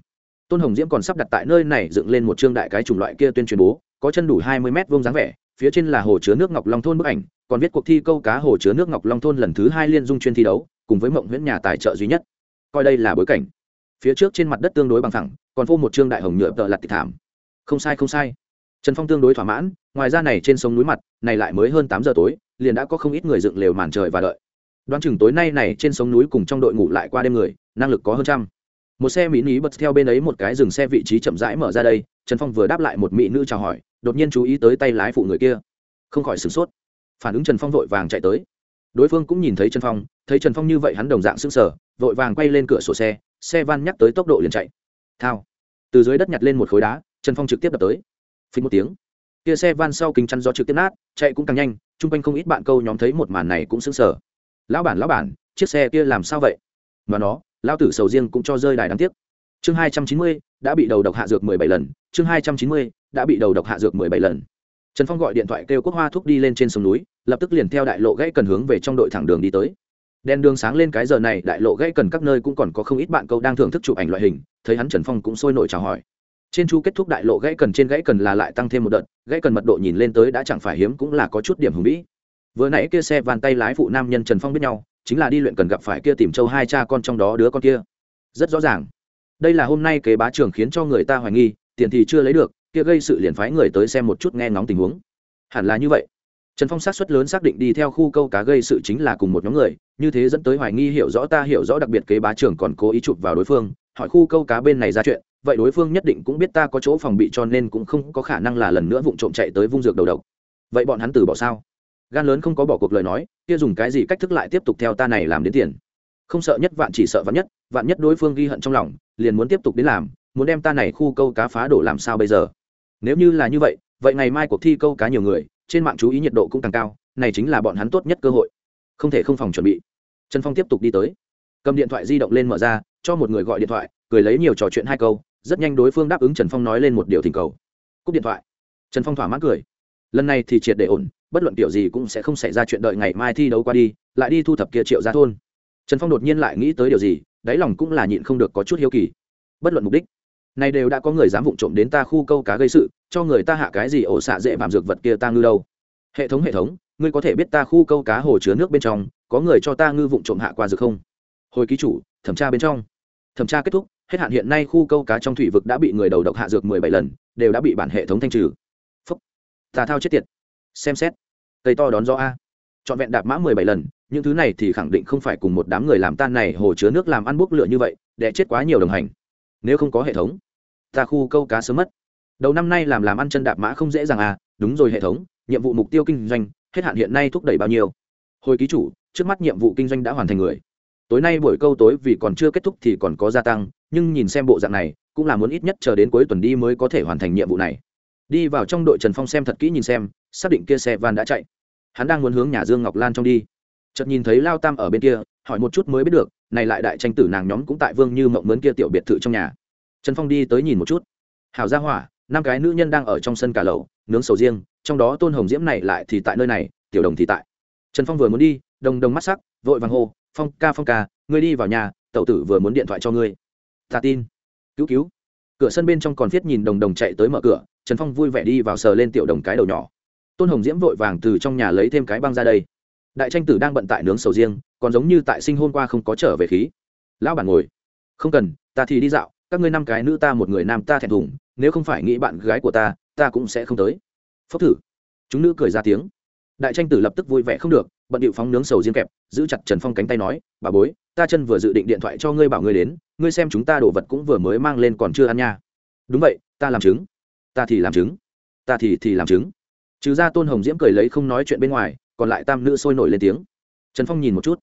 Tôn hồng diễm còn sắp đặt tại nơi này dựng lên một trương đại cái chủng loại kia tuyên truyền bố, có chân đủ hai mươi mét vuông dáng vẻ, phía trên là hồ chứa nước ngọc long thôn bức ảnh, còn viết cuộc thi câu cá hồ chứa nước ngọc long thôn lần thứ hai liên dung chuyên thi đấu, cùng với mộng nguyễn nhà tài trợ duy nhất. Coi đây là bối cảnh. Phía trước trên mặt đất tương đối bằng thẳng còn phô một trương đại hồng nhựa tợ lặt thảm không sai không sai. Trần phong tương đối thỏa mãn, ngoài ra này trên sông núi mặt, này lại mới hơn tám giờ tối, liền đã có không ít người dựng lều màn trời và đợi. Đoán chừng tối nay này trên sông núi cùng trong đội ngủ lại qua đêm người, năng lực có hơn trăm. Một xe mỹ ní bật theo bên ấy một cái dừng xe vị trí chậm rãi mở ra đây, trần phong vừa đáp lại một mỹ nữ chào hỏi, đột nhiên chú ý tới tay lái phụ người kia. Không khỏi sửng sốt. Phản ứng trần phong vội vàng chạy tới. Đối phương cũng nhìn thấy trần phong, thấy trần phong như vậy hắn đồng dạng sững sờ, vội vàng quay lên cửa sổ xe xe van nhắc tới tốc độ liền chạy. Thao. Từ dưới đất nhặt lên một khối đá trần phong trực tiếp đập tới. Phí một tiếng. Kia xe van sau kính chắn gió trực tiếp nát, chạy cũng càng nhanh, chung quanh không ít bạn câu nhóm thấy một màn này cũng sững sờ. Lão bản lão bản, chiếc xe kia làm sao vậy? Mà nó, lão tử sầu riêng cũng cho rơi đài đáng tiếc. Chương hai trăm chín mươi, đã bị đầu độc hạ dược mười bảy lần. Chương hai trăm chín mươi, đã bị đầu độc hạ dược mười bảy lần. Trần phong gọi điện thoại kêu quốc hoa thúc đi lên trên sông núi, lập tức liền theo đại lộ gãy cần hướng về trong đội thẳng đường đi tới. Đèn đường sáng lên cái giờ này, đại lộ gãy cần các nơi cũng còn có không ít bạn câu đang thưởng thức chụp ảnh loại hình, thấy hắn trần phong cũng sôi nổi chào hỏi trên chu kết thúc đại lộ gãy cần trên gãy cần là lại tăng thêm một đợt, gãy cần mật độ nhìn lên tới đã chẳng phải hiếm cũng là có chút điểm hùng vĩ. Vừa nãy kia xe van tay lái phụ nam nhân trần phong biết nhau, chính là đi luyện cần gặp phải kia tìm châu hai cha con trong đó đứa con kia. Rất rõ ràng. Đây là hôm nay kế bá trường khiến cho người ta hoài nghi, tiền thì chưa lấy được, kia gây sự liền phái người tới xem một chút nghe ngóng tình huống. Hẳn là như vậy. Trần phong sát xuất lớn xác định đi theo khu câu cá gây sự chính là cùng một nhóm người, như thế dẫn tới hoài nghi hiểu rõ ta hiểu rõ đặc biệt kế bá trưởng còn cố ý chụp vào đối phương, hỏi khu câu cá bên này ra chuyện vậy đối phương nhất định cũng biết ta có chỗ phòng bị cho nên cũng không có khả năng là lần nữa vụng trộm chạy tới vung dược đầu độc. Vậy bọn hắn từ bỏ sao? Gan lớn không có bỏ cuộc lời nói, kia dùng cái gì cách thức lại tiếp tục theo ta này làm đến tiền? Không sợ nhất vạn chỉ sợ vạn nhất vạn nhất đối phương ghi hận trong lòng, liền muốn tiếp tục đến làm, muốn đem ta này khu câu cá phá đổ làm sao bây giờ? Nếu như là như vậy vậy ngày mai cuộc thi câu cá nhiều người, trên mạng chú ý nhiệt độ cũng càng cao, này chính là bọn hắn tốt nhất cơ hội. Không thể không phòng chuẩn bị. Trần phong tiếp tục đi tới. Cầm điện thoại di động lên mở ra, cho một người gọi điện thoại, cười lấy nhiều trò chuyện hai câu rất nhanh đối phương đáp ứng trần phong nói lên một điều thỉnh cầu. Cúp điện thoại. Trần phong thỏa mãn cười. Lần này thì triệt để ổn, bất luận kiểu gì cũng sẽ không xảy ra chuyện đợi ngày mai thi đấu qua đi, lại đi thu thập kia triệu ra thôn. Trần phong đột nhiên lại nghĩ tới điều gì, đáy lòng cũng là nhịn không được có chút hiếu kỳ. Bất luận mục đích này đều đã có người dám vụng trộm đến ta khu câu cá gây sự, cho người ta hạ cái gì ổ xạ dễ phạm dược vật kia ta ngư đâu. Hệ thống hệ thống, ngươi có thể biết ta khu câu cá hồ chứa nước bên trong, có người cho ta ngư vụng trộm hạ qua dược không? Hồi ký chủ, thẩm tra bên trong. Thẩm tra kết thúc hết hạn hiện nay khu câu cá trong thủy vực đã bị người đầu độc hạ dược mười bảy lần, đều đã bị bản hệ thống thanh trừ. Phúc. Tà thao chết tiệt. Xem xét. Cây to đón gió a. Trọn vẹn đạp mã mười bảy lần, những thứ này thì khẳng định không phải cùng một đám người làm tan này hồ chứa nước làm ăn bốc lửa như vậy để chết quá nhiều đồng hành. Nếu không có hệ thống, ta khu câu cá sớm mất. Đầu năm nay làm làm ăn chân đạp mã không dễ dàng à đúng rồi hệ thống, nhiệm vụ mục tiêu kinh doanh, hết hạn hiện nay thúc đẩy bao nhiêu? Hồi ký chủ, trước mắt nhiệm vụ kinh doanh đã hoàn thành người. Tối nay buổi câu tối vì còn chưa kết thúc thì còn có gia tăng nhưng nhìn xem bộ dạng này, cũng là muốn ít nhất chờ đến cuối tuần đi mới có thể hoàn thành nhiệm vụ này. Đi vào trong đội trần phong xem thật kỹ nhìn xem, xác định kia xe van đã chạy. Hắn đang muốn hướng nhà dương ngọc lan trong đi. Chợt nhìn thấy lao tam ở bên kia, hỏi một chút mới biết được, này lại đại tranh tử nàng nhóm cũng tại vương như mộng mướn kia tiểu biệt thự trong nhà. Trần phong đi tới nhìn một chút. Hảo gia hỏa, năm cái nữ nhân đang ở trong sân cả lầu, nướng sầu riêng, trong đó tôn hồng diễm này lại thì tại nơi này, tiểu đồng thì tại. Trần phong vừa muốn đi, đồng đồng mắt sắc, vội vàng hô, phong ca phong ca, ngươi đi vào nhà, tẩu tử vừa muốn điện thoại cho ngươi ta tin. Cứu cứu. Cửa sân bên trong còn viết nhìn đồng đồng chạy tới mở cửa, trần phong vui vẻ đi vào sờ lên tiểu đồng cái đầu nhỏ. Tôn hồng diễm vội vàng từ trong nhà lấy thêm cái băng ra đây. Đại tranh tử đang bận tại nướng sầu riêng, còn giống như tại sinh hôn qua không có trở về khí. Lão bản ngồi. Không cần, ta thì đi dạo, các ngươi năm cái nữ ta một người nam ta thẹn thùng, nếu không phải nghĩ bạn gái của ta ta cũng sẽ không tới. Phốc thử. Chúng nữ cười ra tiếng. Đại tranh tử lập tức vui vẻ không được, bận điệu phóng nướng sầu riêng kẹp, giữ chặt trần phong cánh tay nói, bà bối, ta chân vừa dự định điện thoại cho ngươi bảo ngươi đến ngươi xem chúng ta đồ vật cũng vừa mới mang lên còn chưa ăn nha. Đúng vậy, ta làm chứng ta thì làm chứng ta thì thì làm chứng trừ ra tôn hồng diễm cười lấy không nói chuyện bên ngoài, còn lại tam nữ sôi nổi lên tiếng. Trần phong nhìn một chút.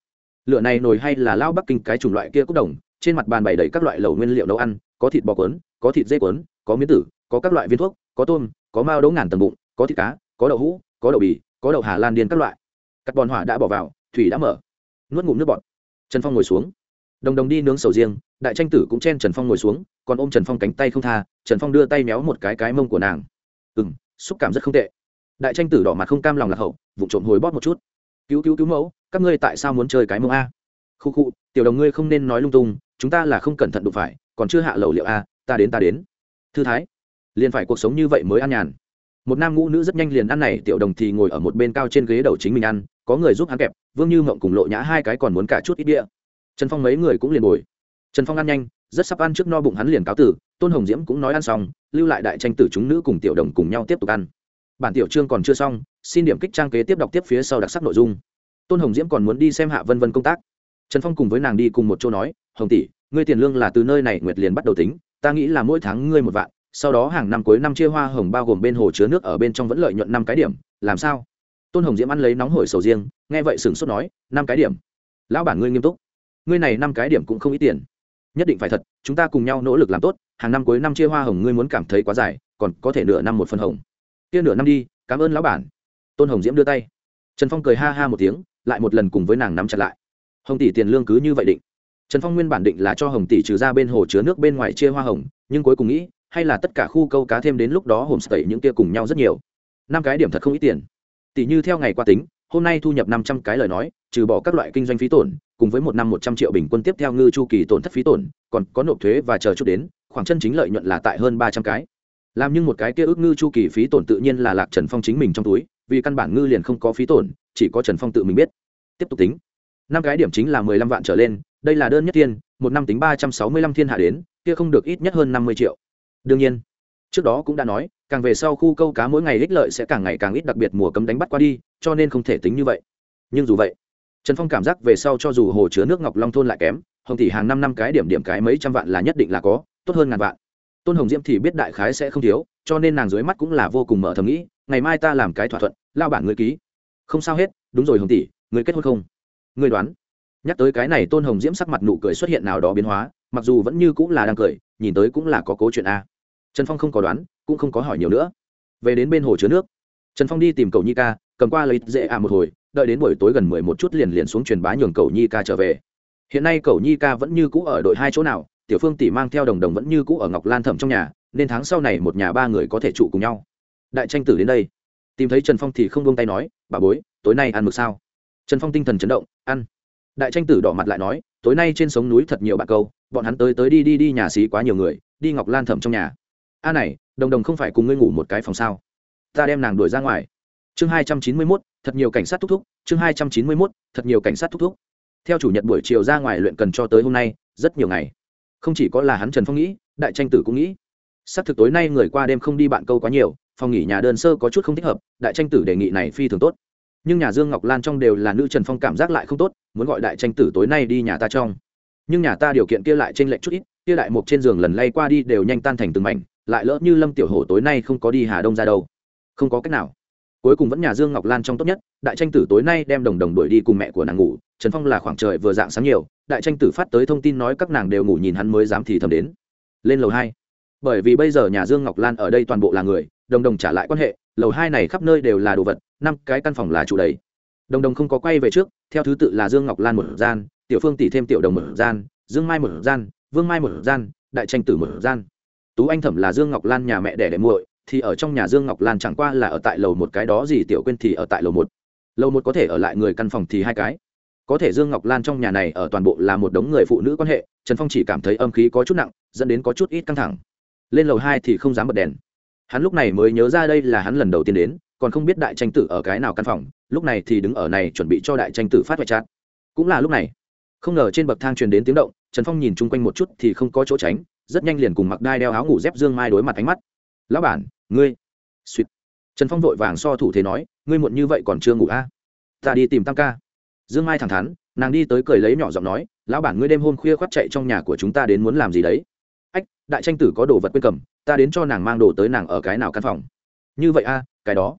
Lựa này nồi hay là lao bắc kinh cái chủng loại kia cốc đồng, trên mặt bàn bày đầy các loại lẩu nguyên liệu nấu ăn, có thịt bò quấn có thịt dê quấn có miến tử, có các loại viên thuốc, có tôm, có mao đỗ ngàn tầng bụng, có thịt cá, có đậu hũ, có đậu bì, có đậu hà lan điên các loại. Cắt bòn hỏa đã bỏ vào, thủy đã mở. Nuốt ngụm nước bọt. Trần phong ngồi xuống. Đồng đồng đi nướng sầu riêng đại tranh tử cũng chen trần phong ngồi xuống, còn ôm trần phong cánh tay không tha, trần phong đưa tay méo một cái cái mông của nàng. Ừ m xúc cảm rất không tệ. Đại tranh tử đỏ mặt không cam lòng lạc hậu vụ trộm hồi bóp một chút. Cứu cứu cứu mẫu, các ngươi tại sao muốn chơi cái mông a? Khu khu, tiểu đồng ngươi không nên nói lung tung, chúng ta là không cẩn thận đụng phải, còn chưa hạ lầu liệu a, ta đến ta đến. Thư thái, liền phải cuộc sống như vậy mới an nhàn. Một nam ngũ nữ rất nhanh liền ăn này, tiểu đồng thì ngồi ở một bên cao trên ghế đầu chính mình ăn, có người giúp hắn kẹp, vương như mộng cùng lộ nhã hai cái còn muốn cả chút ít đĩa. Trần phong mấy người cũng liền bồi trần phong ăn nhanh, rất sắp ăn trước no bụng hắn liền cáo tử, tôn hồng diễm cũng nói ăn xong, lưu lại đại tranh tử chúng nữ cùng tiểu đồng cùng nhau tiếp tục ăn. Bản tiểu chương còn chưa xong, xin điểm kích trang kế tiếp đọc tiếp phía sau đặc sắc nội dung. Tôn hồng diễm còn muốn đi xem hạ vân vân công tác. Trần phong cùng với nàng đi cùng một chỗ nói, hồng tỷ, ngươi tiền lương là từ nơi này nguyệt liền bắt đầu tính, ta nghĩ là mỗi tháng ngươi một vạn, sau đó hàng năm cuối năm chia hoa hồng bao gồm bên hồ chứa nước ở bên trong vẫn lợi nhuận năm cái điểm, làm sao? Tôn hồng diễm ăn lấy nóng hổi sầu riêng, nghe vậy sửng sốt nói, năm cái điểm? Lão bản ngươi nghiêm túc. Ngươi này năm cái điểm cũng không ít tiền nhất định phải thật, chúng ta cùng nhau nỗ lực làm tốt, hàng năm cuối năm chia hoa hồng ngươi muốn cảm thấy quá dài, còn có thể nửa năm một phần hồng. Kia nửa năm đi, cảm ơn lão bản. Tôn hồng diễm đưa tay. Trần phong cười ha ha một tiếng, lại một lần cùng với nàng nắm chặt lại. Hồng tỷ tiền lương cứ như vậy định. Trần phong nguyên bản định là cho hồng tỷ trừ ra bên hồ chứa nước bên ngoài chia hoa hồng, nhưng cuối cùng nghĩ, hay là tất cả khu câu cá thêm đến lúc đó hồn sẩy những kia cùng nhau rất nhiều. Năm cái điểm thật không ít tiền. Tỷ như theo ngày qua tính hôm nay thu nhập năm trăm cái lời nói, trừ bỏ các loại kinh doanh phí tổn, cùng với một năm một trăm triệu bình quân tiếp theo ngư chu kỳ tổn thất phí tổn, còn có nộp thuế và chờ chút đến, khoảng chân chính lợi nhuận là tại hơn ba trăm cái. Làm nhưng một cái kia ước ngư chu kỳ phí tổn tự nhiên là lạc trần phong chính mình trong túi, vì căn bản ngư liền không có phí tổn, chỉ có trần phong tự mình biết. Tiếp tục tính. Năm cái điểm chính là mười lăm vạn trở lên, đây là đơn nhất thiên, một năm tính ba trăm sáu mươi lăm thiên hạ đến, kia không được ít nhất hơn năm mươi triệu. Đương nhiên, trước đó cũng đã nói, càng về sau khu câu cá mỗi ngày ích lợi sẽ càng ngày càng ít, đặc biệt mùa cấm đánh bắt qua đi cho nên không thể tính như vậy. Nhưng dù vậy, trần phong cảm giác về sau cho dù hồ chứa nước ngọc long thôn lại kém, hồng tỷ hàng năm năm cái điểm điểm cái mấy trăm vạn là nhất định là có, tốt hơn ngàn vạn. Tôn hồng diễm thì biết đại khái sẽ không thiếu, cho nên nàng dưới mắt cũng là vô cùng mở thầm nghĩ, ngày mai ta làm cái thỏa thuận, lao bản người ký. Không sao hết, đúng rồi hồng tỷ người kết hôn không? Người đoán. Nhắc tới cái này tôn hồng diễm sắc mặt nụ cười xuất hiện nào đó biến hóa, mặc dù vẫn như cũng là đang cười, nhìn tới cũng là có cố chuyện a. Trần phong không có đoán, cũng không có hỏi nhiều nữa. Về đến bên hồ chứa nước, trần phong đi tìm cầu nhi ca cầm qua lấy dễ à một hồi, đợi đến buổi tối gần mười một chút liền liền xuống truyền bá nhường cầu nhi ca trở về. Hiện nay cầu nhi ca vẫn như cũ ở đội hai chỗ nào, tiểu phương tỷ mang theo đồng đồng vẫn như cũ ở ngọc lan thẩm trong nhà, nên tháng sau này một nhà ba người có thể trụ cùng nhau. Đại tranh tử đến đây. Tìm thấy trần phong thì không buông tay nói, bà bối, tối nay ăn mực sao? Trần phong tinh thần chấn động, ăn. Đại tranh tử đỏ mặt lại nói, tối nay trên sống núi thật nhiều bạn câu, bọn hắn tới tới đi đi đi nhà xí quá nhiều người, đi ngọc lan thẩm trong nhà. A này, đồng đồng không phải cùng ngươi ngủ một cái phòng sao? Ta đem nàng đuổi ra ngoài chương hai trăm chín mươi mốt, thật nhiều cảnh sát thúc thúc. Chương hai trăm chín mươi mốt, thật nhiều cảnh sát thúc thúc. Theo chủ nhật buổi chiều ra ngoài luyện cần cho tới hôm nay, rất nhiều ngày. Không chỉ có là hắn trần phong nghĩ, đại tranh tử cũng nghĩ. S ắ c thực tối nay người qua đêm không đi bạn câu quá nhiều, phòng nghỉ nhà đơn sơ có chút không thích hợp, đại tranh tử đề nghị này phi thường tốt. Nhưng nhà dương ngọc lan trong đều là nữ trần phong cảm giác lại không tốt, muốn gọi đại tranh tử tối nay đi nhà ta trong. Nhưng nhà ta điều kiện kia lại t r ê n lệch chút ít, kia đại mục trên giường lần lay qua đi đều nhanh tan thành từng mảnh, lại lỡ như lâm tiểu hổ tối nay không có đi hà đông ra đâu. Không có cách nào cuối cùng vẫn nhà dương ngọc lan trong tốt nhất, đại tranh tử tối nay đem đồng đồng đuổi đi cùng mẹ của nàng ngủ, trần phong là khoảng trời vừa dạng sáng nhiều, đại tranh tử phát tới thông tin nói các nàng đều ngủ nhìn hắn mới dám thì thầm đến. Lên lầu hai. Bởi vì bây giờ nhà dương ngọc lan ở đây toàn bộ là người, đồng đồng trả lại quan hệ, lầu hai này khắp nơi đều là đồ vật, năm cái căn phòng là chủ đầy. Đồng đồng không có quay về trước, theo thứ tự là dương ngọc lan một gian, tiểu phương tỷ thêm tiểu đồng một gian, dương mai một gian, vương mai một gian, đại tranh tử một gian. Tú anh thẩm là dương ngọc lan nhà mẹ đẻ đẻ muội thì ở trong nhà dương ngọc lan chẳng qua là ở tại lầu một cái đó, gì tiểu quên thì ở tại lầu một. Lầu một có thể ở lại người căn phòng thì hai cái. Có thể dương ngọc lan trong nhà này ở toàn bộ là một đống người phụ nữ quan hệ, trần phong chỉ cảm thấy âm khí có chút nặng, dẫn đến có chút ít căng thẳng. Lên lầu hai thì không dám bật đèn. Hắn lúc này mới nhớ ra đây là hắn lần đầu tiên đến, còn không biết đại tranh tử ở cái nào căn phòng, lúc này thì đứng ở này chuẩn bị cho đại tranh tử phát hoại chát. Cũng là lúc này. Không ngờ trên bậc thang truyền đến tiếng động, trần phong nhìn chung quanh một chút thì không có chỗ tránh, rất nhanh liền cùng mặc đai đeo áo ngủ dép dương mai đối mặt ánh mắt. Lão bản ngươi? Suýt trần phong vội vàng so thủ thế nói ngươi muộn như vậy còn chưa ngủ a à? ta đi tìm tam ca. Dương mai thẳng thắn nàng đi tới cười lấy nhỏ giọng nói lão bản ngươi đêm hôm khuya khoác chạy trong nhà của chúng ta đến muốn làm gì đấy? Ách đại tranh tử có đồ vật quên cầm ta đến cho nàng mang đồ tới nàng ở cái nào căn phòng? Như vậy a cái đó.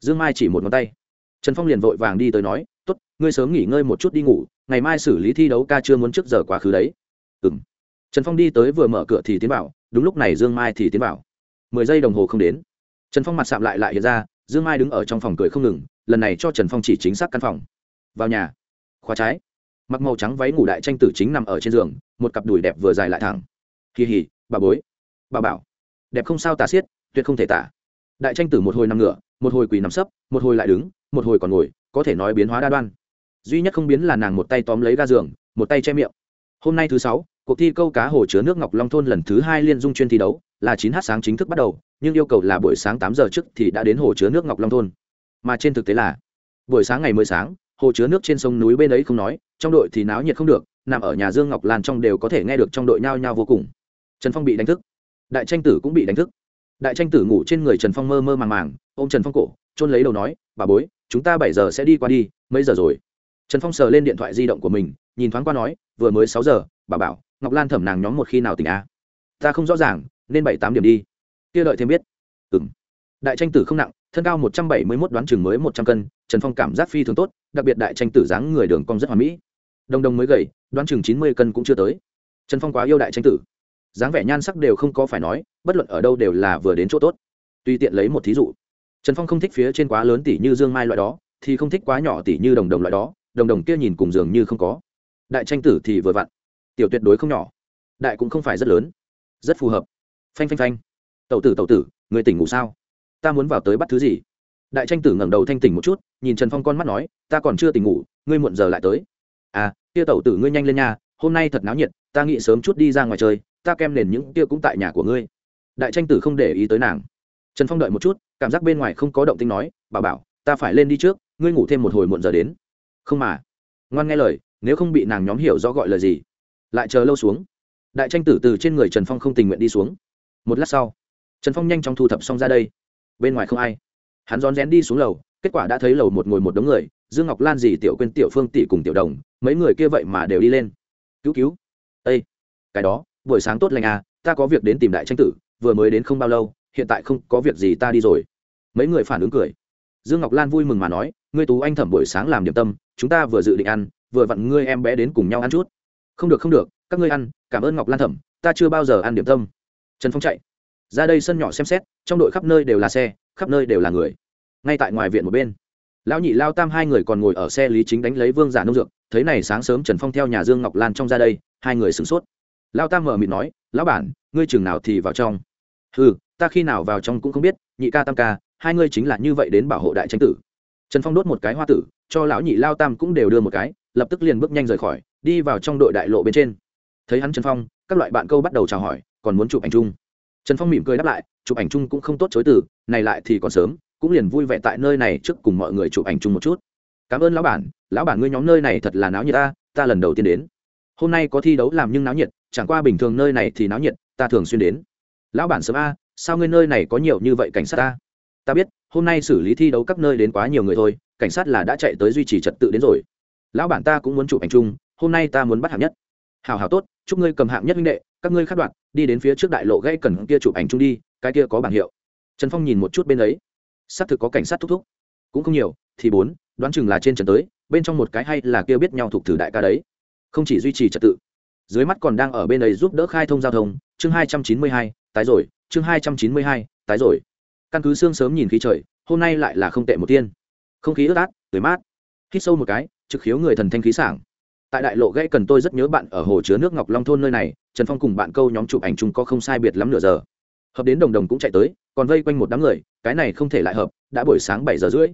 Dương mai chỉ một ngón tay. Trần phong liền vội vàng đi tới nói t ố t ngươi sớm nghỉ ngơi một chút đi ngủ ngày mai xử lý thi đấu ca chưa muốn trước giờ quá khứ đấy. Ừ m trần phong đi tới vừa mở cửa thì tiến bảo, đúng lúc này dương mai thì tiến bảo mười giây đồng hồ không đến. Trần phong mặt sạm lại lại hiện ra, dương mai đứng ở trong phòng cười không ngừng, lần này cho trần phong chỉ chính xác căn phòng. Vào nhà. Khóa trái. Mặc màu trắng váy ngủ đại tranh tử chính nằm ở trên giường, một cặp đùi đẹp vừa dài lại thẳng. Kỳ hỉ, bà bối. Bà bảo. Đẹp không sao tả xiết, tuyệt không thể tả. Đại tranh tử một hồi nằm ngửa, một hồi quỳ nằm sấp, một hồi lại đứng, một hồi còn ngồi, có thể nói biến hóa đa đoan. Duy nhất không biến là nàng một tay tóm lấy ga giường, một tay che miệng. Hôm nay thứ sáu cuộc thi câu cá hồ chứa nước ngọc long thôn lần thứ hai liên dung chuyên thi đấu, là chín h sáng chính thức bắt đầu, nhưng yêu cầu là buổi sáng tám giờ trước thì đã đến hồ chứa nước ngọc long thôn. Mà trên thực tế là, buổi sáng ngày mới sáng, hồ chứa nước trên sông núi bên ấy không nói, trong đội thì náo nhiệt không được, nằm ở nhà dương ngọc lan trong đều có thể nghe được trong đội nhao nhao vô cùng. Trần phong bị đánh thức. Đại tranh tử cũng bị đánh thức. Đại tranh tử ngủ trên người trần phong mơ mơ màng màng ô m trần phong cổ trôn lấy đầu nói, bà bối, chúng ta bảy giờ sẽ đi qua đi, mấy giờ rồi? Trần phong sờ lên điện thoại di động của mình, nhìn thoáng qua nói, vừa mới sáu giờ, bà bảo ngọc lan thẩm nàng nhóm một khi nào tỉnh a. À? ta không rõ ràng, nên bảy tám điểm đi. Kia đợi thêm biết. Ừ m đại tranh tử không nặng, thân cao một trăm bảy mươi mốt đoán chừng mới một trăm cân, trần phong cảm giác phi thường tốt, đặc biệt đại tranh tử dáng người đường cong rất hoàn mỹ. Đồng đồng mới gầy, đoán chừng chín mươi cân cũng chưa tới. Trần phong quá yêu đại tranh tử. Dáng vẻ nhan sắc đều không có phải nói, bất luận ở đâu đều là vừa đến chỗ tốt. Tùy tiện lấy một thí dụ. Trần phong không thích phía trên quá lớn tỷ như dương mai loại đó, thì không thích quá nhỏ tỷ như đồng đồng loại đó, đồng đồng kia nhìn cùng dường như không có. Đại tranh tử thì vừa vặn tiểu tuyệt đối không nhỏ. Đại cũng không phải rất lớn. Rất phù hợp. Phanh phanh phanh. Tậu tử tậu tử, người tỉnh ngủ sao? Ta muốn vào tới bắt thứ gì? Đại tranh tử ngẩng đầu thanh tỉnh một chút, nhìn trần phong con mắt nói, ta còn chưa tỉnh ngủ, ngươi muộn giờ lại tới. À kia tẩu tử ngươi nhanh lên nhà hôm nay thật náo nhiệt, ta nghĩ sớm chút đi ra ngoài chơi, ta kem nền những kia cũng tại nhà của ngươi. Đại tranh tử không để ý tới nàng. Trần phong đợi một chút, cảm giác bên ngoài không có động tinh nói bà bảo, ta phải lên đi trước, ngươi ngủ thêm một hồi muộn giờ đến. Không mà. Ngoan nghe lời, nếu không bị nàng nhóm hiểu rõ gọi là gì lại chờ lâu xuống. Đại tranh tử từ trên người trần phong không tình nguyện đi xuống. Một lát sau, trần phong nhanh chóng thu thập xong ra đây. Bên ngoài không ai. Hắn rón rén đi xuống lầu, kết quả đã thấy lầu một ngồi một đống người, dương ngọc lan dì tiểu quên tiểu phương tỷ cùng tiểu đồng, mấy người kia vậy mà đều đi lên. Cứu cứu. Ây cái đó, buổi sáng tốt lành à ta có việc đến tìm đại tranh tử, vừa mới đến không bao lâu, hiện tại không có việc gì ta đi rồi. Mấy người phản ứng cười. Dương ngọc lan vui mừng mà nói, ngươi tú anh thẩm buổi sáng làm điểm tâm, chúng ta vừa dự định ăn, vừa vặn ngươi em bé đến cùng nhau ăn chút không được không được, các ngươi ăn, cảm ơn ngọc lan thẩm, ta chưa bao giờ ăn điểm tâm. Trần phong chạy. Ra đây sân nhỏ xem xét, trong đội khắp nơi đều là xe, khắp nơi đều là người. Ngay tại ngoài viện một bên, lão nhị lao tam hai người còn ngồi ở xe lý chính đánh lấy vương giả nông dược, thấy này sáng sớm trần phong theo nhà dương ngọc lan trong ra đây, hai người sửng sốt. Lao tam mở mịt nói, lão bản, ngươi chừng nào thì vào trong? Ừ ta khi nào vào trong cũng không biết, nhị ca tam ca, hai ngươi chính là như vậy đến bảo hộ đại tranh tử. Trần phong đốt một cái hoa tử, cho lão nhị lao tam cũng đều đưa một cái lập tức liền bước nhanh rời khỏi, đi vào trong đội đại lộ bên trên. Thấy hắn trần phong, các loại bạn câu bắt đầu chào hỏi, còn muốn chụp ảnh chung. Trần phong mỉm cười đáp lại, chụp ảnh chung cũng không tốt chối từ, này lại thì còn sớm, cũng liền vui vẻ tại nơi này trước cùng mọi người chụp ảnh chung một chút. Cảm ơn lão bản lão bản ngươi nhóm nơi này thật là náo nhiệt ta ta lần đầu tiên đến. Hôm nay có thi đấu làm nhưng náo nhiệt, chẳng qua bình thường nơi này thì náo nhiệt, ta thường xuyên đến. Lão bản sớm a, sao ngươi nơi này có nhiều như vậy cảnh sát ta? Ta biết, hôm nay xử lý thi đấu các nơi đến quá nhiều người thôi, cảnh sát là đã chạy tới duy trì trật tự đến rồi lão bản ta cũng muốn chụp ảnh chung, hôm nay ta muốn bắt hạng nhất. Hào hào tốt, chúc ngươi cầm hạng nhất huynh đệ, các ngươi khát đoạn đi đến phía trước đại lộ gây cần kia chụp ảnh chung đi, cái kia có bảng hiệu. Trần phong nhìn một chút bên ấy. Xác thực có cảnh sát thúc thúc. Cũng không nhiều, thì bốn, đoán chừng là trên trần tới, bên trong một cái hay là kia biết nhau thuộc thử đại ca đấy. Không chỉ duy trì trật tự. Dưới mắt còn đang ở bên ấy giúp đỡ khai thông giao thông, chương hai trăm chín mươi hai, tái rồi, chương hai trăm chín mươi hai, tái rồi. Căn cứ sương sớm nhìn khí trời, hôm nay lại là không tệ một tiên. Không khí ướt át, tươi mát. Hít sâu một cái trực khiếu người thần thanh khí sảng. Tại đại lộ gãy cần tôi rất nhớ bạn ở hồ chứa nước ngọc long thôn nơi này, trần phong cùng bạn câu nhóm chụp ảnh chung có không sai biệt lắm nửa giờ. Hợp đến đồng đồng cũng chạy tới, còn vây quanh một đám người, cái này không thể lại hợp, đã buổi sáng bảy giờ rưỡi.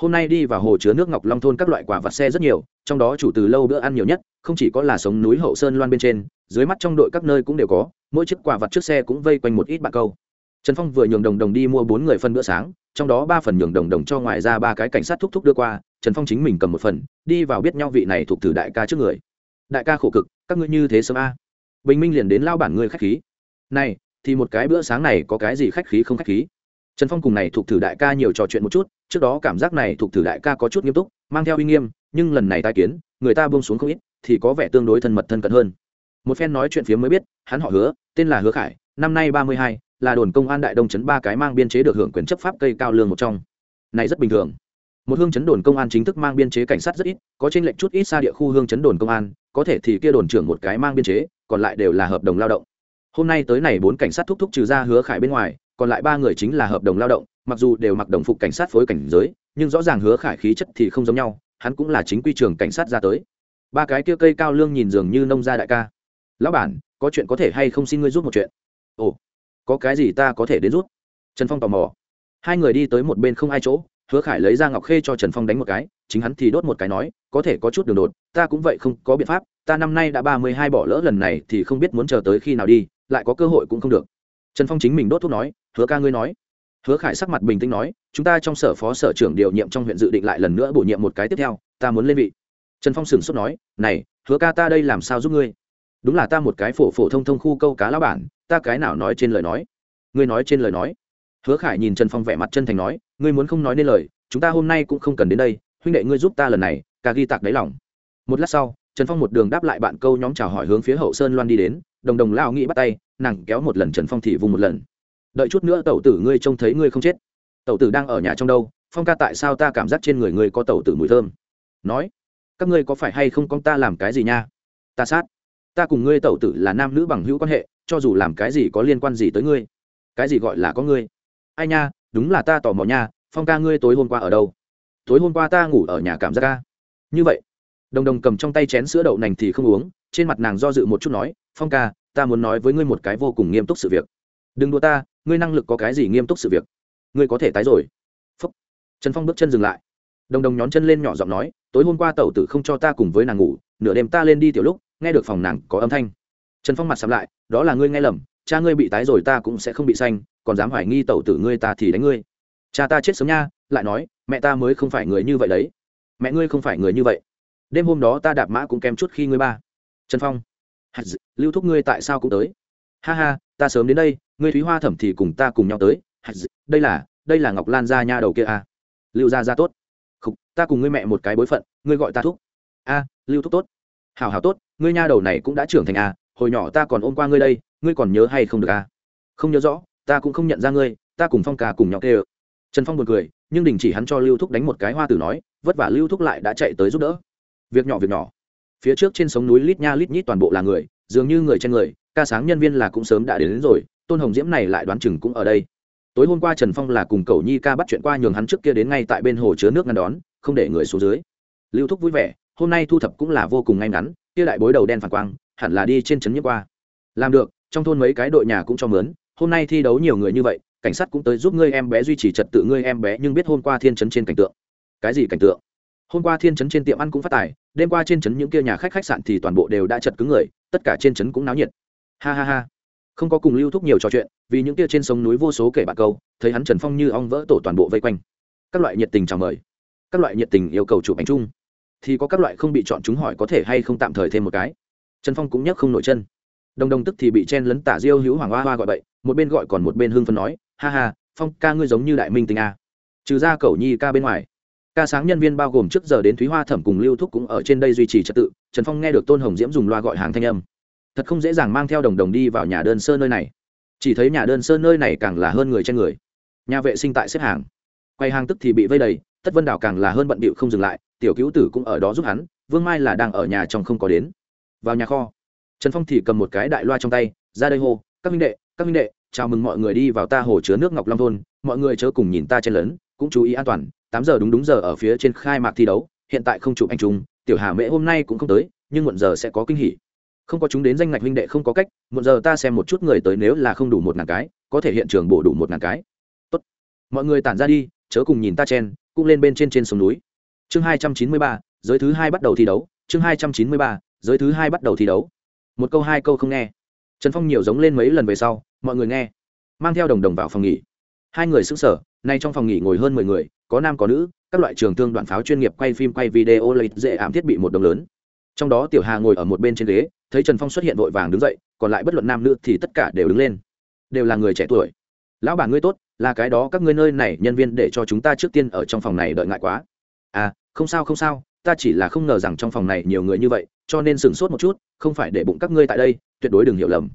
Hôm nay đi vào hồ chứa nước ngọc long thôn các loại quả vặt xe rất nhiều, trong đó chủ từ lâu bữa ăn nhiều nhất, không chỉ có là sống núi hậu sơn loan bên trên, dưới mắt trong đội các nơi cũng đều có, mỗi chiếc quả vặt trước xe cũng vây quanh một ít bạn câu. Trần phong vừa nhường đồng đồng đi mua bốn người phân bữa sáng, trong đó ba phần nhường đồng đồng cho ngoài ra ba cái cảnh sát thúc thúc đưa qua trần phong chính mình cầm một phần, đi vào biết nhau vị này thuộc thử đại ca trước người. Đại ca khổ cực, các ngươi như thế sớm a? Bình minh liền đến lao bản ngươi khách khí. Này, thì một cái bữa sáng này có cái gì khách khí không khách khí? Trần phong cùng này thuộc thử đại ca nhiều trò chuyện một chút, trước đó cảm giác này thuộc thử đại ca có chút nghiêm túc, mang theo uy nghiêm, nhưng lần này tai kiến, người ta buông xuống không ít, thì có vẻ tương đối thân mật thân cận hơn. Một phen nói chuyện phía mới biết, hắn họ hứa, tên là hứa khải, năm nay ba mươi hai, là đồn công an đại đông Trấn ba cái mang biên chế được hưởng quyền chấp pháp cây cao lương một trong. Này rất bình thường một hương chấn đồn công an chính thức mang biên chế cảnh sát rất ít, có trên lệnh chút ít xa địa khu hương chấn đồn công an, có thể thì kia đồn trưởng một cái mang biên chế, còn lại đều là hợp đồng lao động. Hôm nay tới này bốn cảnh sát thúc thúc trừ ra hứa khải bên ngoài, còn lại ba người chính là hợp đồng lao động, mặc dù đều mặc đồng phục cảnh sát phối cảnh giới, nhưng rõ ràng hứa khải khí chất thì không giống nhau, hắn cũng là chính quy trường cảnh sát ra tới. Ba cái kia cây cao lương nhìn dường như nông gia đại ca. Lão bản, có chuyện có thể hay không xin ngươi giúp một chuyện? Ồ, có cái gì ta có thể đến rút trần phong tò mò. Hai người đi tới một bên không ai chỗ hứa khải lấy ra ngọc khê cho trần phong đánh một cái, chính hắn thì đốt một cái nói, có thể có chút đường đột, ta cũng vậy không có biện pháp, ta năm nay đã ba mươi hai bỏ lỡ lần này thì không biết muốn chờ tới khi nào đi, lại có cơ hội cũng không được. Trần phong chính mình đốt thuốc nói, hứa ca ngươi nói. Hứa khải sắc mặt bình tĩnh nói, chúng ta trong sở phó sở trưởng điều nhiệm trong huyện dự định lại lần nữa bổ nhiệm một cái tiếp theo, ta muốn lên vị. Trần phong sửng sốt nói, này, hứa ca ta đây làm sao giúp ngươi? Đúng là ta một cái phổ phổ thông thông khu câu cá lão bản, ta cái nào nói trên lời nói? Ngươi nói trên lời nói. Hứa khải nhìn trần phong vẻ mặt chân thành nói ngươi muốn không nói nên lời, chúng ta hôm nay cũng không cần đến đây, huynh đệ ngươi giúp ta lần này, ca ghi tạc đáy lòng. Một lát sau, trần phong một đường đáp lại bạn câu nhóm chào hỏi hướng phía hậu sơn loan đi đến, đồng đồng lao nghĩ bắt tay, nàng kéo một lần trần phong thì vùng một lần. Đợi chút nữa tẩu tử ngươi trông thấy ngươi không chết. Tẩu tử đang ở nhà trong đâu, phong ca tại sao ta cảm giác trên người ngươi có tẩu tử mùi thơm? Nói, các ngươi có phải hay không con ta làm cái gì nha? Ta sát. Ta cùng ngươi tẩu tử là nam nữ bằng hữu quan hệ, cho dù làm cái gì có liên quan gì tới ngươi. Cái gì gọi là có ngươi? Ai nha đúng là ta tò mò nha, phong ca ngươi tối hôm qua ở đâu? Tối hôm qua ta ngủ ở nhà cảm giác ca. Như vậy, đồng đồng cầm trong tay chén sữa đậu nành thì không uống, trên mặt nàng do dự một chút nói, phong ca, ta muốn nói với ngươi một cái vô cùng nghiêm túc sự việc. Đừng đùa ta, ngươi năng lực có cái gì nghiêm túc sự việc? Ngươi có thể tái rồi. Phúc. Trần phong bước chân dừng lại. Đồng đồng nhón chân lên nhỏ giọng nói, tối hôm qua tẩu tử không cho ta cùng với nàng ngủ, nửa đêm ta lên đi tiểu lúc, nghe được phòng nàng có âm thanh. Trần phong mặt sắm lại, đó là ngươi nghe lầm, cha ngươi bị tái rồi ta cũng sẽ không bị xanh còn dám hoài nghi tẩu tử ngươi ta thì đánh ngươi. Cha ta chết sớm nha lại nói mẹ ta mới không phải người như vậy đấy. Mẹ ngươi không phải người như vậy. Đêm hôm đó ta đạp mã cũng kém chút khi ngươi ba. Trần phong. Lưu thúc ngươi tại sao cũng tới? Ha ha ta sớm đến đây ngươi thúy hoa thẩm thì cùng ta cùng nhau tới. Đây là đây là ngọc lan gia nha đầu kia à. lưu gia gia tốt. Khục, ta cùng ngươi mẹ một cái bối phận ngươi gọi ta thúc. A lưu thúc tốt. Hào hào tốt ngươi nha đầu này cũng đã trưởng thành à hồi nhỏ ta còn ôm qua ngươi đây ngươi còn nhớ hay không được à? Không nhớ rõ ta cũng không nhận ra ngươi ta cùng phong ca cùng nhau kê ơ trần phong buồn cười nhưng đình chỉ hắn cho lưu thúc đánh một cái hoa tử nói vất vả lưu thúc lại đã chạy tới giúp đỡ. Việc nhỏ việc nhỏ. Phía trước trên sống núi lít nha lít nhít toàn bộ là người dường như người trên người ca sáng nhân viên là cũng sớm đã đến, đến rồi tôn hồng diễm này lại đoán chừng cũng ở đây. Tối hôm qua trần phong là cùng cầu nhi ca bắt chuyện qua nhường hắn trước kia đến ngay tại bên hồ chứa nước ngăn đón không để người xuống dưới. Lưu thúc vui vẻ hôm nay thu thập cũng là vô cùng ngay ngắn kia đại bối đầu đen phản quang hẳn là đi trên trấn nhiếp qua. Làm được trong thôn mấy cái đội nhà cũng cho mướn hôm nay thi đấu nhiều người như vậy, cảnh sát cũng tới giúp ngươi em bé duy trì trật tự ngươi em bé nhưng biết hôm qua thiên chấn trên cảnh tượng. Cái gì cảnh tượng? Hôm qua thiên chấn trên tiệm ăn cũng phát tài, đêm qua trên chấn những kia nhà khách khách sạn thì toàn bộ đều đã chật cứng người, tất cả trên chấn cũng náo nhiệt. Ha ha ha. Không có cùng lưu thúc nhiều trò chuyện, vì những kia trên sông núi vô số kể bạn câu, thấy hắn trần phong như ong vỡ tổ toàn bộ vây quanh. Các loại nhiệt tình chào mời. Các loại nhiệt tình yêu cầu chụp ảnh chung. Thì có các loại không bị chọn chúng hỏi có thể hay không tạm thời thêm một cái. Trần phong cũng nhấc không nổi chân đồng đồng tức thì bị chen lấn tả diêu hữu hoàng hoa hoa gọi bậy, một bên gọi còn một bên hưng phân nói, ha ha, phong ca ngươi giống như đại minh tinh a. Trừ ra cầu nhi ca bên ngoài. Ca sáng nhân viên bao gồm trước giờ đến thúy hoa thẩm cùng lưu thúc cũng ở trên đây duy trì trật tự, trần phong nghe được tôn hồng diễm dùng loa gọi hàng thanh âm. Thật không dễ dàng mang theo đồng đồng đi vào nhà đơn sơ nơi này. Chỉ thấy nhà đơn sơ nơi này càng là hơn người trên người. Nhà vệ sinh tại xếp hàng. Quay hàng tức thì bị vây đầy, tất vân đảo càng là hơn bận bịu không dừng lại, tiểu cứu tử cũng ở đó giúp hắn, vương mai là đang ở nhà trong không có đến. Vào nhà kho trần phong thì cầm một cái đại loa trong tay, ra đây hô, các minh đệ, các minh đệ, chào mừng mọi người đi vào ta hồ chứa nước ngọc long thôn, mọi người chớ cùng nhìn ta chen lớn cũng chú ý an toàn, tám giờ đúng đúng giờ ở phía trên khai mạc thi đấu, hiện tại không chụp anh trung tiểu hà mễ hôm nay cũng không tới, nhưng muộn giờ sẽ có kinh hỉ. Không có chúng đến danh ngạch huynh đệ không có cách, muộn giờ ta xem một chút người tới nếu là không đủ một ngàn cái, có thể hiện trường bổ đủ một ngàn cái. Tốt, mọi người tản ra đi, chớ cùng nhìn ta chen, cũng lên bên trên trên sông núi. Chương hai trăm chín mươi ba, giới thứ hai bắt đầu thi đấu, chương hai trăm chín mươi ba, giới thứ hai bắt đầu thi đấu một câu, hai câu không nghe. Trần phong nhiều giống lên mấy lần về sau, mọi người nghe. Mang theo đồng đồng vào phòng nghỉ. Hai người xứng sở nay trong phòng nghỉ ngồi hơn mười người, có nam, có nữ, các loại trường thương đoạn pháo chuyên nghiệp quay phim, quay video, lấy dễ ảm thiết bị một đồng lớn. Trong đó tiểu hà ngồi ở một bên trên ghế, thấy trần phong xuất hiện vội vàng đứng dậy, còn lại bất luận nam, nữ thì tất cả đều đứng lên. Đều là người trẻ tuổi. Lão bản ngươi tốt, là cái đó, các ngươi nơi này, nhân viên để cho chúng ta trước tiên ở trong phòng này đợi ngại quá. À không sao không sao, ta chỉ là không ngờ rằng trong phòng này nhiều người như vậy cho nên sửng sốt một chút, không phải để bụng các ngươi tại đây, tuyệt đối đừng hiểu lầm.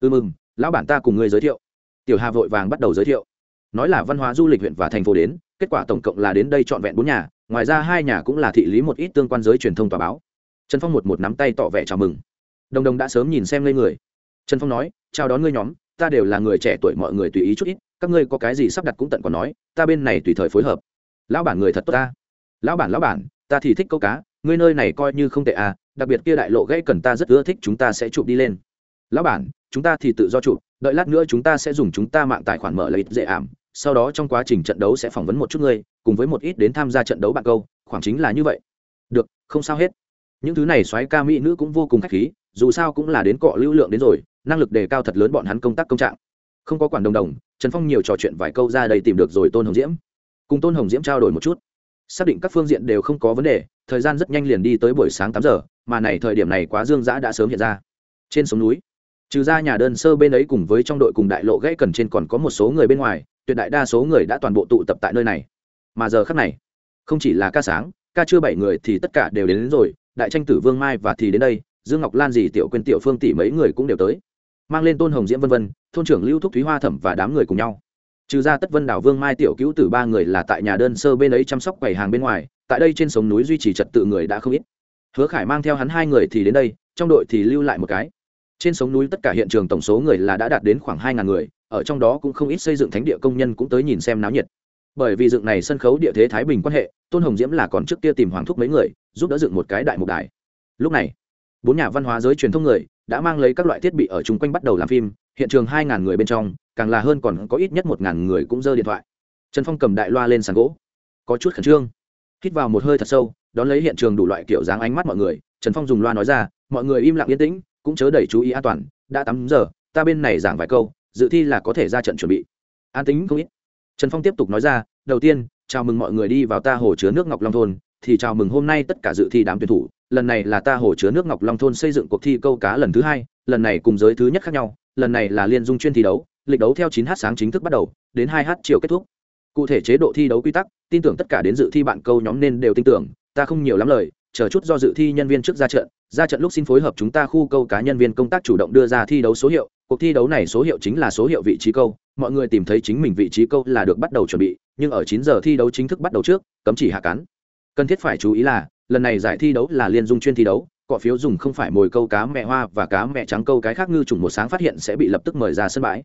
Ư ừ mừng, lão bản ta cùng ngươi giới thiệu. Tiểu hà vội vàng bắt đầu giới thiệu. Nói là văn hóa du lịch huyện và thành phố đến, kết quả tổng cộng là đến đây trọn vẹn bốn nhà, ngoài ra hai nhà cũng là thị lý một ít tương quan giới truyền thông tòa báo. Trần phong một một nắm tay tỏ vẻ chào mừng. Đồng đồng đã sớm nhìn xem lên người. Trần phong nói, chào đón ngươi nhóm, ta đều là người trẻ tuổi, mọi người tùy ý chút ít, các ngươi có cái gì sắp đặt cũng tận còn nói, ta bên này tùy thời phối hợp. Lão bản người thật tốt ta. Lão bản lão bản, ta thì thích câu cá, ngươi nơi này coi như không tệ à đặc biệt kia đại lộ gãy cần ta rất ưa thích, chúng ta sẽ chụp đi lên. Lão bản, chúng ta thì tự do chụp, đợi lát nữa chúng ta sẽ dùng chúng ta mạng tài khoản mở lấy dễ ảm, sau đó trong quá trình trận đấu sẽ phỏng vấn một chút ngươi, cùng với một ít đến tham gia trận đấu bạn câu, khoảng chính là như vậy. Được, không sao hết. Những thứ này xoáy ca mỹ nữ cũng vô cùng khách khí, dù sao cũng là đến cọ lưu lượng đến rồi, năng lực đề cao thật lớn bọn hắn công tác công trạng. Không có quản đồng đồng, trần phong nhiều trò chuyện vài câu ra đây tìm được rồi tôn hồng diễm. Cùng tôn hồng diễm trao đổi một chút. Xác định các phương diện đều không có vấn đề thời gian rất nhanh liền đi tới buổi sáng tám giờ mà này thời điểm này quá dương giã đã sớm hiện ra. Trên sống núi trừ ra nhà đơn sơ bên ấy cùng với trong đội cùng đại lộ gãy cần trên còn có một số người bên ngoài tuyệt đại đa số người đã toàn bộ tụ tập tại nơi này. Mà giờ khắc này không chỉ là ca sáng ca chưa bảy người thì tất cả đều đến, đến rồi đại tranh tử vương mai và thì đến đây dương ngọc lan dì tiểu quên tiểu phương tỷ mấy người cũng đều tới. Mang lên tôn hồng diễm vân vân thôn trưởng lưu thúc thúy hoa thẩm và đám người cùng nhau trừ ra tất vân đảo vương mai tiểu cứu tử ba người là tại nhà đơn sơ bên ấy chăm sóc quầy hàng bên ngoài, tại đây trên sống núi duy trì trật tự người đã không ít. Hứa khải mang theo hắn hai người thì đến đây, trong đội thì lưu lại một cái. Trên sống núi tất cả hiện trường tổng số người là đã đạt đến khoảng hai ngàn người, ở trong đó cũng không ít xây dựng thánh địa công nhân cũng tới nhìn xem náo nhiệt. Bởi vì dựng này sân khấu địa thế thái bình quan hệ, tôn hồng diễm là còn trước kia tìm hoàng thúc mấy người, giúp đỡ dựng một cái đại mục đài. Lúc này, bốn nhà văn hóa giới truyền thông người đã mang lấy các loại thiết bị ở chung quanh bắt đầu làm phim, hiện trường hai ngàn người bên trong càng là hơn còn có ít nhất một ngàn người cũng giơ điện thoại. Trần phong cầm đại loa lên sàn gỗ. Có chút khẩn trương. Hít vào một hơi thật sâu, đón lấy hiện trường đủ loại kiểu dáng ánh mắt mọi người, trần phong dùng loa nói ra, mọi người im lặng yên tĩnh, cũng chớ đẩy chú ý an toàn. Đã tám giờ, ta bên này giảng vài câu, dự thi là có thể ra trận chuẩn bị. An tính không ít. Trần phong tiếp tục nói ra, đầu tiên, chào mừng mọi người đi vào ta hồ chứa nước ngọc long thôn, thì chào mừng hôm nay tất cả dự thi đám tuyển thủ. Lần này là ta hồ chứa nước ngọc long thôn xây dựng cuộc thi câu cá lần thứ hai, lần này cùng giới thứ nhất khác nhau, lần này là liên dung chuyên thi đấu lịch đấu theo 9h sáng chính thức bắt đầu, đến 2h chiều kết thúc. Cụ thể chế độ thi đấu quy tắc, tin tưởng tất cả đến dự thi bạn câu nhóm nên đều tin tưởng, ta không nhiều lắm lời, chờ chút do dự thi nhân viên trước ra trận ra trận lúc xin phối hợp chúng ta khu câu cá nhân viên công tác chủ động đưa ra thi đấu số hiệu, cuộc thi đấu này số hiệu chính là số hiệu vị trí câu, mọi người tìm thấy chính mình vị trí câu là được bắt đầu chuẩn bị, nhưng ở 9 giờ thi đấu chính thức bắt đầu trước, cấm chỉ hạ cắn cần thiết phải chú ý là, lần này giải thi đấu là liên dung chuyên thi đấu, cọ phiếu dùng không phải mồi câu cá mẹ hoa và cá mẹ trắng câu cái khác ngư trùng một sáng phát hiện sẽ bị lập tức mời ra sân bãi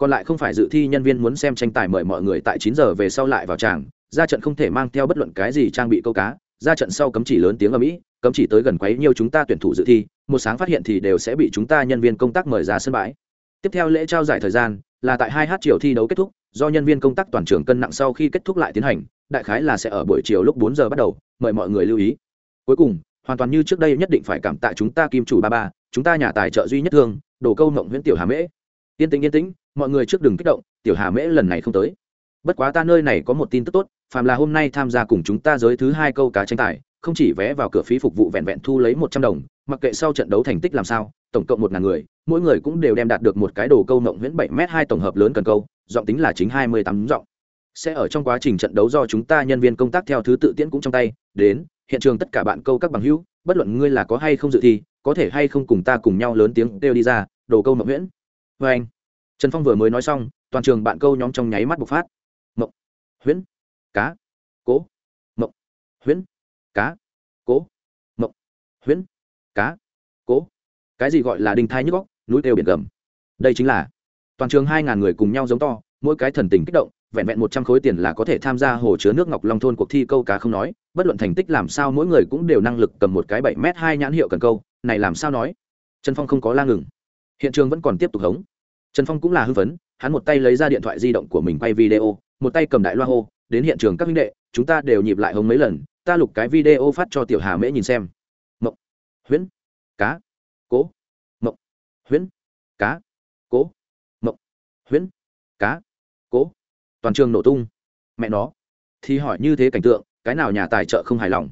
còn lại không phải dự thi nhân viên muốn xem tranh tài mời mọi người tại 9 giờ về sau lại vào tràng, ra trận không thể mang theo bất luận cái gì trang bị câu cá, ra trận sau cấm chỉ lớn tiếng ở mỹ cấm chỉ tới gần quấy nhiều chúng ta tuyển thủ dự thi, một sáng phát hiện thì đều sẽ bị chúng ta nhân viên công tác mời ra sân bãi. Tiếp theo lễ trao giải thời gian, là tại 2 h chiều thi đấu kết thúc, do nhân viên công tác toàn trường cân nặng sau khi kết thúc lại tiến hành, đại khái là sẽ ở buổi chiều lúc 4 giờ bắt đầu, mời mọi người lưu ý. Cuối cùng, hoàn toàn như trước đây nhất định phải cảm tạ chúng ta kim chủ ba ba, chúng ta nhà tài trợ duy nhất thương, đồ câu mộng nguyễn tiểu hà mễ. Yên tĩnh yên tĩnh mọi người trước đừng kích động, tiểu hà mễ lần này không tới. Bất quá ta nơi này có một tin tức tốt, phàm là hôm nay tham gia cùng chúng ta giới thứ hai câu cá tranh tài, không chỉ vé vào cửa phí phục vụ vẹn vẹn thu lấy một trăm đồng, mặc kệ sau trận đấu thành tích làm sao, tổng cộng một ngàn người, mỗi người cũng đều đem đạt được một cái đồ câu mộng nguyễn bảy m hai tổng hợp lớn cần câu, giọng tính là chính hai mươi tám giọng. Sẽ ở trong quá trình trận đấu do chúng ta nhân viên công tác theo thứ tự tiễn cũng trong tay, đến, hiện trường tất cả bạn câu các bằng hữu, bất luận ngươi là có hay không dự thi, có thể hay không cùng ta cùng nhau lớn tiếng đều đi ra, đồ câu mộng nguyễn. vê vâng. anh trần phong vừa mới nói xong, toàn trường bạn câu nhóm trong nháy mắt bộc phát. Mộng. Huyễn. Cá. Cố. Mộng. Huyễn. Cá. Cố. Mộng. Huyễn. Cá. Cố. Cái gì gọi là đinh thai nhức góc núi kêu biển gầm? Đây chính là toàn trường hai ngàn người cùng nhau giống to, mỗi cái thần tình kích động, vẹn vẹn một trăm khối tiền là có thể tham gia hồ chứa nước ngọc long thôn cuộc thi câu cá không nói, bất luận thành tích làm sao mỗi người cũng đều năng lực cầm một cái bảy m hai nhãn hiệu cần câu, này làm sao nói? Trần phong không có la ngừng. Hiện trường vẫn còn tiếp tục hống trần phong cũng là hưng phấn, hắn một tay lấy ra điện thoại di động của mình quay video, một tay cầm đại loa hô, đến hiện trường các minh đệ, chúng ta đều nhịp lại hống mấy lần, ta lục cái video phát cho tiểu hà mễ nhìn xem. Mộng. Huyễn. Cá. Cố. Mộng. Huyễn. Cá. Cố. Mộng. Huyễn. Cá. Cố. Toàn trường nổ tung. Mẹ nó. Thì hỏi như thế cảnh tượng, cái nào nhà tài trợ không hài lòng?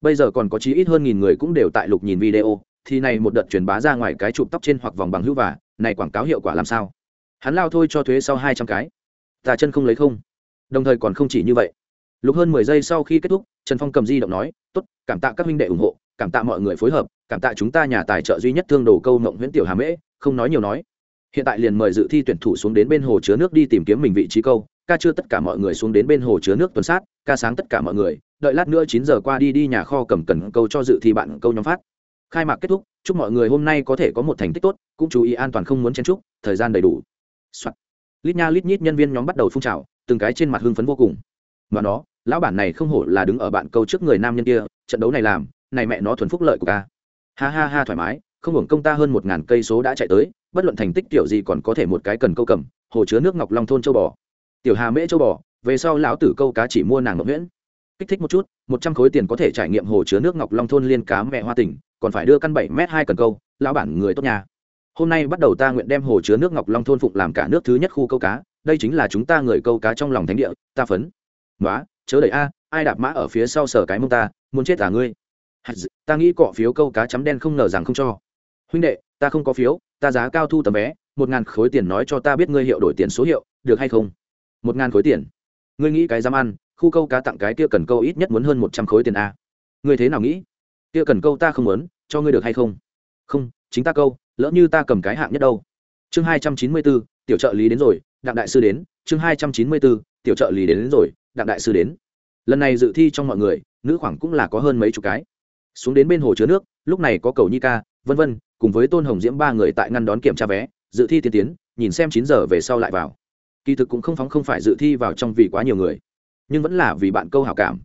Bây giờ còn có chí ít hơn nghìn người cũng đều tại lục nhìn video, thì này một đợt truyền bá ra ngoài cái chụp tóc trên hoặc vòng bằng hữu và này quảng cáo hiệu quả làm sao? Hắn lao thôi cho thuế sau hai trăm cái. Tà chân không lấy không. Đồng thời còn không chỉ như vậy. Lúc hơn mười giây sau khi kết thúc, trần phong cầm di động nói, tốt, cảm tạ các minh đệ ủng hộ, cảm tạ mọi người phối hợp, cảm tạ chúng ta nhà tài trợ duy nhất thương đồ câu mộng nguyễn tiểu hà mễ, không nói nhiều nói. Hiện tại liền mời dự thi tuyển thủ xuống đến bên hồ chứa nước đi tìm kiếm mình vị trí câu, ca chưa tất cả mọi người xuống đến bên hồ chứa nước tuần sát, ca sáng tất cả mọi người, đợi lát nữa chín giờ qua đi đi nhà kho cầm cần câu cho dự thi bạn câu nhóm phát. Khai mạc kết thúc chúc mọi người hôm nay có thể có một thành tích tốt, cũng chú ý an toàn không muốn chen chúc, thời gian đầy đủ、Soạn. lít nha lít nhít nhân viên nhóm bắt đầu phun trào, từng cái trên mặt hưng phấn vô cùng mà nó, lão bản này không hổ là đứng ở bạn câu trước người nam nhân kia, trận đấu này làm, này mẹ nó thuần phúc lợi của ta. ha ha ha thoải mái, không hưởng công ta hơn một ngàn cây số đã chạy tới, bất luận thành tích tiểu gì còn có thể một cái cần câu cầm, hồ chứa nước ngọc long thôn châu bò tiểu hà mễ châu bò, về sau lão tử câu cá chỉ mua nàng ngọc nguyễn kích thích một chút, một trăm khối tiền có thể trải nghiệm hồ chứa nước ngọc long thôn liên cá mẹ hoa tỉnh, còn phải đưa căn bảy m hai cần câu, lão bản người tốt nhà. Hôm nay bắt đầu ta nguyện đem hồ chứa nước ngọc long thôn phụng làm cả nước thứ nhất khu câu cá, đây chính là chúng ta người câu cá trong lòng thánh địa, ta phấn. Nói chớ đẩy a, ai đạp mã ở phía sau sở cái mông ta, muốn chết à ngươi? Ta nghĩ cọ phiếu câu cá chấm đen không ngờ rằng không cho. Huynh đệ, ta không có phiếu, ta giá cao thu tấm vé, một ngàn khối tiền nói cho ta biết ngươi hiệu đổi tiền số hiệu, được hay không? Một ngàn khối tiền. Ngươi nghĩ cái dám ăn khu câu cá tặng cái kia cần câu ít nhất muốn hơn một trăm khối tiền a. Ngươi thế nào nghĩ? Kia cần câu ta không muốn cho ngươi được hay không? Không chính ta câu lỡ như ta cầm cái hạng nhất đâu. Chương hai trăm chín mươi bốn tiểu trợ lý đến rồi đặng đại sư đến. Chương hai trăm chín mươi bốn tiểu trợ lý đến, đến rồi đặng đại sư đến. Lần này dự thi trong mọi người nữ khoảng cũng là có hơn mấy chục cái. Xuống đến bên hồ chứa nước lúc này có cầu nhi ca vân vân cùng với tôn hồng diễm ba người tại ngăn đón kiểm tra vé dự thi tiên tiến nhìn xem chín giờ về sau lại vào. Kỳ thực cũng không phóng không phải dự thi vào trong vì quá nhiều người nhưng vẫn là vì bạn câu hảo cảm.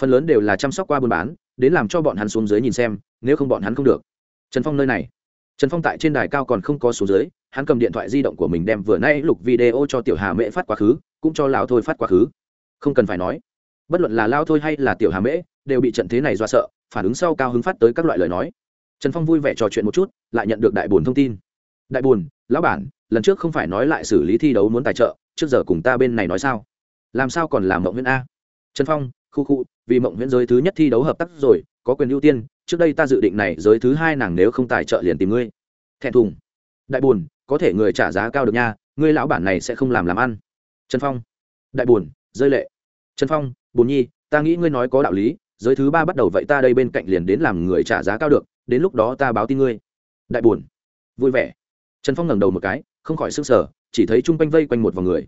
Phần lớn đều là chăm sóc qua buôn bán, đến làm cho bọn hắn xuống dưới nhìn xem, nếu không bọn hắn không được. Trần phong nơi này. Trần phong tại trên đài cao còn không có xuống dưới, hắn cầm điện thoại di động của mình đem vừa nay lục video cho tiểu hà mễ phát quá khứ, cũng cho lão thôi phát quá khứ. Không cần phải nói. Bất luận là lao thôi hay là tiểu hà mễ, đều bị trận thế này do sợ, phản ứng sau cao hứng phát tới các loại lời nói. Trần phong vui vẻ trò chuyện một chút, lại nhận được đại bồn thông tin. Đại bồn, lão bản, lần trước không phải nói lại xử lý thi đấu muốn tài trợ, trước giờ cùng ta bên này nói sao? Làm sao còn làm mộng nguyễn a? Trần phong, khu khu, vì mộng nguyễn giới thứ nhất thi đấu hợp tác rồi, có quyền ưu tiên, trước đây ta dự định này giới thứ hai nàng nếu không tài trợ liền tìm ngươi. Thẹn thùng. Đại buồn, có thể người trả giá cao được nha, ngươi lão bản này sẽ không làm làm ăn. Trần phong. Đại buồn, rơi lệ. Trần phong Bùn nhi, ta nghĩ ngươi nói có đạo lý, giới thứ ba bắt đầu vậy ta đây bên cạnh liền đến làm người trả giá cao được, đến lúc đó ta báo tin ngươi. Đại buồn. Vui vẻ. Trần phong ngẩng đầu một cái, không khỏi sức sở chỉ thấy chung quanh vây quanh một vòng người.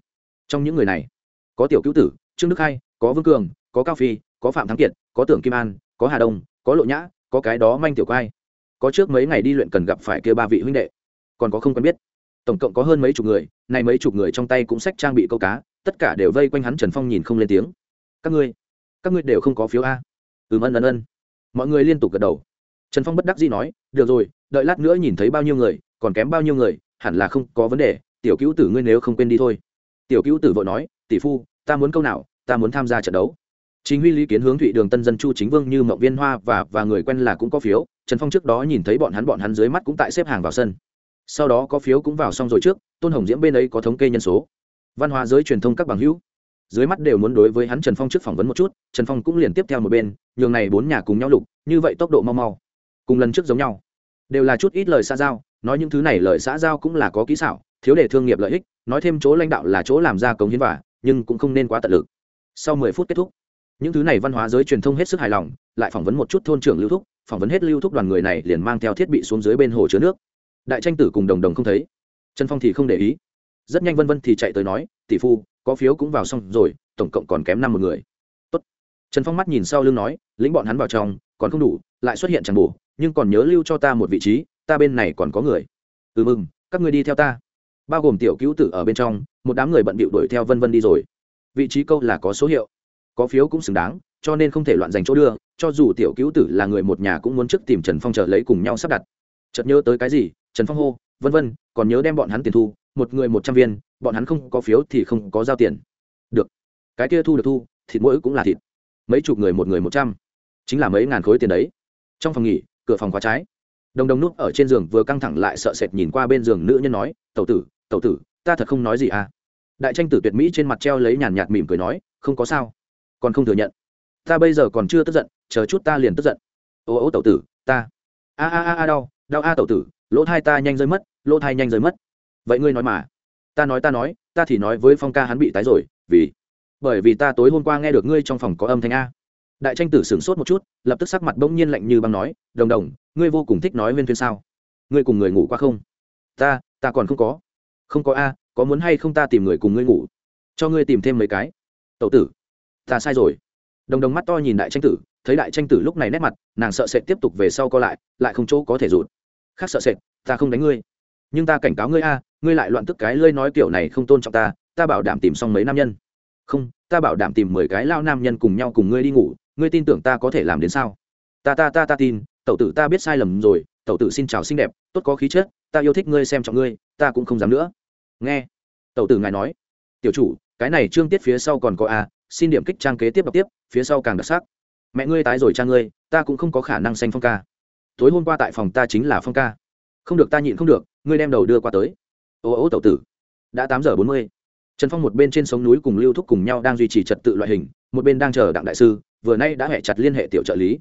Trong những người này có tiểu cứu tử, trương đức hai có vương cường, có cao phi, có phạm thắng kiệt, có tưởng kim an, có hà đông, có lộ nhã, có cái đó manh tiểu quai. Có trước mấy ngày đi luyện cần gặp phải kia ba vị huynh đệ. Còn có không quen biết. Tổng cộng có hơn mấy chục người này mấy chục người trong tay cũng sách trang bị câu cá, tất cả đều vây quanh hắn trần phong nhìn không lên tiếng. Các ngươi các ngươi đều không có phiếu a. Ừm ân ân ân. Mọi người liên tục gật đầu. Trần phong bất đắc dĩ nói, được rồi, đợi lát nữa nhìn thấy bao nhiêu người, còn kém bao nhiêu người, hẳn là không có vấn đề, tiểu cứu tử ngươi nếu không quên đi thôi. Tiểu cứu tử vội nói tỷ phu, ta muốn câu nào, ta muốn tham gia trận đấu. Chính huy lý kiến hướng thụy đường tân dân chu chính vương như mậu viên hoa và và người quen là cũng có phiếu. Trần phong trước đó nhìn thấy bọn hắn bọn hắn dưới mắt cũng tại xếp hàng vào sân. Sau đó có phiếu cũng vào xong rồi trước, tôn hồng diễm bên ấy có thống kê nhân số. Văn hóa giới truyền thông các bằng hữu. Dưới mắt đều muốn đối với hắn trần phong trước phỏng vấn một chút, trần phong cũng liền tiếp theo một bên, nhường này bốn nhà cùng nhau lục, như vậy tốc độ mau mau. Cùng lần trước giống nhau. Đều là chút ít lời xã giao, nói những thứ này lời xã giao cũng là có kỹ xảo, thiếu để thương nghiệp lợi ích, nói thêm chỗ lãnh đạo là chỗ làm ra cống hiến và nhưng cũng không nên quá tận lực. Sau mười phút kết thúc, những thứ này văn hóa giới truyền thông hết sức hài lòng, lại phỏng vấn một chút thôn trưởng lưu thúc, phỏng vấn hết lưu thúc đoàn người này liền mang theo thiết bị xuống dưới bên hồ chứa nước. Đại tranh tử cùng đồng đồng không thấy. Trần phong thì không để ý. Rất nhanh vân vân thì chạy tới nói, tỷ phu, có phiếu cũng vào xong rồi, tổng cộng còn kém năm một người. Tốt. trần phong mắt nhìn sau lưng nói, lĩnh bọn hắn vào trong, còn không đủ, lại xuất hiện chẳng bổ nhưng còn nhớ lưu cho ta một vị trí, ta bên này còn có người. Ừ mừng các người đi theo ta bao gồm tiểu cứu tử ở bên trong, một đám người bận bịu đuổi theo vân vân đi rồi. Vị trí câu là có số hiệu. Có phiếu cũng xứng đáng, cho nên không thể loạn dành chỗ đưa, cho dù tiểu cứu tử là người một nhà cũng muốn trước tìm trần phong chờ lấy cùng nhau sắp đặt. Chợt nhớ tới cái gì, trần phong hô, vân vân, còn nhớ đem bọn hắn tiền thu, một người một trăm viên, bọn hắn không có phiếu thì không có giao tiền. Được, cái kia thu được thu, thịt mỗi cũng là thịt. Mấy chục người một người một trăm, chính là mấy ngàn khối tiền đấy. Trong phòng nghỉ, cửa phòng khóa trái đồng đồng nút ở trên giường vừa căng thẳng lại sợ sệt nhìn qua bên giường nữ nhân nói, tẩu tử tẩu tử, ta thật không nói gì à? Đại tranh tử tuyệt mỹ trên mặt treo lấy nhàn nhạt mỉm cười nói, không có sao, còn không thừa nhận. Ta bây giờ còn chưa tức giận, chờ chút ta liền tức giận. Ô ô tẩu tử, ta. A a a a, đau đau a, tẩu tử, lỗ thai ta nhanh rơi mất, lỗ thai nhanh rơi mất. Vậy ngươi nói mà. Ta nói ta nói, ta thì nói với phong ca hắn bị tái rồi, vì, bởi vì ta tối hôm qua nghe được ngươi trong phòng có âm thanh a. Đại tranh tử sửng sốt một chút, lập tức sắc mặt bỗng nhiên lạnh như băng nói, đồng đồng, ngươi vô cùng thích nói nguyên thuyên sao? Ngươi cùng người ngủ qua không? Ta ta còn không có không có a, có muốn hay không ta tìm người cùng ngươi ngủ? Cho ngươi tìm thêm mấy cái. Tậu tử, ta sai rồi. Đồng đồng mắt to nhìn đại tranh tử, thấy đại tranh tử lúc này nét mặt, nàng sợ sệt tiếp tục về sau co lại lại không chỗ có thể rụt. Khác sợ sệt, ta không đánh ngươi. Nhưng ta cảnh cáo ngươi a, ngươi lại loạn tức cái lơi nói kiểu này không tôn trọng ta ta bảo đảm tìm xong mấy nam nhân. Không, ta bảo đảm tìm mười cái lao nam nhân cùng nhau cùng ngươi đi ngủ, ngươi tin tưởng ta có thể làm đến sao? Ta ta ta ta tin, tẩu tử ta biết sai lầm rồi, tẩu tử xin chào xinh đẹp, tốt có khí chất, ta yêu thích ngươi xem trọng ngươi, ta cũng không dám nữa nghe. Tẩu tử ngài nói. Tiểu chủ, cái này trương tiết phía sau còn có a, xin điểm kích trang kế tiếp đọc tiếp, phía sau càng đặc sắc. Mẹ ngươi tái rồi cha ngươi, ta cũng không có khả năng xanh phong ca. Tối hôm qua tại phòng ta chính là phong ca. Không được ta nhịn không được, ngươi đem đầu đưa qua tới. Ô ô, tẩu tử. Đã tám giờ bốn mươi. Trần phong một bên trên sống núi cùng lưu thúc cùng nhau đang duy trì trật tự loại hình, một bên đang chờ đặng đại sư, vừa nay đã hẹ chặt liên hệ tiểu trợ lý.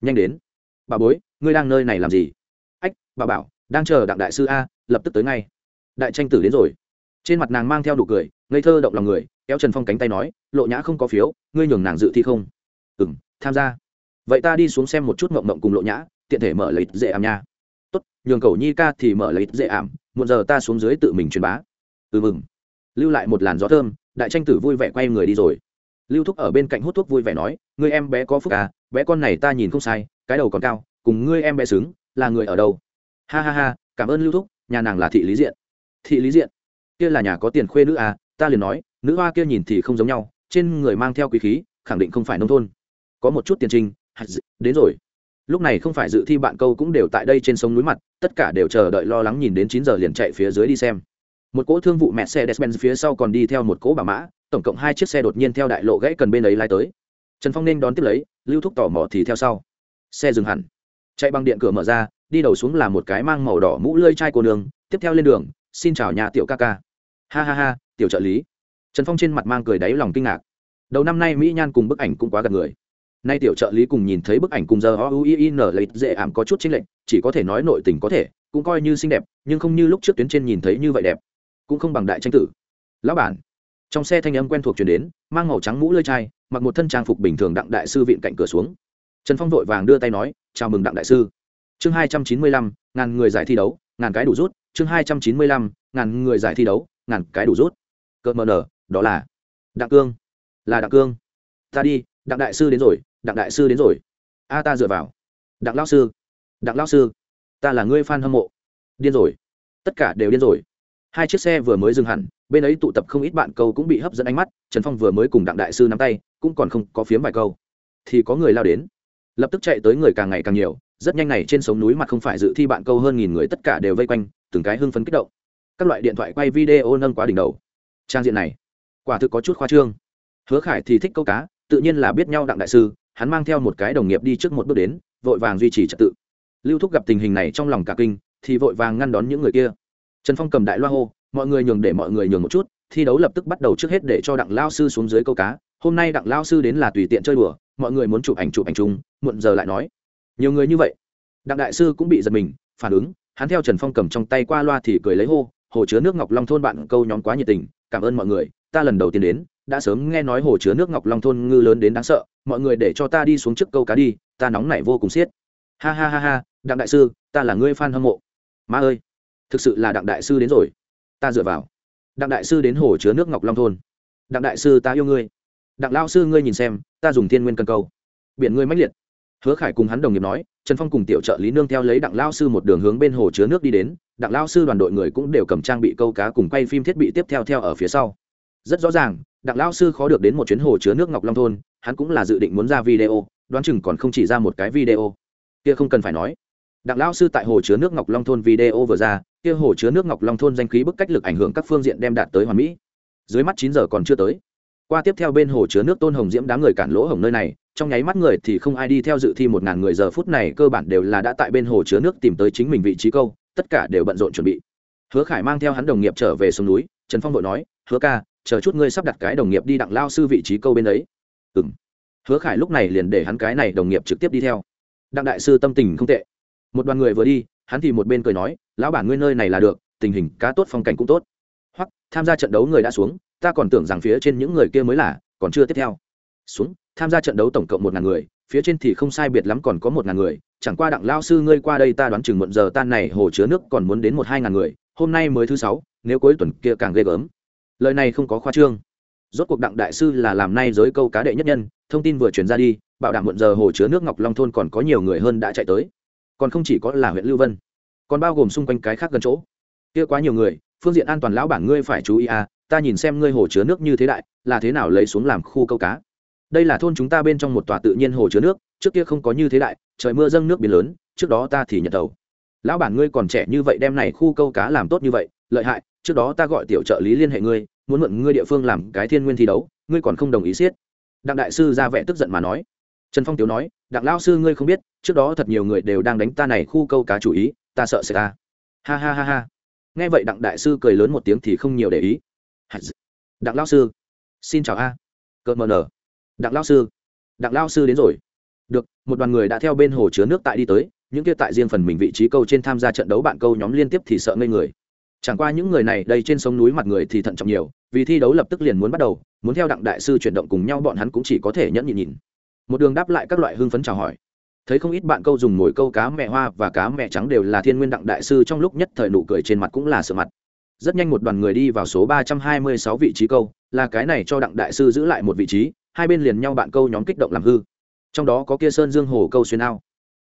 Nhanh đến. Bà bối, ngươi đang nơi này làm gì? Ách, bà bảo, đang chờ đặng đại sư a, lập tức tới ngay. Đại tranh tử đến rồi trên mặt nàng mang theo đủ cười, ngây thơ động lòng người, kéo trần phong cánh tay nói, lộ nhã không có phiếu, ngươi nhường nàng dự thi không? Ừ m tham gia. Vậy ta đi xuống xem một chút mộng mộng cùng lộ nhã, tiện thể mở lấy dễ ảm nha. Tốt, nhường cầu nhi ca thì mở lấy dễ ảm một giờ ta xuống dưới tự mình truyền bá. Ừ mừng lưu lại một làn gió thơm, đại tranh tử vui vẻ quay người đi rồi. Lưu thúc ở bên cạnh hút thuốc vui vẻ nói người em bé có phúc à bé con này ta nhìn không sai, cái đầu còn cao, cùng ngươi em bé xứng, là người ở đâu? Ha ha ha, cảm ơn lưu thúc, nhà nàng là thị lý diện. Thị lý diện? Kia là nhà có tiền khuê nữ à ta liền nói, nữ hoa kia nhìn thì không giống nhau, trên người mang theo quý khí, khẳng định không phải nông thôn. Có một chút tiền trình đến rồi. Lúc này không phải dự thi bạn câu cũng đều tại đây trên sông núi mặt, tất cả đều chờ đợi lo lắng nhìn đến chín giờ liền chạy phía dưới đi xem. Một cỗ thương vụ mẹ xe despen phía sau còn đi theo một cỗ bà mã, tổng cộng hai chiếc xe đột nhiên theo đại lộ gãy cần bên ấy lái tới. Trần phong nên đón tiếp lấy, lưu thúc tò mò thì theo sau. Xe dừng hẳn. Chạy bằng điện cửa mở ra, đi đầu xuống là một cái mang màu đỏ mũ lơi chai cô nương, tiếp theo lên đường, xin chào nhà tiểu ca ca ha ha ha, tiểu trợ lý. Trần phong trên mặt mang cười đáy lòng kinh ngạc. Đầu năm nay mỹ nhan cùng bức ảnh cũng quá gần người. Nay tiểu trợ lý cùng nhìn thấy bức ảnh cùng giờ o u i n lấy dễ ảm có chút chính lệnh chỉ có thể nói nội tình có thể, cũng coi như xinh đẹp, nhưng không như lúc trước tuyến trên nhìn thấy như vậy đẹp. Cũng không bằng đại tranh tử. Lão bản. Trong xe thanh âm quen thuộc chuyển đến, mang màu trắng mũ lơi chai, mặc một thân trang phục bình thường đặng đại sư viện cạnh cửa xuống. Trần phong vội vàng đưa tay nói, chào mừng đặng đại sư. Chương hai trăm chín mươi lăm, ngàn người giải thi đấu, ngàn cái đủ rút, chương hai trăm chín mươi lăm, ngàn người giải thi đấu ngàn cái đủ rút. Cợt mờ nở đó là đặng cương. Là đặng cương. Ta đi, đặng đại sư đến rồi, đặng đại sư đến rồi. A, ta dựa vào. Đặng lao sư. Đặng lao sư, ta là ngươi f a n hâm mộ. Điên rồi. Tất cả đều điên rồi. Hai chiếc xe vừa mới dừng hẳn, bên ấy tụ tập không ít bạn câu cũng bị hấp dẫn ánh mắt, trần phong vừa mới cùng đặng đại sư nắm tay, cũng còn không có phiếm vài câu. Thì có người lao đến. Lập tức chạy tới người càng ngày càng nhiều, rất nhanh này trên sống núi mặt không phải dự thi bạn câu hơn nghìn người tất cả đều vây quanh, từng cái hưng phấn kích động các loại điện thoại quay video nâng quá đỉnh đầu. Trang diện này, quả thực có chút khoa trương. Hứa khải thì thích câu cá, tự nhiên là biết nhau đặng đại sư, hắn mang theo một cái đồng nghiệp đi trước một bước đến, vội vàng duy trì trật tự. Lưu thúc gặp tình hình này trong lòng cả kinh, thì vội vàng ngăn đón những người kia. Trần phong cầm đại loa hô, mọi người nhường để mọi người nhường một chút, thi đấu lập tức bắt đầu trước hết để cho đặng lao sư xuống dưới câu cá, hôm nay đặng lao sư đến là tùy tiện chơi đùa, mọi người muốn chụp ảnh chụp ảnh chung, muộn giờ lại nói. Nhiều người như vậy. Đặng đại sư cũng bị giật mình, phản ứng, hắn theo trần phong cầm trong tay qua loa thì cười lấy hô hồ chứa nước ngọc long thôn bạn câu nhóm quá nhiệt tình, cảm ơn mọi người, ta lần đầu tiên đến, đã sớm nghe nói hồ chứa nước ngọc long thôn ngư lớn đến đáng sợ, mọi người để cho ta đi xuống trước câu cá đi, ta nóng nảy vô cùng siết. ha ha ha ha, đặng đại sư, ta là ngươi fan hâm mộ. Ma ơi, thực sự là đặng đại sư đến rồi. Ta dựa vào. Đặng đại sư đến hồ chứa nước ngọc long thôn. Đặng đại sư, ta yêu ngươi. Đặng lao sư, ngươi nhìn xem, ta dùng thiên nguyên cân câu biển ngươi mãnh liệt hứa khải cùng hắn đồng nghiệp nói, trần phong cùng tiểu trợ lý nương theo lấy đặng lao sư một đường hướng bên hồ chứa nước đi đến, đặng lao sư đoàn đội người cũng đều cầm trang bị câu cá cùng quay phim thiết bị tiếp theo theo ở phía sau. Rất rõ ràng, đặng lao sư khó được đến một chuyến hồ chứa nước ngọc long thôn, hắn cũng là dự định muốn ra video, đoán chừng còn không chỉ ra một cái video. Kia không cần phải nói. Đặng lao sư tại hồ chứa nước ngọc long thôn video vừa ra, kia hồ chứa nước ngọc long thôn danh khí bức cách lực ảnh hưởng các phương diện đem đạt tới hoàn mỹ. Dưới mắt chín giờ còn chưa tới qua tiếp theo bên hồ chứa nước tôn hồng diễm đám người cản lỗ hồng nơi này, trong nháy mắt người thì không ai đi theo dự thi một ngàn người, giờ phút này cơ bản đều là đã tại bên hồ chứa nước tìm tới chính mình vị trí câu, tất cả đều bận rộn chuẩn bị. Hứa khải mang theo hắn đồng nghiệp trở về sông núi, trần phong vội nói, hứa ca, chờ chút ngươi sắp đặt cái đồng nghiệp đi đặng lao sư vị trí câu bên ấy ừ m hứa khải lúc này liền để hắn cái này đồng nghiệp trực tiếp đi theo. Đặng đại sư tâm tình không tệ. Một đoàn người vừa đi, hắn thì một bên cười nói, lão bản ngươi nơi này là được, tình hình cá tốt phong cảnh cũng tốt. Hoặc tham gia trận đấu người đã xuống ta còn tưởng rằng phía trên những người kia mới là, còn chưa tiếp theo. Xuống, tham gia trận đấu tổng cộng một ngàn người, phía trên thì không sai biệt lắm còn có một ngàn người, chẳng qua đặng lao sư ngươi qua đây ta đoán chừng muộn giờ tan này hồ chứa nước còn muốn đến một hai ngàn người, hôm nay mới thứ sáu, nếu cuối tuần kia càng ghê gớm. Lời này không có khoa trương. Rốt cuộc đặng đại sư là làm nay giới câu cá đệ nhất nhân, thông tin vừa truyền ra đi, bảo đảm muộn giờ hồ chứa nước ngọc long thôn còn có nhiều người hơn đã chạy tới. Còn không chỉ có là huyện lưu vân, còn bao gồm xung quanh cái khác gần chỗ. Kia quá nhiều người, phương diện an toàn lão bản ngươi phải chú ý à ta nhìn xem ngươi hồ chứa nước như thế đại, là thế nào lấy xuống làm khu câu cá? Đây là thôn chúng ta bên trong một tòa tự nhiên hồ chứa nước, trước kia không có như thế đại, trời mưa dâng nước biển lớn, trước đó ta thì nhận tàu. Lão bản ngươi còn trẻ như vậy đem này khu câu cá làm tốt như vậy, lợi hại, trước đó ta gọi tiểu trợ lý liên hệ ngươi, muốn mượn ngươi địa phương làm cái thiên nguyên thi đấu, ngươi còn không đồng ý siết đặng đại sư ra vẻ tức giận mà nói. Trần phong tiếu nói, đặng lao sư ngươi không biết, trước đó thật nhiều người đều đang đánh ta này khu câu cá chủ ý, ta sợ sẽ ta ha ha ha ha. Nghe vậy đặng đại sư cười lớn một tiếng thì không nhiều để ý đặng lao sư. Xin chào a. Cợt mờ nở đặng lao sư. Đặng lao sư đến rồi. Được, một đoàn người đã theo bên hồ chứa nước tại đi tới, những kia tại riêng phần mình vị trí câu trên tham gia trận đấu bạn câu nhóm liên tiếp thì sợ ngây người. Chẳng qua những người này đây trên sông núi mặt người thì thận trọng nhiều, vì thi đấu lập tức liền muốn bắt đầu, muốn theo đặng đại sư chuyển động cùng nhau bọn hắn cũng chỉ có thể nhẫn nhịn nhìn. Một đường đáp lại các loại hưng phấn chào hỏi. Thấy không ít bạn câu dùng mồi câu cá mẹ hoa và cá mẹ trắng đều là thiên nguyên đặng đại sư trong lúc nhất thời nụ cười trên mặt cũng là sợ mặt rất nhanh một đoàn người đi vào số ba trăm hai mươi sáu vị trí câu, là cái này cho đặng đại sư giữ lại một vị trí, hai bên liền nhau bạn câu nhóm kích động làm hư. Trong đó có kia sơn dương hồ câu xuyên ao.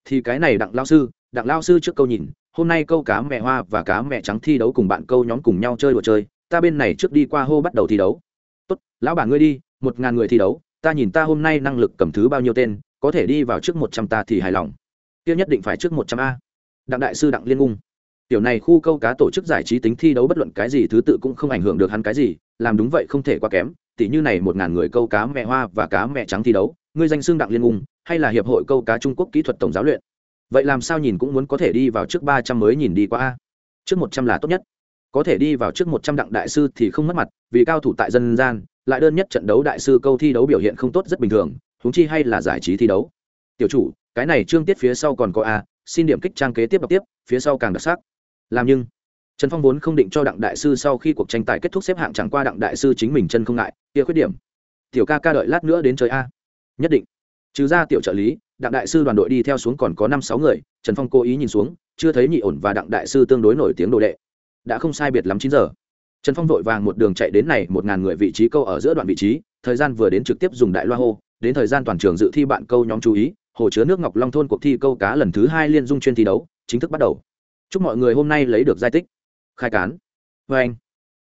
Thì cái này đặng lao sư, đặng lao sư trước câu nhìn, hôm nay câu cá mẹ hoa và cá mẹ trắng thi đấu cùng bạn câu nhóm cùng nhau chơi đùa chơi, ta bên này trước đi qua hô bắt đầu thi đấu. Tốt, lão bà ngươi đi, một ngàn người thi đấu, ta nhìn ta hôm nay năng lực cầm thứ bao nhiêu tên, có thể đi vào trước một trăm ta thì hài lòng. Kia nhất định phải trước một trăm a. Đặng đại sư đặng liên ngung tiểu này khu câu cá tổ chức giải trí tính thi đấu bất luận cái gì thứ tự cũng không ảnh hưởng được hắn cái gì làm đúng vậy không thể quá kém tỉ như này một ngàn người câu cá mẹ hoa và cá mẹ trắng thi đấu ngươi danh xương đặng liên ung, hay là hiệp hội câu cá trung quốc kỹ thuật tổng giáo luyện. Vậy làm sao nhìn cũng muốn có thể đi vào trước ba trăm mới nhìn đi qua a. Trước một trăm là tốt nhất. Có thể đi vào trước một trăm đặng đại sư thì không mất mặt vì cao thủ tại dân gian lại đơn nhất trận đấu đại sư câu thi đấu biểu hiện không tốt rất bình thường huống chi hay là giải trí thi đấu. Tiểu chủ cái này trương tiết phía sau còn có a xin điểm kích trang kế tiếp đọc tiếp phía sau càng đặc sắc làm nhưng, trần phong vốn không định cho đặng đại sư sau khi cuộc tranh tài kết thúc xếp hạng chẳng qua đặng đại sư chính mình chân không ngại, kia khuyết điểm. Tiểu ca ca đợi lát nữa đến chơi a. Nhất định. Trừ ra tiểu trợ lý, đặng đại sư đoàn đội đi theo xuống còn có năm sáu người, trần phong cố ý nhìn xuống, chưa thấy nhị ổn và đặng đại sư tương đối nổi tiếng đồ đệ. Đã không sai biệt lắm chín giờ. Trần phong vội vàng một đường chạy đến này một ngàn người vị trí câu ở giữa đoạn vị trí, thời gian vừa đến trực tiếp dùng đại loa hô, đến thời gian toàn trường dự thi bạn câu nhóm chú ý, hồ chứa nước ngọc long thôn cuộc thi câu cá lần thứ hai liên dung chuyên thi đấu, chính thức bắt đầu chúc mọi người hôm nay lấy được giải tích. Khai cán. Vê anh,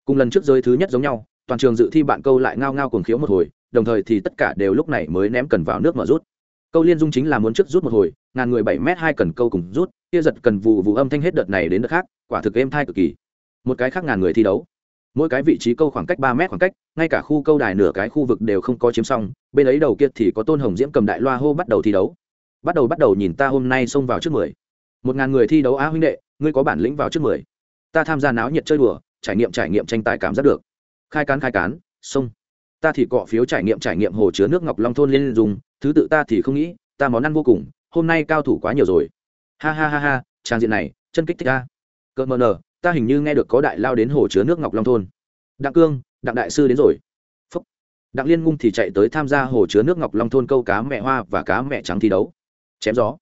cùng lần trước giới thứ nhất giống nhau, toàn trường dự thi bạn câu lại ngao ngao cuồng khiếu một hồi, đồng thời thì tất cả đều lúc này mới ném cần vào nước mở rút. Câu liên dung chính là muốn trước rút một hồi, ngàn người bảy m hai cần câu cùng rút, kia giật cần vụ vụ âm thanh hết đợt này đến đợt khác, quả thực êm thai cực kỳ. Một cái khác ngàn người thi đấu. Mỗi cái vị trí câu khoảng cách ba mét khoảng cách, ngay cả khu câu đài nửa cái khu vực đều không có chiếm xong, bên ấy đầu kia thì có tôn hồng diễm cầm đại loa hô bắt đầu thi đấu. Bắt đầu bắt đầu nhìn ta hôm nay xông vào trước mười một ngàn người thi đấu á huynh đệ, ngươi có bản lĩnh vào trước mười. Ta tham gia náo nhiệt chơi đùa, trải nghiệm trải nghiệm tranh tài cảm giác được. Khai cán khai cán sông ta thì cọ phiếu trải nghiệm trải nghiệm hồ chứa nước ngọc long thôn lên dùng, thứ tự ta thì không nghĩ, ta món ăn vô cùng, hôm nay cao thủ quá nhiều rồi. Ha ha ha ha, trang diện này, chân kích thích ta cỡ mờ nờ, ta hình như nghe được có đại lao đến hồ chứa nước ngọc long thôn. Đặng cương, đặng đại sư đến rồi. Phúc. đặng liên ngung thì chạy tới tham gia hồ chứa nước ngọc long thôn câu cá mẹ hoa và cá mẹ trắng thi đấu. Chém gió.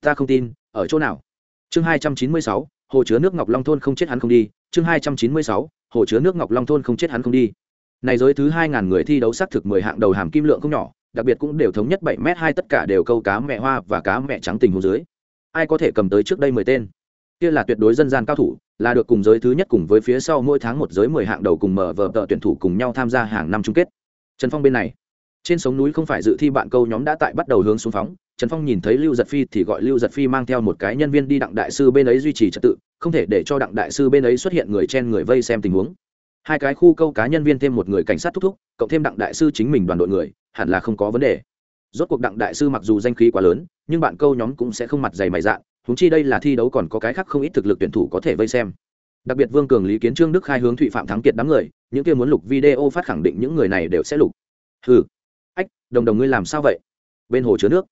Ta không tin ở chỗ nào? Chương hai trăm chín mươi sáu, hồ chứa nước ngọc long thôn không chết hắn không đi. Chương hai trăm chín mươi sáu, hồ chứa nước ngọc long thôn không chết hắn không đi. Này giới thứ hai ngàn người thi đấu xác thực mười hạng đầu hàm kim lượng không nhỏ, đặc biệt cũng đều thống nhất bảy m hai tất cả đều câu cá mẹ hoa và cá mẹ trắng tình hồ dưới. Ai có thể cầm tới trước đây mười tên? Kia là tuyệt đối dân gian cao thủ, là được cùng giới thứ nhất cùng với phía sau mỗi tháng một giới mười hạng đầu cùng mở vở tờ tuyển thủ cùng nhau tham gia hàng năm chung kết. Trần phong bên này. Trên sống núi không phải dự thi bạn câu nhóm đã tại bắt đầu hướng xuống phóng trần phong nhìn thấy lưu giật phi thì gọi lưu giật phi mang theo một cái nhân viên đi đặng đại sư bên ấy duy trì trật tự, không thể để cho đặng đại sư bên ấy xuất hiện người chen người vây xem tình huống. Hai cái khu câu cá nhân viên thêm một người cảnh sát thúc thúc, cộng thêm đặng đại sư chính mình đoàn đội người, hẳn là không có vấn đề. Rốt cuộc đặng đại sư mặc dù danh khí quá lớn, nhưng bạn câu nhóm cũng sẽ không mặt dày mày dạn húng chi đây là thi đấu còn có cái khác không ít thực lực tuyển thủ có thể vây xem. Đặc biệt vương cường, lý kiến trương, đức khai hướng, thụy phạm, thắng kiệt đám người, những kia muốn lục video phát khẳng định những người này đều sẽ lục. Ừ ách, đồng đồng ngươi làm sao vậy? Bên hồ chứa nước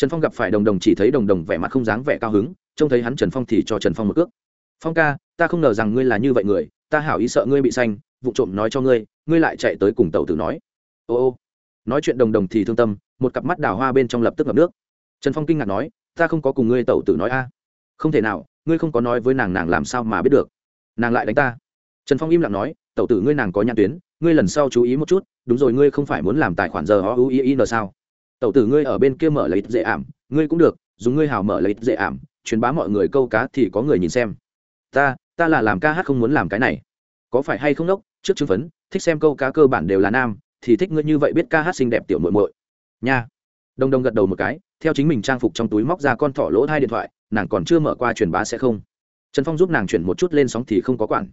trần phong gặp phải đồng đồng chỉ thấy đồng đồng vẻ mặt không dáng vẻ cao hứng, trông thấy hắn trần phong thì cho trần phong một cước. Phong ca, ta không ngờ rằng ngươi là như vậy người, ta hảo ý sợ ngươi bị xanh vụ trộm nói cho ngươi ngươi lại chạy tới cùng tàu tử nói. Ô ô. Nói chuyện đồng đồng thì thương tâm, một cặp mắt đào hoa bên trong lập tức ngập nước. Trần phong kinh ngạc nói, ta không có cùng ngươi tẩu tử nói a. Không thể nào, ngươi không có nói với nàng nàng làm sao mà biết được. Nàng lại đánh ta. Trần phong im lặng nói, tẩu tử ngươi nàng có nhãn tuyến, ngươi lần sau chú ý một chút, đúng rồi ngươi không phải muốn làm tài khoản giờ o u in n sao? Tẩu tử ngươi ở bên kia mở lấy dễ ảm, ngươi cũng được, dùng ngươi hào mở lấy dễ ảm, truyền bá mọi người câu cá thì có người nhìn xem. Ta ta là làm ca hát không muốn làm cái này. Có phải hay không đốc, trước chứng phấn, thích xem câu cá cơ bản đều là nam, thì thích ngươi như vậy biết ca hát xinh đẹp tiểu muội muội. Nha. Đông đông gật đầu một cái, theo chính mình trang phục trong túi móc ra con thỏ lỗ hai điện thoại, nàng còn chưa mở qua truyền bá sẽ không. Trần phong giúp nàng chuyển một chút lên sóng thì không có quản.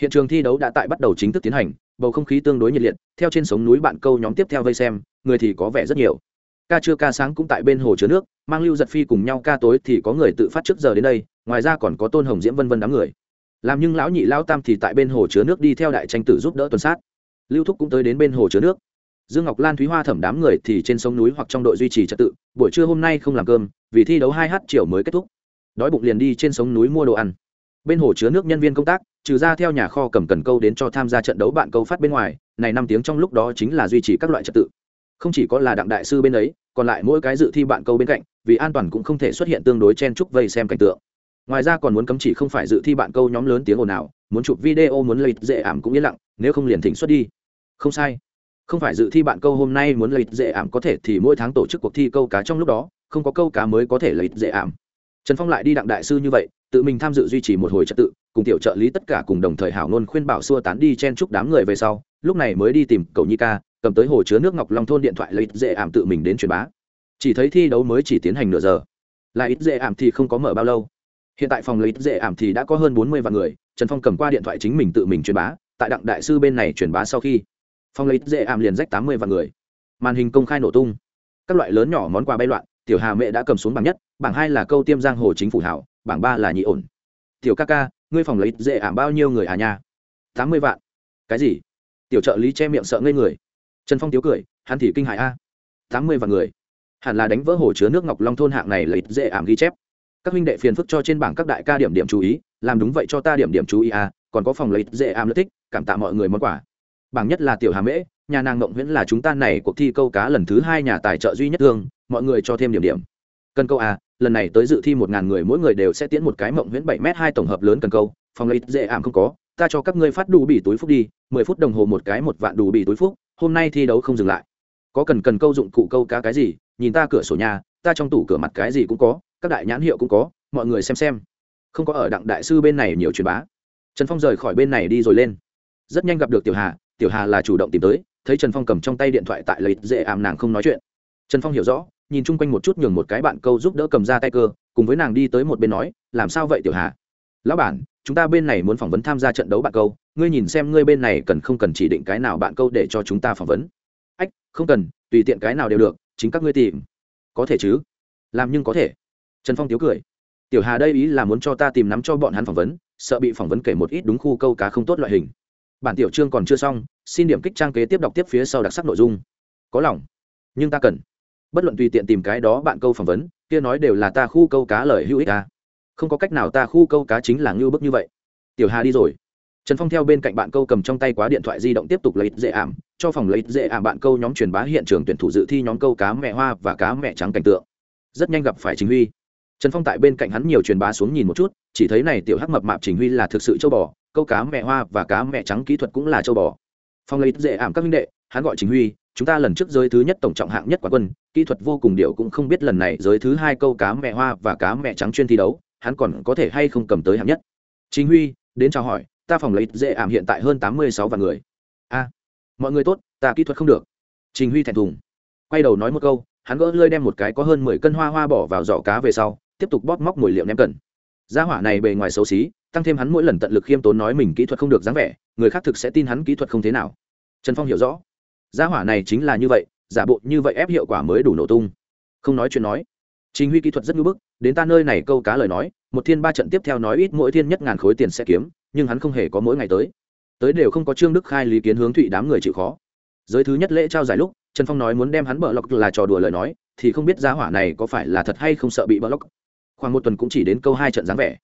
Hiện trường thi đấu đã tại bắt đầu chính thức tiến hành, bầu không khí tương đối nhiệt liệt, theo trên sống núi bạn câu nhóm tiếp theo vây xem, người thì có vẻ rất nhiều ca trưa ca sáng cũng tại bên hồ chứa nước, mang lưu giật phi cùng nhau ca tối thì có người tự phát trước giờ đến đây, ngoài ra còn có tôn hồng diễm vân vân đám người. Làm nhưng lão nhị lão tam thì tại bên hồ chứa nước đi theo đại tranh tử giúp đỡ tuần sát. Lưu thúc cũng tới đến bên hồ chứa nước. Dương ngọc lan, thúy hoa thẩm đám người thì trên sông núi hoặc trong đội duy trì trật tự, buổi trưa hôm nay không làm cơm, vì thi đấu hai h chiều mới kết thúc. Đói bụng liền đi trên sông núi mua đồ ăn. Bên hồ chứa nước nhân viên công tác, trừ ra theo nhà kho cầm cần câu đến cho tham gia trận đấu bạn câu phát bên ngoài, này năm tiếng trong lúc đó chính là duy trì các loại trật tự không chỉ có là đặng đại sư bên ấy, còn lại mỗi cái dự thi bạn câu bên cạnh, vì an toàn cũng không thể xuất hiện tương đối chen trúc vây xem cảnh tượng. Ngoài ra còn muốn cấm chỉ không phải dự thi bạn câu nhóm lớn tiếng ồn ào, muốn chụp video muốn lấy dễ ảm cũng yên lặng, nếu không liền thỉnh xuất đi. Không sai. Không phải dự thi bạn câu hôm nay muốn lấy dễ ảm có thể thì mỗi tháng tổ chức cuộc thi câu cá trong lúc đó, không có câu cá mới có thể lấy dễ ảm. Trần phong lại đi đặng đại sư như vậy, tự mình tham dự duy trì một hồi trật tự, cùng tiểu trợ lý tất cả cùng đồng thời hảo ngôn khuyên bảo xua tán đi chen chúc đám người về sau, lúc này mới đi tìm cầu nhi ca cầm tới hồ chứa nước ngọc long thôn điện thoại lấy dễ ảm tự mình đến truyền bá. Chỉ thấy thi đấu mới chỉ tiến hành nửa giờ. Lại ít dễ ảm thì không có mở bao lâu. Hiện tại phòng lấy ít dễ ảm thì đã có hơn bốn mươi vạn người, trần phong cầm qua điện thoại chính mình tự mình truyền bá, tại đặng đại sư bên này truyền bá sau khi phong lấy dễ ảm liền rách tám mươi vạn người. Màn hình công khai nổ tung. Các loại lớn nhỏ món quà bay loạn, tiểu hà mẹ đã cầm xuống bảng nhất, bảng hai là câu tiêm giang hồ chính phủ hảo, bảng ba là nhị ổn. Tiểu ca ca, ngươi phòng lấy dễ ảm bao nhiêu người à nha? Tám mươi vạn. Cái gì? Tiểu trợ lý che miệng sợ ngây người trần phong tiếu cười, hắn thì kinh hại a. Tám mươi vạn người. Hẳn là đánh vỡ hồ chứa nước ngọc long thôn hạng này lấy dễ ảm ghi chép. Các huynh đệ phiền phức cho trên bảng các đại ca điểm điểm chú ý, làm đúng vậy cho ta điểm điểm chú ý a, còn có phòng lấy dễ ảm lợi thích, cảm tạ mọi người món quà. Bảng nhất là tiểu hà mễ, nhà nàng ngộng nguyễn là chúng ta này cuộc thi câu cá lần thứ hai nhà tài trợ duy nhất thương, mọi người cho thêm điểm điểm. Cần câu à lần này tới dự thi một ngàn người mỗi người đều sẽ tiến một cái mộng nguyễn bảy m hai tổng hợp lớn cần câu, phòng lấy dễ ảm không có, ta cho các ngươi phát đủ bị túi phúc đi, mười phút đồng hồ một cái một vạn đủ bị túi phúc hôm nay thi đấu không dừng lại. Có cần cần câu dụng cụ câu cá cái gì, nhìn ta cửa sổ nhà, ta trong tủ cửa mặt cái gì cũng có, các đại nhãn hiệu cũng có, mọi người xem xem. Không có ở đặng đại sư bên này nhiều truyền bá. Trần phong rời khỏi bên này đi rồi lên. Rất nhanh gặp được tiểu hà tiểu hà là chủ động tìm tới, thấy trần phong cầm trong tay điện thoại tại lợi dễ ảm nàng không nói chuyện. Trần phong hiểu rõ, nhìn chung quanh một chút nhường một cái bạn câu giúp đỡ cầm ra tay cơ, cùng với nàng đi tới một bên nói, làm sao vậy, tiểu hà? Lão bản chúng ta bên này muốn phỏng vấn tham gia trận đấu bạn câu, ngươi nhìn xem ngươi bên này cần không cần chỉ định cái nào bạn câu để cho chúng ta phỏng vấn. Ách, không cần, tùy tiện cái nào đều được, chính các ngươi tìm. Có thể chứ? Làm nhưng có thể. Trần phong tiếu cười. Tiểu hà đây ý là muốn cho ta tìm nắm cho bọn hắn phỏng vấn, sợ bị phỏng vấn kể một ít đúng khu câu cá không tốt loại hình. Bản tiểu chương còn chưa xong, xin điểm kích trang kế tiếp đọc tiếp phía sau đặc sắc nội dung. Có lòng. Nhưng ta cần. Bất luận tùy tiện tìm cái đó bạn câu phỏng vấn, kia nói đều là ta khu câu cá lời hữu ích ta không có cách nào ta khu câu cá chính là ngưu bức như vậy. Tiểu hà đi rồi. Trần phong theo bên cạnh bạn câu cầm trong tay quá điện thoại di động tiếp tục lấy dễ ảm, cho phòng lấy dễ ảm bạn câu nhóm truyền bá hiện trường tuyển thủ dự thi nhóm câu cá mẹ hoa và cá mẹ trắng cảnh tượng. Rất nhanh gặp phải chính huy. Trần phong tại bên cạnh hắn nhiều truyền bá xuống nhìn một chút, chỉ thấy này tiểu hắc mập mạp chính huy là thực sự châu bò, câu cá mẹ hoa và cá mẹ trắng kỹ thuật cũng là châu bò. Phong lấy dễ ảm các minh đệ, hắn gọi chính huy, chúng ta lần trước giới thứ nhất tổng trọng hạng nhất quả quân, kỹ thuật vô cùng điệu cũng không biết lần này giới thứ hai câu cá mẹ hoa và cá mẹ trắng chuyên thi đấu hắn còn có thể hay không cầm tới hạng nhất? Chính huy, đến chào hỏi, ta phòng lấy dễ ảm hiện tại hơn tám mươi sáu vạn người. A, mọi người tốt, ta kỹ thuật không được. Trình huy thẹn thùng. Quay đầu nói một câu, hắn gỡ lơi đem một cái có hơn mười cân hoa hoa bỏ vào giỏ cá về sau, tiếp tục bóp móc mùi liệu ném cần. Gia hỏa này bề ngoài xấu xí, tăng thêm hắn mỗi lần tận lực khiêm tốn nói mình kỹ thuật không được dáng vẻ, người khác thực sẽ tin hắn kỹ thuật không thế nào. Trần phong hiểu rõ. Gia hỏa này chính là như vậy, giả bộ như vậy ép hiệu quả mới đủ nổ tung. Không nói chuyện nói. Trình huy kỹ thuật rất ngưỡng bức đến ta nơi này câu cá lời nói, một thiên ba trận tiếp theo nói ít mỗi thiên nhất ngàn khối tiền sẽ kiếm, nhưng hắn không hề có mỗi ngày tới. Tới đều không có trương đức khai lý kiến hướng thụy đám người chịu khó. Giới thứ nhất lễ trao giải lúc, trần phong nói muốn đem hắn bờ lọc là trò đùa lời nói, thì không biết giá hỏa này có phải là thật hay không sợ bị bờ lọc khoảng một tuần cũng chỉ đến câu hai trận dáng vẻ.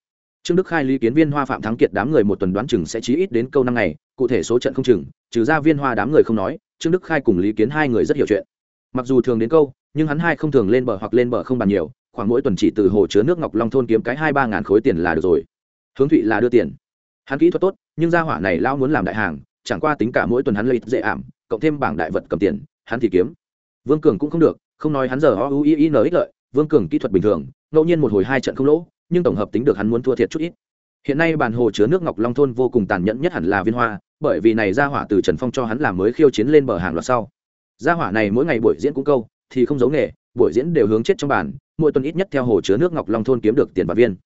Trương đức khai lý kiến viên hoa phạm thắng kiệt đám người một tuần đoán chừng sẽ chí ít đến câu năm ngày, cụ thể số trận không chừng, trừ ra viên hoa đám người không nói, trương đức khai cùng lý kiến hai người rất hiểu chuyện. Mặc dù thường đến câu, nhưng hắn hai không thường lên bờ hoặc lên bờ không bàn nhiều khoảng mỗi tuần chỉ từ hồ chứa nước ngọc long thôn kiếm cái hai ba ngàn khối tiền là được rồi. Hướng thụy là đưa tiền. Hắn kỹ thuật tốt, nhưng gia hỏa này lao muốn làm đại hàng, chẳng qua tính cả mỗi tuần hắn lấy dễ ảm, cộng thêm bảng đại vật cầm tiền, hắn thì kiếm. Vương cường cũng không được, không nói hắn giờ o u i n ích lợi, vương cường kỹ thuật bình thường, ngẫu nhiên một hồi hai trận không lỗ, nhưng tổng hợp tính được hắn muốn thua thiệt chút ít. Hiện nay bàn hồ chứa nước ngọc long thôn vô cùng tàn nhẫn nhất hẳn là viên hoa, bởi vì này gia hỏa từ trần phong cho hắn làm mới khiêu chiến lên bờ hàng loạt sau. Gia hỏa này mỗi ngày buổi diễn cũng câu, thì không giấu nghề buổi diễn đều hướng chết trong bàn, mỗi tuần ít nhất theo hồ chứa nước ngọc long thôn kiếm được tiền và viên.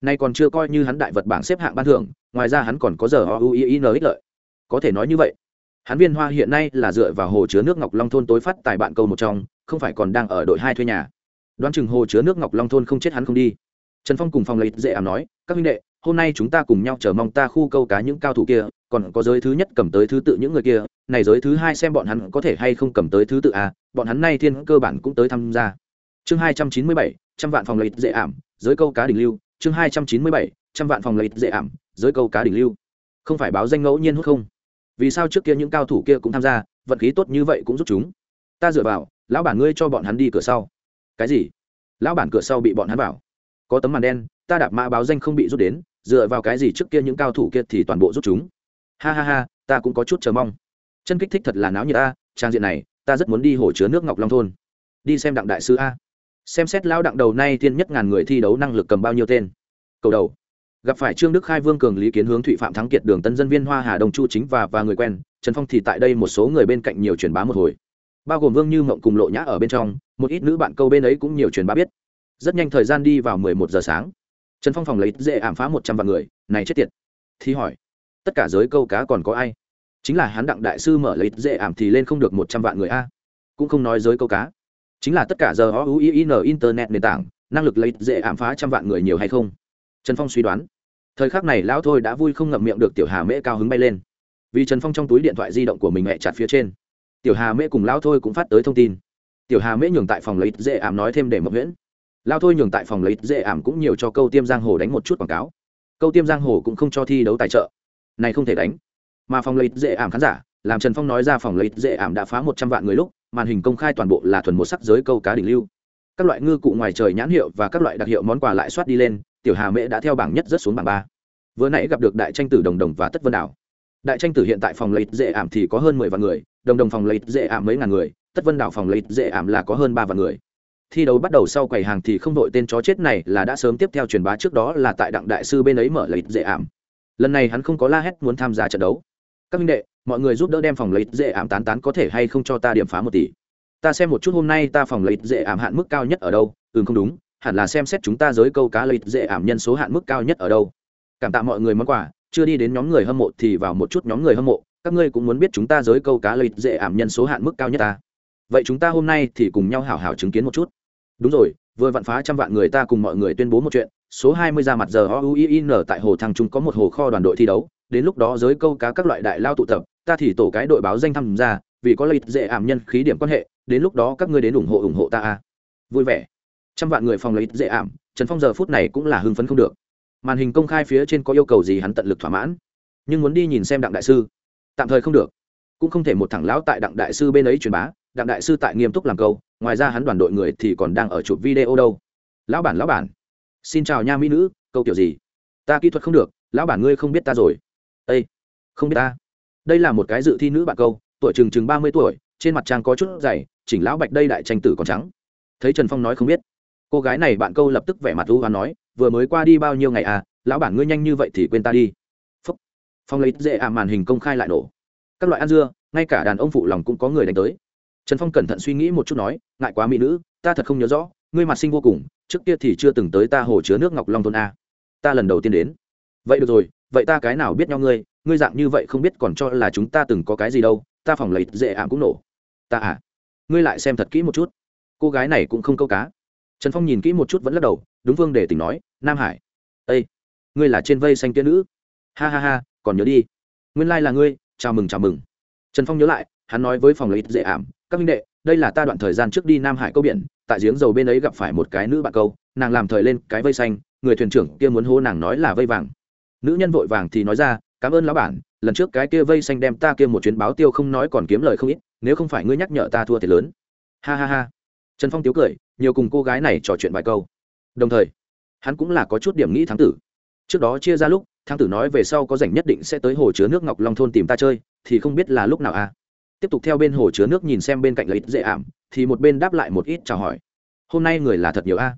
Nay còn chưa coi như hắn đại vật bảng xếp hạng ban thưởng, ngoài ra hắn còn có giờ o u i n ích lợi. Có thể nói như vậy, hắn viên hoa hiện nay là dựa vào hồ chứa nước ngọc long thôn tối phát tài bạn câu một trong, không phải còn đang ở đội hai thuê nhà. Đoán chừng hồ chứa nước ngọc long thôn không chết hắn không đi. Trần phong cùng phòng lấy dễ ảm nói, các huynh đệ, hôm nay chúng ta cùng nhau chờ mong ta khu câu cá những cao thủ kia còn có giới thứ nhất cầm tới thứ tự những người kia, này giới thứ hai xem bọn hắn có thể hay không cầm tới thứ tự à bọn hắn nay thiên cơ bản cũng tới tham gia. Chương hai trăm chín mươi bảy, trăm vạn phòng lấy dễ ảm, giới câu cá đỉnh lưu. Chương hai trăm chín mươi bảy, trăm vạn phòng lấy dễ ảm, giới câu cá đỉnh lưu. Không phải báo danh ngẫu nhiên hút không? Vì sao trước kia những cao thủ kia cũng tham gia, vận khí tốt như vậy cũng giúp chúng? Ta dựa vào, lão bản ngươi cho bọn hắn đi cửa sau. Cái gì? Lão bản cửa sau bị bọn hắn bảo? có tấm màn đen, ta đạp mã báo danh không bị rút đến, dựa vào cái gì trước kia những cao thủ kia thì toàn bộ rút chúng? Ha ha ha, ta cũng có chút chờ mong. Chân kích thích thật là náo như ta trang diện này, ta rất muốn đi hồ chứa nước ngọc long thôn. Đi xem đặng đại sư a. Xem xét lao đặng đầu nay thiên nhất ngàn người thi đấu năng lực cầm bao nhiêu tên. Cầu đầu. Gặp phải trương đức khai, vương cường, lý kiến hướng, thụy phạm, thắng kiệt, đường tân dân, viên hoa hà, đồng chu chính và và người quen, trần phong thì tại đây một số người bên cạnh nhiều truyền bá một hồi. Bao gồm vương như mộng cùng lộ nhã ở bên trong, một ít nữ bạn câu bên ấy cũng nhiều truyền bá biết. Rất nhanh thời gian đi vào mười một giờ sáng. Trần phong phòng lấy dễ ảm phá một trăm vạn người, này chết tiệt. Thì hỏi tất cả giới câu cá còn có ai? Chính là hắn đặng đại sư mở lấy dễ ảm thì lên không được một trăm vạn người a. Cũng không nói giới câu cá. Chính là tất cả giờ o u i n internet nền tảng, năng lực lấy dễ ảm phá trăm vạn người nhiều hay không? Trần phong suy đoán. Thời khắc này lão thôi đã vui không ngậm miệng được tiểu hà mễ cao hứng bay lên. Vì trần phong trong túi điện thoại di động của mình mẹ chặt phía trên. Tiểu hà mễ cùng lão thôi cũng phát tới thông tin. Tiểu hà mễ nhường tại phòng lấy dễ ảm nói thêm để mập nguyễn lao thôi nhường tại phòng lấy dễ ảm cũng nhiều cho câu tiêm giang hồ đánh một chút quảng cáo. Câu tiêm giang hồ cũng không cho thi đấu tài trợ này không thể đánh. Mà phòng lấy dễ ảm khán giả, làm trần phong nói ra phòng lấy dễ ảm đã phá một trăm vạn người lúc, màn hình công khai toàn bộ là thuần một sắc giới câu cá đỉnh lưu. Các loại ngư cụ ngoài trời nhãn hiệu và các loại đặc hiệu món quà lại soát đi lên, tiểu hà mễ đã theo bảng nhất rất xuống bảng ba. Vừa nãy gặp được đại tranh tử đồng đồng và tất vân đảo. Đại tranh tử hiện tại phòng lấy dễ ảm thì có hơn mười vạn người, đồng đồng phòng lấy dễ ảm mấy ngàn người, tất vân đảo phòng lấy dễ ảm là có hơn ba vạn người. Thi đấu bắt đầu sau quầy hàng thì không đội tên chó chết này là đã sớm tiếp theo truyền bá trước đó là tại đặng đại sư bên ấy mở lấy dễ ảm lần này hắn không có la hét muốn tham gia trận đấu. Các minh đệ, mọi người giúp đỡ đem phòng lấy dễ ảm tán tán có thể hay không cho ta điểm phá một tỷ? Ta xem một chút hôm nay ta phòng lấy dễ ảm hạn mức cao nhất ở đâu? Ừ không đúng, hẳn là xem xét chúng ta giới câu cá lấy dễ ảm nhân số hạn mức cao nhất ở đâu. Cảm tạ mọi người món quà, chưa đi đến nhóm người hâm mộ thì vào một chút nhóm người hâm mộ, các ngươi cũng muốn biết chúng ta giới câu cá lấy dễ ảm nhân số hạn mức cao nhất ta. Vậy chúng ta hôm nay thì cùng nhau hảo hảo chứng kiến một chút. Đúng rồi, vừa vặn phá trăm vạn người ta cùng mọi người tuyên bố một chuyện số 20 ra mặt giờ OUIN tại hồ thăng trung có một hồ kho đoàn đội thi đấu, đến lúc đó giới câu cá các loại đại lao tụ tập, ta thì tổ cái đội báo danh tham gia, vì có lợi dễ ảm nhân khí điểm quan hệ, đến lúc đó các ngươi đến ủng hộ ủng hộ ta a vui vẻ. Trăm vạn người phòng lợi dễ ảm, trần phong giờ phút này cũng là hưng phấn không được. Màn hình công khai phía trên có yêu cầu gì hắn tận lực thỏa mãn, nhưng muốn đi nhìn xem đặng đại sư, tạm thời không được. Cũng không thể một thằng lão tại đặng đại sư bên ấy truyền bá, đặng đại sư tại nghiêm túc làm câu, ngoài ra hắn đoàn đội người thì còn đang ở chụp video đâu. Lão bản lão bản xin chào nha mỹ nữ, câu kiểu gì? Ta kỹ thuật không được, lão bản ngươi không biết ta rồi. Ây không biết ta. Đây là một cái dự thi nữ bạn câu, tuổi chừng chừng ba mươi tuổi, trên mặt trang có chút dày, chỉnh lão bạch đây đại tranh tử còn trắng. Thấy trần phong nói không biết, cô gái này bạn câu lập tức vẻ mặt u và nói, vừa mới qua đi bao nhiêu ngày à lão bản ngươi nhanh như vậy thì quên ta đi. Phúc. Phong lấy dễ à màn hình công khai lại nổ. Các loại ăn dưa, ngay cả đàn ông phụ lòng cũng có người đánh tới. Trần phong cẩn thận suy nghĩ một chút nói, ngại quá mỹ nữ, ta thật không nhớ rõ ngươi mặt sinh vô cùng, trước kia thì chưa từng tới ta hồ chứa nước ngọc long thôn a. Ta lần đầu tiên đến. Vậy được rồi, vậy ta cái nào biết nhau ngươi ngươi dạng như vậy không biết còn cho là chúng ta từng có cái gì đâu, ta phòng lấy dễ ảm cũng nổ. Ta à ngươi lại xem thật kỹ một chút. Cô gái này cũng không câu cá. Trần phong nhìn kỹ một chút vẫn lắc đầu, đúng vương để tỉnh nói, nam hải. Ây ngươi là trên vây xanh tiên nữ. Ha ha ha, còn nhớ đi. Nguyên lai、like、là ngươi, chào mừng chào mừng. Trần phong nhớ lại, hắn nói với phòng lấy dễ ảm, các minh đệ đây là ta đoạn thời gian trước đi nam hải câu biển, tại giếng dầu bên ấy gặp phải một cái nữ bạn câu, nàng làm thời lên cái vây xanh, người thuyền trưởng kia muốn hô nàng nói là vây vàng. Nữ nhân vội vàng thì nói ra, cảm ơn lão bản, lần trước cái kia vây xanh đem ta kia một chuyến báo tiêu không nói còn kiếm lời không ít, nếu không phải ngươi nhắc nhở ta thua thì lớn. Ha ha ha. Trần phong tiếu cười, nhiều cùng cô gái này trò chuyện vài câu. Đồng thời, hắn cũng là có chút điểm nghĩ thắng tử. Trước đó chia ra lúc thắng tử nói về sau có rảnh nhất định sẽ tới hồ chứa nước ngọc long thôn tìm ta chơi, thì không biết là lúc nào à tiếp tục theo bên hồ chứa nước nhìn xem bên cạnh lợi ích dễ ảm, thì một bên đáp lại một ít chào hỏi. Hôm nay người là thật nhiều a.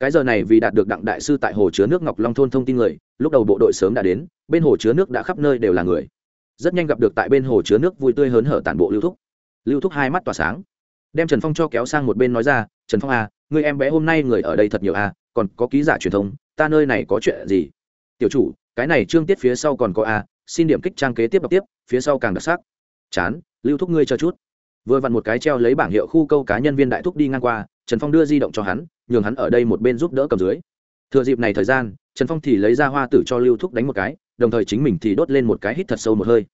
Cái giờ này vì đạt được đặng đại sư tại hồ chứa nước ngọc long thôn thông tin người, lúc đầu bộ đội sớm đã đến, bên hồ chứa nước đã khắp nơi đều là người. Rất nhanh gặp được tại bên hồ chứa nước vui tươi hớn hở tản bộ lưu thúc. Lưu thúc hai mắt tỏa sáng. Đem trần phong cho kéo sang một bên nói ra, trần phong à người em bé hôm nay người ở đây thật nhiều à còn có ký giả truyền thông, ta nơi này có chuyện gì? Tiểu chủ, cái này trương tiết phía sau còn có à xin điểm kích trang kế tiếp đọc tiếp, phía sau càng đặc sắc. Chán lưu thúc ngươi cho chút. Vừa vặn một cái treo lấy bảng hiệu khu câu cá nhân viên đại thúc đi ngang qua, trần phong đưa di động cho hắn, nhường hắn ở đây một bên giúp đỡ cầm dưới. Thừa dịp này thời gian, trần phong thì lấy ra hoa tử cho lưu thúc đánh một cái, đồng thời chính mình thì đốt lên một cái hít thật sâu một hơi.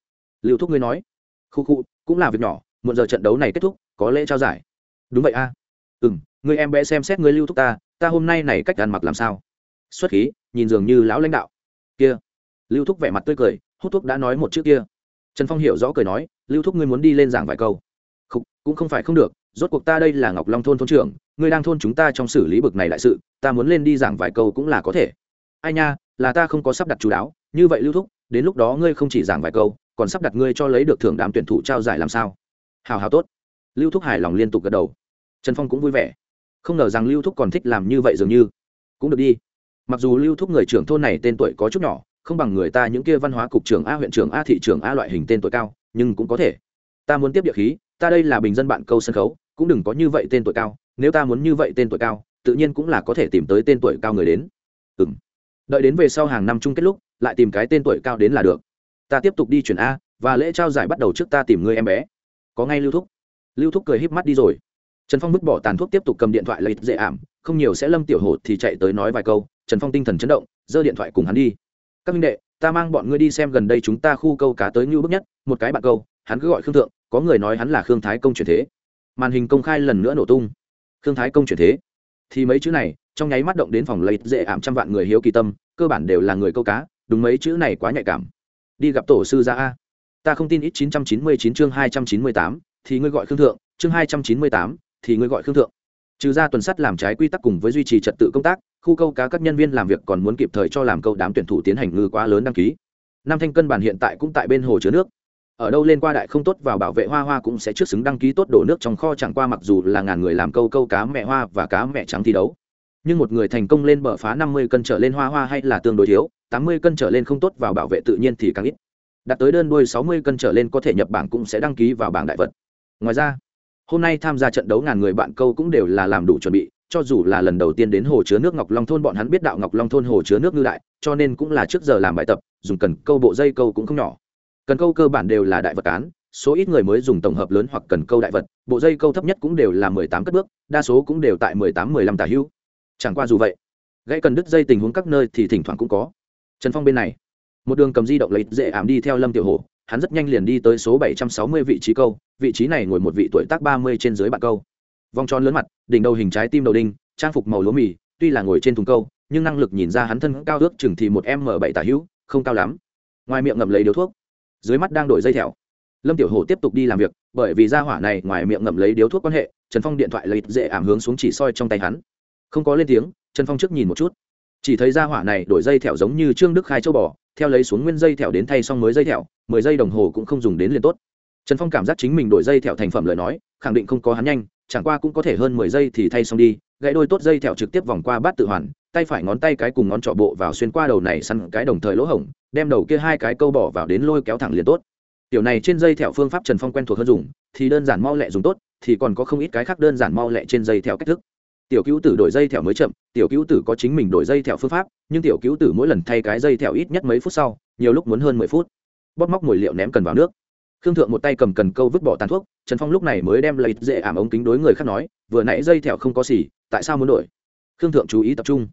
Lưu thúc ngươi nói, khu khu, cũng là việc nhỏ, muộn giờ trận đấu này kết thúc, có lễ trao giải. Đúng vậy a. À? ừ m người em bé xem xét người lưu thúc ta ta hôm nay này cách ăn mặc làm sao? Xuất khí, nhìn dường như lão lãnh đạo. Kia. Lưu thúc vẻ mặt tươi cười, hút thuốc đã nói một chữ kia. Trần phong hiểu rõ cười nói lưu thúc ngươi muốn đi lên giảng vài câu. Không, cũng không phải không được rốt cuộc ta đây là ngọc long thôn thôn trưởng ngươi đang thôn chúng ta trong xử lý bực này đại sự ta muốn lên đi giảng vài câu cũng là có thể. Ai nha là ta không có sắp đặt chú đáo như vậy lưu thúc đến lúc đó ngươi không chỉ giảng vài câu còn sắp đặt ngươi cho lấy được thưởng đám tuyển thủ trao giải làm sao? Hào hào tốt. Lưu thúc hài lòng liên tục gật đầu. Trần phong cũng vui vẻ. Không ngờ rằng lưu thúc còn thích làm như vậy dường như. Cũng được đi. Mặc dù lưu thúc người trưởng thôn này tên tuổi có chút nhỏ không bằng người ta những kia văn hóa cục trưởng a huyện trưởng a thị trưởng a loại hình tên tuổi cao nhưng cũng có thể. Ta muốn tiếp địa khí, ta đây là bình dân bạn câu sân khấu, cũng đừng có như vậy tên tuổi cao, nếu ta muốn như vậy tên tuổi cao, tự nhiên cũng là có thể tìm tới tên tuổi cao người đến. Ừ m đợi đến về sau hàng năm chung kết lúc, lại tìm cái tên tuổi cao đến là được. Ta tiếp tục đi chuyển a, và lễ trao giải bắt đầu trước ta tìm người em bé. Có ngay lưu thúc. Lưu thúc cười híp mắt đi rồi. Trần phong vứt bỏ tàn thuốc tiếp tục cầm điện thoại lấy dễ ảm, không nhiều sẽ lâm tiểu hột thì chạy tới nói vài câu, trần phong tinh thần chấn động, giơ điện thoại cùng hắn đi. Các minh đệ ta mang bọn ngươi đi xem gần đây chúng ta khu câu cá tới như bức nhất, một cái bạn câu, hắn cứ gọi khương thượng, có người nói hắn là khương thái công truyền thế. Màn hình công khai lần nữa nổ tung. Khương thái công truyền thế. Thì mấy chữ này, trong nháy mắt động đến phòng lấy dễ ảm trăm vạn người hiếu kỳ tâm, cơ bản đều là người câu cá, đúng mấy chữ này quá nhạy cảm. Đi gặp tổ sư gia a. Ta không tin ít chín trăm chín mươi chín chương hai trăm chín mươi tám, thì ngươi gọi khương thượng, chương hai trăm chín mươi tám, thì ngươi gọi khương thượng. Trừ ra tuần sắt làm trái quy tắc cùng với duy trì trật tự công tác khu câu cá các nhân viên làm việc còn muốn kịp thời cho làm câu đám tuyển thủ tiến hành ngư quá lớn đăng ký. Nam thanh cân bản hiện tại cũng tại bên hồ chứa nước. Ở đâu lên qua đại không tốt vào bảo vệ hoa hoa cũng sẽ trước xứng đăng ký tốt đổ nước trong kho chẳng qua mặc dù là ngàn người làm câu câu cá mẹ hoa và cá mẹ trắng thi đấu. Nhưng một người thành công lên bờ phá năm mươi cân trở lên hoa hoa hay là tương đối thiếu, tám mươi cân trở lên không tốt vào bảo vệ tự nhiên thì càng ít. Đạt tới đơn đuôi sáu mươi cân trở lên có thể nhập bảng cũng sẽ đăng ký vào bảng đại vật. Ngoài ra, hôm nay tham gia trận đấu ngàn người bạn câu cũng đều là làm đủ chuẩn bị cho dù là lần đầu tiên đến hồ chứa nước ngọc long thôn, bọn hắn biết đạo ngọc long thôn hồ chứa nước ngư đại, cho nên cũng là trước giờ làm bài tập, dùng cần câu bộ dây câu cũng không nhỏ. Cần câu cơ bản đều là đại vật cán, số ít người mới dùng tổng hợp lớn hoặc cần câu đại vật, bộ dây câu thấp nhất cũng đều là mười tám cất bước, đa số cũng đều tại mười tám, mười lăm tả hữu. Chẳng qua dù vậy, gãy cần đứt dây tình huống các nơi thì thỉnh thoảng cũng có. Trần phong bên này, một đường cầm di động lấy dễ ảm đi theo lâm tiểu hồ, hắn rất nhanh liền đi tới số bảy trăm sáu mươi vị trí câu, vị trí này ngồi một vị tuổi tác ba mươi trên dưới bạn câu vòng tròn lớn mặt, đỉnh đầu hình trái tim đầu đinh, trang phục màu lúa mì, tuy là ngồi trên thùng câu, nhưng năng lực nhìn ra hắn thân cao ước chừng thì một m bảy tả hữu, không cao lắm. Ngoài miệng ngậm lấy điếu thuốc, dưới mắt đang đổi dây thẹo lâm tiểu hồ tiếp tục đi làm việc, bởi vì ra hỏa này ngoài miệng ngậm lấy điếu thuốc quan hệ, trần phong điện thoại lấy dễ ảm hướng xuống chỉ soi trong tay hắn. Không có lên tiếng, trần phong trước nhìn một chút. Chỉ thấy ra hỏa này đổi dây thẹo giống như trương đức khai châu bò, theo lấy xuống nguyên dây thẹo đến thay xong mới dây thẹo mười giây đồng hồ cũng không dùng đến liền tốt. Trần phong cảm giác chính mình đổi dây thẹo thành phẩm lời nói, khẳng định không có hắn nhanh chẳng qua cũng có thể hơn mười giây thì thay xong đi, gãy đôi tốt dây thẹo trực tiếp vòng qua bát tự hoàn, tay phải ngón tay cái cùng ngón trọ bộ vào xuyên qua đầu này săn cái đồng thời lỗ hổng, đem đầu kia hai cái câu bỏ vào đến lôi kéo thẳng liền tốt. Tiểu này trên dây thẹo phương pháp trần phong quen thuộc hơn dùng, thì đơn giản mau lẹ dùng tốt, thì còn có không ít cái khác đơn giản mau lẹ trên dây thẹo cách thức. Tiểu cứu tử đổi dây thẹo mới chậm, tiểu cứu tử có chính mình đổi dây thẹo phương pháp, nhưng tiểu cứu tử mỗi lần thay cái dây thẹo ít nhất mấy phút sau, nhiều lúc muốn hơn mười phút. Bóp móc mồi liệu ném cần vào nước khương thượng một tay cầm cần câu vứt bỏ tàn thuốc, trần phong lúc này mới đem lấy dễ ảm ống kính đối người khác nói, vừa nãy dây thẹo không có xỉ tại sao muốn đổi? Khương thượng chú ý tập trung.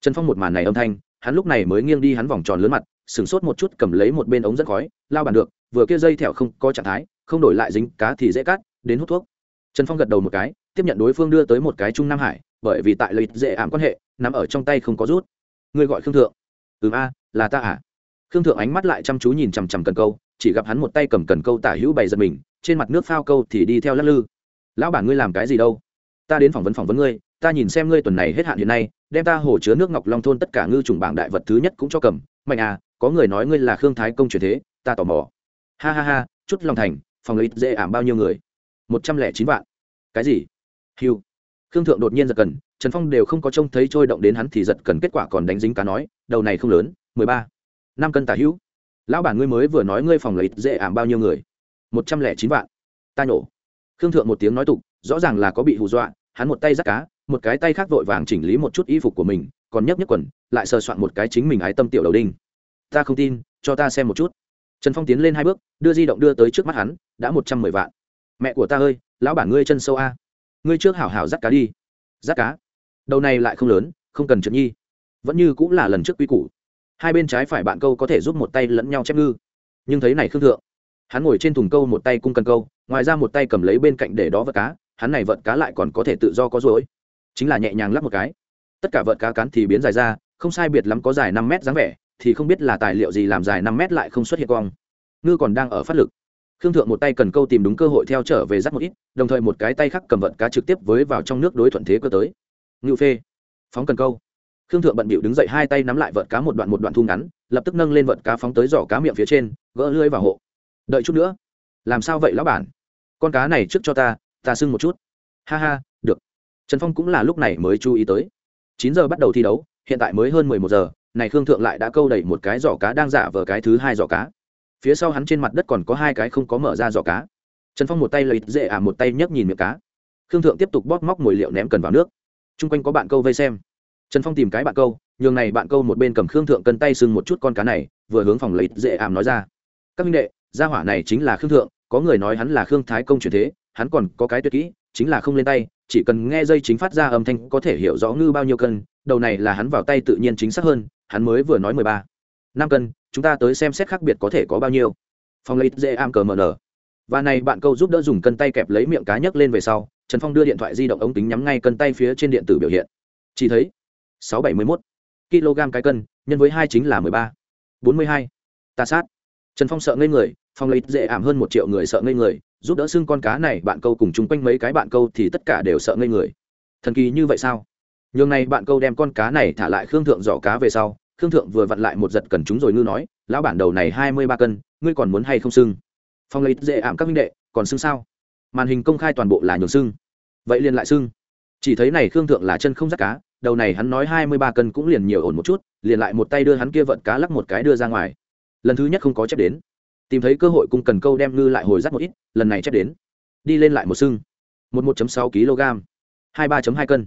Trần phong một màn này âm thanh, hắn lúc này mới nghiêng đi hắn vòng tròn lớn mặt, sửng sốt một chút cầm lấy một bên ống dẫn khói, lao bàn được, vừa kia dây thẹo không có trạng thái, không đổi lại dính cá thì dễ cắt, đến hút thuốc. Trần phong gật đầu một cái, tiếp nhận đối phương đưa tới một cái trung nam hải, bởi vì tại lấy dễ ảm quan hệ, nằm ở trong tay không có rút. Ngươi gọi khương thượng. Ừ a, là ta à? Khương thượng ánh mắt lại chăm chú nhìn chằm chằm cần câu chỉ gặp hắn một tay cầm cần câu tả hữu bày giật mình, trên mặt nước phao câu thì đi theo lắc lư. Lão bản ngươi làm cái gì đâu? Ta đến phỏng vấn phỏng vấn ngươi, ta nhìn xem ngươi tuần này hết hạn hiện nay, đem ta hồ chứa nước ngọc long thôn tất cả ngư trùng bảng đại vật thứ nhất cũng cho cầm. Mạnh à có người nói ngươi là khương thái công truyền thế, ta tò mò. Ha ha ha, chút lòng thành, phòng lấy dễ ảm bao nhiêu người? Một trăm lẻ chín vạn. Cái gì? Hiu khương thượng đột nhiên giật cần, trần phong đều không có trông thấy trôi động đến hắn thì giật cần kết quả còn đánh dính cá nói, đầu này không lớn, mười ba, năm cân tả hữu lão bản ngươi mới vừa nói ngươi phòng lấy dễ ảm bao nhiêu người? Một trăm lẻ chín vạn. Ta nhổ. Khương thượng một tiếng nói tục, rõ ràng là có bị hù dọa, hắn một tay giắt cá, một cái tay khác vội vàng chỉnh lý một chút y phục của mình, còn nhấp nhấp quần, lại sờ soạn một cái chính mình ái tâm tiểu đầu đinh. Ta không tin, cho ta xem một chút. Trần phong tiến lên hai bước, đưa di động đưa tới trước mắt hắn, đã một trăm mười vạn. Mẹ của ta ơi, lão bản ngươi chân sâu a. Ngươi trước hảo hảo dắt cá đi. Dắt cá. Đầu này lại không lớn, không cần trượt nhi. Vẫn như cũng là lần trước quy củ hai bên trái phải bạn câu có thể giúp một tay lẫn nhau chép ngư. Nhưng thấy này khương thượng, hắn ngồi trên thùng câu một tay cung cần câu, ngoài ra một tay cầm lấy bên cạnh để đó vợt cá, hắn này vợt cá lại còn có thể tự do có rối chính là nhẹ nhàng lắp một cái. Tất cả vợt cá cán thì biến dài ra, không sai biệt lắm có dài năm mét dáng vẻ, thì không biết là tài liệu gì làm dài năm mét lại không xuất hiện cong ngư còn đang ở phát lực. Khương thượng một tay cần câu tìm đúng cơ hội theo trở về rắc một ít, đồng thời một cái tay khác cầm vợt cá trực tiếp với vào trong nước đối thuận thế cơ tới. Ngự phê. Phóng cần câu khương thượng bận bịu đứng dậy hai tay nắm lại vợt cá một đoạn một đoạn thu ngắn, lập tức nâng lên vợt cá phóng tới giỏ cá miệng phía trên, gỡ lưới vào hộ. Đợi chút nữa. Làm sao vậy lão bản? Con cá này trước cho ta ta sưng một chút. Ha ha, được. Trần phong cũng là lúc này mới chú ý tới. Chín giờ bắt đầu thi đấu, hiện tại mới hơn mười một giờ, này khương thượng lại đã câu đẩy một cái giỏ cá đang giả vờ cái thứ hai giỏ cá. Phía sau hắn trên mặt đất còn có hai cái không có mở ra giỏ cá. Trần phong một tay lấy dễ ả một tay nhấc nhìn miệng cá. Khương thượng tiếp tục bóp móc mồi liệu ném cần vào nước. T r u n g quanh có bạn câu vây xem trần phong tìm cái bạn câu, nhường này bạn câu một bên cầm khương thượng cân tay sưng một chút con cá này, vừa hướng phòng lấy dễ ảm nói ra. Các minh đệ, gia hỏa này chính là khương thượng, có người nói hắn là khương thái công truyền thế, hắn còn có cái tuyệt kỹ, chính là không lên tay, chỉ cần nghe dây chính phát ra âm thanh có thể hiểu rõ ngư bao nhiêu cân, đầu này là hắn vào tay tự nhiên chính xác hơn, hắn mới vừa nói mười ba. Năm cân, chúng ta tới xem xét khác biệt có thể có bao nhiêu. Phong lấy dễ am cờ mờ nở. Và này bạn câu giúp đỡ dùng cân tay kẹp lấy miệng cá nhấc lên về sau, trần phong đưa điện thoại di động ống kính nhắm ngay cân tay phía trên điện tử biểu hiện. Chỉ thấy sáu bảy mươi mốt. Kg cái cân, nhân với hai chính là mười ba. bốn mươi hai. Ta sát. Trần phong sợ ngây người phong lấy dễ ảm hơn một triệu người sợ ngây người, giúp đỡ xưng con cá này bạn câu cùng chung quanh mấy cái bạn câu thì tất cả đều sợ ngây người. Thần kỳ như vậy sao? Nhường này bạn câu đem con cá này thả lại khương thượng giỏ cá về sau, khương thượng vừa vặn lại một giật cần chúng rồi ngư nói, lão bản đầu này hai mươi ba cân, ngươi còn muốn hay không xưng? Phong lấy dễ ảm các minh đệ, còn xưng sao? Màn hình công khai toàn bộ là nhường xưng. Vậy liền lại xưng. Chỉ thấy này khương thượng là chân không dắt cá đầu này hắn nói hai mươi ba cân cũng liền nhiều ổn một chút, liền lại một tay đưa hắn kia vận cá lắc một cái đưa ra ngoài. Lần thứ nhất không có chép đến. Tìm thấy cơ hội cung cần câu đem ngư lại hồi dắt một ít, lần này chép đến. Đi lên lại một sưng một một sáu kg. Hai ba hai cân.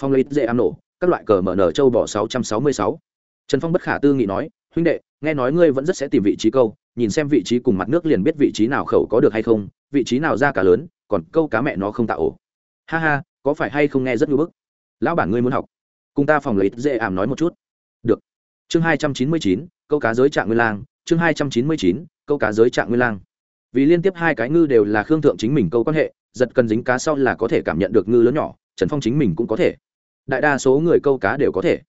Phong lấy dễ ám nổ, các loại cờ mở nở châu bỏ sáu trăm sáu mươi sáu. Trần phong bất khả tư nghị nói, huynh đệ, nghe nói ngươi vẫn rất sẽ tìm vị trí câu, nhìn xem vị trí cùng mặt nước liền biết vị trí nào khẩu có được hay không, vị trí nào ra cá lớn, còn câu cá mẹ nó không tạo ổ. Ha ha, có phải hay không nghe rất ngưỡng bức? Lão bản ngươi muốn học. Cùng ta phòng lấy dễ ảm nói một chút. Được. Chương hai trăm chín mươi chín, câu cá giới trạng nguyên lang. Chương hai trăm chín mươi chín, câu cá giới trạng nguyên lang. Vì liên tiếp hai cái ngư đều là khương thượng chính mình câu quan hệ, giật cần dính cá sau là có thể cảm nhận được ngư lớn nhỏ, trần phong chính mình cũng có thể. Đại đa số người câu cá đều có thể.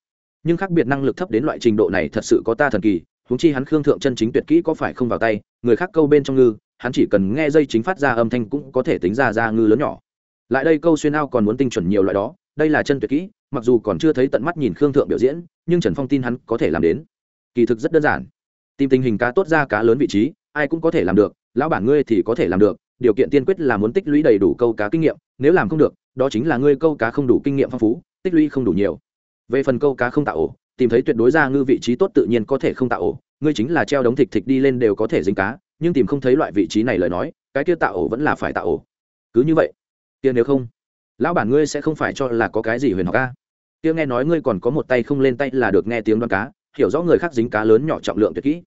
Nhưng khác biệt năng lực thấp đến loại trình độ này thật sự có ta thần kỳ húng chi hắn khương thượng chân chính tuyệt kỹ có phải không vào tay, người khác câu bên trong ngư, hắn chỉ cần nghe dây chính phát ra âm thanh cũng có thể tính ra ra ngư lớn nhỏ. Lại đây câu xuyên ao còn muốn tinh chuẩn nhiều loại đó đây là chân tuyệt kỹ, mặc dù còn chưa thấy tận mắt nhìn khương thượng biểu diễn, nhưng trần phong tin hắn có thể làm đến. Kỳ thực rất đơn giản. Tìm tình hình cá tốt ra cá lớn vị trí, ai cũng có thể làm được, lão bản ngươi thì có thể làm được, điều kiện tiên quyết là muốn tích lũy đầy đủ câu cá kinh nghiệm, nếu làm không được, đó chính là ngươi câu cá không đủ kinh nghiệm phong phú, tích lũy không đủ nhiều. Về phần câu cá không tạo ổ, tìm thấy tuyệt đối ra ngư vị trí tốt tự nhiên có thể không tạo ổ, ngươi chính là treo đống thịt thịt đi lên đều có thể dính cá, nhưng tìm không thấy loại vị trí này lời nói, cái kia tạo ổ vẫn là phải tạo ổ. Cứ như vậy. Kia nếu không lão bản ngươi sẽ không phải cho là có cái gì huyền học ca kia nghe nói ngươi còn có một tay không lên tay là được nghe tiếng đoán cá, hiểu rõ người khác dính cá lớn nhỏ trọng lượng tuyệt kỹ.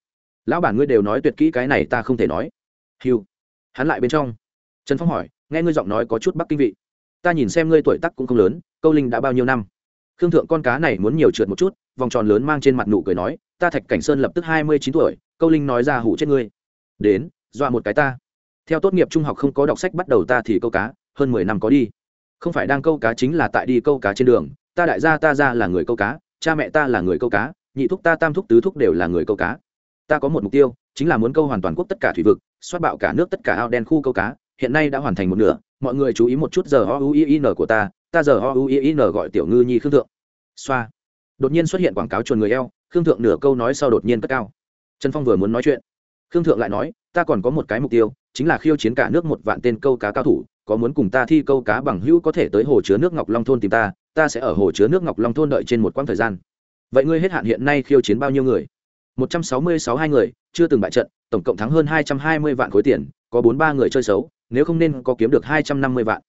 Lão bản ngươi đều nói tuyệt kỹ cái này ta không thể nói. Hiu hắn lại bên trong. Trần phong hỏi, nghe ngươi giọng nói có chút bắc kinh vị. Ta nhìn xem ngươi tuổi tắc cũng không lớn, câu linh đã bao nhiêu năm? Khương thượng con cá này muốn nhiều trượt một chút, vòng tròn lớn mang trên mặt nụ cười nói, ta thạch cảnh sơn lập tức hai mươi chín tuổi, câu linh nói ra hủ chết ngươi. Đến, dọa một cái ta. Theo tốt nghiệp trung học không có đọc sách bắt đầu ta thì câu cá, hơn mười năm có đi không phải đang câu cá chính là tại đi câu cá trên đường, ta đại gia ta ra là người câu cá, cha mẹ ta là người câu cá, nhị thúc ta tam thúc tứ thúc đều là người câu cá. Ta có một mục tiêu, chính là muốn câu hoàn toàn quốc tất cả thủy vực, xoát bạo cả nước tất cả ao đen khu câu cá, hiện nay đã hoàn thành một nửa, mọi người chú ý một chút giờ o u i n của ta ta giờ o u i n gọi tiểu ngư nhi khương thượng. Xoa. Đột nhiên xuất hiện quảng cáo chuồn người eo, khương thượng nửa câu nói sau đột nhiên cất cao. Trần phong vừa muốn nói chuyện, khương thượng lại nói, ta còn có một cái mục tiêu, chính là khiêu chiến cả nước một vạn tên câu cá cao thủ có muốn cùng ta thi câu cá bằng hữu có thể tới hồ chứa nước ngọc long thôn tìm ta ta sẽ ở hồ chứa nước ngọc long thôn đợi trên một quãng thời gian. Vậy ngươi hết hạn hiện nay khiêu chiến bao nhiêu người? Một trăm sáu mươi sáu hai người, chưa từng bại trận, tổng cộng thắng hơn hai trăm hai mươi vạn khối tiền, có bốn ba người chơi xấu, nếu không nên có kiếm được hai trăm năm mươi vạn.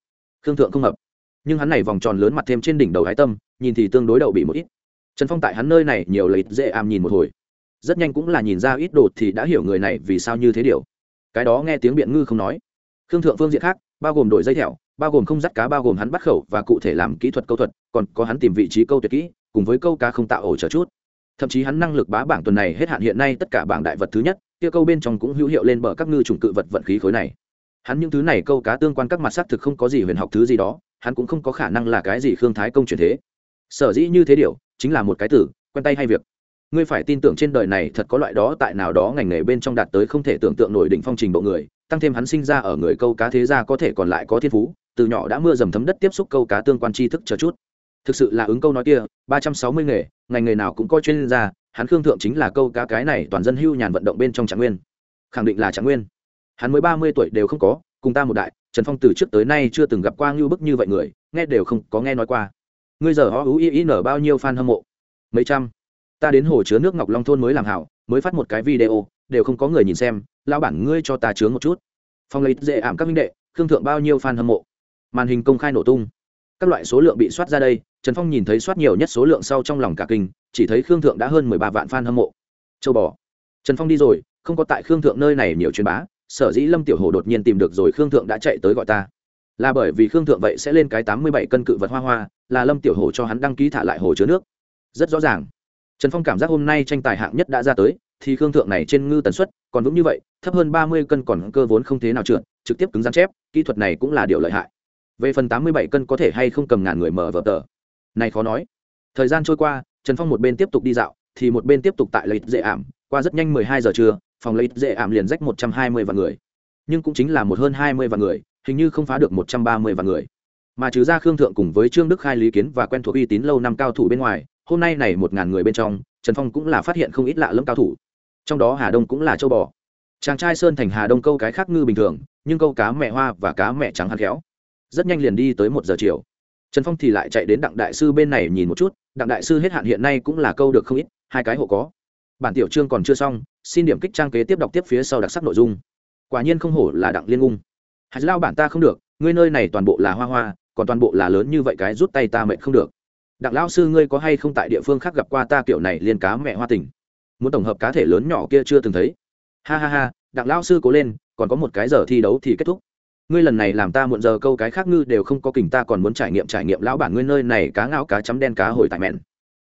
Khương thượng không hợp. Nhưng hắn này vòng tròn lớn mặt thêm trên đỉnh đầu hái tâm, nhìn thì tương đối đậu bị một ít. Trần phong tại hắn nơi này nhiều lấy dễ am nhìn một hồi. Rất nhanh cũng là nhìn ra ít đột thì đã hiểu người này vì sao như thế điều. Cái đó nghe tiếng biện ngư không nói. Khương thượng phương diện khác bao gồm đổi dây thẹo, bao gồm không dắt cá, bao gồm hắn bắt khẩu và cụ thể làm kỹ thuật câu thuật, còn có hắn tìm vị trí câu tuyệt kỹ, cùng với câu cá không tạo ổ chờ chút. Thậm chí hắn năng lực bá bảng tuần này hết hạn hiện nay tất cả bảng đại vật thứ nhất, kia câu bên trong cũng hữu hiệu lên bờ các ngư trùng cự vật vận khí khối này. Hắn những thứ này câu cá tương quan các mặt xác thực không có gì huyền học thứ gì đó, hắn cũng không có khả năng là cái gì khương thái công truyền thế. Sở dĩ như thế điều, chính là một cái tử quen tay hay việc. Ngươi phải tin tưởng trên đời này thật có loại đó tại nào đó ngành nghề bên trong đạt tới không thể tưởng tượng nổi đỉnh phong trình bộ người tăng thêm hắn sinh ra ở người câu cá thế gia có thể còn lại có thiên phú, từ nhỏ đã mưa dầm thấm đất tiếp xúc câu cá tương quan tri thức chờ chút. Thực sự là ứng câu nói kia, ba trăm sáu mươi nghề, ngành nghề nào cũng có chuyên gia, hắn khương thượng chính là câu cá cái này toàn dân hưu nhàn vận động bên trong trạng nguyên. Khẳng định là trạng nguyên. Hắn mới ba mươi tuổi đều không có, cùng ta một đại, trần phong từ trước tới nay chưa từng gặp qua ngưu bức như vậy người, nghe đều không có nghe nói qua. Ngươi giờ họ ú ý ý nở bao nhiêu fan hâm mộ? Mấy trăm. Ta đến hồ chứa nước ngọc long thôn mới làm hảo, mới phát một cái video, đều không có người nhìn xem lao bản ngươi cho ta chướng một chút. Phong lấy dễ ảm các minh đệ, khương thượng bao nhiêu fan hâm mộ. Màn hình công khai nổ tung. Các loại số lượng bị soát ra đây, trần phong nhìn thấy soát nhiều nhất số lượng sau trong lòng cả kinh, chỉ thấy khương thượng đã hơn mười ba vạn fan hâm mộ. Châu bò. Trần phong đi rồi, không có tại khương thượng nơi này nhiều truyền bá, sở dĩ lâm tiểu hồ đột nhiên tìm được rồi khương thượng đã chạy tới gọi ta. Là bởi vì khương thượng vậy sẽ lên cái tám mươi bảy cân cự vật hoa hoa, là lâm tiểu hồ cho hắn đăng ký thả lại hồ chứa nước. Rất rõ ràng. Trần phong cảm giác hôm nay tranh tài hạng nhất đã ra tới, thì khương thượng này trên ngư tần suất còn vững như vậy, thấp hơn ba mươi cân còn cơ vốn không thế nào trượt, trực tiếp cứng rắn chép, kỹ thuật này cũng là điều lợi hại. Về phần tám mươi bảy cân có thể hay không cầm ngàn người mở vở tờ? Này khó nói. Thời gian trôi qua, trần phong một bên tiếp tục đi dạo, thì một bên tiếp tục tại lấy dễ ảm, qua rất nhanh mười hai giờ trưa, phòng lấy dễ ảm liền rách một trăm hai mươi vạn người. Nhưng cũng chính là một hơn hai mươi vạn người, hình như không phá được một trăm ba mươi vạn người. Mà trừ ra khương thượng cùng với trương đức khai lý kiến và quen thuộc uy tín lâu năm cao thủ bên ngoài, hôm nay này một ngàn người bên trong, trần phong cũng là phát hiện không ít lạ lẫm cao thủ trong đó hà đông cũng là châu bò. Chàng trai sơn thành hà đông câu cái khác ngư bình thường, nhưng câu cá mẹ hoa và cá mẹ trắng hắn khéo. Rất nhanh liền đi tới một giờ chiều. Trần phong thì lại chạy đến đặng đại sư bên này nhìn một chút. Đặng đại sư hết hạn hiện nay cũng là câu được không ít, hai cái hộ có. Bản tiểu chương còn chưa xong, xin điểm kích trang kế tiếp đọc tiếp phía sau đặc sắc nội dung. Quả nhiên không hổ là đặng liên ung. Hạt lao bản ta không được, ngươi nơi này toàn bộ là hoa hoa, còn toàn bộ là lớn như vậy cái rút tay ta mệt không được. Đặng lao sư ngươi có hay không tại địa phương khác gặp qua ta kiểu này liên cá mẹ hoa tình? Muốn tổng hợp cá thể lớn nhỏ kia chưa từng thấy. Ha ha ha, đặng lao sư cố lên, còn có một cái giờ thi đấu thì kết thúc. Ngươi lần này làm ta muộn giờ câu cái khác ngư đều không có kình ta còn muốn trải nghiệm trải nghiệm lão bản ngươi nơi này cá ngao cá chấm đen cá hồi tại mẹn.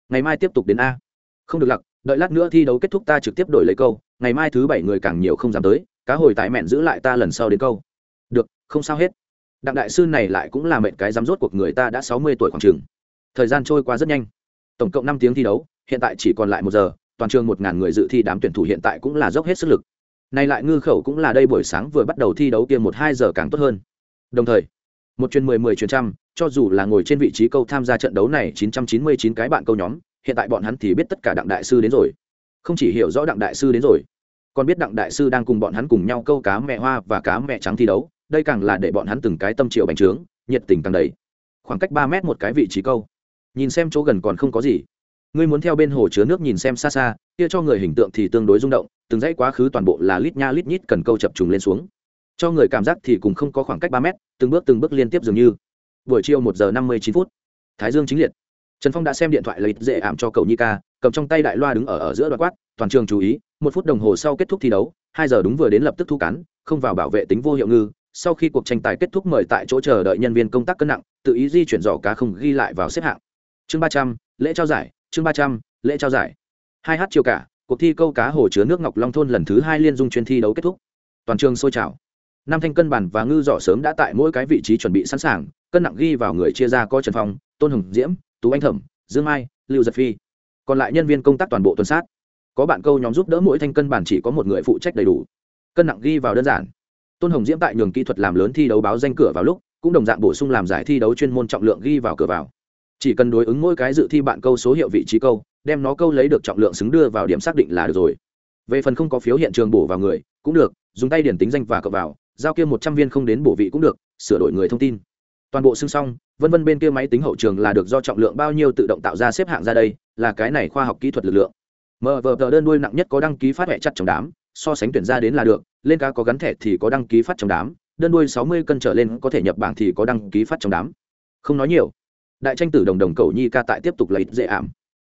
Ngày mai tiếp tục đến a. Không được lặc, đợi lát nữa thi đấu kết thúc ta trực tiếp đổi lấy câu, ngày mai thứ bảy người càng nhiều không dám tới, cá hồi tại mẹn giữ lại ta lần sau đến câu. Được, không sao hết. Đặng đại sư này lại cũng là mệnh cái dám rốt cuộc người ta đã sáu mươi tuổi khoảng trường thời gian trôi qua rất nhanh. Tổng cộng năm tiếng thi đấu, hiện tại chỉ còn lại một giờ toàn trường một ngàn người dự thi đám tuyển thủ hiện tại cũng là dốc hết sức lực. Nay lại ngư khẩu cũng là đây buổi sáng vừa bắt đầu thi đấu kia một hai giờ càng tốt hơn. Đồng thời, một chuyên mười mười chuyên trăm, cho dù là ngồi trên vị trí câu tham gia trận đấu này chín trăm chín mươi chín cái bạn câu nhóm, hiện tại bọn hắn thì biết tất cả đặng đại sư đến rồi. Không chỉ hiểu rõ đặng đại sư đến rồi, còn biết đặng đại sư đang cùng bọn hắn cùng nhau câu cá mẹ hoa và cá mẹ trắng thi đấu, đây càng là để bọn hắn từng cái tâm triệu bành trướng, nhiệt tình càng đầy. Khoảng cách ba mét một cái vị trí câu. Nhìn xem chỗ gần còn không có gì ngươi muốn theo bên hồ chứa nước nhìn xem xa xa, kia cho người hình tượng thì tương đối rung động, từng dãy quá khứ toàn bộ là lít nha lít nhít cần câu chập trùng lên xuống. Cho người cảm giác thì cùng không có khoảng cách ba mét, từng bước từng bước liên tiếp dường như. Buổi chiều một giờ năm mươi chín phút, thái dương chính liệt. Trần phong đã xem điện thoại lấy dễ ảm cho cậu nhi ca, cầm trong tay đại loa đứng ở ở giữa đoạn quát, toàn trường chú ý, một phút đồng hồ sau kết thúc thi đấu, hai giờ đúng vừa đến lập tức thu cắn không vào bảo vệ tính vô hiệu ngư, sau khi cuộc tranh tài kết thúc mời tại chỗ chờ đợi nhân viên công tác cân nặng, tự ý di chuyển giỏ cá không ghi lại vào xếp hạng. Chương ba trăm, lễ trao giải chương ba trăm, lễ trao giải. Hai h chiều cả, cuộc thi câu cá hồ chứa nước ngọc long thôn lần thứ hai liên dung chuyên thi đấu kết thúc. Toàn trường sôi trào. Năm thanh cân bản và ngư giỏ sớm đã tại mỗi cái vị trí chuẩn bị sẵn sàng, cân nặng ghi vào người chia ra có trần phong, tôn hồng diễm, tú anh thẩm, dương mai, lưu giật phi. Còn lại nhân viên công tác toàn bộ tuần sát. Có bạn câu nhóm giúp đỡ mỗi thanh cân bản chỉ có một người phụ trách đầy đủ. Cân nặng ghi vào đơn giản. Tôn hồng diễm tại nhường kỹ thuật làm lớn thi đấu báo danh cửa vào lúc, cũng đồng dạng bổ sung làm giải thi đấu chuyên môn trọng lượng ghi vào cửa vào chỉ cần đối ứng mỗi cái dự thi bạn câu số hiệu vị trí câu, đem nó câu lấy được trọng lượng xứng đưa vào điểm xác định là được rồi. Về phần không có phiếu hiện trường bổ vào người, cũng được, dùng tay điển tính danh và cập vào, giao kia một trăm viên không đến bổ vị cũng được, sửa đổi người thông tin. Toàn bộ xưng xong, vân vân bên kia máy tính hậu trường là được do trọng lượng bao nhiêu tự động tạo ra xếp hạng ra đây, là cái này khoa học kỹ thuật lực lượng. Mờ vờ tờ đơn đuôi nặng nhất có đăng ký phát huệ chặt trong đám, so sánh tuyển ra đến là được, lên cá có gắn thẻ thì có đăng ký phát trong đám, đơn đuôi sáu mươi cân trở lên có thể nhập bảng thì có đăng ký phát trong đám. Không nói nhiều đại tranh tử đồng đồng cầu nhi ca tại tiếp tục lấy dễ ảm.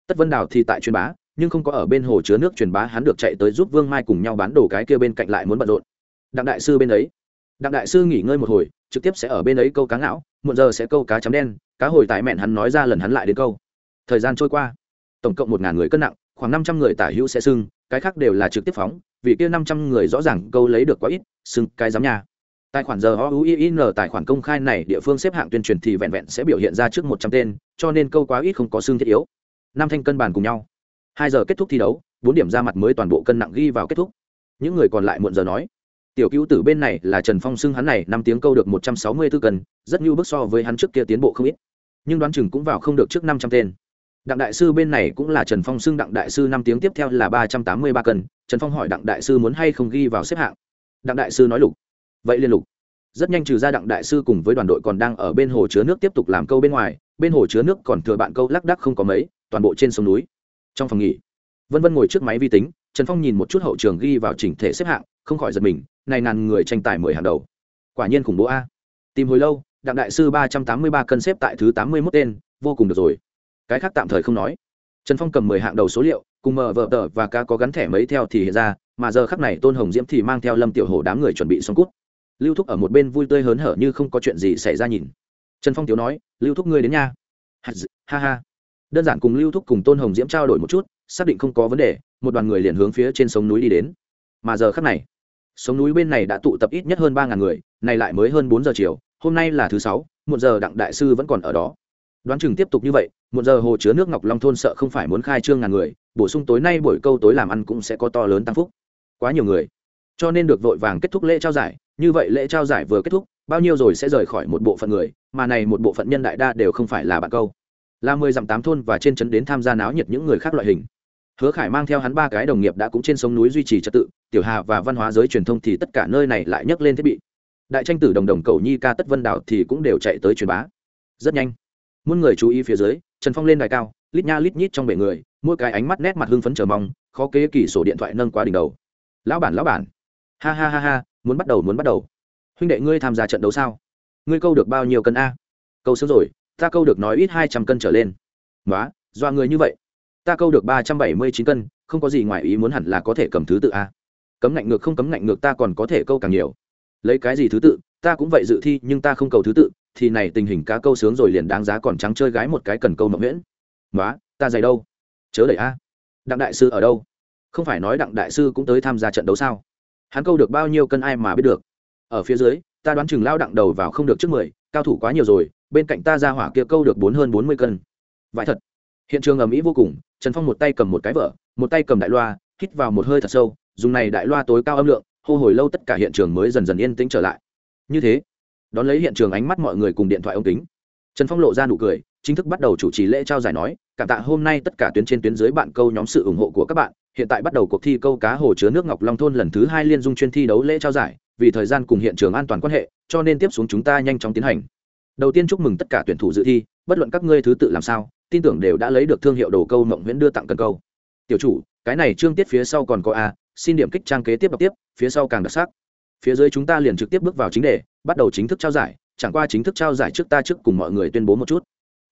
Tất vân đào thì tại truyền bá, nhưng không có ở bên hồ chứa nước truyền bá, hắn được chạy tới giúp vương mai cùng nhau bán đồ cái kia bên cạnh lại muốn bận rộn. Đặng đại sư bên ấy. Đặng đại sư nghỉ ngơi một hồi, trực tiếp sẽ ở bên ấy câu cá ngão, muộn giờ sẽ câu cá chấm đen, cá hồi tại mẹn hắn nói ra lần hắn lại đến câu. Thời gian trôi qua, tổng cộng một ngàn người cân nặng, khoảng năm trăm người tả hữu sẽ sưng, cái khác đều là trực tiếp phóng, vì kia năm trăm người rõ ràng câu lấy được quá ít, sưng cái giám nhà tài khoản giờ o tài khoản công khai này địa phương xếp hạng tuyên truyền thì vẹn vẹn sẽ biểu hiện ra trước một trăm tên, cho nên câu quá ít không có xương thiết yếu. Năm thanh cân bàn cùng nhau. Hai giờ kết thúc thi đấu, bốn điểm ra mặt mới toàn bộ cân nặng ghi vào kết thúc. Những người còn lại muộn giờ nói. Tiểu cứu tử bên này là trần phong xưng hắn này, năm tiếng câu được một trăm sáu mươi b ố cân, rất như bước so với hắn trước kia tiến bộ không ít. Nhưng đoán chừng cũng vào không được trước năm trăm tên. Đặng đại sư bên này cũng là trần phong xưng đặng đại sư năm tiếng tiếp theo là ba trăm tám mươi ba cân, trần phong hỏi đặng đại sư muốn hay không ghi vào xếp hạng. Đặng đại sư nói lục vậy liên lục. Rất nhanh trừ ra đặng đại sư cùng với đoàn đội còn đang ở bên hồ chứa nước tiếp tục làm câu bên ngoài, bên hồ chứa nước còn thừa bạn câu lác đắc không có mấy, toàn bộ trên sông núi. Trong phòng nghỉ, vân vân ngồi trước máy vi tính, trần phong nhìn một chút hậu trường ghi vào chỉnh thể xếp hạng, không khỏi giật mình, này ngàn người tranh tài mười hàng đầu. Quả nhiên khủng bố a. Tìm hồi lâu, đặng đại sư ba trăm tám mươi ba cân xếp tại thứ tám mươi mốt tên, vô cùng được rồi. Cái khác tạm thời không nói. Trần phong cầm mười hạng đầu số liệu, cùng mờ vợ tờ và ca có gắn thẻ mấy theo thì hiện ra, mà giờ khắc này tôn hồng diễm thì mang theo lâm tiểu hồ đám người chuẩn bị xong cút lưu thúc ở một bên vui tươi hớn hở như không có chuyện gì xảy ra nhìn. Trần phong tiếu nói, lưu thúc ngươi đến nha. Ha ha đơn giản cùng lưu thúc cùng tôn hồng diễm trao đổi một chút, xác định không có vấn đề, một đoàn người liền hướng phía trên sông núi đi đến. Mà giờ khắc này, sông núi bên này đã tụ tập ít nhất hơn ba ngàn người, này lại mới hơn bốn giờ chiều, hôm nay là thứ sáu, một giờ đặng đại sư vẫn còn ở đó. Đoán chừng tiếp tục như vậy, một giờ hồ chứa nước ngọc long thôn sợ không phải muốn khai trương ngàn người, bổ sung tối nay buổi câu tối làm ăn cũng sẽ có to lớn tăng phúc. Quá nhiều người. Cho nên được vội vàng kết thúc lễ trao giải như vậy lễ trao giải vừa kết thúc, bao nhiêu rồi sẽ rời khỏi một bộ phận người, mà này một bộ phận nhân đại đa đều không phải là bạn câu. Là mười dặm tám thôn và trên trấn đến tham gia náo nhiệt những người khác loại hình. Hứa khải mang theo hắn ba cái đồng nghiệp đã cũng trên sông núi duy trì trật tự, tiểu hà và văn hóa giới truyền thông thì tất cả nơi này lại nhấc lên thiết bị. Đại tranh tử đồng đồng cầu nhi ca tất vân đảo thì cũng đều chạy tới truyền bá. Rất nhanh, muôn người chú ý phía dưới, trần phong lên đài cao, lít nha lít nhít trong bể người, mỗi cái ánh mắt nét mặt hưng phấn chờ mong, khó kế kỳ sổ điện thoại nâng qua đỉnh đầu. Lão bản lão bản. Ha ha ha ha muốn bắt đầu, muốn bắt đầu. Huynh đệ ngươi tham gia trận đấu sao? Ngươi câu được bao nhiêu cân a? Câu sớm rồi, ta câu được nói ít hai trăm cân trở lên. Nói do người như vậy. Ta câu được ba trăm bảy mươi chín cân, không có gì ngoài ý muốn hẳn là có thể cầm thứ tự a. Cấm ngạnh ngược không cấm ngạnh ngược ta còn có thể câu càng nhiều. Lấy cái gì thứ tự, ta cũng vậy dự thi, nhưng ta không cầu thứ tự, thì này tình hình cá câu sướng rồi liền đáng giá còn trắng chơi gái một cái cần câu mộng nguyễn. Nói ta dày đâu? Chớ đẩy a. Đặng đại sư ở đâu? Không phải nói đặng đại sư cũng tới tham gia trận đấu sao? Hắn câu được bao nhiêu cân ai mà biết được. Ở phía dưới, ta đoán chừng lao đặng đầu vào không được trước mười, cao thủ quá nhiều rồi, bên cạnh ta ra hỏa kia câu được bốn hơn bốn mươi cân. Vãi thật. Hiện trường ầm ĩ vô cùng, trần phong một tay cầm một cái vợ một tay cầm đại loa, hít vào một hơi thật sâu, dùng này đại loa tối cao âm lượng, hô hồi lâu tất cả hiện trường mới dần dần yên tĩnh trở lại. Như thế, đón lấy hiện trường ánh mắt mọi người cùng điện thoại ống kính, trần phong lộ ra nụ cười, chính thức bắt đầu chủ trì lễ trao giải nói, cảm tạ hôm nay tất cả tuyến trên tuyến dưới bạn câu nhóm sự ủng hộ của các bạn hiện tại bắt đầu cuộc thi câu cá hồ chứa nước ngọc long thôn lần thứ hai liên dung chuyên thi đấu lễ trao giải, vì thời gian cùng hiện trường an toàn quan hệ, cho nên tiếp xuống chúng ta nhanh chóng tiến hành. Đầu tiên chúc mừng tất cả tuyển thủ dự thi, bất luận các ngươi thứ tự làm sao, tin tưởng đều đã lấy được thương hiệu đồ câu mộng nguyễn đưa tặng cần câu. Tiểu chủ, cái này trương tiết phía sau còn có a, xin điểm kích trang kế tiếp đọc tiếp, phía sau càng đặc sắc. Phía dưới chúng ta liền trực tiếp bước vào chính đề, bắt đầu chính thức trao giải, chẳng qua chính thức trao giải trước ta trước cùng mọi người tuyên bố một chút.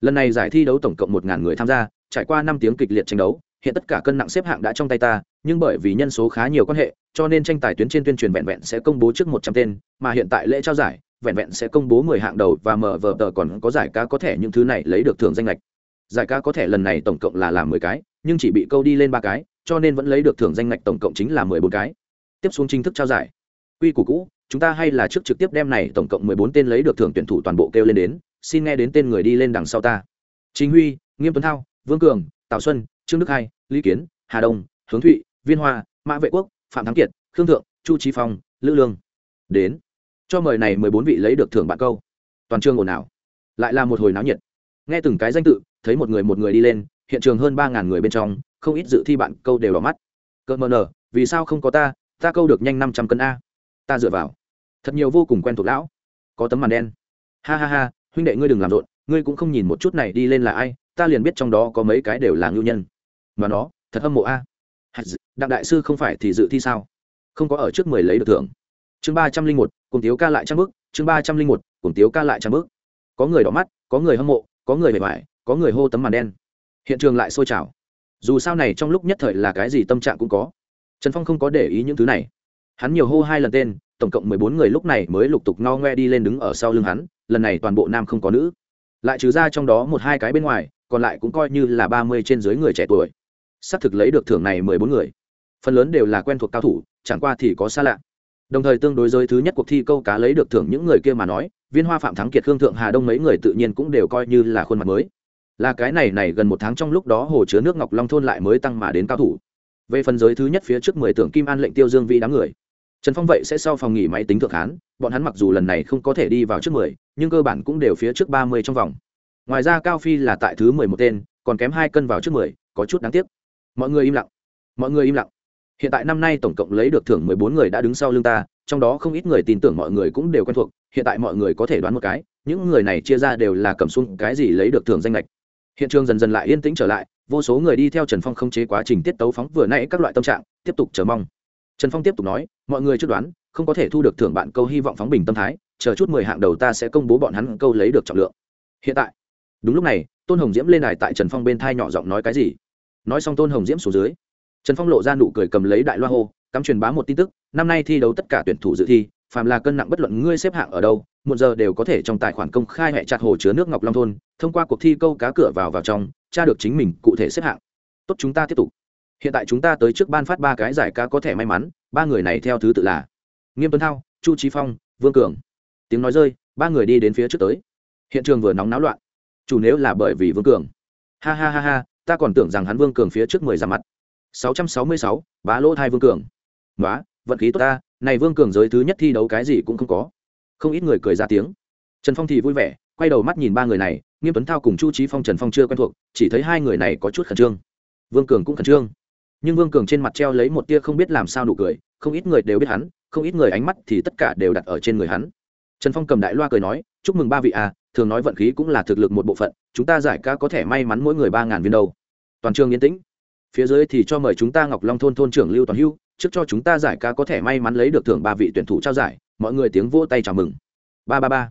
Lần này giải thi đấu tổng cộng một ngàn người tham gia, trải qua năm tiếng kịch liệt tranh đấu hiện tất cả cân nặng xếp hạng đã trong tay ta, nhưng bởi vì nhân số khá nhiều quan hệ, cho nên tranh tài tuyến trên tuyên truyền vẹn vẹn sẽ công bố trước một trăm tên, mà hiện tại lễ trao giải, vẹn vẹn sẽ công bố mười hạng đầu và mở vở tờ còn có giải ca có thể những thứ này lấy được thưởng danh lệch. Giải ca có thể lần này tổng cộng là làm mười cái, nhưng chỉ bị câu đi lên ba cái, cho nên vẫn lấy được thưởng danh lệch tổng cộng chính là mười bốn cái. Tiếp xuống chính thức trao giải. Quy củ cũ, chúng ta hay là trước trực tiếp đem này tổng cộng mười bốn tên lấy được thưởng tuyển thủ toàn bộ kêu lên đến, xin nghe đến tên người đi lên đằng sau ta. Chính huy, nghiêm tuấn thao, vương cường, tào xuân trương đức hai lý kiến, hà đông, hướng thụy, viên hoa, mã vệ quốc, phạm thắng kiệt, khương thượng, chu trí phong, lữ lương. Đến. Cho mời này mười bốn vị lấy được thưởng bạn câu. Toàn trường ồn ào. Lại là một hồi náo nhiệt. Nghe từng cái danh tự, thấy một người một người đi lên, hiện trường hơn ba ngàn người bên trong, không ít dự thi bạn câu đều đỏ mắt. Cợt mờ nở, vì sao không có ta? Ta câu được nhanh năm trăm cân a. Ta dựa vào. Thật nhiều vô cùng quen thuộc lão. Có tấm màn đen. Ha ha ha, huynh đệ ngươi đừng làm rộn, ngươi cũng không nhìn một chút này đi lên là ai, ta liền biết trong đó có mấy cái đều là ngưu nhân mà nó, thật hâm mộ a. Đặng đại sư không phải thì dự thi sao? Không có ở trước mười lấy được thưởng. Chương ba trăm linh một, cùng tiếu ca lại trang bước. Chương ba trăm linh một, cùng tiếu ca lại trang bước. Có người đỏ mắt, có người hâm mộ, có người bề ngoài, có người hô tấm màn đen. Hiện trường lại sôi trào. Dù sao này trong lúc nhất thời là cái gì tâm trạng cũng có. Trần phong không có để ý những thứ này. Hắn nhiều hô hai lần tên, tổng cộng mười bốn người lúc này mới lục tục no ngoe đi lên đứng ở sau lưng hắn, lần này toàn bộ nam không có nữ. Lại trừ ra trong đó một hai cái bên ngoài, còn lại cũng coi như là ba mươi trên dưới người trẻ tuổi xác thực lấy được thưởng này mười bốn người. Phần lớn đều là quen thuộc cao thủ, chẳng qua thì có xa lạ. Đồng thời tương đối giới thứ nhất cuộc thi câu cá lấy được thưởng những người kia mà nói, viên hoa phạm thắng kiệt, khương thượng hà đông mấy người tự nhiên cũng đều coi như là khuôn mặt mới. Là cái này này gần một tháng trong lúc đó hồ chứa nước ngọc long thôn lại mới tăng mà đến cao thủ. Về phần giới thứ nhất phía trước mười tưởng kim an lệnh tiêu dương vi đám người. Trần phong vậy sẽ sau phòng nghỉ máy tính thượng hán, bọn hắn mặc dù lần này không có thể đi vào trước mười, nhưng cơ bản cũng đều phía trước ba mươi trong vòng. Ngoài ra cao phi là tại thứ mười một tên, còn kém hai cân vào trước mười, có chút đáng tiếc mọi người im lặng. Mọi người im lặng. Hiện tại năm nay tổng cộng lấy được thưởng mười bốn người đã đứng sau lưng ta, trong đó không ít người tin tưởng mọi người cũng đều quen thuộc, hiện tại mọi người có thể đoán một cái, những người này chia ra đều là cầm xuống cái gì lấy được thưởng danh lệch. Hiện trường dần dần lại yên tĩnh trở lại, vô số người đi theo trần phong không chế quá trình tiết tấu phóng vừa nãy các loại tâm trạng, tiếp tục chờ mong. Trần phong tiếp tục nói, mọi người chưa đoán, không có thể thu được thưởng bạn câu hy vọng phóng bình tâm thái, chờ chút mười hạng đầu ta sẽ công bố bọn hắn câu lấy được trọng lượng. Hiện tại, đúng lúc này, tôn hồng diễm lên đài tại trần phong bên thai nhỏ giọng nói cái gì? Nói xong tôn hồng diễm xuống dưới. Trần phong lộ ra nụ cười cầm lấy đại loa hô, cắm truyền bá một tin tức, năm nay thi đấu tất cả tuyển thủ dự thi, phàm là cân nặng bất luận ngươi xếp hạng ở đâu một giờ đều có thể trong tài khoản công khai hẹ chặt hồ chứa nước ngọc long thôn, thông qua cuộc thi câu cá cửa vào vào trong, tra được chính mình cụ thể xếp hạng. Tốt chúng ta tiếp tục. Hiện tại chúng ta tới trước ban phát ba cái giải cá có thể may mắn, ba người này theo thứ tự là nghiêm tuấn thao, chu trí phong, vương cường. Tiếng nói rơi, ba người đi đến phía trước tới. Hiện trường vừa nóng náo loạn. Chủ nếu là bởi vì vương cường. Ha ha ha ha ta còn tưởng rằng hắn vương cường phía trước mười ra mặt. 666, bá lỗ thai vương cường. Nói vận khí tốt ta này vương cường giới thứ nhất thi đấu cái gì cũng không có. Không ít người cười ra tiếng. Trần phong thì vui vẻ quay đầu mắt nhìn ba người này nghiêm tuấn thao cùng chu trí phong trần phong chưa quen thuộc chỉ thấy hai người này có chút khẩn trương. Vương cường cũng khẩn trương. Nhưng vương cường trên mặt treo lấy một tia không biết làm sao nụ cười không ít người đều biết hắn không ít người ánh mắt thì tất cả đều đặt ở trên người hắn. Trần phong cầm đại loa cười nói chúc mừng ba vị à thường nói vận khí cũng là thực lực một bộ phận chúng ta giải ca có thể may mắn mỗi người ba ngàn viên đâu toàn trường yên tĩnh. Phía dưới thì cho mời chúng ta ngọc long thôn thôn trưởng lưu toàn hưu, trước cho chúng ta giải ca có thể may mắn lấy được thưởng ba vị tuyển thủ trao giải, mọi người tiếng vỗ tay chào mừng. Ba ba ba.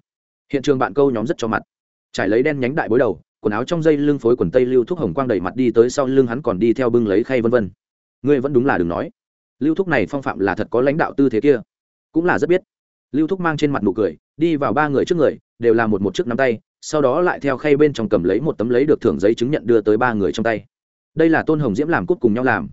Hiện trường bạn câu nhóm rất cho mặt. Trải lấy đen nhánh đại bối đầu, quần áo trong dây lưng phối quần tây lưu thúc hồng quang đầy mặt đi tới sau lưng hắn còn đi theo bưng lấy khay vân vân. Ngươi vẫn đúng là đừng nói. Lưu thúc này phong phạm là thật có lãnh đạo tư thế kia. Cũng là rất biết. Lưu thúc mang trên mặt nụ cười, đi vào ba người trước người, đều là một một chiếc nắm tay, sau đó lại theo khay bên trong cầm lấy một tấm lấy được thưởng giấy chứng nhận đưa tới ba người trong tay đây là tôn hồng diễm làm cút cùng nhau làm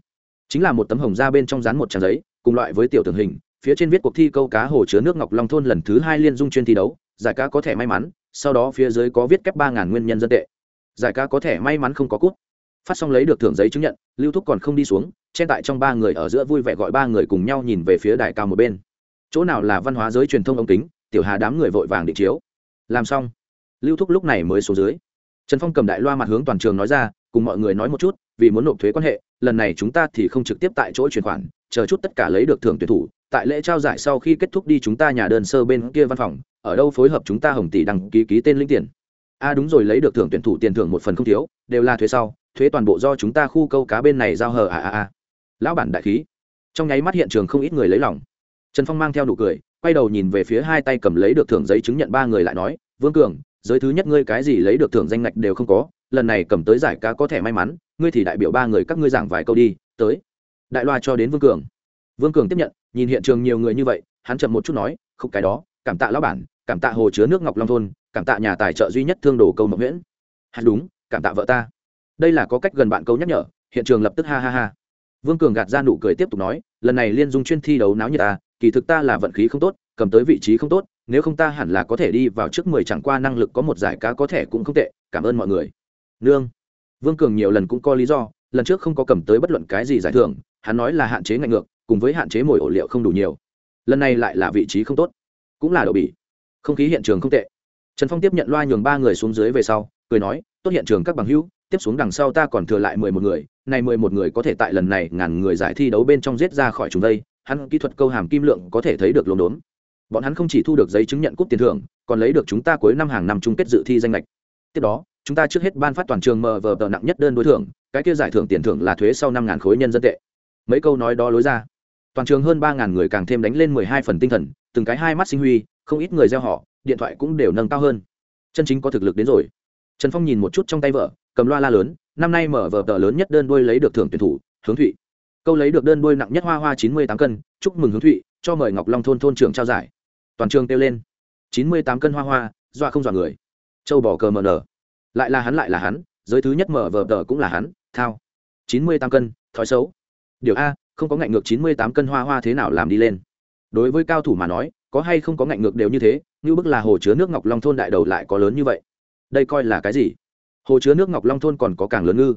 chính là một tấm hồng ra bên trong dán một trang giấy cùng loại với tiểu tường hình phía trên viết cuộc thi câu cá hồ chứa nước ngọc long thôn lần thứ hai liên dung chuyên thi đấu giải cá có thể may mắn sau đó phía dưới có viết kép ba ngàn nguyên nhân dân tệ giải cá có thể may mắn không có cút phát xong lấy được thưởng giấy chứng nhận lưu thúc còn không đi xuống chen tại trong ba người ở giữa vui vẻ gọi ba người cùng nhau nhìn về phía đài cao một bên chỗ nào là văn hóa giới truyền thông ống kính tiểu hà đám người vội vàng định chiếu làm xong lưu thúc lúc này mới xuống dưới trần phong cầm đại loa mặt hướng toàn trường nói ra, cùng mọi người nói một chút, vì muốn nộp thuế quan hệ, lần này chúng ta thì không trực tiếp tại chỗ chuyển khoản, chờ chút tất cả lấy được thưởng tuyển thủ, tại lễ trao giải sau khi kết thúc đi chúng ta nhà đơn sơ bên kia văn phòng, ở đâu phối hợp chúng ta hồng tỷ đăng ký ký tên linh tiền. A à đúng rồi, lấy được thưởng tuyển thủ tiền thưởng một phần không thiếu, đều là thuế sau, thuế toàn bộ do chúng ta khu câu cá bên này giao hờ à à à. Lão bản đại khí. Trong nháy mắt hiện trường không ít người lấy lòng. Trần phong mang theo nụ cười, quay đầu nhìn về phía hai tay cầm lấy được thưởng giấy chứng nhận ba người lại nói, vương cường giới thứ nhất ngươi cái gì lấy được thưởng danh ngạch đều không có, lần này cầm tới giải cá có thể may mắn, ngươi thì đại biểu ba người các ngươi giảng vài câu đi, tới. Đại loa cho đến vương cường. Vương cường tiếp nhận, nhìn hiện trường nhiều người như vậy, hắn chậm một chút nói không cái đó, cảm tạ lão bản, cảm tạ hồ chứa nước ngọc long thôn, cảm tạ nhà tài trợ duy nhất thương đồ câu mộng nguyễn. Hắn đúng, cảm tạ vợ ta. Đây là có cách gần bạn câu nhắc nhở, hiện trường lập tức ha ha ha. Vương cường gạt ra nụ cười tiếp tục nói, lần này liên dung chuyên thi đấu náo nhiệt ta kỳ thực ta là vận khí không tốt, cầm tới vị trí không tốt nếu không ta hẳn là có thể đi vào trước mười chẳng qua năng lực có một giải cá có thể cũng không tệ, cảm ơn mọi người. Nương. Vương cường nhiều lần cũng có lý do, lần trước không có cầm tới bất luận cái gì giải thưởng, hắn nói là hạn chế ngạnh ngược, cùng với hạn chế mồi ổ liệu không đủ nhiều. Lần này lại là vị trí không tốt, cũng là đậu bỉ. Không khí hiện trường không tệ. Trần phong tiếp nhận loa nhường ba người xuống dưới về sau, cười nói, tốt hiện trường các bằng hữu, tiếp xuống đằng sau ta còn thừa lại mười một người này mười một người có thể tại lần này ngàn người giải thi đấu bên trong giết ra khỏi chúng đây, hắn kỹ thuật câu hàm kim lượng có thể thấy được lốm đốm bọn hắn không chỉ thu được giấy chứng nhận cúp tiền thưởng, còn lấy được chúng ta cuối năm hàng năm chung kết dự thi danh lệch. Tiếp đó, chúng ta trước hết ban phát toàn trường mờ vờ tờ nặng nhất đơn đối thưởng, cái kia giải thưởng tiền thưởng là thuế sau năm ngàn khối nhân dân tệ. Mấy câu nói đó lối ra. Toàn trường hơn ba ngàn người càng thêm đánh lên mười hai phần tinh thần, từng cái hai mắt sinh huy, không ít người gieo họ, điện thoại cũng đều nâng cao hơn. Chân chính có thực lực đến rồi. Trần phong nhìn một chút trong tay vợ, cầm loa la lớn, năm nay mở vở tờ lớn nhất đơn đuôi lấy được thưởng tuyển thủ, hướng thụy. Câu lấy được đơn đuôi nặng nhất hoa hoa chín mươi tám cân, chúc mừng hướng thụy, cho mời ngọc long thôn thôn trưởng trao giải toàn trường kêu lên. Chín mươi tám cân hoa hoa, dọa không dọa người. Châu bỏ cờ mờ nở. Lại là hắn, lại là hắn, giới thứ nhất mở vở tờ cũng là hắn, thao. Chín mươi tám cân, thói xấu. Điều a, không có ngạnh ngược chín mươi tám cân hoa hoa thế nào làm đi lên. Đối với cao thủ mà nói, có hay không có ngạnh ngược đều như thế, như bức là hồ chứa nước ngọc long thôn đại đầu lại có lớn như vậy. Đây coi là cái gì? Hồ chứa nước ngọc long thôn còn có càng lớn ngư.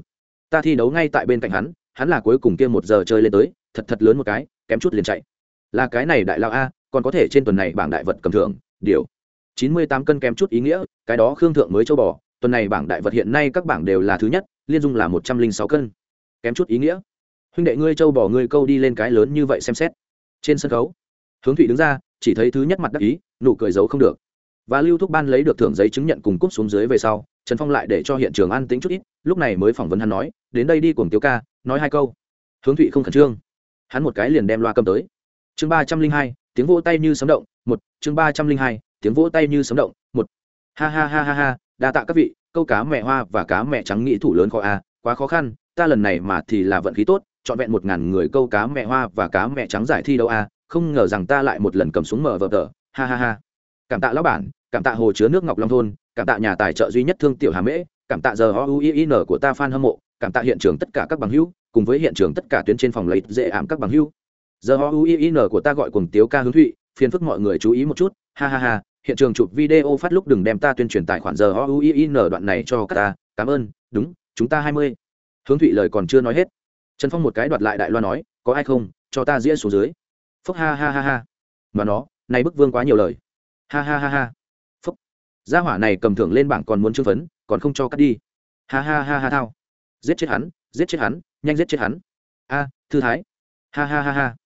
Ta thi đấu ngay tại bên cạnh hắn hắn là cuối cùng kia một giờ chơi lên tới, thật thật lớn một cái, kém chút liền chạy. Là cái này đại lao a còn có thể trên tuần này bảng đại vật cầm thưởng, điều. Chín mươi tám cân kém chút ý nghĩa, cái đó khương thượng mới châu bò, tuần này bảng đại vật hiện nay các bảng đều là thứ nhất, liên dung là một trăm linh sáu cân. Kém chút ý nghĩa. Huynh đệ ngươi châu bò ngươi câu đi lên cái lớn như vậy xem xét. Trên sân khấu, hướng thụy đứng ra, chỉ thấy thứ nhất mặt đắc ý, nụ cười giấu không được. Và lưu thúc ban lấy được thưởng giấy chứng nhận cùng cúp xuống dưới về sau, trần phong lại để cho hiện trường an tính chút ít, lúc này mới phỏng vấn hắn nói, đến đây đi cuồng tiêu ca, nói hai câu. Hướng thụy không khẩn trương. Hắn một cái liền đem loa cầm tới. Chương ba trăm linh hai tiếng vỗ tay như sấm động, một, chương ba trăm linh hai, tiếng vỗ tay như sấm động, một. Ha ha ha ha ha, đa tạ các vị, câu cá mẹ hoa và cá mẹ trắng nghĩ thủ lớn khó a, quá khó khăn, ta lần này mà thì là vận khí tốt, trọn vẹn một ngàn người câu cá mẹ hoa và cá mẹ trắng giải thi đấu a, không ngờ rằng ta lại một lần cầm súng mở vợ tờ, ha ha ha. Cảm tạ lão bản, cảm tạ hồ chứa nước ngọc long thôn, cảm tạ nhà tài trợ duy nhất thương tiểu hà mễ, cảm tạ giờ o u i n của ta fan hâm mộ, cảm tạ hiện trường tất cả các bằng hữu, cùng với hiện trường tất cả tuyến trên phòng lấy dễ ảm các bằng hữu giờ o u i n của ta gọi cùng tiếu ca hướng thụy, phiền phức mọi người chú ý một chút. Ha ha ha, hiện trường chụp video phát lúc đừng đem ta tuyên truyền tài khoản giờ o u i n đoạn này cho các ta. Cảm ơn, đúng, chúng ta hai mươi. Hướng thụy lời còn chưa nói hết. Trần phong một cái đoạt lại đại loa nói, có ai không, cho ta diễn xuống dưới. Phúc ha ha ha ha. Mà nó nay bức vương quá nhiều lời. Ha ha ha ha. Phúc. Gia hỏa này cầm thưởng lên bảng còn muốn trưng phấn, còn không cho cắt đi. Ha ha ha ha thao. Giết chết hắn, giết chết hắn, nhanh giết chết hắn. A, thư thái. Ha ha ha ha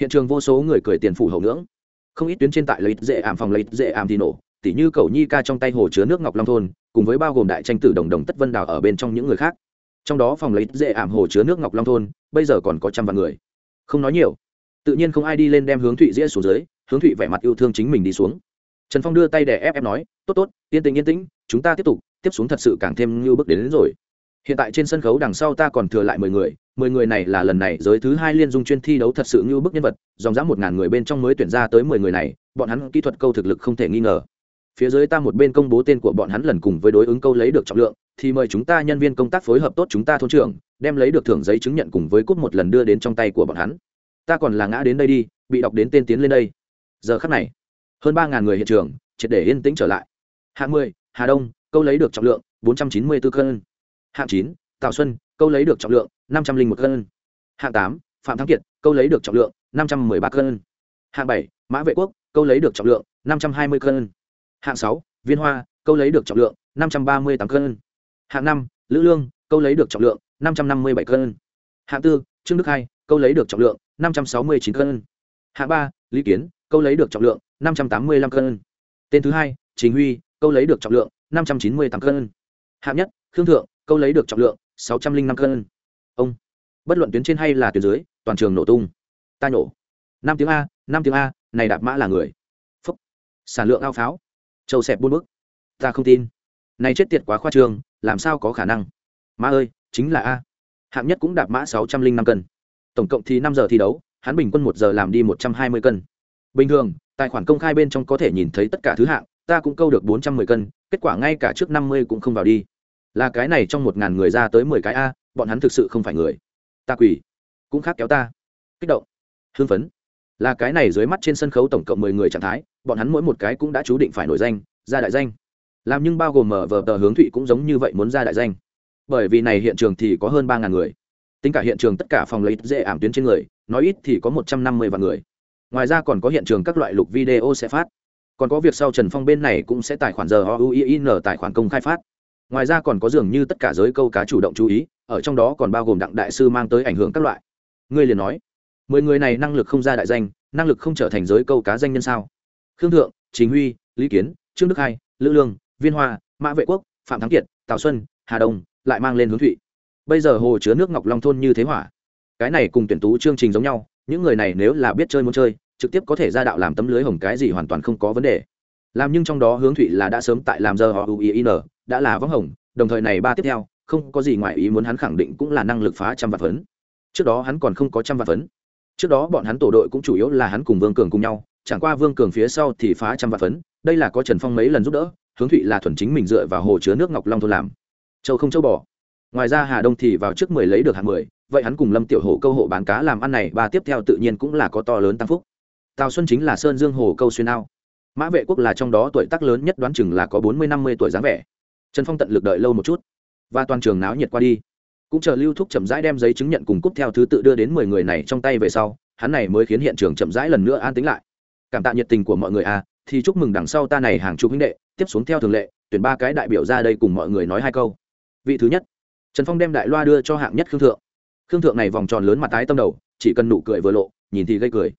hiện trường vô số người cười tiền phủ hậu ngưỡng. Không ít tuyến trên tại lấy dễ ảm phòng lấy dễ ảm thì nổ tỉ như cầu nhi ca trong tay hồ chứa nước ngọc long thôn cùng với bao gồm đại tranh tử đồng đồng tất vân đào ở bên trong những người khác. Trong đó phòng lấy dễ ảm hồ chứa nước ngọc long thôn bây giờ còn có trăm vạn người. Không nói nhiều. Tự nhiên không ai đi lên đem hướng thụy diễn xuống dưới hướng thụy vẻ mặt yêu thương chính mình đi xuống. Trần phong đưa tay để ép ép nói tốt tốt yên tĩnh yên tĩnh chúng ta tiếp tục tiếp xuống thật sự càng thêm như bước đến, đến rồi hiện tại trên sân khấu đằng sau ta còn thừa lại mười người mười người này là lần này giới thứ hai liên dung chuyên thi đấu thật sự như bức nhân vật, dòng dã một ngàn người bên trong mới tuyển ra tới mười người này, bọn hắn kỹ thuật câu thực lực không thể nghi ngờ. Phía dưới ta một bên công bố tên của bọn hắn lần cùng với đối ứng câu lấy được trọng lượng, thì mời chúng ta nhân viên công tác phối hợp tốt chúng ta thôn trưởng, đem lấy được thưởng giấy chứng nhận cùng với cúp một lần đưa đến trong tay của bọn hắn. Ta còn là ngã đến đây đi, bị đọc đến tên tiến lên đây. Giờ khắc này, hơn ba ngàn người hiện trường, triệt để yên tĩnh trở lại. Hạng mười, hà đông, câu lấy được trọng lượng, bốn trăm chín mươi bốn cân hạng chín, tào xuân, câu lấy được trọng lượng năm trăm linh một cân. Hạng tám, phạm thắng kiệt, câu lấy được trọng lượng năm trăm m ư ơ i ba cân. Hạng bảy, mã vệ quốc, câu lấy được trọng lượng năm trăm hai mươi cân. Hạng sáu, viên hoa, câu lấy được trọng lượng năm trăm ba mươi tám cân. Hạng năm, lữ lương, câu lấy được trọng lượng năm trăm năm mươi bảy cân. Hạng tư, trương đức hai, câu lấy được trọng lượng năm trăm sáu mươi chín cân. Hạng ba, lý kiến, câu lấy được trọng lượng năm trăm tám mươi năm cân. Tên thứ hai chính huy, câu lấy được trọng lượng năm trăm chín mươi tám cân. Hạng nhất, khương thượng câu lấy được trọng lượng sáu trăm linh năm cân. Ông, bất luận tuyến trên hay là tuyến dưới, toàn trường nổ tung. Ta nổ năm tiếng a, năm tiếng a, này đạp mã là người. Phúc. Sản lượng ao pháo. Châu xẹp buôn bức. Ta không tin. Này chết tiệt quá khoa trương, làm sao có khả năng? Ma ơi, chính là a. Hạng nhất cũng đạp mã sáu trăm linh năm cân. Tổng cộng thì năm giờ thi đấu, hắn bình quân một giờ làm đi một trăm hai mươi cân. Bình thường, tài khoản công khai bên trong có thể nhìn thấy tất cả thứ hạng, ta cũng câu được bốn trăm mười cân, kết quả ngay cả trước năm mươi cũng không vào đi là cái này trong một ngàn người ra tới mười cái a, bọn hắn thực sự không phải người. Ta quỳ, cũng khác kéo ta. Kích động, hưng phấn. Là cái này dưới mắt trên sân khấu tổng cộng mười người trạng thái, bọn hắn mỗi một cái cũng đã chú định phải nổi danh, ra đại danh. Làm nhưng bao gồm mở vờ tờ hướng thụy cũng giống như vậy muốn ra đại danh. Bởi vì này hiện trường thì có hơn ba ngàn người. Tính cả hiện trường tất cả phòng lấy dễ ảm tuyến trên người, nói ít thì có một trăm năm mươi vạn người. Ngoài ra còn có hiện trường các loại lục video sẽ phát. Còn có việc sau trần phong bên này cũng sẽ tài khoản giờ o u i n tài khoản công khai phát ngoài ra còn có dường như tất cả giới câu cá chủ động chú ý, ở trong đó còn bao gồm đặng đại sư mang tới ảnh hưởng các loại. Ngươi liền nói, mười người này năng lực không ra đại danh, năng lực không trở thành giới câu cá danh nhân sao? Khương thượng chính huy, lý kiến, trương đức hai, lữ lương, viên hoa, mã vệ quốc, phạm thắng kiệt, tào xuân, hà đông lại mang lên hướng thụy. Bây giờ hồ chứa nước ngọc long thôn như thế hỏa. Cái này cùng tuyển tú chương trình giống nhau, những người này nếu là biết chơi muốn chơi, trực tiếp có thể ra đạo làm tấm lưới hồng cái gì hoàn toàn không có vấn đề làm nhưng trong đó hướng thụy là đã sớm tại làm giờ họ uin đã là vắng hồng, đồng thời này ba tiếp theo, không có gì ngoài ý muốn hắn khẳng định cũng là năng lực phá trăm vạn phấn. Trước đó hắn còn không có trăm vạn phấn. Trước đó bọn hắn tổ đội cũng chủ yếu là hắn cùng vương cường cùng nhau, chẳng qua vương cường phía sau thì phá trăm vạn phấn, đây là có trần phong mấy lần giúp đỡ, hướng thụy là thuần chính mình dựa vào hồ chứa nước ngọc long thôn làm. Châu không châu bỏ. ngoài ra hà đông thì vào trước mười lấy được hạng mười, vậy hắn cùng lâm tiểu hổ câu hộ bán cá làm ăn này, ba tiếp theo tự nhiên cũng là có to lớn tăng phúc. Tào xuân chính là sơn dương hồ câu xuyên ao mã vệ quốc là trong đó tuổi tác lớn nhất đoán chừng là có bốn mươi năm mươi tuổi dáng vẻ. Trần phong tận lực đợi lâu một chút, và toàn trường náo nhiệt qua đi. Cũng chờ lưu thúc chậm rãi đem giấy chứng nhận cùng cúp theo thứ tự đưa đến mười người này trong tay về sau, hắn này mới khiến hiện trường chậm rãi lần nữa an tính lại. Cảm tạ nhiệt tình của mọi người à thì chúc mừng đằng sau ta này hàng chục huynh đệ, tiếp xuống theo thường lệ, tuyển ba cái đại biểu ra đây cùng mọi người nói hai câu. Vị thứ nhất, trần phong đem đại loa đưa cho hạng nhất khương thượng. Khương thượng này vòng tròn lớn mặt tái tâm đầu, chỉ cần nụ cười vừa lộ, nhìn thì gây cười.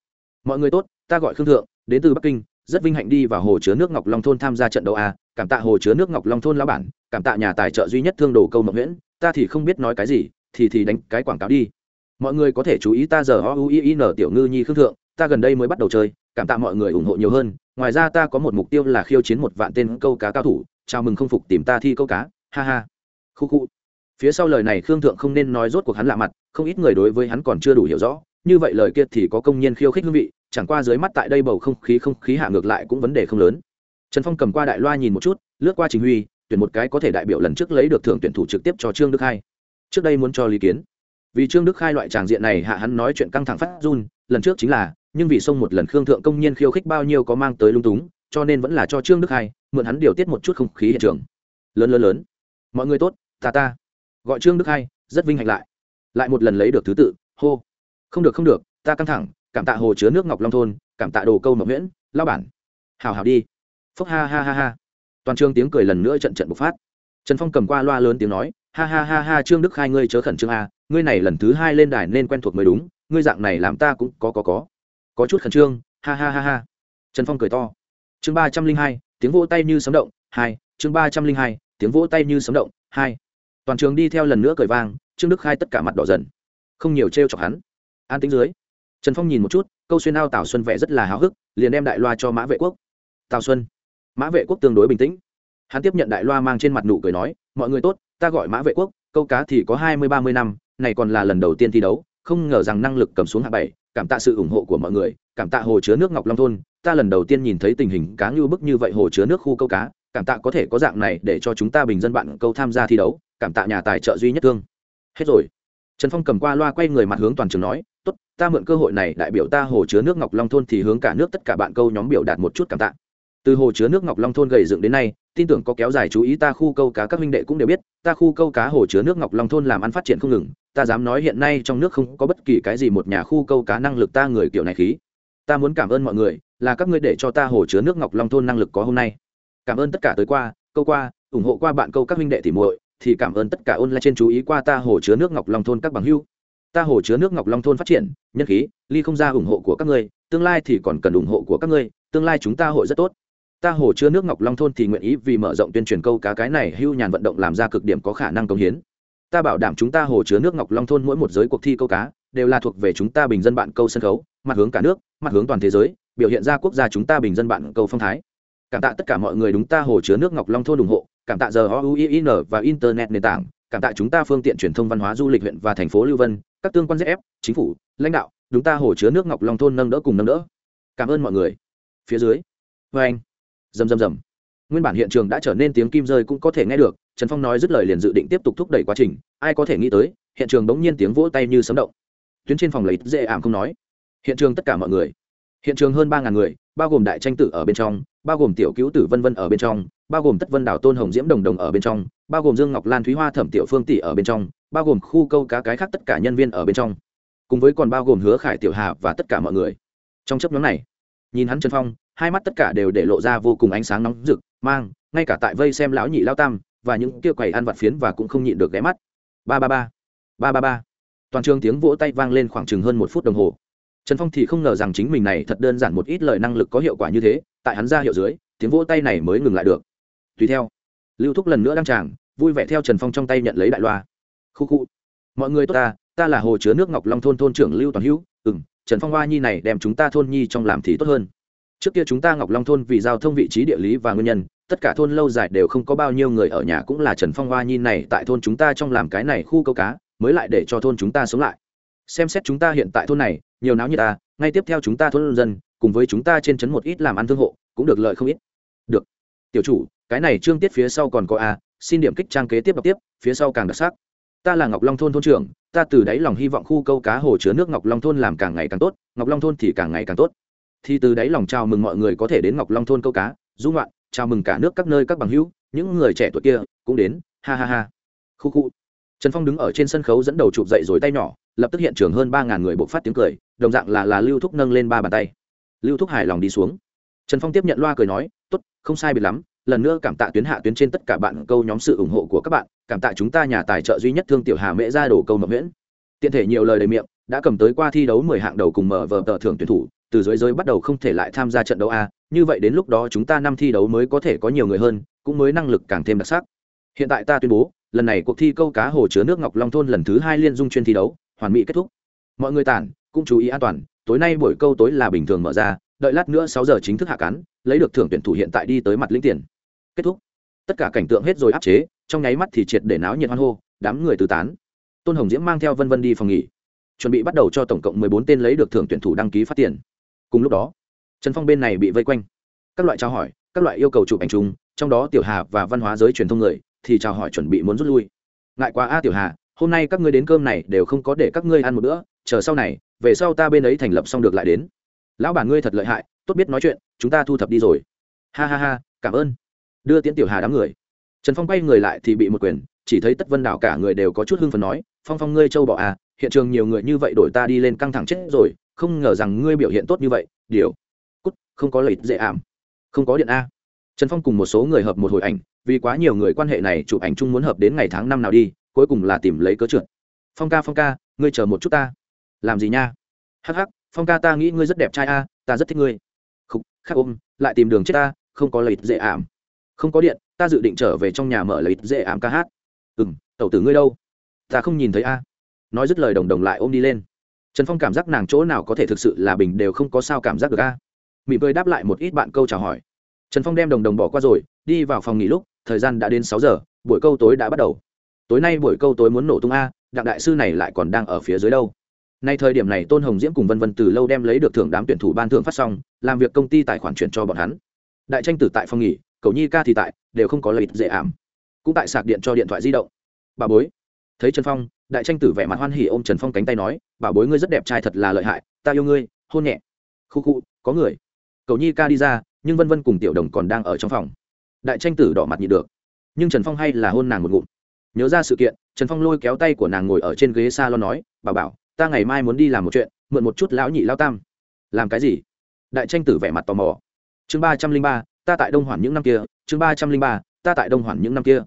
Mọi người tốt, ta gọi khương thượng, đến từ bắc kinh rất vinh hạnh đi vào hồ chứa nước ngọc long thôn tham gia trận đấu a, cảm tạ hồ chứa nước ngọc long thôn lão bản, cảm tạ nhà tài trợ duy nhất thương đồ câu mộng nguyễn, ta thì không biết nói cái gì, thì thì đánh cái quảng cáo đi. Mọi người có thể chú ý ta giờ o u i n tiểu ngư nhi khương thượng, ta gần đây mới bắt đầu chơi, cảm tạ mọi người ủng hộ nhiều hơn. Ngoài ra ta có một mục tiêu là khiêu chiến một vạn tên câu cá cao thủ, chào mừng không phục tìm ta thi câu cá, ha ha. Khu khu. Phía sau lời này khương thượng không nên nói rốt cuộc hắn lạ mặt, không ít người đối với hắn còn chưa đủ hiểu rõ, như vậy lời kia thì có công nhân khiêu khích hương vị chẳng qua dưới mắt tại đây bầu không khí không khí hạ ngược lại cũng vấn đề không lớn. Trần phong cầm qua đại loa nhìn một chút, lướt qua trình huy, tuyển một cái có thể đại biểu lần trước lấy được thưởng tuyển thủ trực tiếp cho trương đức khai. Trước đây muốn cho lý kiến. Vì trương đức khai loại tràng diện này hạ hắn nói chuyện căng thẳng phát run, lần trước chính là, nhưng vì xông một lần khương thượng công nhiên khiêu khích bao nhiêu có mang tới lung túng, cho nên vẫn là cho trương đức khai, mượn hắn điều tiết một chút không khí hiện trường. Lớn lớn lớn. Mọi người tốt, ta ta. Gọi trương đức khai, rất vinh hạnh lại. Lại một lần lấy được thứ tự, hô. Không được không được, ta căng thẳng cảm tạ hồ chứa nước ngọc long thôn, cảm tạ đồ câu mậu nguyễn lao bản. Hào hào đi. Phúc ha ha ha ha. Toàn trường tiếng cười lần nữa trận trận bộc phát. Trần phong cầm qua loa lớn tiếng nói, ha ha ha ha, trương đức khai ngươi chớ khẩn trương a, ngươi này lần thứ hai lên đài nên quen thuộc mới đúng, ngươi dạng này làm ta cũng có có có. Có chút khẩn trương, ha ha ha ha. Trần phong cười to. Chương ba trăm linh hai, tiếng vỗ tay như sấm động, hai, chương ba trăm linh hai, tiếng vỗ tay như sấm động, hai. Toàn trường đi theo lần nữa cười vang, trương đức khai tất cả mặt đỏ dần. Không nhiều t r e o chọc hắn. An tính dưới trần phong nhìn một chút, câu xuyên ao tào xuân vẽ rất là háo hức, liền đem đại loa cho mã vệ quốc. Tào xuân. Mã vệ quốc tương đối bình tĩnh. Hắn tiếp nhận đại loa mang trên mặt nụ cười nói, mọi người tốt, ta gọi mã vệ quốc, câu cá thì có hai mươi, ba mươi năm, này còn là lần đầu tiên thi đấu, không ngờ rằng năng lực cầm xuống hạ bảy, cảm tạ sự ủng hộ của mọi người, cảm tạ hồ chứa nước ngọc long thôn, ta lần đầu tiên nhìn thấy tình hình cá ngưu bức như vậy hồ chứa nước khu câu cá, cảm tạ có thể có dạng này để cho chúng ta bình dân bạn câu tham gia thi đấu, cảm tạ nhà tài trợ duy nhất thương. Hết rồi. Trần phong cầm qua loa quay người mặt hướng toàn trường nói tốt, ta mượn cơ hội này, đại biểu ta hồ chứa nước ngọc long thôn thì hướng cả nước tất cả bạn câu nhóm biểu đạt một chút cảm tạ. Từ hồ chứa nước ngọc long thôn gầy dựng đến nay, tin tưởng có kéo dài chú ý ta khu câu cá các huynh đệ cũng đều biết, ta khu câu cá hồ chứa nước ngọc long thôn làm ăn phát triển không ngừng, ta dám nói hiện nay trong nước không có bất kỳ cái gì một nhà khu câu cá năng lực ta người kiểu này khí. Ta muốn cảm ơn mọi người, là các ngươi để cho ta hồ chứa nước ngọc long thôn năng lực có hôm nay. Cảm ơn tất cả tới qua, câu qua, ủng hộ qua bạn câu các huynh đệ tỉ muội, thì cảm ơn tất cả online trên chú ý qua ta hồ chứa nước ngọc long thôn các bằng hữu ta hồ chứa nước ngọc long thôn phát triển, nhân khí, ly không ra ủng hộ của các ngươi, tương lai thì còn cần ủng hộ của các ngươi, tương lai chúng ta hội rất tốt. Ta hồ chứa nước ngọc long thôn thì nguyện ý vì mở rộng tuyên truyền câu cá cái này hưu nhàn vận động làm ra cực điểm có khả năng công hiến. Ta bảo đảm chúng ta hồ chứa nước ngọc long thôn mỗi một giới cuộc thi câu cá, đều là thuộc về chúng ta bình dân bạn câu sân khấu, mặt hướng cả nước, mặt hướng toàn thế giới, biểu hiện ra quốc gia chúng ta bình dân bạn câu phong thái. Cảm tạ tất cả mọi người đúng ta hồ chứa nước ngọc long thôn ủng hộ, cảm tạ giờ OUIN và internet nền tảng, cảm tạ chúng ta phương tiện truyền thông văn hóa du lịch huyện và thành phố lưu vân các tương quan ZF, chính phủ lãnh đạo chúng ta hồ chứa nước ngọc long thôn nâng đỡ cùng nâng đỡ. Cảm ơn mọi người. Phía dưới. Vê anh. Rầm rầm rầm. Nguyên bản hiện trường đã trở nên tiếng kim rơi cũng có thể nghe được trần phong nói dứt lời liền dự định tiếp tục thúc đẩy quá trình ai có thể nghĩ tới hiện trường bỗng nhiên tiếng vỗ tay như sấm động. Tuyến trên phòng lấy dễ ảm không nói. Hiện trường tất cả mọi người. Hiện trường hơn ba ngàn người bao gồm đại tranh tử ở bên trong bao gồm tiểu cứu tử vân vân ở bên trong bao gồm tất vân đảo, tôn hồng diễm đồng đồng ở bên trong, bao gồm dương ngọc lan, thúy hoa thẩm tiểu phương tỷ ở bên trong, bao gồm khu câu cá cái khác tất cả nhân viên ở bên trong. Cùng với còn bao gồm hứa khải tiểu hà và tất cả mọi người. Trong chấp nhóm này, nhìn hắn trần phong, hai mắt tất cả đều để lộ ra vô cùng ánh sáng nóng rực, mang, ngay cả tại vây xem lão nhị lao tam, và những kia quầy ăn vặt phiến và cũng không nhịn được ghé mắt. Ba ba ba ba ba ba. Toàn trường tiếng vỗ tay vang lên khoảng chừng hơn một phút đồng hồ. Trần phong thì không ngờ rằng chính mình này thật đơn giản một ít lời năng lực có hiệu quả như thế, tại hắn ra hiệu dưới, tiếng vỗ tay này mới ngừng lại được tùy theo. Lưu thúc lần nữa đăng tràng, vui vẻ theo trần phong trong tay nhận lấy đại loa. Khu khu. Mọi người tốt ta ta là hồ chứa nước ngọc long thôn thôn trưởng lưu toàn hữu. Ừ m trần phong hoa nhi này đem chúng ta thôn nhi trong làm thì tốt hơn. Trước kia chúng ta ngọc long thôn vì giao thông vị trí địa lý và nguyên nhân, tất cả thôn lâu dài đều không có bao nhiêu người ở nhà cũng là trần phong hoa nhi này tại thôn chúng ta trong làm cái này khu câu cá, mới lại để cho thôn chúng ta sống lại. Xem xét chúng ta hiện tại thôn này, nhiều náo như ta, ngay tiếp theo chúng ta thôn dân, cùng với chúng ta trên trấn một ít làm ăn thương hộ, cũng được lợi không ít. Được. Tiểu chủ cái này trương tiết phía sau còn có a xin điểm kích trang kế tiếp đọc tiếp phía sau càng đặc sắc. Ta là ngọc long thôn thôn trưởng ta từ đáy lòng hy vọng khu câu cá hồ chứa nước ngọc long thôn làm càng ngày càng tốt ngọc long thôn thì càng ngày càng tốt. Thì từ đáy lòng chào mừng mọi người có thể đến ngọc long thôn câu cá dung ngoạn, chào mừng cả nước các nơi các bằng hữu những người trẻ tuổi kia cũng đến ha ha ha. Khu khu. Trần phong đứng ở trên sân khấu dẫn đầu chụp dậy rồi tay nhỏ lập tức hiện trường hơn ba ngàn người buộc phát tiếng cười đồng dạng là là lưu thúc nâng lên ba bàn tay. Lưu thúc hài lòng đi xuống. Trần phong tiếp nhận loa cười nói tốt không sai biệt lắm lần nữa cảm tạ tuyến hạ tuyến trên tất cả bạn câu nhóm sự ủng hộ của các bạn, cảm tạ chúng ta nhà tài trợ duy nhất thương tiểu hà mễ ra đồ câu mập nguyễn tiện thể nhiều lời đầy miệng, đã cầm tới qua thi đấu mười hạng đầu cùng mở vờ tờ thưởng tuyển thủ, từ dưới giới bắt đầu không thể lại tham gia trận đấu a, như vậy đến lúc đó chúng ta năm thi đấu mới có thể có nhiều người hơn, cũng mới năng lực càng thêm đặc sắc. Hiện tại ta tuyên bố, lần này cuộc thi câu cá hồ chứa nước ngọc long thôn lần thứ hai liên dung chuyên thi đấu, hoàn mỹ kết thúc. Mọi người tản, cũng chú ý an toàn, tối nay buổi câu tối là bình thường mở ra, đợi lát nữa sáu giờ chính thức hạ cắn lấy được thưởng tuyển thủ hiện tại đi tới mặt lĩnh tiền kết thúc. Tất cả cảnh tượng hết rồi áp chế, trong nháy mắt thì triệt để náo nhiệt hoan hô, đám người tứ tán. Tôn hồng diễm mang theo vân vân đi phòng nghỉ, chuẩn bị bắt đầu cho tổng cộng mười bốn tên lấy được thưởng tuyển thủ đăng ký phát tiền. Cùng lúc đó, trần phong bên này bị vây quanh. Các loại trao hỏi, các loại yêu cầu chụp ảnh chung, trong đó tiểu hà và văn hóa giới truyền thông người thì chào hỏi chuẩn bị muốn rút lui. Ngại quá a tiểu hà, hôm nay các ngươi đến cơm này đều không có để các ngươi ăn một bữa, chờ sau này, về sau ta bên ấy thành lập xong được lại đến. Lão bản ngươi thật lợi hại, tốt biết nói chuyện, chúng ta thu thập đi rồi. Ha ha ha, cảm ơn đưa tiễn tiểu hà đám người. Trần phong quay người lại thì bị một quyền, chỉ thấy tất vân đảo cả người đều có chút hưng phần nói, phong phong ngươi châu bọ à hiện trường nhiều người như vậy đổi ta đi lên căng thẳng chết rồi, không ngờ rằng ngươi biểu hiện tốt như vậy, điều, cút, không có lợi dễ ảm, không có điện a. Trần phong cùng một số người hợp một hồi ảnh, vì quá nhiều người quan hệ này chụp ảnh chung muốn hợp đến ngày tháng năm nào đi, cuối cùng là tìm lấy cớ trượt. Phong ca phong ca, ngươi chờ một chút ta. Làm gì nha? Hắc hắc, phong ca ta nghĩ ngươi rất đẹp trai a, ta rất thích ngươi. Khúc khắc ôm, lại tìm đường chết ta, không có lợi dễ ảm không có điện, ta dự định trở về trong nhà mở lợi dễ ảm ca hát. Ừ m tẩu tử ngươi đâu? Ta không nhìn thấy a. Nói dứt lời đồng đồng lại ôm đi lên. Trần phong cảm giác nàng chỗ nào có thể thực sự là bình đều không có sao cảm giác được a. Mị cười đáp lại một ít bạn câu chào hỏi. Trần phong đem đồng đồng bỏ qua rồi, đi vào phòng nghỉ lúc, thời gian đã đến sáu giờ, buổi câu tối đã bắt đầu. Tối nay buổi câu tối muốn nổ tung a, đặng đại sư này lại còn đang ở phía dưới đâu. Nay thời điểm này tôn hồng diễm cùng vân vân từ lâu đem lấy được thưởng đám tuyển thủ ban thưởng phát xong, làm việc công ty tài khoản chuyển cho bọn hắn. Đại tranh tử tại phòng nghỉ cầu nhi ca thì tại, đều không có lợi dễ ảm. Cũng tại sạc điện cho điện thoại di động. Bà bối. Thấy trần phong, đại tranh tử vẻ mặt hoan hỉ ôm trần phong cánh tay nói, bà bối ngươi rất đẹp trai thật là lợi hại, ta yêu ngươi, hôn nhẹ. Khu khu, có người. Cầu nhi ca đi ra, nhưng vân vân cùng tiểu đồng còn đang ở trong phòng. Đại tranh tử đỏ mặt nhịn được. Nhưng trần phong hay là hôn nàng một ngụm. Nhớ ra sự kiện, trần phong lôi kéo tay của nàng ngồi ở trên ghế s a lo nói, bà bảo, ta ngày mai muốn đi làm một chuyện, mượn một chút lão nhị lao tam. Làm cái gì? Đại tranh tử vẻ mặt tò mò. Chương ba trăm linh ba ta tại đông hoàn những năm kia, chương ba trăm linh ba, ta tại đông hoàn những năm kia.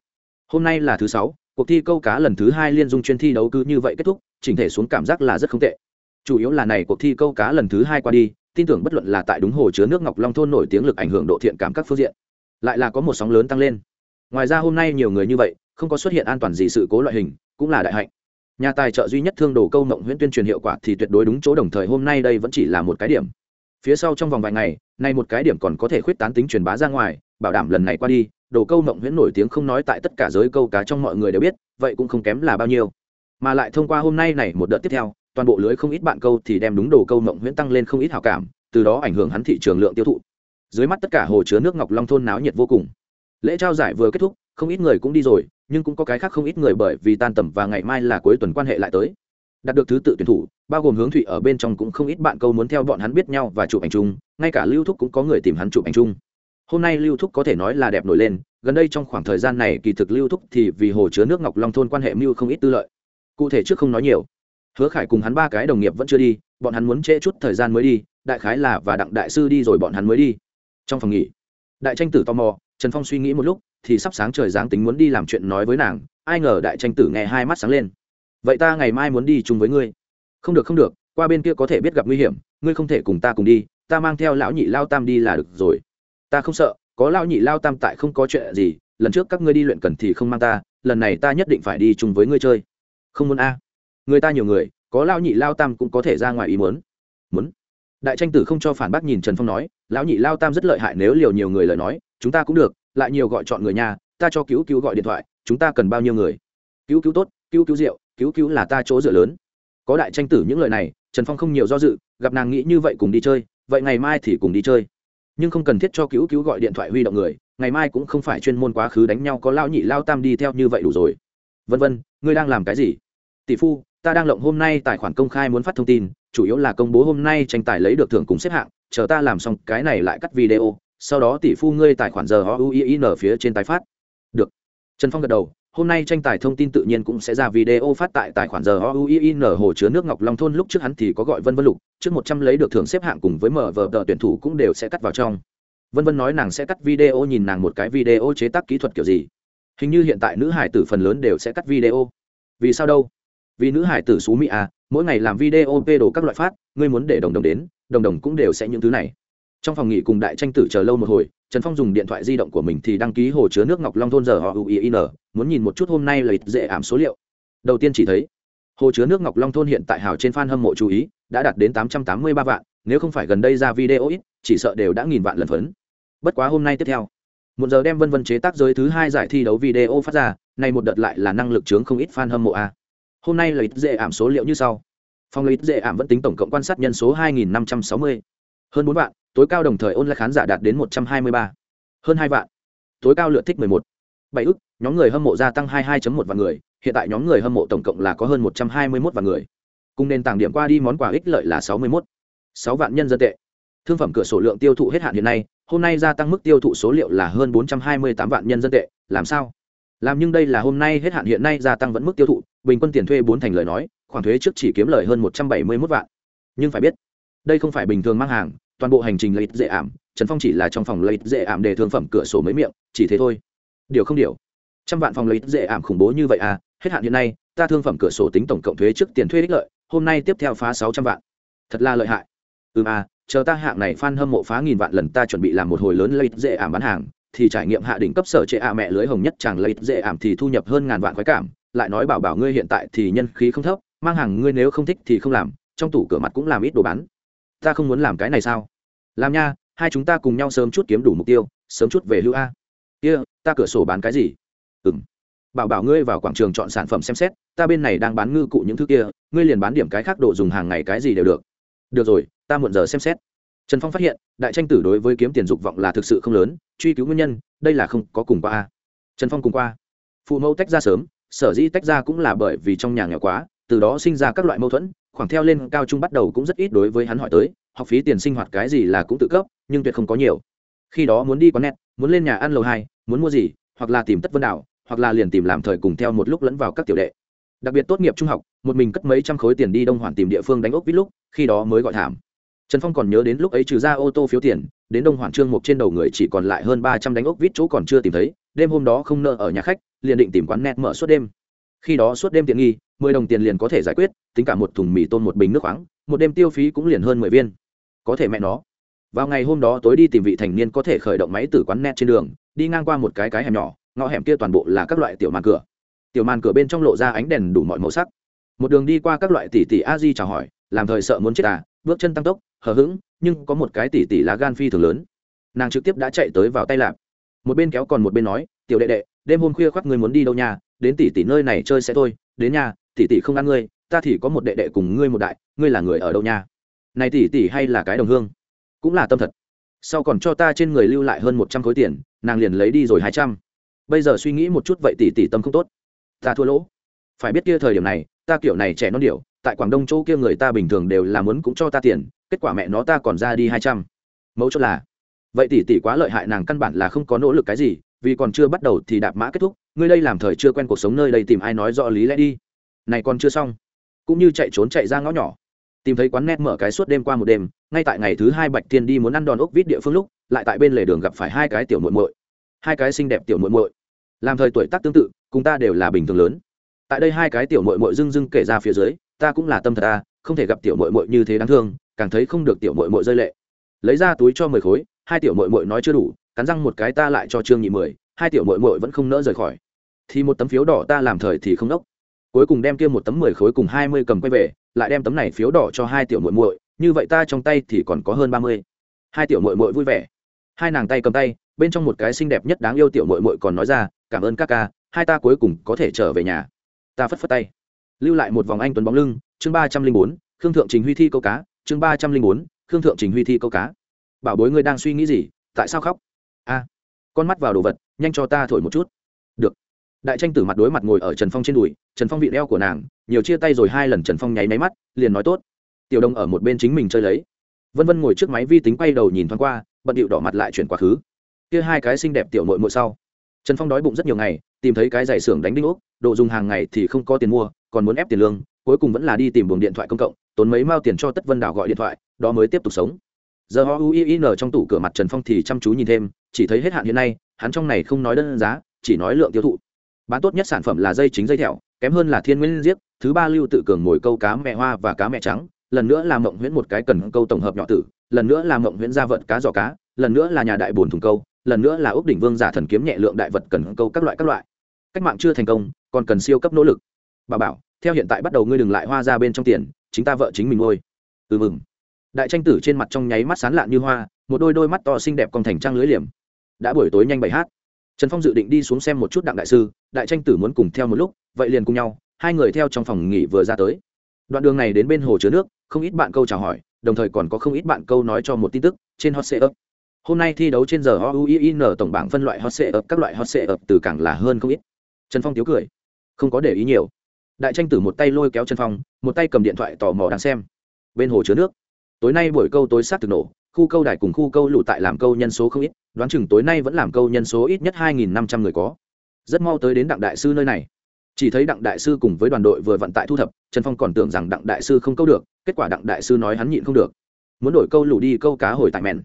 Hôm nay là thứ sáu, cuộc thi câu cá lần thứ hai liên dung chuyên thi đấu cứ như vậy kết thúc, chỉnh thể xuống cảm giác là rất không tệ. Chủ yếu là này cuộc thi câu cá lần thứ hai qua đi, tin tưởng bất luận là tại đúng hồ chứa nước ngọc long thôn nổi tiếng lực ảnh hưởng độ thiện cảm các phương diện, lại là có một sóng lớn tăng lên. Ngoài ra hôm nay nhiều người như vậy, không có xuất hiện an toàn gì sự cố loại hình, cũng là đại hạnh. Nhà tài trợ duy nhất thương đồ câu mộng huyễn tuyên truyền hiệu quả thì tuyệt đối đúng chỗ đồng thời hôm nay đây vẫn chỉ là một cái điểm phía sau trong vòng vài ngày, nay một cái điểm còn có thể khuyết tán tính truyền bá ra ngoài, bảo đảm lần này qua đi, đồ câu mộng huyễn nổi tiếng không nói tại tất cả giới câu cá trong mọi người đều biết, vậy cũng không kém là bao nhiêu. Mà lại thông qua hôm nay này một đợt tiếp theo, toàn bộ lưới không ít bạn câu thì đem đúng đồ câu mộng huyễn tăng lên không ít hảo cảm, từ đó ảnh hưởng hắn thị trường lượng tiêu thụ. Dưới mắt tất cả hồ chứa nước ngọc long thôn náo nhiệt vô cùng. Lễ trao giải vừa kết thúc, không ít người cũng đi rồi, nhưng cũng có cái khác không ít người bởi vì tan tầm và ngày mai là cuối tuần quan hệ lại tới. Đạt được thứ tự tuyển thủ bao gồm hướng thủy ở bên trong cũng không ít bạn câu muốn theo bọn hắn biết nhau và chụp ảnh chung, ngay cả lưu thúc cũng có người tìm hắn chụp ảnh chung. Hôm nay lưu thúc có thể nói là đẹp nổi lên, gần đây trong khoảng thời gian này kỳ thực lưu thúc thì vì hồ chứa nước ngọc long thôn quan hệ mưu không ít tư lợi. Cụ thể trước không nói nhiều. Hứa khải cùng hắn ba cái đồng nghiệp vẫn chưa đi, bọn hắn muốn trễ chút thời gian mới đi, đại khái là và đặng đại sư đi rồi bọn hắn mới đi. Trong phòng nghỉ, đại tranh tử tò mò, trần phong suy nghĩ một lúc, thì sắp sáng trời giáng tính muốn đi làm chuyện nói với nàng, ai ngờ đại tranh tử nghe hai mắt sáng lên. Vậy ta ngày mai muốn đi chung với ngươi không được không được, qua bên kia có thể biết gặp nguy hiểm, ngươi không thể cùng ta cùng đi, ta mang theo lão nhị lao tam đi là được rồi. Ta không sợ, có lão nhị lao tam tại không có chuyện gì, lần trước các ngươi đi luyện cần thì không mang ta, lần này ta nhất định phải đi chung với ngươi chơi. Không muốn a. Người ta nhiều người, có lão nhị lao tam cũng có thể ra ngoài ý muốn. Muốn. Đại tranh tử không cho phản bác nhìn trần phong nói, lão nhị lao tam rất lợi hại nếu liều nhiều người lời nói, chúng ta cũng được, lại nhiều gọi chọn người nhà, ta cho cứu cứu gọi điện thoại, chúng ta cần bao nhiêu người? Cứu cứu tốt, cứu cứu rượu, cứu cứu là ta chỗ dựa lớn có đại tranh tử những lời này, trần phong không nhiều do dự, gặp nàng nghĩ như vậy cùng đi chơi, vậy ngày mai thì cùng đi chơi. Nhưng không cần thiết cho cứu cứu gọi điện thoại huy động người, ngày mai cũng không phải chuyên môn quá khứ đánh nhau có lao nhị lao tam đi theo như vậy đủ rồi. Vân vân, ngươi đang làm cái gì? Tỷ phu, ta đang lộng hôm nay tài khoản công khai muốn phát thông tin, chủ yếu là công bố hôm nay tranh tài lấy được thưởng cùng xếp hạng, chờ ta làm xong cái này lại cắt video, sau đó tỷ phu ngươi tài khoản giờ o u i n phía trên tái phát. Được. Trần phong gật đầu hôm nay tranh tài thông tin tự nhiên cũng sẽ ra video phát tại tài khoản giờ o n hồ chứa nước ngọc long thôn. Lúc trước hắn thì có gọi vân vân lục, trước một trăm lấy được thưởng xếp hạng cùng với mở vờ tờ tuyển thủ cũng đều sẽ cắt vào trong. Vân vân nói nàng sẽ cắt video, nhìn nàng một cái video chế tác kỹ thuật kiểu gì. Hình như hiện tại nữ hải tử phần lớn đều sẽ cắt video. Vì sao đâu? Vì nữ hải tử xú mỹ à mỗi ngày làm video phê đồ các loại phát, ngươi muốn để đồng đồng đến, đồng đồng cũng đều sẽ những thứ này. Trong phòng nghỉ cùng đại tranh tử chờ lâu một hồi trần phong dùng điện thoại di động của mình thì đăng ký hồ chứa nước ngọc long thôn giờ họ uin muốn nhìn một chút hôm nay lợi dễ ảm số liệu. Đầu tiên chỉ thấy, hồ chứa nước ngọc long thôn hiện tại hào trên f a n hâm mộ chú ý, đã đạt đến tám trăm tám mươi ba vạn, nếu không phải gần đây ra video ít, chỉ sợ đều đã nghìn vạn lần phấn. Bất quá hôm nay tiếp theo một giờ đem vân vân chế tác giới thứ hai giải thi đấu video phát ra, nay một đợt lại là năng lực chướng không ít f a n hâm mộ a. Hôm nay lợi dễ ảm số liệu như sau. Phòng lợi dễ ảm vẫn tính tổng cộng quan sát nhân số hai nghìn năm trăm sáu mươi, hơn bốn vạn tối cao đồng thời ôn lại khán giả đạt đến một trăm hai mươi ba. Hơn hai vạn. Tối cao lượt thích mười một. Bảy ức, nhóm người hâm mộ gia tăng hai hai một vạn người, hiện tại nhóm người hâm mộ tổng cộng là có hơn một trăm hai mươi một vạn người. Cùng nền tảng điểm qua đi món quà ích lợi là sáu mươi một sáu vạn nhân dân tệ. Thương phẩm cửa sổ lượng tiêu thụ hết hạn hiện nay, hôm nay gia tăng mức tiêu thụ số liệu là hơn bốn trăm hai mươi tám vạn nhân dân tệ, làm sao? Làm nhưng đây là hôm nay hết hạn hiện nay gia tăng vẫn mức tiêu thụ, bình quân tiền thuê bốn thành lời nói, khoản thuế trước chỉ kiếm lời hơn một trăm bảy mươi mốt vạn. Nhưng phải biết, đây không phải bình thường mang hàng toàn bộ hành trình lấy dễ ảm, trần phong chỉ là trong phòng lấy dễ ảm để thương phẩm cửa sổ mấy miệng, chỉ thế thôi. Điều không điều. Trăm vạn phòng lấy dễ ảm khủng bố như vậy à? Hết hạn hiện nay, ta thương phẩm cửa sổ tính tổng cộng thuế trước tiền thuê ích lợi, hôm nay tiếp theo phá sáu trăm vạn. Thật là lợi hại. Ừ à chờ ta hạng này f hâm mộ phá nghìn vạn lần ta chuẩn bị làm một hồi lớn lấy dễ ảm bán hàng, thì trải nghiệm hạ đỉnh cấp sở trệ ạ mẹ lưới hồng nhất chàng lấy dễ ảm thì thu nhập hơn ngàn vạn khoái cảm, lại nói bảo bảo ngươi hiện tại thì nhân khí không thấp, mang hàng ngươi nếu không thích thì không làm, trong tủ cửa mặt cũng làm ít đồ bán ta không muốn làm cái này sao? Làm nha hai chúng ta cùng nhau sớm chút kiếm đủ mục tiêu sớm chút về hưu a. Kia、yeah, ta cửa sổ bán cái gì? Ừ m bảo bảo ngươi vào quảng trường chọn sản phẩm xem xét ta bên này đang bán ngư cụ những thứ kia ngươi liền bán điểm cái khác độ dùng hàng ngày cái gì đều được. Được rồi ta muộn giờ xem xét. Trần phong phát hiện đại tranh tử đối với kiếm tiền dục vọng là thực sự không lớn truy cứu nguyên nhân đây là không có cùng qua a. Trần phong cùng qua. Phụ mẫu tách ra sớm sở dĩ tách ra cũng là bởi vì trong nhà nghèo quá từ đó sinh ra các loại mâu thuẫn khoảng theo lên cao trung bắt đầu cũng rất ít đối với hắn hỏi tới, học phí tiền sinh hoạt cái gì là cũng tự cấp, nhưng tuyệt không có nhiều. Khi đó muốn đi quán net, muốn lên nhà ăn lầu hai, muốn mua gì, hoặc là tìm tất vân đảo, hoặc là liền tìm làm thời cùng theo một lúc lẫn vào các tiểu đệ. Đặc biệt tốt nghiệp trung học, một mình cất mấy trăm khối tiền đi đông hoàn tìm địa phương đánh ốc vít lúc, khi đó mới gọi thảm. Trần phong còn nhớ đến lúc ấy trừ ra ô tô phiếu tiền, đến đông hoàn trương mục trên đầu người chỉ còn lại hơn ba trăm đánh ốc vít chỗ còn chưa tìm thấy, đêm hôm đó không nợ ở nhà khách, liền định tìm quán net mở suốt đêm khi đó suốt đêm tiện nghi, mười đồng tiền liền có thể giải quyết, tính cả một thùng mì tôm một bình nước khoáng, một đêm tiêu phí cũng liền hơn mười viên. Có thể mẹ nó. Vào ngày hôm đó tối đi tìm vị thành niên có thể khởi động máy từ quán net trên đường, đi ngang qua một cái cái hẻm nhỏ, ngõ hẻm kia toàn bộ là các loại tiểu màn cửa. Tiểu màn cửa bên trong lộ ra ánh đèn đủ mọi màu sắc. Một đường đi qua các loại tỷ tỷ a di chào hỏi, làm thời sợ muốn chết à bước chân tăng tốc, hờ hững, nhưng có một cái tỷ tỷ lá gan phi thường lớn. Nàng trực tiếp đã chạy tới vào tay lạp. Một bên kéo còn một bên nói, tiểu đệ đệ, đêm hôm khuya khoác người muốn đi đâu nhà đến tỷ tỷ nơi này chơi sẽ thôi, đến nhà, tỷ tỷ không ăn ngươi, ta thì có một đệ đệ cùng ngươi một đại, ngươi là người ở đâu nha? Này tỷ tỷ hay là cái đồng hương? Cũng là tâm thật. Sau còn cho ta trên người lưu lại hơn một trăm khối tiền, nàng liền lấy đi rồi hai trăm. Bây giờ suy nghĩ một chút vậy tỷ tỷ tâm không tốt. Ta thua lỗ. Phải biết kia thời điểm này, ta kiểu này trẻ non điệu tại quảng đông chỗ kia người ta bình thường đều là muốn cũng cho ta tiền, kết quả mẹ nó ta còn ra đi hai trăm. Mẫu chốt là, vậy tỷ tỷ quá lợi hại nàng căn bản là không có nỗ lực cái gì vì còn chưa bắt đầu thì đạp mã kết thúc, ngươi đây làm thời chưa quen cuộc sống nơi đây tìm ai nói rõ lý lẽ đi. Này còn chưa xong. Cũng như chạy trốn chạy ra ngõ nhỏ. Tìm thấy quán net mở cái suốt đêm qua một đêm, ngay tại ngày thứ hai bạch tiên đi muốn ăn đòn ốc vít địa phương lúc, lại tại bên lề đường gặp phải hai cái tiểu muội muội. Hai cái xinh đẹp tiểu muội muội. Làm thời tuổi tác tương tự, cùng ta đều là bình thường lớn. Tại đây hai cái tiểu muội muội dưng dưng kể ra phía dưới, ta cũng là tâm thật ta không thể gặp tiểu muội muội như thế đáng thương, càng thấy không được tiểu muội muội rơi lệ. Lấy ra túi cho mười khối, hai tiểu muội muội nói chưa đủ cắn răng một cái ta lại cho trương nhị mười, hai tiểu muội muội vẫn không nỡ rời khỏi. Thì một tấm phiếu đỏ ta làm thời thì không đốc. Cuối cùng đem kia một tấm mười khối cùng hai mươi cầm quay về, lại đem tấm này phiếu đỏ cho hai tiểu muội muội, như vậy ta trong tay thì còn có hơn ba mươi. Hai tiểu muội muội vui vẻ. Hai nàng tay cầm tay, bên trong một cái xinh đẹp nhất đáng yêu tiểu muội muội còn nói ra, cảm ơn các ca, hai ta cuối cùng có thể trở về nhà. Ta phất phất tay. Lưu lại một vòng anh tuấn bóng lưng, chương ba trăm linh bốn, khương thượng trình huy thi câu cá, chương ba trăm linh bốn, khương thượng trình huy thi câu cá. Bảo bối ngươi đang suy nghĩ gì, tại sao khóc? Con mắt vào đồ vật, nhanh cho ta thổi một chút. Được. Đại tranh tử mặt đối mặt ngồi ở trần phong trên đùi, trần phong vị đeo của nàng, nhiều chia tay rồi hai lần trần phong nháy máy mắt, liền nói tốt. Tiểu đông ở một bên chính mình chơi lấy. Vân vân ngồi trước máy vi tính quay đầu nhìn thoáng qua, bận điệu đỏ mặt lại chuyển quá khứ. Kia hai cái xinh đẹp tiểu nội mội sau. Trần phong đói bụng rất nhiều ngày, tìm thấy cái giày xưởng đánh đinh ốc, đồ dùng hàng ngày thì không có tiền mua, còn muốn ép tiền lương, cuối cùng vẫn là đi tìm buồng điện thoại công cộng, tốn mấy mao tiền cho tất vân đảo gọi điện thoại, đó mới tiếp tục sống. Giờ họ uin trong tủ cửa mặt trần phong thì chăm chú nhìn thêm chỉ thấy hết hạn hiện nay, hắn trong này không nói đơn giá, chỉ nói lượng tiêu thụ. Bán tốt nhất sản phẩm là dây chính dây thẹo, kém hơn là thiên nguyên diếp, thứ ba lưu tự cường mồi câu cá mẹ hoa và cá mẹ trắng, lần nữa là mộng huyễn một cái cần câu tổng hợp nhỏ tử, lần nữa là mộng huyễn gia vận cá giò cá, lần nữa là nhà đại bồn thùng câu, lần nữa là ốc đỉnh vương giả thần kiếm nhẹ lượng đại vật cần câu các loại các loại. Cách mạng chưa thành công, còn cần siêu cấp nỗ lực. Bà bảo, theo hiện tại bắt đầu ngươi đừng lại hoa ra bên trong tiền, chính ta vợ chính mình ngôi ừ mừng. Đại tranh tử trên mặt trong nháy mắt sán lạn như hoa, một đôi đôi mắt to xinh đẹp còn thành trăng lưới liềm đã buổi tối nhanh bảy hát. Trần phong dự định đi xuống xem một chút đặng đại sư, đại tranh tử muốn cùng theo một lúc, vậy liền cùng nhau, hai người theo trong phòng nghỉ vừa ra tới. Đoạn đường này đến bên hồ chứa nước, không ít bạn câu chào hỏi, đồng thời còn có không ít bạn câu nói cho một tin tức, trên hot sệ up. hôm nay thi đấu trên giờ hoin tổng bảng phân loại hot sệ up, các loại hot sệ up từ cảng là hơn không ít. Trần phong tiếu cười. Không có để ý nhiều. Đại tranh tử một tay lôi kéo trần phong, một tay cầm điện thoại tò mò đang xem. Bên hồ chứa nước. Tối nay buổi câu tối sát từ nổ, khu câu đài cùng khu câu lụ tại làm câu nhân số không ít đoán chừng tối nay vẫn làm câu nhân số ít nhất hai nghìn năm trăm người có. Rất mau tới đến đặng đại sư nơi này. Chỉ thấy đặng đại sư cùng với đoàn đội vừa vận tại thu thập, trần phong còn tưởng rằng đặng đại sư không câu được, kết quả đặng đại sư nói hắn nhịn không được. Muốn đổi câu lù đi câu cá hồi tại mẹn.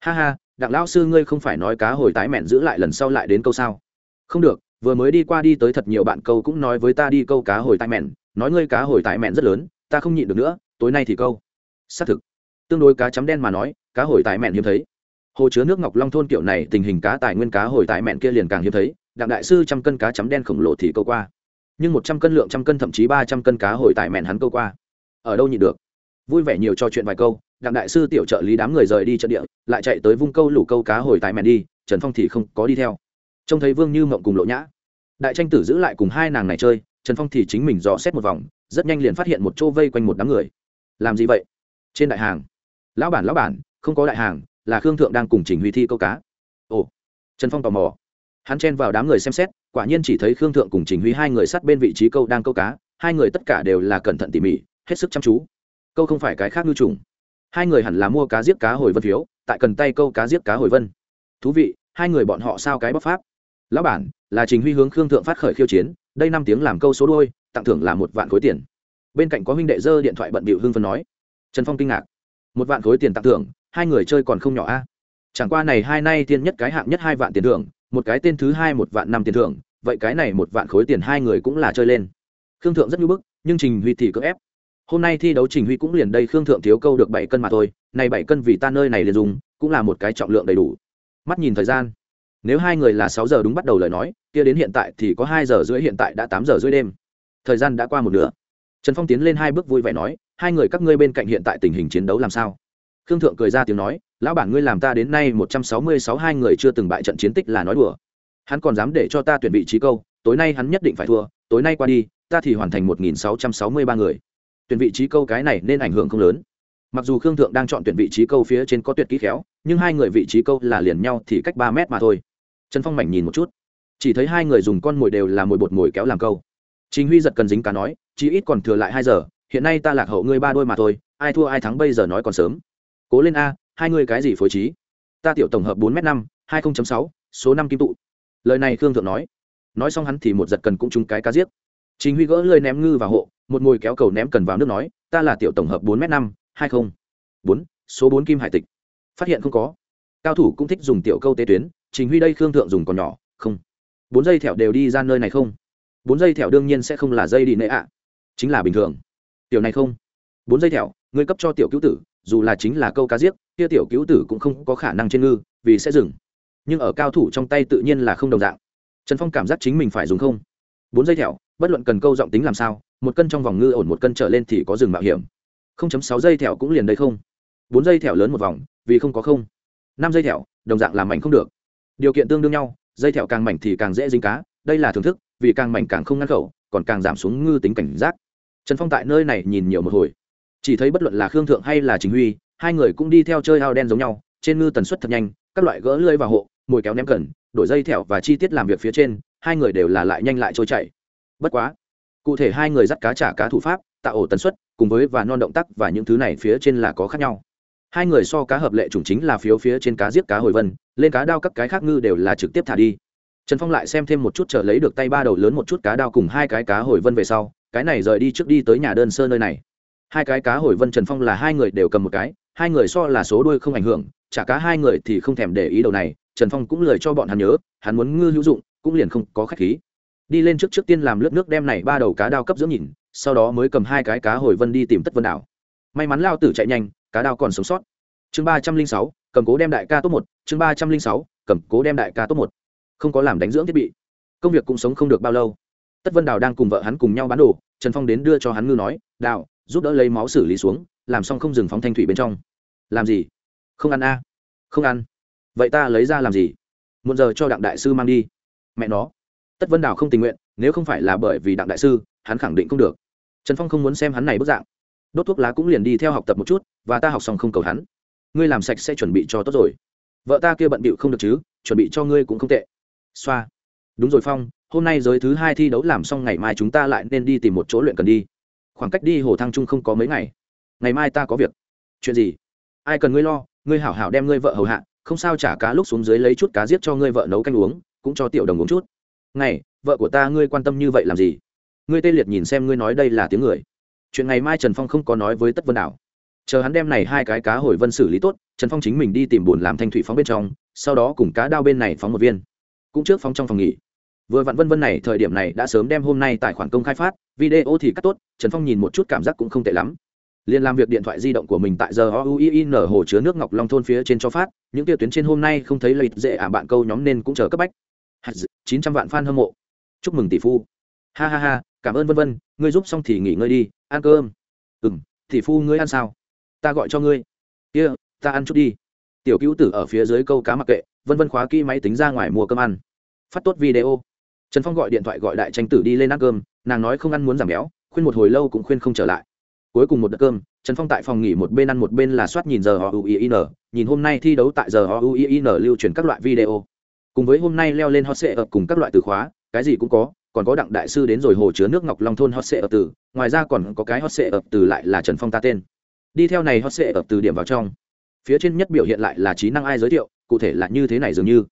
Ha ha, đặng lão sư ngươi không phải nói cá hồi tái mẹn giữ lại lần sau lại đến câu sao? Không được, vừa mới đi qua đi tới thật nhiều bạn câu cũng nói với ta đi câu cá hồi tại mẹn, nói ngươi cá hồi tại mẹn rất lớn, ta không nhịn được nữa, tối nay thì câu. Xác thực. Tương đối cá chấm đen mà nói, cá hồi tại mẹn hiếm thấy hồ chứa nước ngọc long thôn kiểu này tình hình cá tài nguyên cá hồi tại mẹn kia liền càng hiếm thấy, đặng đại sư trăm cân cá chấm đen khổng lồ thì câu qua. Nhưng một trăm cân lượng trăm cân thậm chí ba trăm cân cá hồi tại mẹn hắn câu qua. Ở đâu nhịn được? Vui vẻ nhiều trò chuyện vài câu, đặng đại sư tiểu trợ lý đám người rời đi trận địa, lại chạy tới vung câu lủ câu cá hồi tại mẹn đi, trần phong thì không có đi theo. Trông thấy vương như mộng cùng lộ nhã. Đại tranh tử giữ lại cùng hai nàng này chơi, trần phong thì chính mình dò xét một vòng, rất nhanh liền phát hiện một chỗ vây quanh một đám người. Làm gì vậy? Trên đại hàng. Lão bản lão bản, không có đại hàng là khương thượng đang cùng trình huy thi câu cá. Ồ, trần phong tò mò. Hắn chen vào đám người xem xét, quả nhiên chỉ thấy khương thượng cùng trình huy hai người sát bên vị trí câu đang câu cá, hai người tất cả đều là cẩn thận tỉ mỉ, hết sức chăm chú. Câu không phải cái khác ngư trùng hai người hẳn là mua cá giết cá hồi vân phiếu, tại cần tay câu cá giết cá hồi vân. Thú vị, hai người bọn họ sao cái bóc pháp? Lão bản, là trình huy hướng khương thượng phát khởi khiêu chiến, đây năm tiếng làm câu số đôi tặng thưởng là một vạn khối tiền. Bên cạnh có huynh đệ dơ điện thoại bận bịu hưng phân nói. Trần phong kinh ngạc. Một vạn khối tiền tặng thưởng hai người chơi còn không nhỏ a. Chẳng qua này hai nay tiên nhất cái hạng nhất hai vạn tiền thưởng, một cái tên thứ hai một vạn năm tiền thưởng, vậy cái này một vạn khối tiền hai người cũng là chơi lên. Khương thượng rất nhu bức, nhưng trình huy thì cưỡng ép. Hôm nay thi đấu trình huy cũng liền đây, khương thượng thiếu câu được bảy cân mà thôi, này bảy cân vì ta nơi này liền dùng, cũng là một cái trọng lượng đầy đủ. Mắt nhìn thời gian, nếu hai người là sáu giờ đúng bắt đầu lời nói, kia đến hiện tại thì có hai giờ rưỡi, hiện tại đã tám giờ rưỡi đêm. Thời gian đã qua một nửa. Trần phong tiến lên hai bước vui vẻ nói, hai người các ngươi bên cạnh hiện tại tình hình chiến đấu làm sao? Khương thượng cười ra tiếng nói, lão bản ngươi làm ta đến nay một trăm sáu mươi sáu hai người chưa từng bại trận chiến tích là nói đùa. Hắn còn dám để cho ta tuyển vị trí câu, tối nay hắn nhất định phải thua, tối nay qua đi, ta thì hoàn thành một nghìn sáu trăm sáu mươi ba người. Tuyển vị trí câu cái này nên ảnh hưởng không lớn. Mặc dù khương thượng đang chọn tuyển vị trí câu phía trên có tuyệt kỹ khéo, nhưng hai người vị trí câu là liền nhau thì cách ba mét mà thôi. Trần phong mảnh nhìn một chút. Chỉ thấy hai người dùng con mồi đều là mồi bột mồi kéo làm câu. Chính huy giật cần dính cá nói chỉ ít còn thừa lại hai giờ, hiện nay ta lạc hậu ngươi ba đôi mà thôi, ai thua ai thắng bây giờ nói còn sớm cố lên a, hai ngươi cái gì phối trí? Ta tiểu tổng hợp bốn m năm, hai nghìn sáu, số năm kim tụ. Lời này khương thượng nói. Nói xong hắn thì một giật cần cũng trúng cái cá giết. Chính huy gỡ lơi ném ngư vào hộ, một ngồi kéo cầu ném cần vào nước nói, ta là tiểu tổng hợp bốn m năm, hai mươi bốn, số bốn kim hải tịch. Phát hiện không có. Cao thủ cũng thích dùng tiểu câu tế tuyến chính huy đây khương thượng dùng còn nhỏ, không. Bốn dây thẹo đều đi ra nơi này không? Bốn dây thẹo đương nhiên sẽ không là dây đi nệ ạ. Chính là bình thường. Tiểu này không. Bốn dây thẹo ngươi cấp cho tiểu cứu tử dù là chính là câu cá giết kia tiểu cứu tử cũng không có khả năng trên ngư, vì sẽ dừng. Nhưng ở cao thủ trong tay tự nhiên là không đồng dạng. Trần phong cảm giác chính mình phải dùng không? Bốn dây thẹo, bất luận cần câu giọng tính làm sao, một cân trong vòng ngư ổn, một cân trở lên thì có rừng mạo hiểm. Không chấm sáu dây thẹo cũng liền đây không? Bốn dây thẹo lớn một vòng, vì không có không. Năm dây thẹo, đồng dạng làm mảnh không được. Điều kiện tương đương nhau dây thẹo càng mảnh thì càng dễ dính cá, đây là thưởng thức, vì càng mảnh càng không ngăn khẩu, còn càng giảm xuống ngư tính cảnh giác. Trần phong tại nơi này nhìn nhiều một hồi chỉ thấy bất luận là khương thượng hay là chính huy, hai người cũng đi theo chơi ao đen giống nhau, trên ngư tần suất thật nhanh, các loại gỡ lưới vào hộ, mồi kéo ném cần, đổi dây thẹo và chi tiết làm việc phía trên, hai người đều là lại nhanh lại trôi chảy. Bất quá, cụ thể hai người dắt cá trả cá thủ pháp, tạo ổ tần suất, cùng với và non động tác và những thứ này phía trên là có khác nhau. Hai người so cá hợp lệ chủng chính là phiếu phía trên cá giết cá hồi vân, lên cá đao các cái khác ngư đều là trực tiếp thả đi. Trần phong lại xem thêm một chút chờ lấy được tay ba đầu lớn một chút cá đao cùng hai cái cá hồi vân về sau, cái này rời đi trước đi tới nhà đơn sơ nơi này hai cái cá hồi vân trần phong là hai người đều cầm một cái, hai người so là số đuôi không ảnh hưởng trả cá hai người thì không thèm để ý đầu này, trần phong cũng lời cho bọn hắn nhớ, hắn muốn ngư hữu dụng, cũng liền không có khách khí. Đi lên trước trước tiên làm lớp nước đem này ba đầu cá đao cấp dưỡng nhìn, sau đó mới cầm hai cái cá hồi vân đi tìm tất vân đảo. May mắn lao tử chạy nhanh, cá đao còn sống sót. Chương ba trăm linh sáu, cầm cố đem đại ca top một, chương ba trăm linh sáu, cầm cố đem đại ca top một. Không có làm đánh dưỡng thiết bị. Công việc cũng sống không được bao lâu. Tất vân đào đang cùng vợ hắn cùng nhau bán đồ, trần phong đến đưa cho hắn ngư nói đào giúp đỡ lấy máu xử lý xuống, làm xong không dừng phóng thanh thủy bên trong. Làm gì? Không ăn a. Không ăn. Vậy ta lấy ra làm gì? Một giờ cho đặng đại sư mang đi. Mẹ nó. Tất vân đào không tình nguyện, nếu không phải là bởi vì đặng đại sư, hắn khẳng định không được. Trần phong không muốn xem hắn này bức dạng. Đốt thuốc lá cũng liền đi theo học tập một chút, và ta học xong không cầu hắn. Ngươi làm sạch sẽ chuẩn bị cho tốt rồi. Vợ ta kia bận bịu không được chứ, chuẩn bị cho ngươi cũng không tệ. Xoa. Đúng rồi phong, hôm nay giới thứ hai thi đấu làm xong ngày mai chúng ta lại nên đi tìm một chỗ luyện cần đi khoảng cách đi hồ thăng trung không có mấy ngày. Ngày mai ta có việc. Chuyện gì? Ai cần ngươi lo, ngươi hảo hảo đem ngươi vợ hầu hạ, không sao trả cá lúc xuống dưới lấy chút cá giết cho ngươi vợ nấu canh uống, cũng cho tiểu đồng uống chút. Ngày, vợ của ta ngươi quan tâm như vậy làm gì? Ngươi tê liệt nhìn xem ngươi nói đây là tiếng người. Chuyện ngày mai trần phong không có nói với tất vân đảo. Chờ hắn đem này hai cái cá hồi vân xử lý tốt, trần phong chính mình đi tìm bùn làm thanh thủy phóng bên trong, sau đó cùng cá đao bên này phóng một viên. Cũng trước phóng trong phòng nghỉ vừa vặn vân vân này thời điểm này đã sớm đem hôm nay tài khoản công khai phát video thì cắt tốt trần phong nhìn một chút cảm giác cũng không tệ lắm. Liền làm việc điện thoại di động của mình tại giờ oin hồ chứa nước ngọc long thôn phía trên cho phát những tiêu tuyến trên hôm nay không thấy lợi dễ ả bạn câu nhóm nên cũng chờ cấp bách. Chín trăm vạn fan hâm mộ. Chúc mừng tỷ phu. Ha ha ha cảm ơn vân vân ngươi giúp xong thì nghỉ ngơi đi ăn cơm. Ừ m tỷ phu ngươi ăn sao? Ta gọi cho ngươi. Kia、yeah, ta ăn chút đi. Tiểu cứu tử ở phía dưới câu cá mặc kệ vân vân khóa kỹ máy tính ra ngoài mua cơm ăn. Phát tốt video trần phong gọi điện thoại gọi đại tranh tử đi lên ăn cơm, nàng nói không ăn muốn giảm béo, khuyên một hồi lâu cũng khuyên không trở lại. Cuối cùng một đợt cơm, trần phong tại phòng nghỉ một bên ăn một bên là soát nhìn giờ họ uin nhìn hôm nay thi đấu tại giờ họ uin lưu truyền các loại video. Cùng với hôm nay leo lên hot sệ ập cùng các loại từ khóa, cái gì cũng có, còn có đặng đại sư đến rồi hồ chứa nước ngọc long thôn hot sệ ập từ, ngoài ra còn có cái hot sệ ập từ lại là trần phong ta tên. Đi theo này hot sệ ập từ điểm vào trong. Phía trên nhất biểu hiện lại là trí năng ai giới thiệu, cụ thể là như thế này dường như.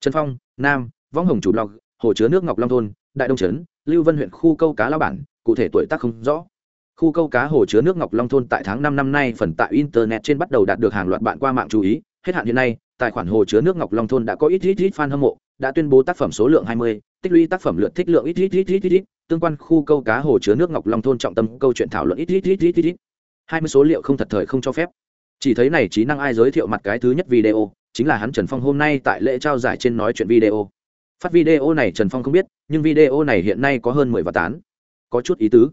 Trần phong, nam, võng hồng chủ blog hồ chứa nước ngọc long thôn đại đông trấn lưu vân huyện khu câu cá lao bản cụ thể tuổi tác không rõ khu câu cá hồ chứa nước ngọc long thôn tại tháng năm năm nay phần tại internet trên bắt đầu đạt được hàng loạt bạn qua mạng chú ý hết hạn hiện nay tài khoản hồ chứa nước ngọc long thôn đã có ít ít ít fan hâm mộ đã tuyên bố tác phẩm số lượng 20, tích lũy tác phẩm lượt thích lượng ít ít ít ít ít tương quan khu câu cá hồ chứa nước ngọc long thôn trọng tâm câu chuyện thảo luận ít ít ít ít ít hai mươi số liệu không thật thời không cho phép chỉ thấy này trí năng ai giới thiệu mặt cái thứ nhất video chính là hắn trần phong hôm nay tại lễ trao giải trên nói chuyện video phát video này trần phong không biết, nhưng video này hiện nay có hơn mười và tán. Có chút ý tứ.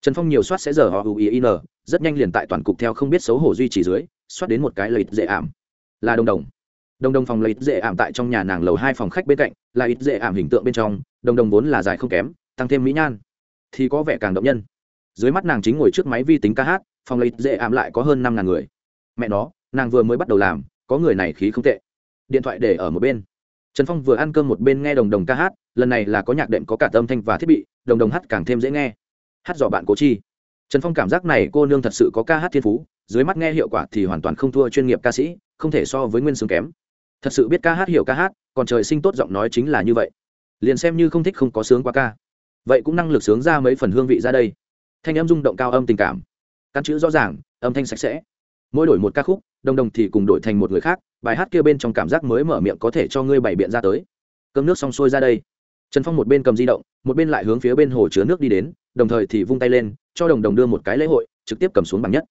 Trần phong nhiều soát sẽ giờ họ uin rất nhanh liền tại toàn cục theo không biết xấu hổ duy trì dưới, soát đến một cái lợi dễ ảm. Là đồng đồng. Đồng đồng phòng lợi dễ ảm tại trong nhà nàng lầu hai phòng khách bên cạnh, là ít dễ ảm hình tượng bên trong đồng đồng vốn là dài không kém, tăng thêm mỹ nhan. Thì có vẻ càng động nhân. Dưới mắt nàng chính ngồi trước máy vi tính ca hát, phòng lợi dễ ảm lại có hơn năm ngàn người. Mẹ nó, nàng vừa mới bắt đầu làm, có người này khí không tệ. Điện thoại để ở một bên trần phong vừa ăn cơm một bên nghe đồng đồng ca hát, lần này là có nhạc đệm, có cả âm thanh và thiết bị, đồng đồng hát càng thêm dễ nghe. Hát dò bạn cố chi. Trần phong cảm giác này cô nương thật sự có ca hát thiên phú, dưới mắt nghe hiệu quả thì hoàn toàn không thua chuyên nghiệp ca sĩ, không thể so với nguyên xương kém. Thật sự biết ca hát hiểu ca hát, còn trời sinh tốt giọng nói chính là như vậy. Liền xem như không thích không có sướng qua ca. Vậy cũng năng lực sướng ra mấy phần hương vị ra đây. Thanh âm rung động cao âm tình cảm. Căn chữ rõ ràng, âm thanh sạch sẽ mỗi đổi một ca khúc, đồng đồng thì cùng đổi thành một người khác, bài hát kia bên trong cảm giác mới mở miệng có thể cho ngươi bày biện ra tới. Cơm nước xong xuôi ra đây. Trần phong một bên cầm di động, một bên lại hướng phía bên hồ chứa nước đi đến, đồng thời thì vung tay lên, cho đồng đồng đưa một cái lễ hội, trực tiếp cầm xuống bằng nhất.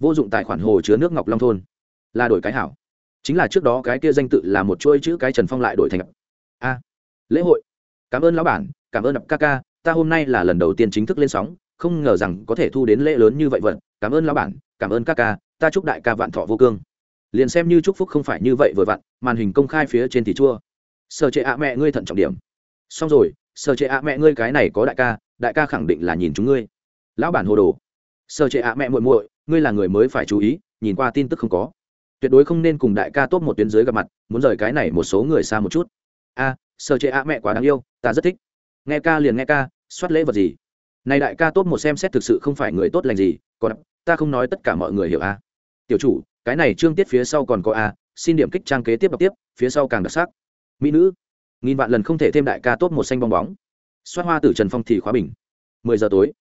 Vô dụng tài khoản hồ chứa nước ngọc long thôn. Là đổi cái hảo. Chính là trước đó cái kia danh tự là một chuỗi chữ cái trần phong lại đổi thành a. Lễ hội. Cảm ơn lão bản, cảm ơn đập ca ca, ta hôm nay là lần đầu tiên chính thức lên sóng, không ngờ rằng có thể thu đến lễ lớn như vậy vật cảm ơn lão bản, cảm ơn ca ca ta chúc đại ca vạn thọ vô cương. Liền xem như chúc phúc không phải như vậy vừa vặn, màn hình công khai phía trên thì chua. Sợ trệ ạ mẹ ngươi thận trọng điểm. Xong rồi sợ trệ ạ mẹ ngươi cái này có đại ca đại ca khẳng định là nhìn chúng ngươi. Lão bản hồ đồ. Sợ trệ ạ mẹ muội muội, ngươi là người mới phải chú ý, nhìn qua tin tức không có. Tuyệt đối không nên cùng đại ca tốt một tuyến dưới gặp mặt, muốn rời cái này một số người xa một chút. A sợ trệ ạ mẹ quá đáng yêu, ta rất thích. Nghe ca liền nghe ca, soát lễ vật gì? Này đại ca tốt một xem xét thực sự không phải người tốt lành gì, còn ta không nói tất cả mọi người hiểu a tiểu chủ, cái này trương tiết phía sau còn có a, xin điểm kích trang kế tiếp đọc tiếp, phía sau càng đặc sắc. Mỹ nữ. Nghìn vạn lần không thể thêm đại ca tốt một xanh bong bóng. Xoát hoa tử trần phong thì khóa bình. Mười giờ tối.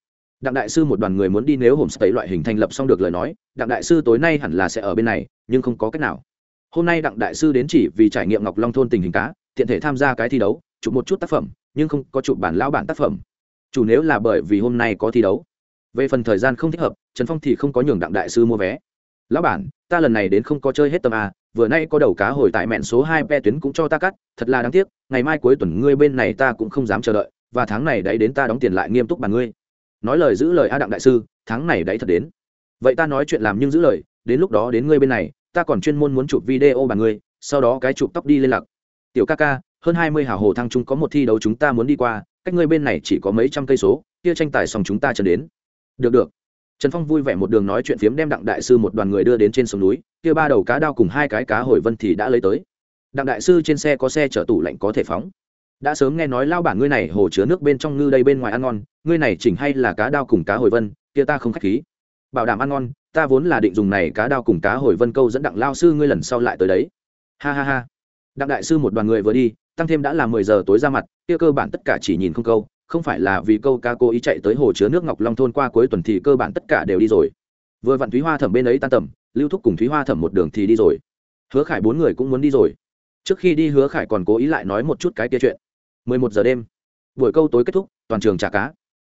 Đặng đại sư một đoàn người muốn đi nếu hồn sấy loại hình thành lập xong được lời nói, đặng đại sư tối nay hẳn là sẽ ở bên này, nhưng không có cách nào. Hôm nay đặng đại sư đến chỉ vì trải nghiệm ngọc long thôn tình hình cá, tiện thể tham gia cái thi đấu, chụp một chút tác phẩm, nhưng không có chụp bản lão bản tác phẩm. Chủ nếu là bởi vì hôm nay có thi đấu. Về phần thời gian không thích hợp, trần phong thì không có nhường đặng đại sư mua vé lão bản, ta lần này đến không có chơi hết tâm a vừa nay có đầu cá hồi tại mẹn số hai pe tuyến cũng cho ta cắt, thật là đáng tiếc, ngày mai cuối tuần ngươi bên này ta cũng không dám chờ đợi, và tháng này đấy đến ta đóng tiền lại nghiêm túc bàn ngươi. Nói lời giữ lời a đặng đại sư, tháng này đấy thật đến. Vậy ta nói chuyện làm nhưng giữ lời, đến lúc đó đến ngươi bên này, ta còn chuyên môn muốn chụp video bàn ngươi, sau đó cái chụp tóc đi lên lặc tiểu ca ca, hơn hai mươi hào hồ thăng trung có một thi đấu chúng ta muốn đi qua, cách ngươi bên này chỉ có mấy trăm cây số, kia tranh tài xong chúng ta chân đến. Được được trần phong vui vẻ một đường nói chuyện phiếm đem đặng đại sư một đoàn người đưa đến trên sông núi, kia ba đầu cá đao cùng hai cái cá hồi vân thì đã lấy tới. Đặng đại sư trên xe có xe chở tủ lạnh có thể phóng. Đã sớm nghe nói lao bản ngươi này hồ chứa nước bên trong ngư đây bên ngoài ăn ngon, ngươi này chỉnh hay là cá đao cùng cá hồi vân, kia ta không k h á c h khí. Bảo đảm ăn ngon, ta vốn là định dùng này cá đao cùng cá hồi vân câu dẫn đặng lao sư ngươi lần sau lại tới đấy. Ha ha ha. Đặng đại sư một đoàn người vừa đi, tăng thêm đã là mười giờ tối ra mặt, kia cơ bản tất cả chỉ nhìn không câu không phải là vì câu ca cố ý chạy tới hồ chứa nước ngọc long thôn qua cuối tuần thì cơ bản tất cả đều đi rồi. Vừa vặn thúy hoa thẩm bên ấy tan tầm, lưu thúc cùng thúy hoa thẩm một đường thì đi rồi. Hứa khải bốn người cũng muốn đi rồi. Trước khi đi hứa khải còn cố ý lại nói một chút cái kia chuyện. Mười một giờ đêm, buổi câu tối kết thúc, toàn trường trả cá.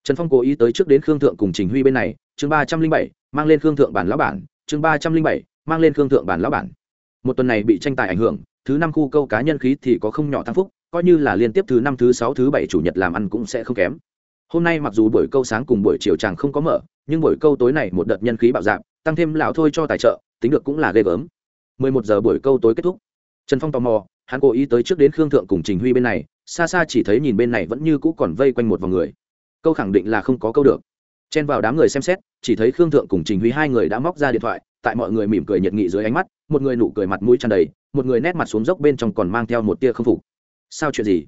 Trần phong cố ý tới trước đến khương thượng cùng trình huy bên này, chương ba trăm linh bảy, mang lên khương thượng bản lão bản, chương ba trăm linh bảy, mang lên khương thượng bản lão bản. Một tuần này bị tranh tài ảnh hưởng, thứ năm khu câu cá nhân khí thì có không nhỏ thăng phúc coi như là liên tiếp thứ năm, thứ sáu, thứ bảy chủ nhật làm ăn cũng sẽ không kém. Hôm nay mặc dù buổi câu sáng cùng buổi chiều chàng không có mở, nhưng buổi câu tối này một đợt nhân khí bạo dạp tăng thêm lão thôi cho tài trợ, tính được cũng là ghê gớm. 11 giờ buổi câu tối kết thúc. Trần phong tò mò, hắn cố ý tới trước đến khương thượng cùng trình huy bên này, xa xa chỉ thấy nhìn bên này vẫn như cũ còn vây quanh một vòng người. Câu khẳng định là không có câu được. Chen vào đám người xem xét, chỉ thấy khương thượng cùng trình huy hai người đã móc ra điện thoại, tại mọi người mỉm cười nhiệt nghị dưới ánh mắt, một người nụ cười mặt mũi tràn đầy, một người nét mặt xuống dốc bên trong còn mang theo một tia không phục sao chuyện gì?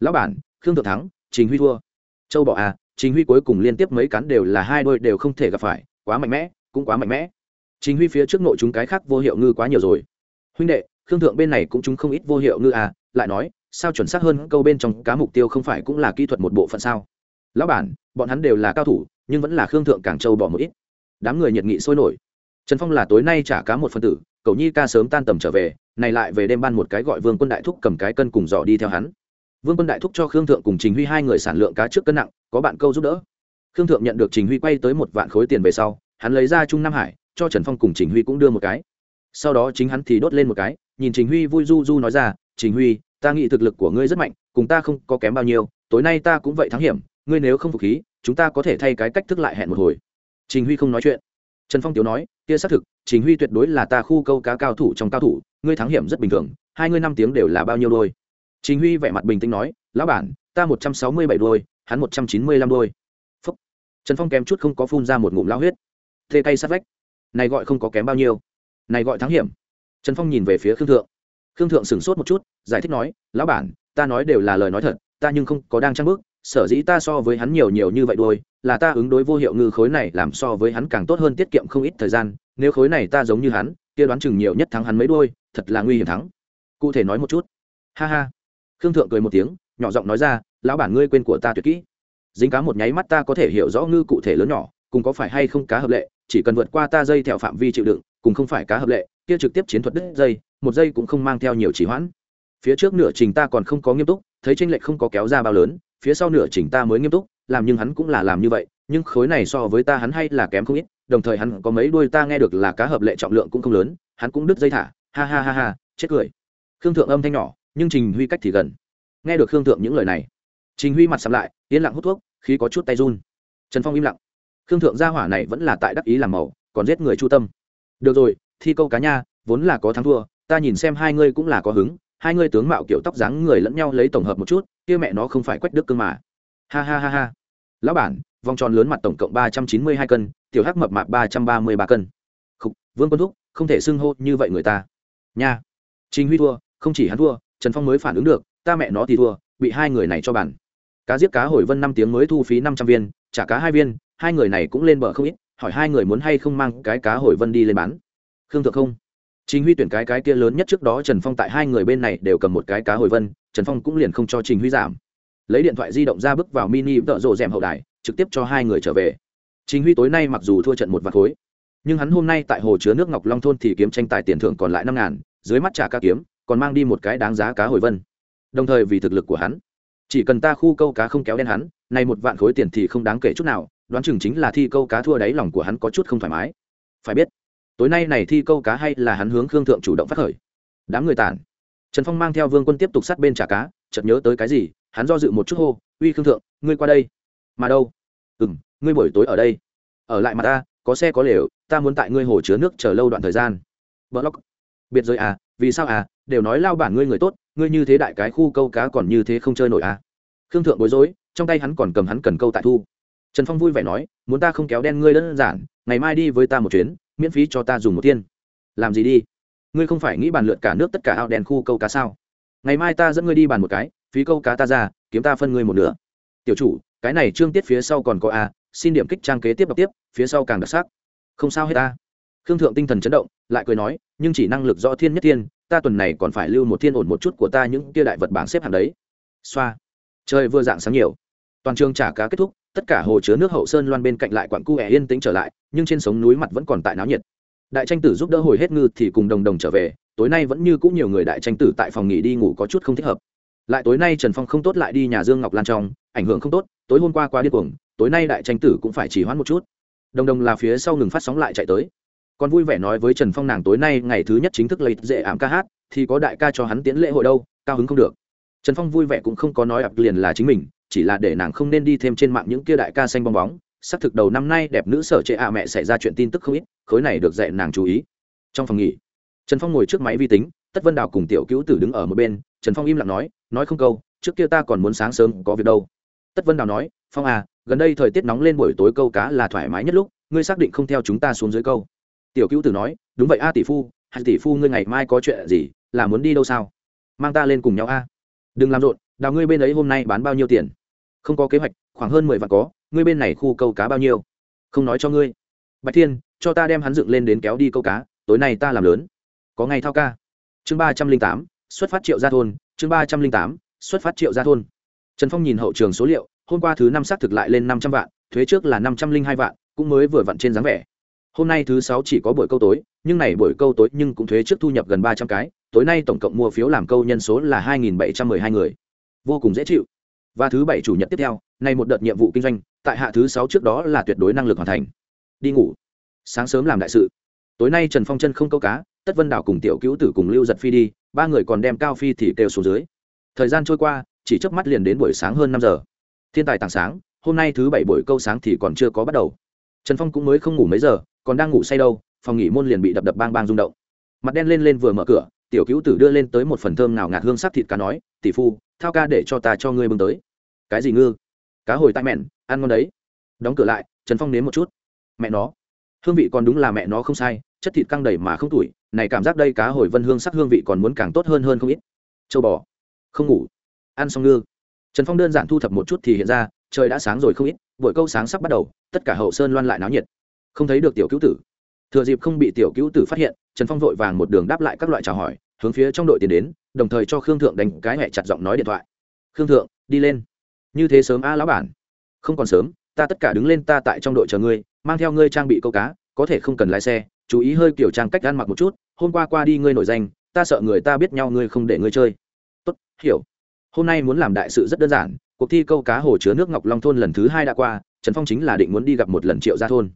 Lão bản, khương thượng thắng, trình huy thua. Châu bọ à trình huy cuối cùng liên tiếp mấy cắn đều là hai đôi đều không thể gặp phải, quá mạnh mẽ, cũng quá mạnh mẽ. Trình huy phía trước nội chúng cái khác vô hiệu ngư quá nhiều rồi. Huynh đệ, khương thượng bên này cũng chúng không ít vô hiệu ngư à lại nói, sao chuẩn xác hơn câu bên trong cá mục tiêu không phải cũng là kỹ thuật một bộ phận sao? Lão bản, bọn hắn đều là cao thủ, nhưng vẫn là khương thượng càng châu bỏ một ít. Đám người nhiệt nghị sôi nổi. Trần phong là tối nay trả cá một phân tử cầu nhi ca sớm tan tầm trở về này lại về đêm ban một cái gọi vương quân đại thúc cầm cái cân cùng giỏ đi theo hắn. Vương quân đại thúc cho khương thượng cùng trình huy hai người sản lượng cá trước cân nặng, có bạn câu giúp đỡ. Khương thượng nhận được trình huy quay tới một vạn khối tiền về sau, hắn lấy ra trung nam hải, cho trần phong cùng trình huy cũng đưa một cái. Sau đó chính hắn thì đốt lên một cái, nhìn trình huy vui du du nói ra, trình huy, ta nghĩ thực lực của ngươi rất mạnh, cùng ta không có kém bao nhiêu, tối nay ta cũng vậy thắng hiểm, ngươi nếu không phục khí, chúng ta có thể thay cái cách thức lại hẹn một hồi. Trình huy không nói chuyện. Trần phong tiếu nói, kia xác thực, trình huy tuyệt đối là ta khu câu cá cao thủ trong cao thủ ngươi thắng hiểm rất bình thường, hai ngươi năm tiếng đều là bao nhiêu đôi? Trình huy vẻ mặt bình tĩnh nói, lão bản, ta một trăm sáu mươi bảy đôi, hắn một trăm chín mươi lăm đôi. Phúc. trần phong kém chút không có phun ra một ngụm lao huyết. Thê tay sát vách. Này gọi không có kém bao nhiêu. Này gọi thắng hiểm. Trần phong nhìn về phía khương thượng. Khương thượng sửng sốt một chút, giải thích nói, lão bản, ta nói đều là lời nói thật, ta nhưng không có đang trang bức, sở dĩ ta so với hắn nhiều nhiều như vậy đôi, là ta ứng đối vô hiệu ngư khối này làm so với hắn càng tốt hơn tiết kiệm không ít thời gian, nếu khối này ta giống như hắn kia đoán chừng nhiều nhất thắng hắn mấy đôi, thật là nguy hiểm thắng. Cụ thể nói một chút. Ha ha. Khương thượng cười một tiếng, nhỏ giọng nói ra, lão bản ngươi quên của ta tuyệt kỹ. Dính cá một nháy mắt ta có thể hiểu rõ ngư cụ thể lớn nhỏ, cùng có phải hay không cá hợp lệ, chỉ cần vượt qua ta dây theo phạm vi chịu đựng, cùng không phải cá hợp lệ, kia trực tiếp chiến thuật đứt dây, một dây cũng không mang theo nhiều chỉ hoãn. Phía trước nửa trình ta còn không có nghiêm túc, thấy tranh lệch không có kéo ra bao lớn, phía sau nửa trình ta mới nghiêm túc, làm nhưng hắn cũng là làm như vậy, nhưng khối này so với ta hắn hay là kém không ít đồng thời hắn có mấy đuôi ta nghe được là cá hợp lệ trọng lượng cũng không lớn, hắn cũng đứt dây thả, ha ha ha ha, chết cười. Khương thượng âm thanh nhỏ, nhưng trình huy cách thì gần. Nghe được khương thượng những lời này, trình huy mặt sắm lại, yên lặng hút thuốc khi có chút tay run. Trần phong im lặng. Khương thượng gia hỏa này vẫn là tại đắc ý làm màu, còn giết người chu tâm. Được rồi, thi câu cá nha, vốn là có thắng thua, ta nhìn xem hai ngươi cũng là có hứng. Hai ngươi tướng mạo kiểu tóc dáng người lẫn nhau lấy tổng hợp một chút, kia mẹ nó không phải quách đức cơ mà. Ha ha ha ha. Lão bản, vòng tròn lớn mặt tổng cộng ba trăm chín mươi hai cân tiểu hắc mập mạp ba trăm ba mươi ba cân. Khục, vương quân thúc không thể xưng hô như vậy người ta. Nha. Trình huy thua không chỉ hắn thua trần phong mới phản ứng được ta mẹ nó thì thua bị hai người này cho bản cá giết cá hồi vân năm tiếng mới thu phí năm trăm viên trả cá hai viên hai người này cũng lên bờ không ít hỏi hai người muốn hay không mang cái cá hồi vân đi lên bán. Khương thượng không. Trình Huy tuyển cái cái kia lớn nhất trước đó Trần Phong tại hai người bên này đều cầm một cái cá hồi vân, Trần Phong cũng liền không cho Trình Huy giảm. Lấy điện thoại di động ra bước vào mini tợ rồ rèm hậu đài, trực tiếp cho hai người trở về. Chính Huy tối nay mặc dù thua trận một vạn khối, nhưng hắn hôm nay tại hồ chứa nước Ngọc Long thôn thì kiếm tranh tài tiền thưởng còn lại năm ngàn, dưới mắt trả ca kiếm, còn mang đi một cái đáng giá cá hồi vân. Đồng thời vì thực lực của hắn, chỉ cần ta khu câu cá không kéo đen hắn, nay một vạn khối tiền thì không đáng kể chút nào, đoán chừng chính là thi câu cá thua đáy lòng của hắn có chút không thoải mái. Phải biết, tối nay này thi câu cá hay là hắn hướng khương thượng chủ động phát khởi. Đám người tản. Trần phong mang theo vương quân tiếp tục sát bên trả cá chợt nhớ tới cái gì hắn do dự một chút hô uy khương thượng ngươi qua đây. Mà đâu? Ừ m ngươi buổi tối ở đây. Ở lại mà ta, có xe có lều, ta muốn tại ngươi hồ chứa nước chờ lâu đoạn thời gian. Blog biệt rồi à vì sao à đều nói lao bản ngươi người tốt, ngươi như thế đại cái khu câu cá còn như thế không chơi nổi à. Khương thượng bối rối, trong tay hắn còn cầm hắn cần câu tại thu. Trần phong vui vẻ nói, muốn ta không kéo đen ngươi đơn giản, ngày mai đi với ta một chuyến, miễn phí cho ta dùng một tiên. làm gì đi? Ngươi không phải nghĩ bàn lượt cả nước tất cả ao đèn khu câu cá sao? Ngày mai ta dẫn ngươi đi bàn một cái, phí câu cá ta ra, kiếm ta phân ngươi một nửa. Tiểu chủ, cái này trương tiết phía sau còn có a xin điểm kích trang kế tiếp đọc tiếp, phía sau càng đặc sắc. Không sao hết ta. Khương thượng tinh thần chấn động, lại cười nói, nhưng chỉ năng lực do thiên nhất thiên, ta tuần này còn phải lưu một thiên ổn một chút của ta những kia đại vật bảng xếp hàng đấy. Xoa. Trời vừa dạng sáng nhiều. Toàn trường trả cá kết thúc, tất cả hồ chứa nước hậu sơn loan bên cạnh lại quặn cu ẻ yên tĩnh trở lại, nhưng trên sống núi mặt vẫn còn tại náo nhiệt. Đại tranh tử giúp đỡ hồi hết ngư thì cùng đồng đồng trở về, tối nay vẫn như cũng nhiều người đại tranh tử tại phòng nghỉ đi ngủ có chút không thích hợp. Lại tối nay trần phong không tốt lại đi nhà dương ngọc lan trong, ảnh hưởng không tốt, tối hôm qua qua điên cuồng tối nay đại tranh tử cũng phải chỉ hoãn một chút. Đồng đồng là phía sau ngừng phát sóng lại chạy tới. Còn vui vẻ nói với trần phong nàng tối nay ngày thứ nhất chính thức lấy dễ ảm ca hát, thì có đại ca cho hắn tiến lễ hội đâu, cao hứng không được. Trần phong vui vẻ cũng không có nói ập liền là chính mình, chỉ là để nàng không nên đi thêm trên mạng những kia đại ca xanh bong bóng. Xác thực đầu năm nay đẹp nữ sở trệ ạ mẹ xảy ra chuyện tin tức không ít, khối này được dạy nàng chú ý. Trong phòng nghỉ, trần phong ngồi trước máy vi tính, tất vân đào cùng tiểu cứu tử đứng ở một bên, trần phong im lặng nói nói không câu, trước kia ta còn muốn sáng sớm có việc đâu. Tất vân đào nói, phong à gần đây thời tiết nóng lên buổi tối câu cá là thoải mái nhất lúc, ngươi xác định không theo chúng ta xuống dưới câu. Tiểu cữu tử nói, đúng vậy a tỷ phu hay tỷ phu ngươi ngày mai có chuyện gì, là muốn đi đâu sao? Mang ta lên cùng nhau a. Đừng làm rộn, đào ngươi bên ấy hôm nay bán bao nhiêu tiền? Không có kế hoạch, khoảng hơn mười vạn có, ngươi bên này khu câu cá bao nhiêu? Không nói cho ngươi. Bạch thiên, cho ta đem hắn dựng lên đến kéo đi câu cá, tối nay ta làm lớn. Có ngày thao ca. Chương ba trăm linh tám, xuất phát triệu gia thôn, chương ba trăm linh tám, xuất phát triệu gia thôn. Trần phong nhìn hậu trường số liệu hôm qua thứ năm xác thực lại lên năm trăm vạn, thuế trước là năm trăm linh hai vạn, cũng mới vừa vặn trên dáng vẻ. Hôm nay thứ sáu chỉ có buổi câu tối, nhưng này buổi câu tối nhưng cũng thuế trước thu nhập gần ba trăm cái, tối nay tổng cộng mua phiếu làm câu nhân số là hai nghìn bảy trăm mười hai người. Vô cùng dễ chịu. Và thứ bảy chủ nhật tiếp theo này một đợt nhiệm vụ kinh doanh, tại hạ thứ sáu trước đó là tuyệt đối năng lực hoàn thành. Đi ngủ. Sáng sớm làm đại sự. Tối nay trần phong chân không câu cá, tất vân đảo cùng tiểu cứu tử cùng lưu giật phi đi, ba người còn đem cao phi thì kêu xuống dưới. Thời gian trôi qua, chỉ chớp mắt liền đến buổi sáng hơn năm giờ thiên tài tảng sáng, hôm nay thứ bảy buổi câu sáng thì còn chưa có bắt đầu. Trần phong cũng mới không ngủ mấy giờ, còn đang ngủ say đâu, phòng nghỉ môn liền bị đập đập bang bang rung động. Mặt đen lên lên vừa mở cửa, tiểu cứu tử đưa lên tới một phần thơm nào ngạt hương sắc thịt cá nói, tỷ phu, thao ca để cho ta cho ngươi bưng tới. Cái gì ngư? Cá hồi tai mẹn, ăn ngon đấy. Đóng cửa lại, trần phong nếm một chút. Mẹ nó, hương vị còn đúng là mẹ nó không sai, chất thịt căng đầy mà không tuổi này cảm giác đây cá hồi vân hương sắc hương vị còn muốn càng tốt hơn hơn không ít. Châu bò, không ngủ, ăn xong ngư trần phong đơn giản thu thập một chút thì hiện ra, trời đã sáng rồi không ít, buổi câu sáng sắp bắt đầu, tất cả hậu sơn loan lại náo nhiệt. Không thấy được tiểu cứu tử. Thừa dịp không bị tiểu cứu tử phát hiện, trần phong vội vàng một đường đáp lại các loại chào hỏi, hướng phía trong đội tiền đến, đồng thời cho khương thượng đánh cái hẹ chặt giọng nói điện thoại. Khương thượng, đi lên. Như thế sớm a lão bản. Không còn sớm, ta tất cả đứng lên ta tại trong đội chờ ngươi, mang theo ngươi trang bị câu cá, có thể không cần lái xe, chú ý hơi kiểu trang cách ăn mặc một chút, hôm qua qua đi ngươi nổi danh, ta sợ người ta biết nhau ngươi không để ngươi chơi. Tốt, hiểu hôm nay muốn làm đại sự rất đơn giản, cuộc thi câu cá hồ chứa nước ngọc long thôn lần thứ hai đã qua, trần phong chính là định muốn đi gặp một lần triệu gia thôn.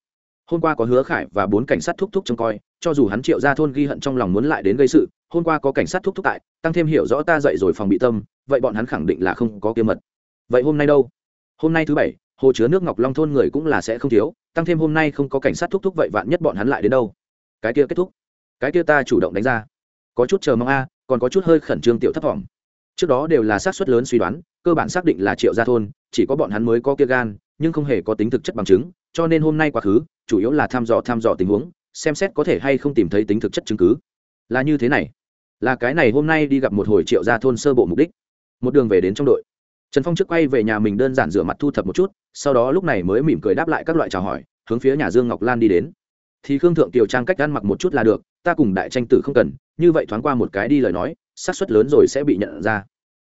Hôm qua có hứa khải và bốn cảnh sát thúc thúc trông coi, cho dù hắn triệu gia thôn ghi hận trong lòng muốn lại đến gây sự, hôm qua có cảnh sát thúc thúc tại, tăng thêm hiểu rõ ta dậy rồi phòng bị tâm, vậy bọn hắn khẳng định là không có kiếm mật. Vậy hôm nay đâu? Hôm nay thứ bảy, hồ chứa nước ngọc long thôn người cũng là sẽ không thiếu, tăng thêm hôm nay không có cảnh sát thúc thúc vậy vạn nhất bọn hắn lại đến đâu? Cái kia kết thúc. Cái kia ta chủ động đánh ra. Có chút chờ mong a, còn có chút hơi khẩn trương tiểu thất vọng trước đó đều là xác suất lớn suy đoán, cơ bản xác định là triệu gia thôn, chỉ có bọn hắn mới có kia gan, nhưng không hề có tính thực chất bằng chứng, cho nên hôm nay quá khứ, chủ yếu là thăm dò thăm dò tình huống, xem xét có thể hay không tìm thấy tính thực chất chứng cứ. Là như thế này. Là cái này hôm nay đi gặp một hồi triệu gia thôn sơ bộ mục đích. Một đường về đến trong đội. Trần phong trước quay về nhà mình đơn giản rửa mặt thu thập một chút, sau đó lúc này mới mỉm cười đáp lại các loại chào hỏi, hướng phía nhà dương ngọc lan đi đến. Thì khương thượng tiểu trang cách ăn mặc một chút là được, ta cùng đại tranh tử không cần, như vậy thoáng qua một cái đi lời nói xác suất lớn rồi sẽ bị nhận ra.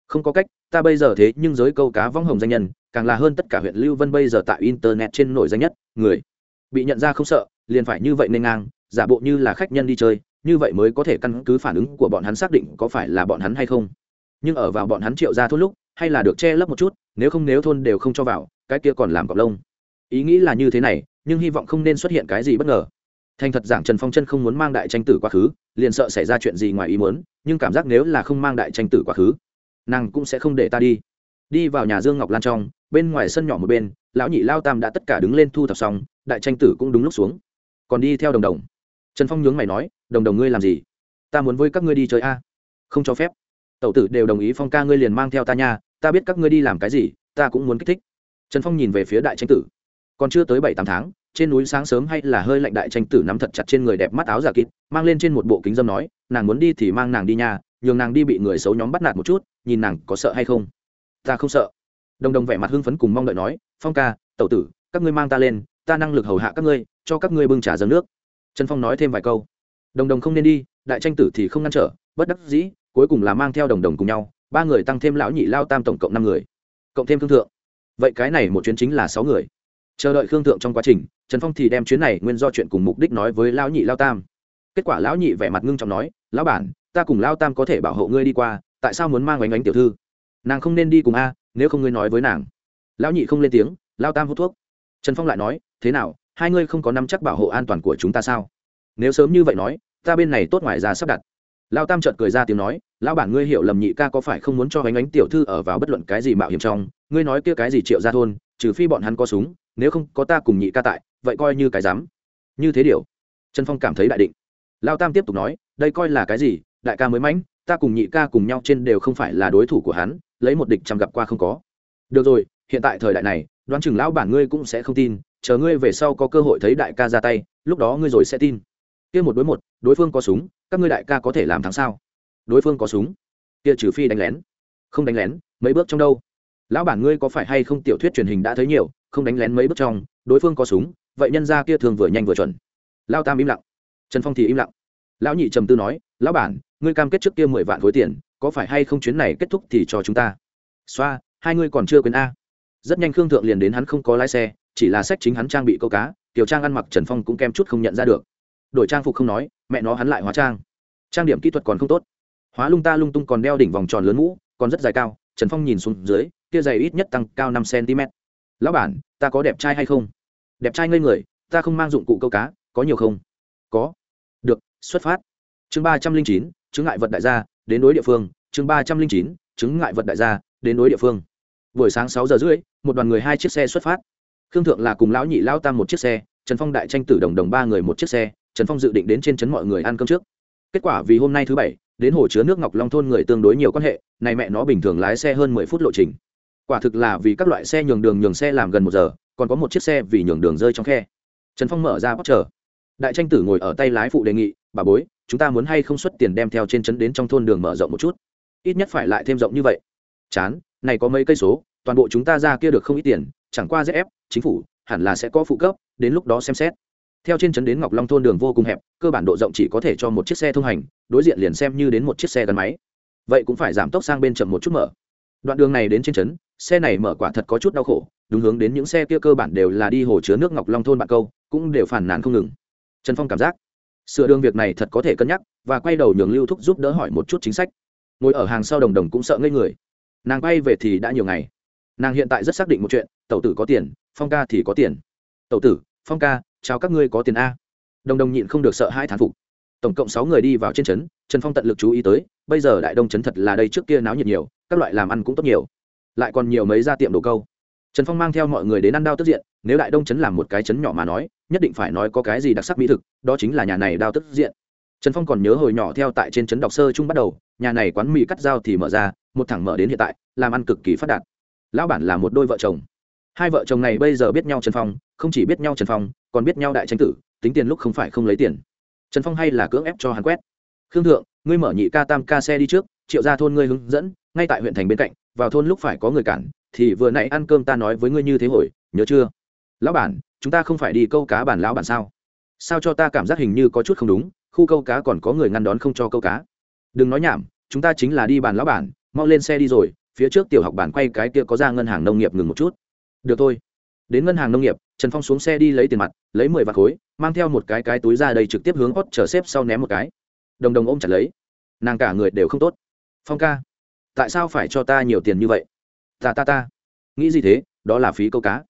Không có cách, ta bây giờ thế nhưng giới câu cá vong hồng danh nhân, càng là hơn tất cả huyện lưu vân bây giờ tại internet trên nổi danh nhất, người. Bị nhận ra không sợ, liền phải như vậy nên ngang, giả bộ như là khách nhân đi chơi, như vậy mới có thể căn cứ phản ứng của bọn hắn xác định có phải là bọn hắn hay không. Nhưng ở vào bọn hắn triệu ra thôn lúc, hay là được che lấp một chút, nếu không nếu thôn đều không cho vào, cái kia còn làm cọc lông. Ý nghĩ là như thế này, nhưng hy vọng không nên xuất hiện cái gì bất ngờ thành thật giảng trần phong chân không muốn mang đại tranh tử quá khứ, liền sợ xảy ra chuyện gì ngoài ý muốn, nhưng cảm giác nếu là không mang đại tranh tử quá khứ, nàng cũng sẽ không để ta đi. Đi vào nhà dương ngọc lan trong, bên ngoài sân nhỏ một bên, lão nhị lao tam đã tất cả đứng lên thu thập xong, đại tranh tử cũng đúng lúc xuống. Còn đi theo đồng đồng. Trần phong nhướng mày nói, đồng đồng ngươi làm gì? Ta muốn với các ngươi đi chơi a. Không cho phép. Tẩu tử đều đồng ý phong ca ngươi liền mang theo ta nha, ta biết các ngươi đi làm cái gì, ta cũng muốn kích thích. Trần phong nhìn về phía đại tranh tử. Còn chưa tới bảy tám tháng trên núi sáng sớm hay là hơi lạnh đại tranh tử nắm thật chặt trên người đẹp mắt áo giả kịt, mang lên trên một bộ kính dâm nói, nàng muốn đi thì mang nàng đi nha, nhường nàng đi bị người xấu nhóm bắt nạt một chút, nhìn nàng có sợ hay không? Ta không sợ. Đồng đồng vẻ mặt hưng phấn cùng mong đợi nói, phong ca, tẩu tử, các ngươi mang ta lên, ta năng lực hầu hạ các ngươi, cho các ngươi bưng trà dâng nước. Trần phong nói thêm vài câu. Đồng đồng không nên đi, đại tranh tử thì không ngăn trở, bất đắc dĩ, cuối cùng là mang theo đồng đồng cùng nhau, ba người tăng thêm lão nhị lao tam tổng cộng năm người, cộng thêm thương thượng. Vậy cái này một chuyến chính là sáu người. Chờ đợi khương thượng trong quá trình trần phong thì đem chuyến này nguyên do chuyện cùng mục đích nói với lão nhị lao tam. Kết quả lão nhị vẻ mặt ngưng trọng nói, lão bản, ta cùng lao tam có thể bảo hộ ngươi đi qua, tại sao muốn mang bánh bánh tiểu thư? Nàng không nên đi cùng a, nếu không ngươi nói với nàng. Lão nhị không lên tiếng, lao tam hút thuốc. Trần phong lại nói, thế nào, hai ngươi không có nắm chắc bảo hộ an toàn của chúng ta sao? Nếu sớm như vậy nói, ta bên này tốt ngoài ra sắp đặt. Lao tam trợt cười ra tiếng nói, lão bản ngươi hiểu lầm nhị ca có phải không muốn cho bánh ánh tiểu thư ở vào bất luận cái gì mạo hiểm trong? Ngươi nói kia cái gì triệu ra thôn, trừ phi bọn hắn có súng, nếu không có ta cùng nhị ca tại vậy coi như cái dám. Như thế điều. Trần phong cảm thấy đại định. Lao tam tiếp tục nói, đây coi là cái gì, đại ca mới mãnh, ta cùng nhị ca cùng nhau trên đều không phải là đối thủ của hắn, lấy một địch chăm gặp qua không có. Được rồi, hiện tại thời đại này, đoán chừng lão bản ngươi cũng sẽ không tin, chờ ngươi về sau có cơ hội thấy đại ca ra tay, lúc đó ngươi rồi sẽ tin. Kia một đối một, đối phương có súng, các ngươi đại ca có thể làm thắng sao? Đối phương có súng. Kia trừ phi đánh lén. Không đánh lén, mấy bước trong đâu. Lão bản ngươi có phải hay không tiểu thuyết truyền hình đã thấy nhiều không đánh lén mấy bước trong, đối phương có súng, vậy nhân ra kia thường vừa nhanh vừa chuẩn. Lao tam im lặng. Trần phong thì im lặng. Lão nhị trầm tư nói, lão bản, ngươi cam kết trước kia mười vạn khối tiền, có phải hay không chuyến này kết thúc thì cho chúng ta? Xoa, hai ngươi còn chưa quên a. Rất nhanh khương thượng liền đến hắn không có lái xe, chỉ là sách chính hắn trang bị câu cá, tiểu trang ăn mặc trần phong cũng kem chút không nhận ra được. Đổi trang phục không nói, mẹ nó hắn lại hóa trang. Trang điểm kỹ thuật còn không tốt. Hóa lung ta lung tung còn đeo đỉnh vòng tròn lớn mũ, còn rất dài cao, trần phong nhìn xuống dưới, kia dày ít nhất tăng cao năm cm lão bản, ta có đẹp trai hay không? Đẹp trai ngây người, ta không mang dụng cụ câu cá, có nhiều không? Có. Được, xuất phát. Chương ba trăm linh chín chứng ngại vật đại gia, đến đối địa phương. Chương ba trăm linh chín chứng ngại vật đại gia, đến đối địa phương. Buổi sáng sáu giờ rưỡi, một đoàn người hai chiếc xe xuất phát. Khương thượng là cùng lão nhị lão tam một chiếc xe, trần phong đại tranh tử đồng đồng ba người một chiếc xe, trần phong dự định đến trên trấn mọi người ăn cơm trước. Kết quả vì hôm nay thứ bảy, đến hồ chứa nước ngọc long thôn người tương đối nhiều quan hệ, này mẹ nó bình thường lái xe hơn mười phút lộ trình quả thực là vì các loại xe nhường đường nhường xe làm gần một giờ, còn có một chiếc xe vì nhường đường rơi trong khe. Trần phong mở ra bóc chờ. Đại tranh tử ngồi ở tay lái phụ đề nghị, bà bối, chúng ta muốn hay không xuất tiền đem theo trên trấn đến trong thôn đường mở rộng một chút? Ít nhất phải lại thêm rộng như vậy. Chán, này có mấy cây số, toàn bộ chúng ta ra kia được không ít tiền, chẳng qua dễ ép, chính phủ hẳn là sẽ có phụ cấp, đến lúc đó xem xét. Theo trên trấn đến ngọc long thôn đường vô cùng hẹp, cơ bản độ rộng chỉ có thể cho một chiếc xe thông hành, đối diện liền xem như đến một chiếc xe gắn máy. Vậy cũng phải giảm tốc sang bên chậm một chút mở đoạn đường này đến trên trấn, xe này mở quả thật có chút đau khổ, đúng hướng đến những xe kia cơ bản đều là đi hồ chứa nước ngọc long thôn bạn câu, cũng đều phản nàn không ngừng. Trần phong cảm giác, sửa đường việc này thật có thể cân nhắc, và quay đầu nhường lưu thúc giúp đỡ hỏi một chút chính sách. Ngồi ở hàng sau đồng đồng cũng sợ ngây người. Nàng quay về thì đã nhiều ngày. Nàng hiện tại rất xác định một chuyện, tẩu tử có tiền, phong ca thì có tiền. Tẩu tử, phong ca, chào các ngươi có tiền a. Đồng đồng nhịn không được sợ hai thán phục tổng cộng sáu người đi vào trên trấn, trần phong tận lực chú ý tới, bây giờ đại đông trấn thật là đây trước kia náo nhiệt nhiều, các loại làm ăn cũng tốt nhiều. Lại còn nhiều mấy ra tiệm đồ câu. Trần phong mang theo mọi người đến ăn đao tức diện, nếu đại đông trấn làm một cái trấn nhỏ mà nói, nhất định phải nói có cái gì đặc sắc mỹ thực, đó chính là nhà này đao tức diện. Trần phong còn nhớ hồi nhỏ theo tại trên trấn đọc sơ chung bắt đầu, nhà này quán mì cắt dao thì mở ra, một thẳng mở đến hiện tại, làm ăn cực kỳ phát đạt. Lão bản là một đôi vợ chồng. Hai vợ chồng này bây giờ biết nhau trần phong, không chỉ biết nhau trần phong, còn biết nhau đại tranh tử, tính tiền lúc không phải không lấy tiền trần phong hay là cưỡng ép cho hắn quét. Khương thượng, ngươi mở nhị ca tam ca xe đi trước, triệu ra thôn ngươi hướng dẫn, ngay tại huyện thành bên cạnh, vào thôn lúc phải có người cản, thì vừa nãy ăn cơm ta nói với ngươi như thế hồi, nhớ chưa? Lão bản, chúng ta không phải đi câu cá bản lão bản sao? Sao cho ta cảm giác hình như có chút không đúng, khu câu cá còn có người ngăn đón không cho câu cá? Đừng nói nhảm, chúng ta chính là đi bàn lão bản, mau lên xe đi rồi, phía trước tiểu học bản quay cái kia có ra ngân hàng nông nghiệp ngừng một chút. Được thôi. Đến ngân hàng nông nghiệp, trần phong xuống xe đi lấy tiền mặt, lấy mười vạt khối mang theo một cái cái túi ra đây trực tiếp hướng hót chở xếp sau ném một cái. Đồng đồng ôm chặt lấy. Nàng cả người đều không tốt. Phong ca, tại sao phải cho ta nhiều tiền như vậy? Ta ta ta. Nghĩ gì thế? Đó là phí câu cá.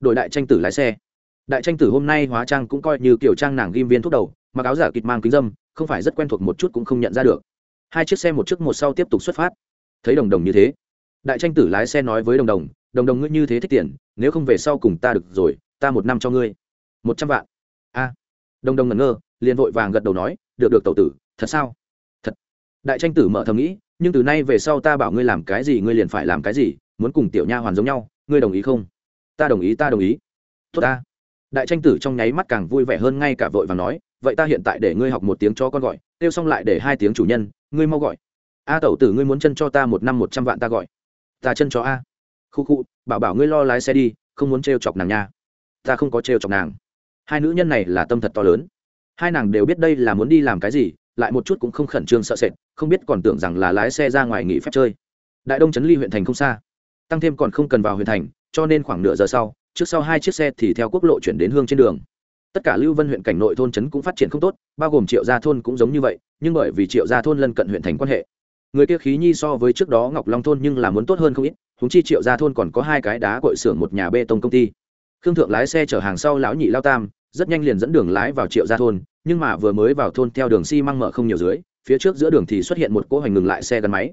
Đội đại tranh tử lái xe. Đại tranh tử hôm nay hóa trang cũng coi như kiểu trang nàng ghim viên thuốc đầu, mặc áo giả kịch mang kính dâm, không phải rất quen thuộc một chút cũng không nhận ra được. Hai chiếc xe một chiếc một sau tiếp tục xuất phát. Thấy đồng đồng như thế, đại tranh tử lái xe nói với đồng đồng đồng đồng ngươi như thế thích tiền, nếu không về sau cùng ta được rồi, ta một năm cho ngươi. Một trăm vạn a. Đông đông ngẩn ngơ, liền vội vàng gật đầu nói, được được, tẩu tử, thật sao? Thật. Đại tranh tử mở thầm nghĩ, nhưng từ nay về sau ta bảo ngươi làm cái gì, ngươi liền phải làm cái gì, muốn cùng tiểu nha hoàn giống nhau, ngươi đồng ý không? Ta đồng ý, ta đồng ý. Tốt ta. Đại tranh tử trong nháy mắt càng vui vẻ hơn ngay cả vội và nói, vậy ta hiện tại để ngươi học một tiếng cho con gọi kêu xong lại để hai tiếng chủ nhân, ngươi mau gọi. A tẩu tử, ngươi muốn chân cho ta một năm một trăm vạn ta gọi. Ta chân cho a. Khu khu, bảo bảo ngươi lo lái xe đi, không muốn t chọc nàng nha. Ta không có t chọc nàng hai nữ nhân này là tâm thật to lớn. Hai nàng đều biết đây là muốn đi làm cái gì, lại một chút cũng không khẩn trương sợ sệt, không biết còn tưởng rằng là lái xe ra ngoài nghỉ phép chơi. Đại đông trấn ly huyện thành không xa. Tăng thêm còn không cần vào huyện thành, cho nên khoảng nửa giờ sau, trước sau hai chiếc xe thì theo quốc lộ chuyển đến hương trên đường. Tất cả lưu vân huyện cảnh nội thôn trấn cũng phát triển không tốt, bao gồm triệu gia thôn cũng giống như vậy, nhưng bởi vì triệu gia thôn lân cận huyện thành quan hệ, người kia khí nhi so với trước đó ngọc long thôn nhưng là muốn tốt hơn không ít húng chi triệu gia thôn còn có hai cái đá cội xưởng một nhà bê tông công ty khương thượng lái xe chở hàng sau lão nhị lao tam, rất nhanh liền dẫn đường lái vào triệu gia thôn, nhưng mà vừa mới vào thôn theo đường xi、si、măng mở không nhiều dưới, phía trước giữa đường thì xuất hiện một cỗ hoành ngừng lại xe gắn máy.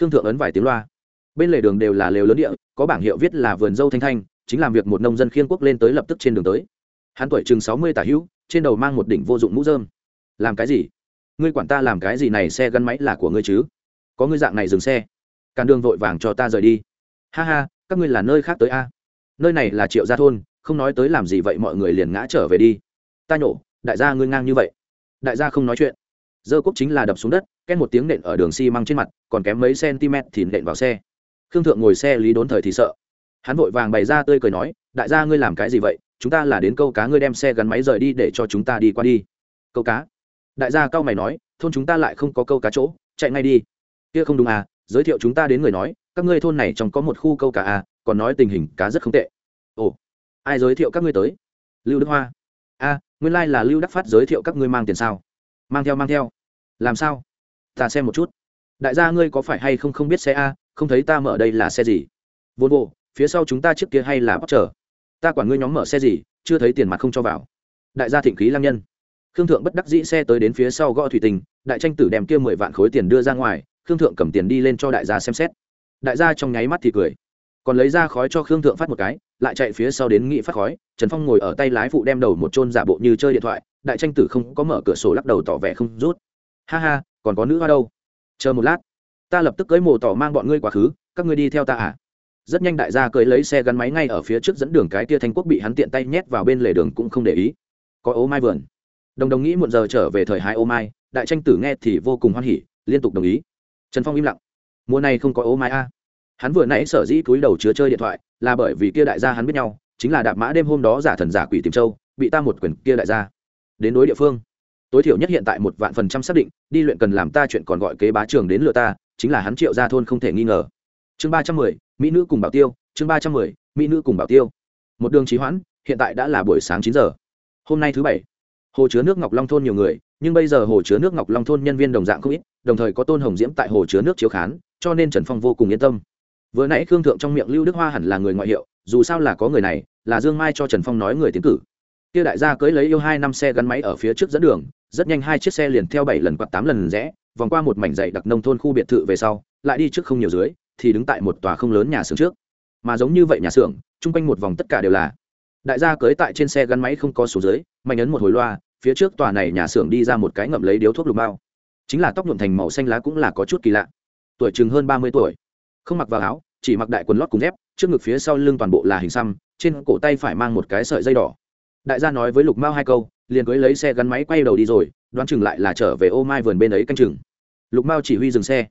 Khương thượng ấn vài tiếng loa. Bên lề đường đều là lều lớn địa, có bảng hiệu viết là vườn dâu thanh thanh, chính làm việc một nông dân khiên quốc lên tới lập tức trên đường tới. Hắn tuổi chừng sáu mươi tả hữu, trên đầu mang một đỉnh vô dụng mũ dơm làm cái gì? Ngươi quản ta làm cái gì này, xe gắn máy là của ngươi chứ? Có ngươi dạng này dừng xe. Càn đường vội vàng cho ta rời đi. Ha ha, các ngươi là nơi khác tới a? Nơi này là triệu gia thôn, không nói tới làm gì vậy mọi người liền ngã trở về đi. Ta nhổ, đại gia ngươi ngang như vậy. Đại gia không nói chuyện. Dơ quốc chính là đập xuống đất, két một tiếng nện ở đường xi măng trên mặt, còn kém mấy cm thì nện vào xe. Khương thượng ngồi xe lý đốn thời thì sợ. Hắn vội vàng bày ra tươi cười nói, đại gia ngươi làm cái gì vậy? Chúng ta là đến câu cá ngươi đem xe gắn máy rời đi để cho chúng ta đi qua đi. Câu cá? Đại gia cao mày nói, thôn chúng ta lại không có câu cá chỗ, chạy ngay đi. Kia không đúng à giới thiệu chúng ta đến người nói, các ngươi thôn này trong có một khu câu cá à còn nói tình hình cá rất không tệ. Ồ ai giới thiệu các ngươi tới? Lưu đức hoa. A nguyên lai、like、là lưu đắc phát giới thiệu các ngươi mang tiền sao? Mang theo mang theo. Làm sao? Ta xem một chút. Đại gia ngươi có phải hay không không biết xe a không thấy ta mở đây là xe gì? Vốn bộ, phía sau chúng ta trước kia hay là bóc chờ ta quản ngươi nhóm mở xe gì chưa thấy tiền mặt không cho vào. Đại gia thịnh khí lang nhân. Khương thượng bất đắc dĩ xe tới đến phía sau gõ thủy tình đại tranh tử đem kia mười vạn khối tiền đưa ra ngoài khương thượng cầm tiền đi lên cho đại gia xem xét. Đại gia trong nháy mắt thì cười còn lấy ra khói cho khương thượng phát một cái, lại chạy phía sau đến nghị phát khói. Trần phong ngồi ở tay lái phụ đem đầu một chôn giả bộ như chơi điện thoại, đại tranh tử không có mở cửa sổ lắc đầu tỏ vẻ không rút. Ha ha, còn có nữ hoa đâu? Chờ một lát, ta lập tức cưới mồ tỏ mang bọn ngươi quá khứ, các ngươi đi theo ta à? Rất nhanh đại gia cưới lấy xe gắn máy ngay ở phía trước dẫn đường, cái tia thanh quốc bị hắn tiện tay nhét vào bên lề đường cũng không để ý. Có ô mai vườn. Đồng đồng nghĩ một giờ trở về thời hai ô mai, đại tranh tử nghe thì vô cùng hoan hỉ, liên tục đồng ý. Trần phong im lặng. Mùa này không có ô mai a hắn vừa nãy sở dĩ cúi đầu chứa chơi điện thoại là bởi vì kia đại gia hắn biết nhau, chính là đạp mã đêm hôm đó giả thần giả quỷ tìm châu bị ta một quyền kia đại gia. Đến đối địa phương. Tối thiểu nhất hiện tại một vạn phần trăm xác định, đi luyện cần làm ta chuyện còn gọi kế bá trường đến lừa ta, chính là hắn triệu gia thôn không thể nghi ngờ. Chương ba trăm mười, mỹ nữ cùng bảo tiêu, chương ba trăm mười, mỹ nữ cùng bảo tiêu. Một đường trí hoãn, hiện tại đã là buổi sáng chín giờ. Hôm nay thứ bảy. Hồ chứa nước ngọc long thôn nhiều người, nhưng bây giờ hồ chứa nước ngọc long thôn nhân viên đồng dạng không ít, đồng thời có tôn hồng diễm tại hồ chứa nước chiếu khán, cho nên trần phong vô cùng yên tâm vừa nãy khương thượng trong miệng lưu đức hoa hẳn là người ngoại hiệu, dù sao là có người này, là dương mai cho trần phong nói người tiến cử. Kia đại gia cưới lấy yêu hai năm xe gắn máy ở phía trước dẫn đường, rất nhanh hai chiếc xe liền theo bảy lần quạt tám lần rẽ, vòng qua một mảnh dãy đặc nông thôn khu biệt thự về sau, lại đi trước không nhiều dưới, thì đứng tại một tòa không lớn nhà xưởng trước. Mà giống như vậy nhà xưởng, chung quanh một vòng tất cả đều là. Đại gia cưới tại trên xe gắn máy không có số dưới mạnh ấn một hồi loa, phía trước tòa này nhà xưởng đi ra một cái ngậm lấy điếu thuốc lục bao. Chính là tóc nhuộm thành màu xanh lá cũng là có chút kỳ lạ. Tuổi chừng hơn ba mươi tuổi. Không mặc vào áo chỉ mặc đại quần lót cùng dép, trước ngực phía sau lưng toàn bộ là hình xăm, trên cổ tay phải mang một cái sợi dây đỏ. Đại gia nói với lục mao hai câu, liền cưới lấy xe gắn máy quay đầu đi rồi, đoán chừng lại là trở về ô mai vườn bên ấy canh chừng. Lục mao chỉ huy dừng xe.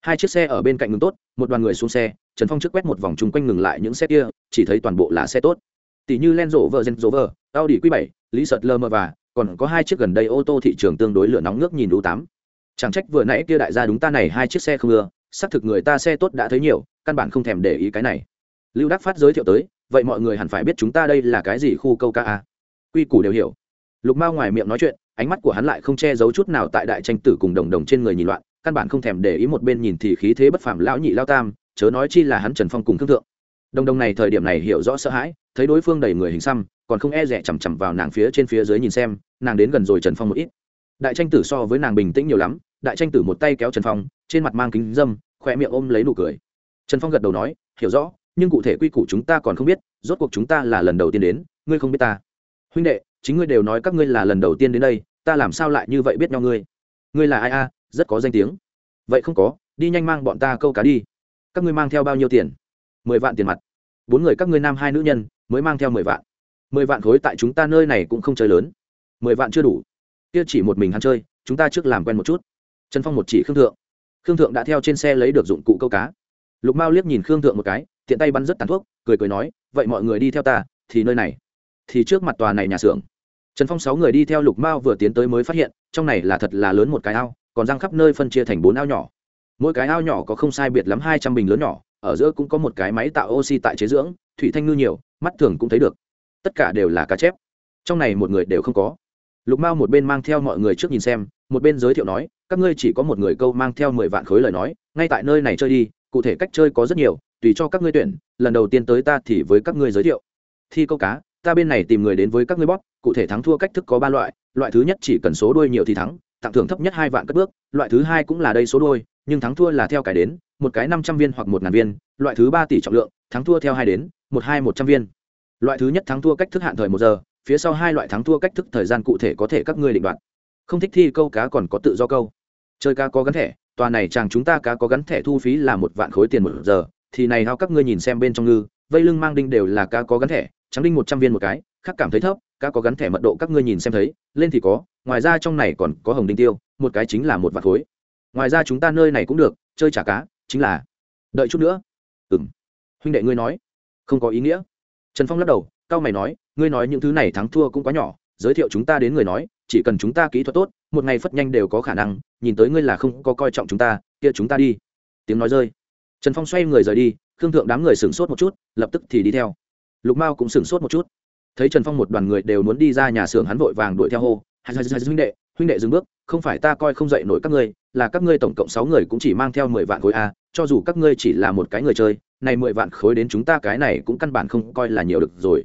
Hai chiếc xe ở bên cạnh ngừng tốt, một đoàn người xuống xe, trần phong trước quét một vòng chung quanh ngừng lại những xe kia, chỉ thấy toàn bộ là xe tốt. Tỷ như len rộ vợ gen rộ vợ audi q bảy, lý sợt lơ mơ và, còn có hai chiếc gần đây ô tô thị trường tương đối lửa nóng nước nhìn đủ tám. Chẳng trách vừa nãy kia đại gia đúng ta này hai chiếc xe không ưa xác thực người ta xe tốt đã thấy nhiều, căn bản không thèm để ý cái này. Lưu đắc phát giới thiệu tới, vậy mọi người hẳn phải biết chúng ta đây là cái gì khu câu ca a à? quy củ đều hiểu. Lục mao ngoài miệng nói chuyện, ánh mắt của hắn lại không che giấu chút nào tại đại tranh tử cùng đồng đồng trên người nhìn loạn, căn bản không thèm để ý một bên nhìn thì khí thế bất phàm lão nhị lao tam, chớ nói chi là hắn trần phong cùng thương thượng. Đồng đồng này thời điểm này hiểu rõ sợ hãi, thấy đối phương đầy người hình xăm, còn không e rẻ chằm chằm vào nàng phía trên phía dưới nhìn xem, nàng đến gần rồi trần phong một ít. Đại tranh tử so với nàng bình tĩnh nhiều lắm, đại tranh tử một tay kéo trần phong trên mặt mang kính dâm khoe miệng ôm lấy nụ cười. Trần phong gật đầu nói, hiểu rõ, nhưng cụ thể quy củ chúng ta còn không biết, rốt cuộc chúng ta là lần đầu tiên đến, ngươi không biết ta. Huynh đệ, chính ngươi đều nói các ngươi là lần đầu tiên đến đây, ta làm sao lại như vậy biết nhau ngươi? Ngươi là ai a? Rất có danh tiếng. Vậy không có, đi nhanh mang bọn ta câu cá đi. Các ngươi mang theo bao nhiêu tiền? Mười vạn tiền mặt. Bốn người các ngươi nam hai nữ nhân, mới mang theo mười vạn. Mười vạn khối tại chúng ta nơi này cũng không chơi lớn. Mười vạn chưa đủ. Kia chỉ một mình hắn chơi, chúng ta trước làm quen một chút. Trần phong một chỉ khương thượng khương thượng đã theo trên xe lấy được dụng cụ câu cá. Lục mao liếc nhìn khương thượng một cái, tiện tay bắn rất tàn thuốc, cười cười nói, vậy mọi người đi theo ta, thì nơi này. Thì trước mặt tòa này nhà xưởng. Trần phong sáu người đi theo lục mao vừa tiến tới mới phát hiện, trong này là thật là lớn một cái ao, còn răng khắp nơi phân chia thành bốn ao nhỏ. Mỗi cái ao nhỏ có không sai biệt lắm hai trăm bình lớn nhỏ, ở giữa cũng có một cái máy tạo oxy tại chế dưỡng, thủy thanh ngư nhiều, mắt thường cũng thấy được. Tất cả đều là cá chép. Trong này một người đều không có lục mao một bên mang theo mọi người trước nhìn xem, một bên giới thiệu nói, các ngươi chỉ có một người câu mang theo mười vạn khối lời nói, ngay tại nơi này chơi đi, cụ thể cách chơi có rất nhiều, tùy cho các ngươi tuyển, lần đầu tiên tới ta thì với các ngươi giới thiệu. Thi câu cá, ta bên này tìm người đến với các ngươi bóp, cụ thể thắng thua cách thức có ba loại loại thứ nhất chỉ cần số đuôi nhiều thì thắng, tặng thưởng thấp nhất hai vạn cất bước, loại thứ hai cũng là đây số đuôi, nhưng thắng thua là theo cái đến, một cái năm trăm viên hoặc một ngàn viên, loại thứ ba tỷ trọng lượng, thắng thua theo hai đến, một hai một trăm viên. Loại thứ nhất thắng thua cách thức hạn thời một giờ phía sau hai loại thắng thua cách thức thời gian cụ thể có thể các ngươi định đoạt. Không thích thi câu cá còn có tự do câu. Chơi cá có gắn thẻ, tòa này chàng chúng ta cá có gắn thẻ thu phí là một vạn khối tiền một giờ, thì này hao các ngươi nhìn xem bên trong ngư, vây lưng mang đinh đều là cá có gắn thẻ, trắng đinh một trăm viên một cái, khác cảm thấy thấp, cá có gắn thẻ mật độ các ngươi nhìn xem thấy, lên thì có, ngoài ra trong này còn có hồng đinh tiêu, một cái chính là một vạn khối. Ngoài ra chúng ta nơi này cũng được, chơi trả cá, chính là đợi chút nữa. Ừng huynh đệ ngươi nói. Không có ý nghĩa. Trần phong lắc đầu cao mày nói ngươi nói những thứ này thắng thua cũng quá nhỏ, giới thiệu chúng ta đến người nói, chỉ cần chúng ta kỹ thuật tốt, một ngày phất nhanh đều có khả năng, nhìn tới ngươi là không có coi trọng chúng ta, kia chúng ta đi. Tiếng nói rơi. Trần phong xoay người rời đi, khương thượng đám người sửng sốt một chút, lập tức thì đi theo. Lục mao cũng sửng sốt một chút. Thấy trần phong một đoàn người đều muốn đi ra nhà xưởng, hắn vội vàng đuổi theo hô huynh đệ huynh đệ dừng bước, không phải ta coi không dậy nổi các ngươi, là các ngươi tổng cộng sáu người cũng chỉ mang theo mười vạn khối a, cho dù các ngươi chỉ là một cái người chơi, này mười vạn khối đến chúng ta cái này cũng căn bản không coi là nhiều được rồi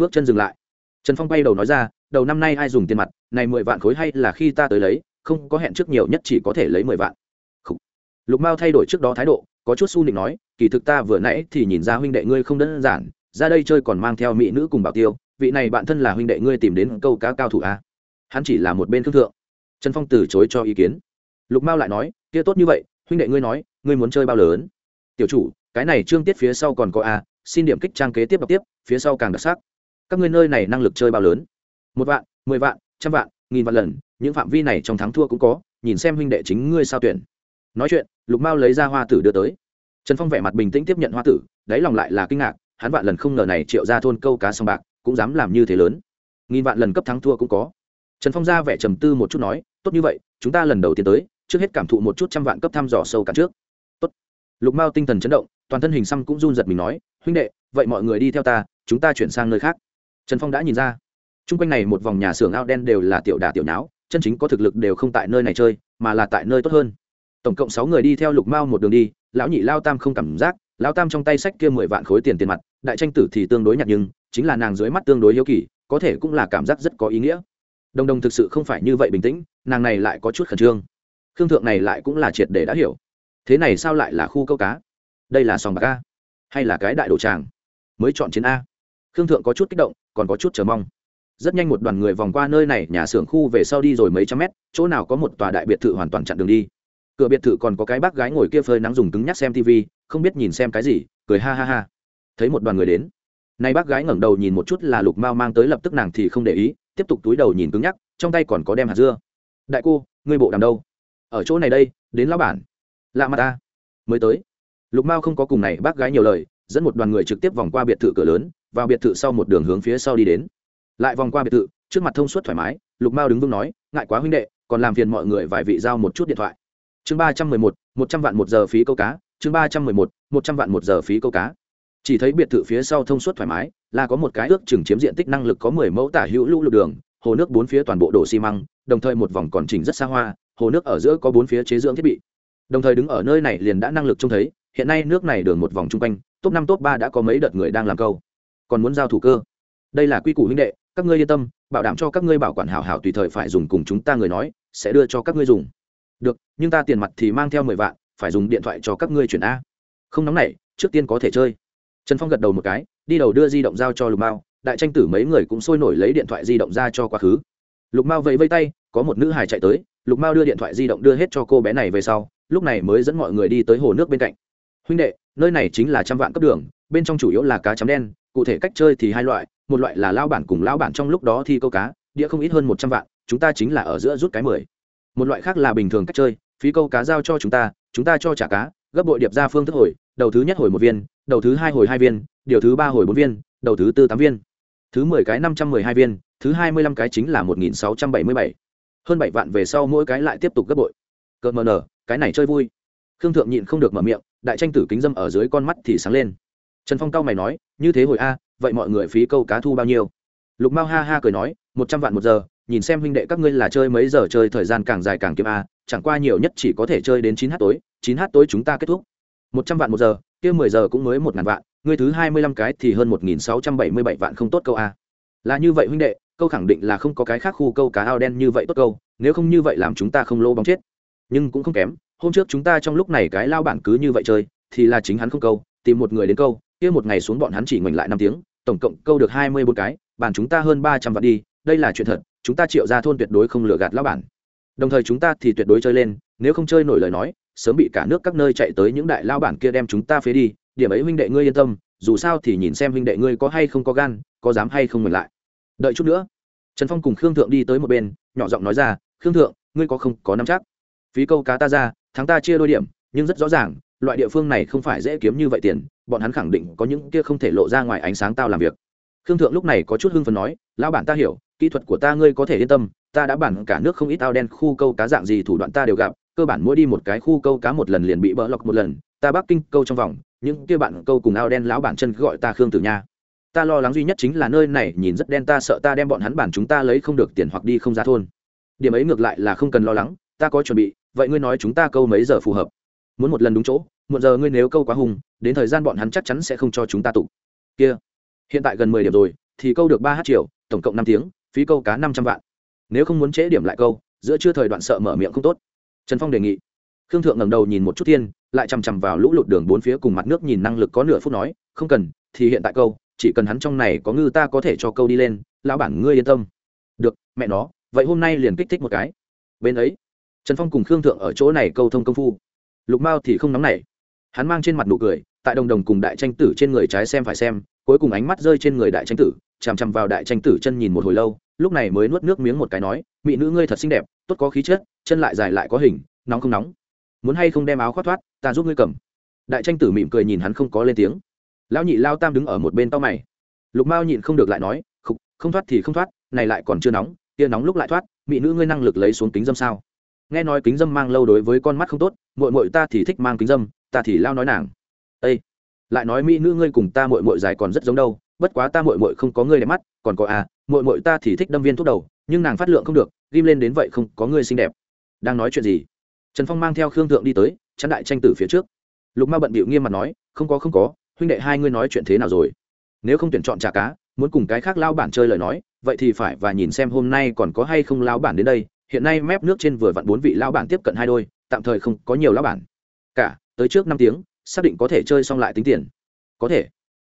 bước chân dừng lại. Trần phong bay đầu nói ra, đầu năm nay ai dùng tiền mặt, này mười vạn khối hay là khi ta tới lấy, không có hẹn trước nhiều nhất chỉ có thể lấy mười vạn. Lục mao thay đổi trước đó thái độ, có chút su nịnh nói, kỳ thực ta vừa nãy thì nhìn ra huynh đệ ngươi không đơn giản, ra đây chơi còn mang theo mỹ nữ cùng bảo tiêu, vị này bạn thân là huynh đệ ngươi tìm đến câu cá cao thủ a. Hắn chỉ là một bên thương thượng. Trần phong từ chối cho ý kiến. Lục mao lại nói, kia tốt như vậy, huynh đệ ngươi nói, ngươi muốn chơi bao lớn? Tiểu chủ, cái này trương tiết phía sau còn có a, xin điểm kích trang kế tiếp đọc tiếp, phía sau càng đặc sắc các ngươi nơi này năng lực chơi bao lớn? Một vạn, mười vạn, trăm vạn, nghìn vạn lần, những phạm vi này trong thắng thua cũng có, nhìn xem huynh đệ chính ngươi sao tuyển. Nói chuyện, lục mao lấy ra hoa tử đưa tới. Trần phong vẻ mặt bình tĩnh tiếp nhận hoa tử, đáy lòng lại là kinh ngạc, hắn vạn lần không ngờ này triệu ra thôn câu cá sông bạc, cũng dám làm như thế lớn. Nghìn vạn lần cấp thắng thua cũng có. Trần phong ra vẻ trầm tư một chút nói, tốt như vậy, chúng ta lần đầu tiên tới, trước hết cảm thụ một chút trăm vạn cấp thăm dò sâu cả trước. Tốt. Lục mao tinh thần chấn động, toàn thân hình xăm cũng run giật mình nói, huynh đệ, vậy mọi người đi theo ta, chúng ta chuyển sang nơi khác trần phong đã nhìn ra. Chung quanh này một vòng nhà xưởng ao đen đều là tiểu đà tiểu nháo, chân chính có thực lực đều không tại nơi này chơi, mà là tại nơi tốt hơn. Tổng cộng sáu người đi theo lục mao một đường đi, lão nhị lao tam không cảm giác, lao tam trong tay sách kia mười vạn khối tiền tiền mặt, đại tranh tử thì tương đối nhạt nhưng, chính là nàng dưới mắt tương đối hiếu kỳ, có thể cũng là cảm giác rất có ý nghĩa. Đồng đồng thực sự không phải như vậy bình tĩnh, nàng này lại có chút khẩn trương. Khương thượng này lại cũng là triệt để đã hiểu. Thế này sao lại là khu câu cá? Đây là sòng bạc a hay là cái đại đồ tràng? Mới chọn chiến a. Khương thượng có chút kích động còn có chút chờ mong. Rất nhanh một đoàn người vòng qua nơi này, nhà xưởng khu về sau đi rồi mấy trăm mét, chỗ nào có một tòa đại biệt thự hoàn toàn chặn đường đi. Cửa biệt thự còn có cái bác gái ngồi kia phơi nắng dùng cứng nhắc xem tv không biết nhìn xem cái gì, cười ha ha ha. Thấy một đoàn người đến. Nay bác gái ngẩng đầu nhìn một chút là lục mao mang tới lập tức nàng thì không để ý, tiếp tục túi đầu nhìn cứng nhắc, trong tay còn có đem hạt dưa. Đại cô, ngươi bộ đàm đâu? Ở chỗ này đây, đến lão bản. Lạ mặt ta. Mới tới. Lục mao không có cùng này bác gái nhiều lời, dẫn một đoàn người trực tiếp vòng qua biệt thự cửa lớn vào biệt thự sau một đường hướng phía sau đi đến. Lại vòng qua biệt thự, trước mặt thông suốt thoải mái, lục mao đứng vững nói, ngại quá huynh đệ, còn làm phiền mọi người vài vị giao một chút điện thoại. Chương ba trăm mười một một trăm vạn một giờ phí câu cá, chương ba trăm mười một một trăm vạn một giờ phí câu cá. Chỉ thấy biệt thự phía sau thông suốt thoải mái, là có một cái ước chừng chiếm diện tích năng lực có mười mẫu tả hữu lũ lục đường, hồ nước bốn phía toàn bộ đổ xi măng, đồng thời một vòng còn chỉnh rất xa hoa, hồ nước ở giữa có bốn phía chế dưỡng thiết bị. Đồng thời đứng ở nơi này liền đã năng lực trông thấy, hiện nay nước này đường một vòng chung quanh, top năm, top ba đã có mấy đợt người đang làm câu còn muốn giao thủ cơ. Đây là quy củ huynh đệ, các ngươi yên tâm, bảo đảm cho các ngươi bảo quản hảo hảo tùy thời phải dùng cùng chúng ta người nói, sẽ đưa cho các ngươi dùng. Được, nhưng ta tiền mặt thì mang theo mười vạn, phải dùng điện thoại cho các ngươi chuyển a. Không nóng này trước tiên có thể chơi. Trần phong gật đầu một cái, đi đầu đưa di động giao cho lục mao, đại tranh tử mấy người cũng sôi nổi lấy điện thoại di động ra cho quá khứ. Lục mao vẫy vây tay, có một nữ hài chạy tới, lục mao đưa điện thoại di động đưa hết cho cô bé này về sau, lúc này mới dẫn mọi người đi tới hồ nước bên cạnh. Huynh đệ, nơi này chính là trăm vạn cấp đường, bên trong chủ yếu là cá chấm đen cụ thể cách chơi thì hai loại, một loại là lao bản cùng lao bản trong lúc đó thi câu cá, đĩa không ít hơn một trăm vạn, chúng ta chính là ở giữa rút cái mười. Một loại khác là bình thường cách chơi, phí câu cá giao cho chúng ta chúng ta cho trả cá, gấp bội điệp ra phương thức hồi, đầu thứ nhất hồi một viên, đầu thứ hai hồi hai viên, điều thứ ba hồi bốn viên, đầu thứ tư tám viên. Thứ mười cái năm trăm mười hai viên, thứ hai mươi lăm cái chính là một nghìn sáu trăm bảy mươi bảy. Hơn bảy vạn về sau mỗi cái lại tiếp tục gấp bội. Cợt mờ nở, cái này chơi vui. Khương thượng nhịn không được mở miệng, đại tranh tử kính dâm ở dưới con mắt thì sáng lên trần phong cao mày nói, như thế hồi a, vậy mọi người phí câu cá thu bao nhiêu? Lục mao ha ha cười nói, một trăm vạn một giờ, nhìn xem huynh đệ các ngươi là chơi mấy giờ chơi thời gian càng dài càng kiếm a, chẳng qua nhiều nhất chỉ có thể chơi đến chín h tối, chín h tối chúng ta kết thúc. Một trăm vạn một giờ, kia mười giờ cũng mới một ngàn vạn, ngươi thứ hai mươi lăm cái thì hơn một nghìn sáu trăm bảy mươi bảy vạn không tốt câu a. Là như vậy huynh đệ, câu khẳng định là không có cái khác khu câu cá ao đen như vậy tốt câu, nếu không như vậy làm chúng ta không lỗ bóng chết. Nhưng cũng không kém, hôm trước chúng ta trong lúc này cái lao bản cứ như vậy chơi, thì là chính hắn không câu, tìm một người đến câu kia một ngày xuống bọn hắn chỉ ngoảnh lại năm tiếng, tổng cộng câu được hai mươi bốn cái, bàn chúng ta hơn ba trăm vạn đi, đây là chuyện thật, chúng ta triệu ra thôn tuyệt đối không lừa gạt lão bản. Đồng thời chúng ta thì tuyệt đối chơi lên, nếu không chơi nổi lời nói, sớm bị cả nước các nơi chạy tới những đại lao bản kia đem chúng ta phế đi, điểm ấy huynh đệ ngươi yên tâm, dù sao thì nhìn xem huynh đệ ngươi có hay không có gan, có dám hay không ngừng lại. Đợi chút nữa. Trần phong cùng khương thượng đi tới một bên, nhỏ giọng nói ra, khương thượng, ngươi có không, có nắm chắc. Phí câu cá ta ra, thắng ta chia đôi điểm, nhưng rất rõ ràng loại địa phương này không phải dễ kiếm như vậy tiền, bọn hắn khẳng định có những kia không thể lộ ra ngoài ánh sáng tao làm việc. Khương thượng lúc này có chút hưng phần nói, lão bản ta hiểu, kỹ thuật của ta ngươi có thể yên tâm, ta đã bản cả nước không ít ao đen khu câu cá dạng gì thủ đoạn ta đều gặp, cơ bản mỗi đi một cái khu câu cá một lần liền bị bỡ lọc một lần, ta bắc kinh câu trong vòng, những kia bạn câu cùng ao đen lão bản chân gọi ta khương tử nha. Ta lo lắng duy nhất chính là nơi này nhìn rất đen, ta sợ ta đem bọn hắn bản chúng ta lấy không được tiền hoặc đi không ra thôn. Điểm ấy ngược lại là không cần lo lắng, ta có chuẩn bị, vậy ngươi nói chúng ta câu mấy giờ phù hợp? Muốn một lần đúng chỗ một giờ ngươi nếu câu quá hùng đến thời gian bọn hắn chắc chắn sẽ không cho chúng ta tụ. Kia, hiện tại gần mười điểm rồi, thì câu được ba h triệu, tổng cộng năm tiếng, phí câu cá năm trăm vạn. Nếu không muốn trễ điểm lại câu, giữa chưa thời đoạn sợ mở miệng không tốt. Trần phong đề nghị. Khương thượng ngẩng đầu nhìn một chút thiên, lại chằm chằm vào lũ lụt đường bốn phía cùng mặt nước nhìn năng lực có nửa phút nói, không cần, thì hiện tại câu, chỉ cần hắn trong này có ngư ta có thể cho câu đi lên, lão bản ngươi yên tâm. Được, mẹ nó, vậy hôm nay liền kích thích một cái. Bên ấy, trần phong cùng khương thượng ở chỗ này câu thông công phu lục mao thì không nóng nảy. Hắn mang trên mặt nụ cười tại đồng đồng cùng đại tranh tử trên người trái xem phải xem cuối cùng ánh mắt rơi trên người đại tranh tử chằm chằm vào đại tranh tử chân nhìn một hồi lâu lúc này mới nuốt nước miếng một cái nói mỹ nữ ngươi thật xinh đẹp tốt có khí chất chân lại dài lại có hình nóng không nóng? Muốn hay không đem áo khoác thoát ta giúp ngươi cầm. Đại tranh tử mỉm cười nhìn hắn không có lên tiếng. Lão nhị lao tam đứng ở một bên tao mày. Lục mao nhịn không được lại nói không, không thoát thì không thoát này lại còn chưa nóng tia nóng lúc lại thoát mỹ nữ ngươi năng lực lấy xuống kính dâm sao? Nghe nói kính dâm mang lâu đối với con mắt không tốt mội mội ta thì thích mang kính dâm, ta thì lao nói nàng. Â lại nói mỹ nữ ngươi cùng ta mội mội dài còn rất giống đâu, bất quá ta mội mội không có ngươi đẹp mắt, còn có à mội mội ta thì thích đâm viên thuốc đầu, nhưng nàng phát lượng không được, ghim lên đến vậy không có ngươi xinh đẹp. Đang nói chuyện gì? Trần phong mang theo khương thượng đi tới, chắn đại tranh tử phía trước. Lục ma bận bịu nghiêm mặt nói, không có không có, huynh đệ hai ngươi nói chuyện thế nào rồi? Nếu không tuyển chọn trả cá, muốn cùng cái khác lao bản chơi lời nói, vậy thì phải và nhìn xem hôm nay còn có hay không lao bản đến đây hiện nay mép nước trên vừa vặn bốn vị lão bản tiếp cận hai đôi, tạm thời không có nhiều lão bản. Cả, tới trước năm tiếng, xác định có thể chơi xong lại tính tiền. Có thể.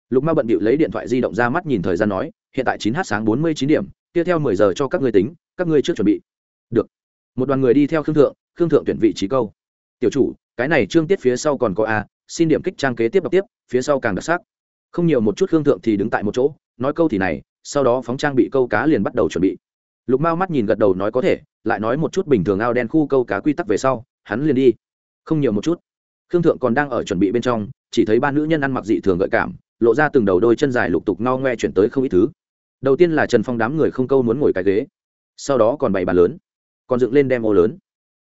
Lục ma bận bịu lấy điện thoại di động ra mắt nhìn thời gian nói, hiện tại chín h sáng bốn mươi chín điểm, tiếp theo mười giờ cho các ngươi tính, các ngươi trước chuẩn bị. Được. Một đoàn người đi theo khương thượng khương thượng tuyển vị trí câu. Tiểu chủ, cái này trương tiết phía sau còn có a, xin điểm kích trang kế tiếp đọc tiếp, phía sau càng đặc sắc. Không nhiều một chút khương thượng thì đứng tại một chỗ, nói câu thì này, sau đó phóng trang bị câu cá liền bắt đầu chuẩn bị lục mao mắt nhìn gật đầu nói có thể, lại nói một chút bình thường ao đen khu câu cá quy tắc về sau, hắn liền đi. Không nhiều một chút. Khương thượng còn đang ở chuẩn bị bên trong, chỉ thấy ba nữ nhân ăn mặc dị thường gợi cảm, lộ ra từng đầu đôi chân dài lục tục no ngoe chuyển tới không ít thứ. Đầu tiên là trần phong đám người không câu muốn ngồi cái ghế, sau đó còn bảy bàn lớn, còn dựng lên đem ô lớn,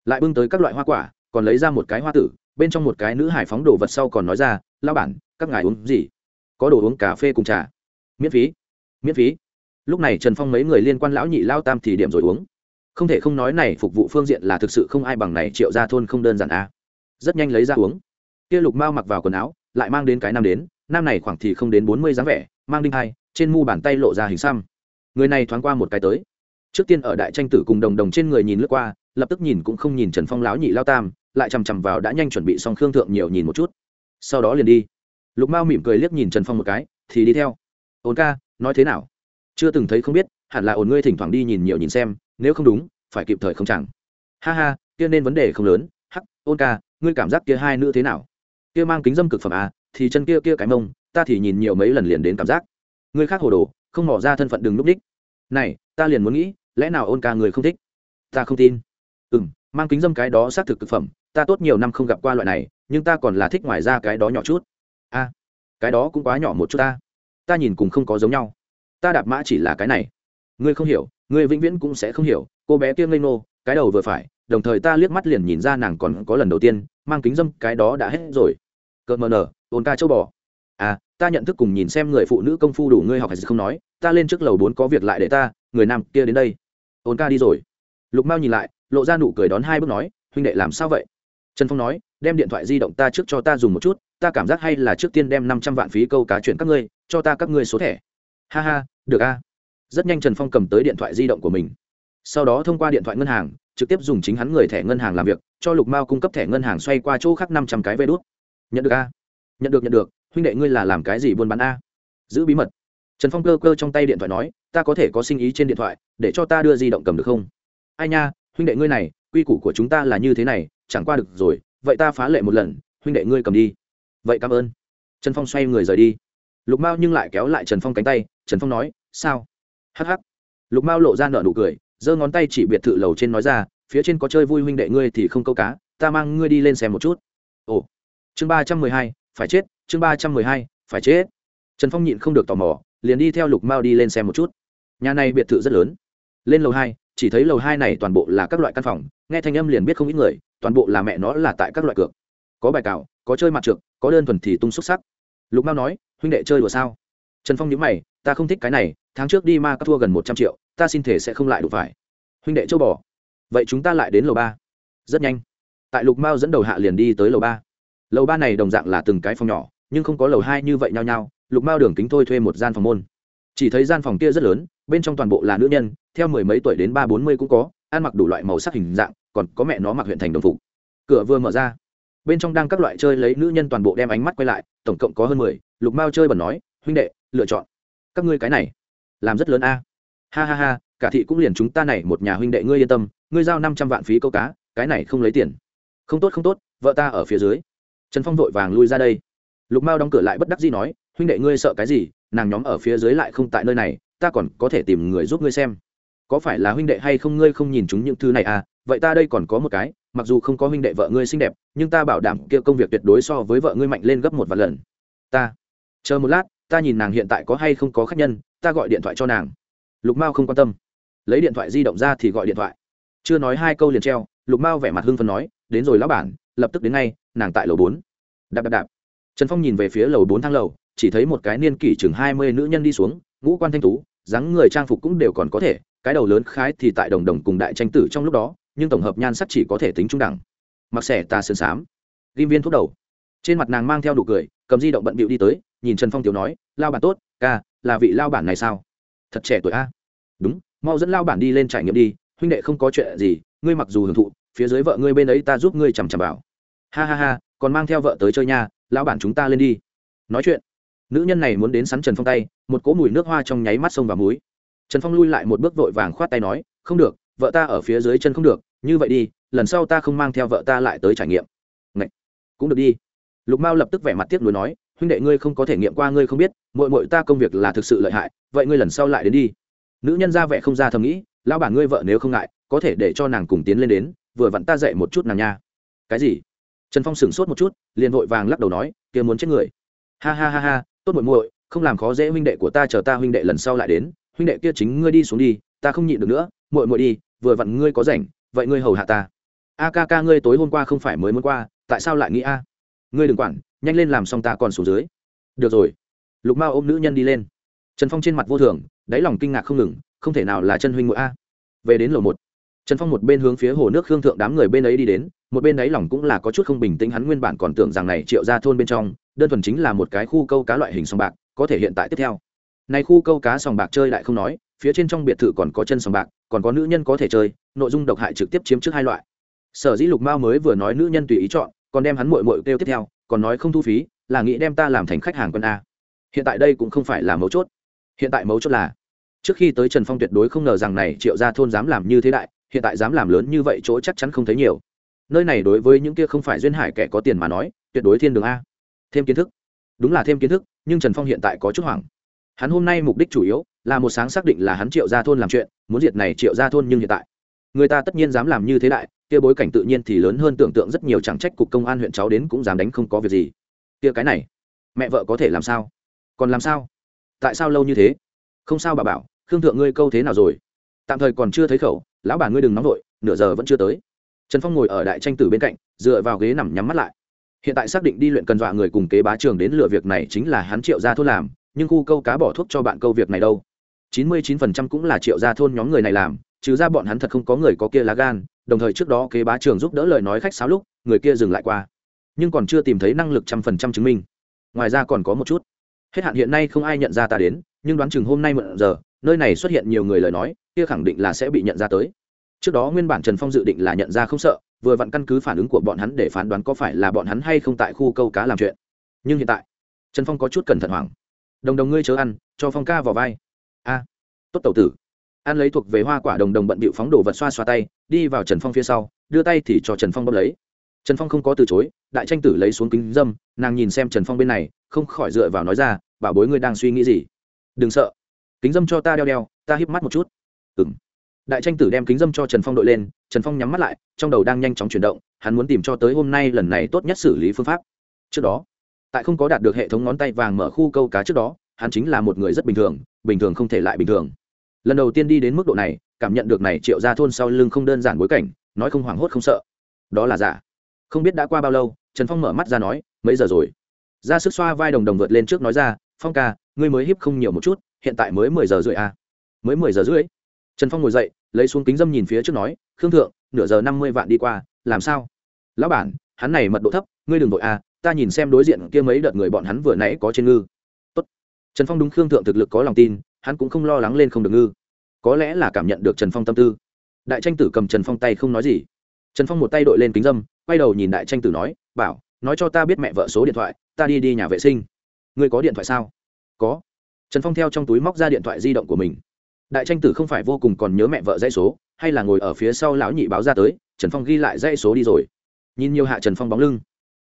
lại bưng tới các loại hoa quả, còn lấy ra một cái hoa tử, bên trong một cái nữ hải phóng đồ vật sau còn nói ra lao bản, các ngài uống gì? Có đồ uống cà phê cùng trà. Miễn phí. Miễn phí lúc này trần phong mấy người liên quan lão nhị lao tam thì điểm rồi uống. Không thể không nói này phục vụ phương diện là thực sự không ai bằng này triệu ra thôn không đơn giản a à. rất nhanh lấy ra uống. Kia lục mao mặc vào quần áo, lại mang đến cái nam đến, nam này khoảng thì không đến bốn mươi dáng vẻ, mang đinh hai trên mu bàn tay lộ ra hình xăm. Người này thoáng qua một cái tới. Trước tiên ở đại tranh tử cùng đồng đồng trên người nhìn lướt qua, lập tức nhìn cũng không nhìn trần phong lão nhị lao tam, lại chằm chằm vào đã nhanh chuẩn bị xong khương thượng nhiều nhìn một chút. Sau đó liền đi. Lục mao mỉm cười liếc nhìn trần phong một cái, thì đi theo. Ồn ca, nói thế nào? Chưa từng thấy không biết, hẳn là ổn ngươi thỉnh thoảng đi nhìn nhiều nhìn xem, nếu không đúng, phải kịp thời không chẳng. Ha ha, kia nên vấn đề không lớn. Hắc, ôn ca, ngươi cảm giác kia hai nữ thế nào? Kia mang kính dâm cực phẩm à thì chân kia kia cái mông, ta thì nhìn nhiều mấy lần liền đến cảm giác. Ngươi khác hồ đồ, không mỏ ra thân phận đừng núp đích. Này, ta liền muốn nghĩ, lẽ nào ôn ca người không thích? Ta không tin. Ừ m mang kính dâm cái đó xác thực thực phẩm, ta tốt nhiều năm không gặp qua loại này, nhưng ta còn là thích ngoài ra cái đó nhỏ chút. A, cái đó cũng quá nhỏ một chút ta. Ta nhìn cùng không có giống nhau ta đạp mã chỉ là cái này. Ngươi không hiểu, ngươi vĩnh viễn cũng sẽ không hiểu, cô bé kia ngây nô cái đầu vừa phải, đồng thời ta liếc mắt liền nhìn ra nàng còn có lần đầu tiên, mang kính dâm, cái đó đã hết rồi. Cợt mờ nở ồn ca châu bò. À ta nhận thức cùng nhìn xem người phụ nữ công phu đủ ngươi học hay không nói, ta lên trước lầu bốn có việc lại để ta, người nam kia đến đây. Ồn ca đi rồi. Lục mao nhìn lại, lộ ra nụ cười đón hai bước nói, huynh đệ làm sao vậy? Trần phong nói, đem điện thoại di động ta trước cho ta dùng một chút, ta cảm giác hay là trước tiên đem năm trăm vạn phí câu cá chuyển các ngươi, cho ta các ngươi số thẻ ha ha, được a. Rất nhanh trần phong cầm tới điện thoại di động của mình. Sau đó thông qua điện thoại ngân hàng, trực tiếp dùng chính hắn người thẻ ngân hàng làm việc, cho lục mao cung cấp thẻ ngân hàng xoay qua chỗ khác năm trăm cái vé đốt nhận được a. Nhận được nhận được. Huynh đệ ngươi là làm cái gì buôn bán a? Giữ bí mật. Trần phong cơ cơ trong tay điện thoại nói, ta có thể có sinh ý trên điện thoại, để cho ta đưa di động cầm được không? Ai nha, huynh đệ ngươi này, quy củ của chúng ta là như thế này, chẳng qua được rồi, vậy ta phá lệ một lần, huynh đệ ngươi cầm đi. Vậy cảm ơn. Trần phong xoay người rời đi. Lục mao nhưng lại kéo lại trần phong cánh tay trần phong nói, sao? Hh ắ c ắ c lục mao lộ ra nợ nụ cười, giơ ngón tay chỉ biệt thự lầu trên nói ra, phía trên có chơi vui huynh đệ ngươi thì không câu cá, ta mang ngươi đi lên xem một chút. Ồ. Chương ba trăm mười hai, phải chết, chương ba trăm mười hai, phải chết. Trần phong nhịn không được tò mò, liền đi theo lục mao đi lên xem một chút. Nhà này biệt thự rất lớn. Lên lầu hai, chỉ thấy lầu hai này toàn bộ là các loại căn phòng, nghe thanh âm liền biết không ít người, toàn bộ là mẹ nó là tại các loại cược. Có bài cào, có chơi mặt trượt có đơn thuần thì tung xúc sắc. Lục mao nói, huynh đệ chơi đùa sao? Trần phong nhớ mày ta không thích cái này, tháng trước đi ma các thua gần một trăm triệu, ta xin thể sẽ không lại đủ phải. Huynh đệ châu bò. Vậy chúng ta lại đến lầu ba. Rất nhanh. Tại lục mao dẫn đầu hạ liền đi tới lầu ba. Lầu ba này đồng dạng là từng cái phòng nhỏ, nhưng không có lầu hai như vậy nhau nhau lục mao đường kính thôi thuê một gian phòng môn. Chỉ thấy gian phòng kia rất lớn, bên trong toàn bộ là nữ nhân, theo mười mấy tuổi đến ba bốn mươi cũng có, ăn mặc đủ loại màu sắc hình dạng, còn có mẹ nó mặc huyện thành đồng phục. Cửa vừa mở ra. Bên trong đang các loại chơi lấy nữ nhân toàn bộ đem ánh mắt quay lại, tổng cộng có hơn mười. Lục mao chơi bẩn nói, huynh đệ, lựa chọn các ngươi cái này, làm rất lớn a. Ha ha ha, cả thị cũng liền chúng ta này một nhà huynh đệ ngươi yên tâm, ngươi giao năm trăm vạn phí câu cá, cái này không lấy tiền. Không tốt không tốt, vợ ta ở phía dưới. Trần phong vội vàng lui ra đây. Lục mao đóng cửa lại bất đắc dĩ nói, huynh đệ ngươi sợ cái gì, nàng nhóm ở phía dưới lại không tại nơi này, ta còn có thể tìm người giúp ngươi xem. Có phải là huynh đệ hay không ngươi không nhìn chúng những thứ này à? Vậy ta đây còn có một cái, mặc dù không có huynh đệ vợ ngươi xinh đẹp, nhưng ta bảo đảm kia công việc tuyệt đối so với vợ ngươi mạnh lên gấp một vài lần. Ta, chờ một lát ta nhìn nàng hiện tại có hay không có khách nhân, ta gọi điện thoại cho nàng. Lục mao không quan tâm. Lấy điện thoại di động ra thì gọi điện thoại. Chưa nói hai câu liền treo, lục mao vẻ mặt hưng phấn nói, đến rồi lão bản, lập tức đến ngay, nàng tại lầu bốn. Đạp đạp đạp. Trần phong nhìn về phía lầu bốn thang lầu, chỉ thấy một cái niên kỷ chừng hai mươi nữ nhân đi xuống, ngũ quan thanh tú, dáng người trang phục cũng đều còn có thể, cái đầu lớn khái thì tại đồng đồng cùng đại tranh tử trong lúc đó, nhưng tổng hợp nhan sắc chỉ có thể tính trung đẳng. Mặc xẻ ta sơn xám. Ghim viên thuốc đầu. Trên mặt nàng mang theo đủ cười, cầm di động bận bịu đi tới nhìn trần phong tiểu nói, lao bản tốt, ca, là vị lao bản này sao? Thật trẻ tuổi a. Đúng, mau dẫn lao bản đi lên trải nghiệm đi, huynh đệ không có chuyện gì, ngươi mặc dù hưởng thụ, phía dưới vợ ngươi bên ấy ta giúp ngươi chằm chằm vào. Ha ha ha, còn mang theo vợ tới chơi nha, lão bản chúng ta lên đi. Nói chuyện, nữ nhân này muốn đến sắn trần phong tay, một cỗ mùi nước hoa trong nháy mắt sông vào múi trần phong lui lại một bước vội vàng khoát tay nói, không được, vợ ta ở phía dưới chân không được, như vậy đi, lần sau ta không mang theo vợ ta lại tới trải nghiệm. Ngậy! cũng được đi. Lục mao lập tức vẻ mặt tiếc nuối nói huynh đệ ngươi không có thể nghiệm qua, ngươi không biết mội mội ta công việc là thực sự lợi hại, vậy ngươi lần sau lại đến đi. Nữ nhân ra vẻ không ra thầm nghĩ lao bản ngươi vợ nếu không ngại, có thể để cho nàng cùng tiến lên đến, vừa vặn ta dậy một chút nàng nha. Cái gì? Trần phong sửng sốt một chút, liền vội vàng lắc đầu nói, kia muốn chết người. Ha ha ha ha, tốt muội muội, không làm khó dễ huynh đệ của ta, chờ ta huynh đệ lần sau lại đến, huynh đệ kia chính ngươi đi xuống đi, ta không nhịn được nữa, muội muội đi, vừa vặn ngươi có rảnh, vậy ngươi hầu hạ ta. A ca ca ngươi tối hôm qua không phải mới muốn qua, tại sao lại nghĩ a? Ngươi đừng quản nhanh lên làm xong ta còn xuống dưới. Được rồi. Lục mao ôm nữ nhân đi lên. Trần phong trên mặt vô thường, đáy lòng kinh ngạc không ngừng, không thể nào là chân huynh mũi a. Về đến lầu một, trần phong một bên hướng phía hồ nước hương thượng đám người bên ấy đi đến, một bên đáy lòng cũng là có chút không bình tĩnh, hắn nguyên bản còn tưởng rằng này triệu ra thôn bên trong, đơn thuần chính là một cái khu câu cá loại hình sòng bạc, có thể hiện tại tiếp theo. Này khu câu cá sòng bạc chơi lại không nói, phía trên trong biệt thự còn có chân sòng bạc, còn có nữ nhân có thể chơi, nội dung độc hại trực tiếp chiếm trước hai loại. Sở dĩ lục mao mới vừa nói nữ nhân tùy ý chọn, còn đem hắn mội mội kêu tiếp theo còn nói không thu phí, là nghĩ đem ta làm thành khách hàng quân a. Hiện tại đây cũng không phải là mấu chốt. Hiện tại mấu chốt là, trước khi tới trần phong tuyệt đối không ngờ rằng này triệu gia thôn dám làm như thế đại, hiện tại dám làm lớn như vậy chỗ chắc chắn không thấy nhiều. Nơi này đối với những kia không phải duyên hải kẻ có tiền mà nói, tuyệt đối thiên đường a. Thêm kiến thức. Đúng là thêm kiến thức, nhưng trần phong hiện tại có chút hoảng. Hắn hôm nay mục đích chủ yếu là một sáng xác định là hắn triệu gia thôn làm chuyện, muốn diệt này triệu gia thôn nhưng hiện tại, người ta tất nhiên dám làm như thế đại kia bối cảnh tự nhiên thì lớn hơn tưởng tượng rất nhiều, chẳng trách cục công an huyện cháu đến cũng dám đánh không có việc gì. Kia cái này, mẹ vợ có thể làm sao? Còn làm sao? Tại sao lâu như thế? Không sao bà bảo, khương thượng ngươi câu thế nào rồi? Tạm thời còn chưa thấy khẩu, lão bà ngươi đừng nóng vội, nửa giờ vẫn chưa tới. Trần phong ngồi ở đại tranh tử bên cạnh, dựa vào ghế nằm nhắm mắt lại. Hiện tại xác định đi luyện cần dọa người cùng kế bá trường đến lựa việc này chính là hắn triệu ra thôn làm, nhưng khu câu cá bỏ thuốc cho bạn câu việc này đâu. Chín mươi chín phần trăm cũng là triệu ra thôn nhóm người này làm trừ ra bọn hắn thật không có người có kia lá gan, đồng thời trước đó kế bá trường giúp đỡ lời nói khách sáo lúc, người kia dừng lại qua. Nhưng còn chưa tìm thấy năng lực trăm phần trăm chứng minh. Ngoài ra còn có một chút. Hết hạn hiện nay không ai nhận ra ta đến, nhưng đoán chừng hôm nay mượn giờ, nơi này xuất hiện nhiều người lời nói, kia khẳng định là sẽ bị nhận ra tới. Trước đó nguyên bản trần phong dự định là nhận ra không sợ, vừa vặn căn cứ phản ứng của bọn hắn để phán đoán có phải là bọn hắn hay không tại khu câu cá làm chuyện. Nhưng hiện tại, trần phong có chút cẩn thận hoảng. Đồng đồng ngươi chớ ăn, cho phong ca vào vai. A, tốt tẩu tử ăn lấy thuộc về hoa quả đồng đồng bận bịu phóng đồ vật xoa xoa tay, đi vào trần phong phía sau, đưa tay thì cho trần phong bóp lấy. Trần phong không có từ chối, đại tranh tử lấy xuống kính dâm, nàng nhìn xem trần phong bên này, không khỏi dựa vào nói ra, bảo bối ngươi đang suy nghĩ gì? Đừng sợ. Kính dâm cho ta đeo đeo, ta híp mắt một chút. Ừng đại tranh tử đem kính dâm cho trần phong đội lên, trần phong nhắm mắt lại, trong đầu đang nhanh chóng chuyển động, hắn muốn tìm cho tới hôm nay lần này tốt nhất xử lý phương pháp. Trước đó, tại không có đạt được hệ thống ngón tay vàng mở khu câu cá trước đó, hắn chính là một người rất bình thường bình thường không thể lại bình thường lần đầu tiên đi đến mức độ này, cảm nhận được này triệu ra thôn sau lưng không đơn giản bối cảnh, nói không hoảng hốt không sợ. Đó là giả. Không biết đã qua bao lâu, trần phong mở mắt ra nói, mấy giờ rồi? Ra sức xoa vai đồng đồng vượt lên trước nói ra, phong ca, ngươi mới hiếp không nhiều một chút, hiện tại mới mười giờ rưỡi à. mới mười giờ rưỡi? Trần phong ngồi dậy, lấy xuống kính dâm nhìn phía trước nói, khương thượng, nửa giờ năm mươi vạn đi qua, làm sao? Lão bản, hắn này mật độ thấp, ngươi đừng vội à ta nhìn xem đối diện kia mấy đợt người bọn hắn vừa nãy có trên ngư. Tốt. trần phong đúng khương thượng thực lực có lòng tin hắn cũng không lo lắng lên không được ngư. Có lẽ là cảm nhận được trần phong tâm tư. Đại tranh tử cầm trần phong tay không nói gì. Trần phong một tay đội lên kính dâm, quay đầu nhìn đại tranh tử nói, bảo, nói cho ta biết mẹ vợ số điện thoại, ta đi đi nhà vệ sinh. Ngươi có điện thoại sao? Có. Trần phong theo trong túi móc ra điện thoại di động của mình. Đại tranh tử không phải vô cùng còn nhớ mẹ vợ dãy số, hay là ngồi ở phía sau lão nhị báo ra tới, trần phong ghi lại dãy số đi rồi. Nhìn nhiều hạ trần phong bóng lưng.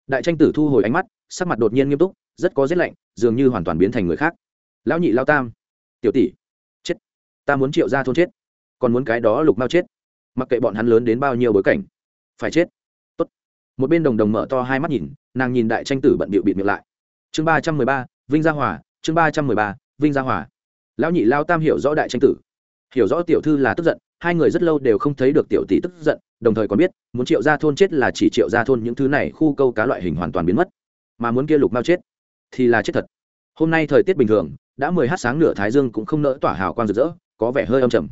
Đại tranh tử thu hồi ánh mắt, sắc mặt đột nhiên nghiêm túc, rất có rét lạnh, dường như hoàn toàn biến thành người khác. Lão nhị lao tam tiểu tỷ. Chết. Ta muốn triệu ra thôn chết. Còn muốn cái đó lục mao chết. Mặc kệ bọn hắn lớn đến bao nhiêu bối cảnh. Phải chết. Tốt. một bên đồng đồng mở to hai mắt nhìn, nàng nhìn đại tranh tử bận bịu bịt miệng lại. Chương ba trăm mười ba, vinh gia hòa, chương ba trăm mười ba, vinh gia hòa. Lão nhị lao tam hiểu rõ đại tranh tử. Hiểu rõ tiểu thư là tức giận, hai người rất lâu đều không thấy được tiểu tỷ tức giận, đồng thời còn biết, muốn triệu gia thôn chết là chỉ triệu gia thôn những thứ này khu câu cá loại hình hoàn toàn biến mất. Mà muốn kia lục mao chết, thì là chết thật. Hôm nay thời tiết bình thường đã mười h sáng nửa thái dương cũng không nỡ tỏa hào quang rực rỡ, có vẻ hơi âm trầm.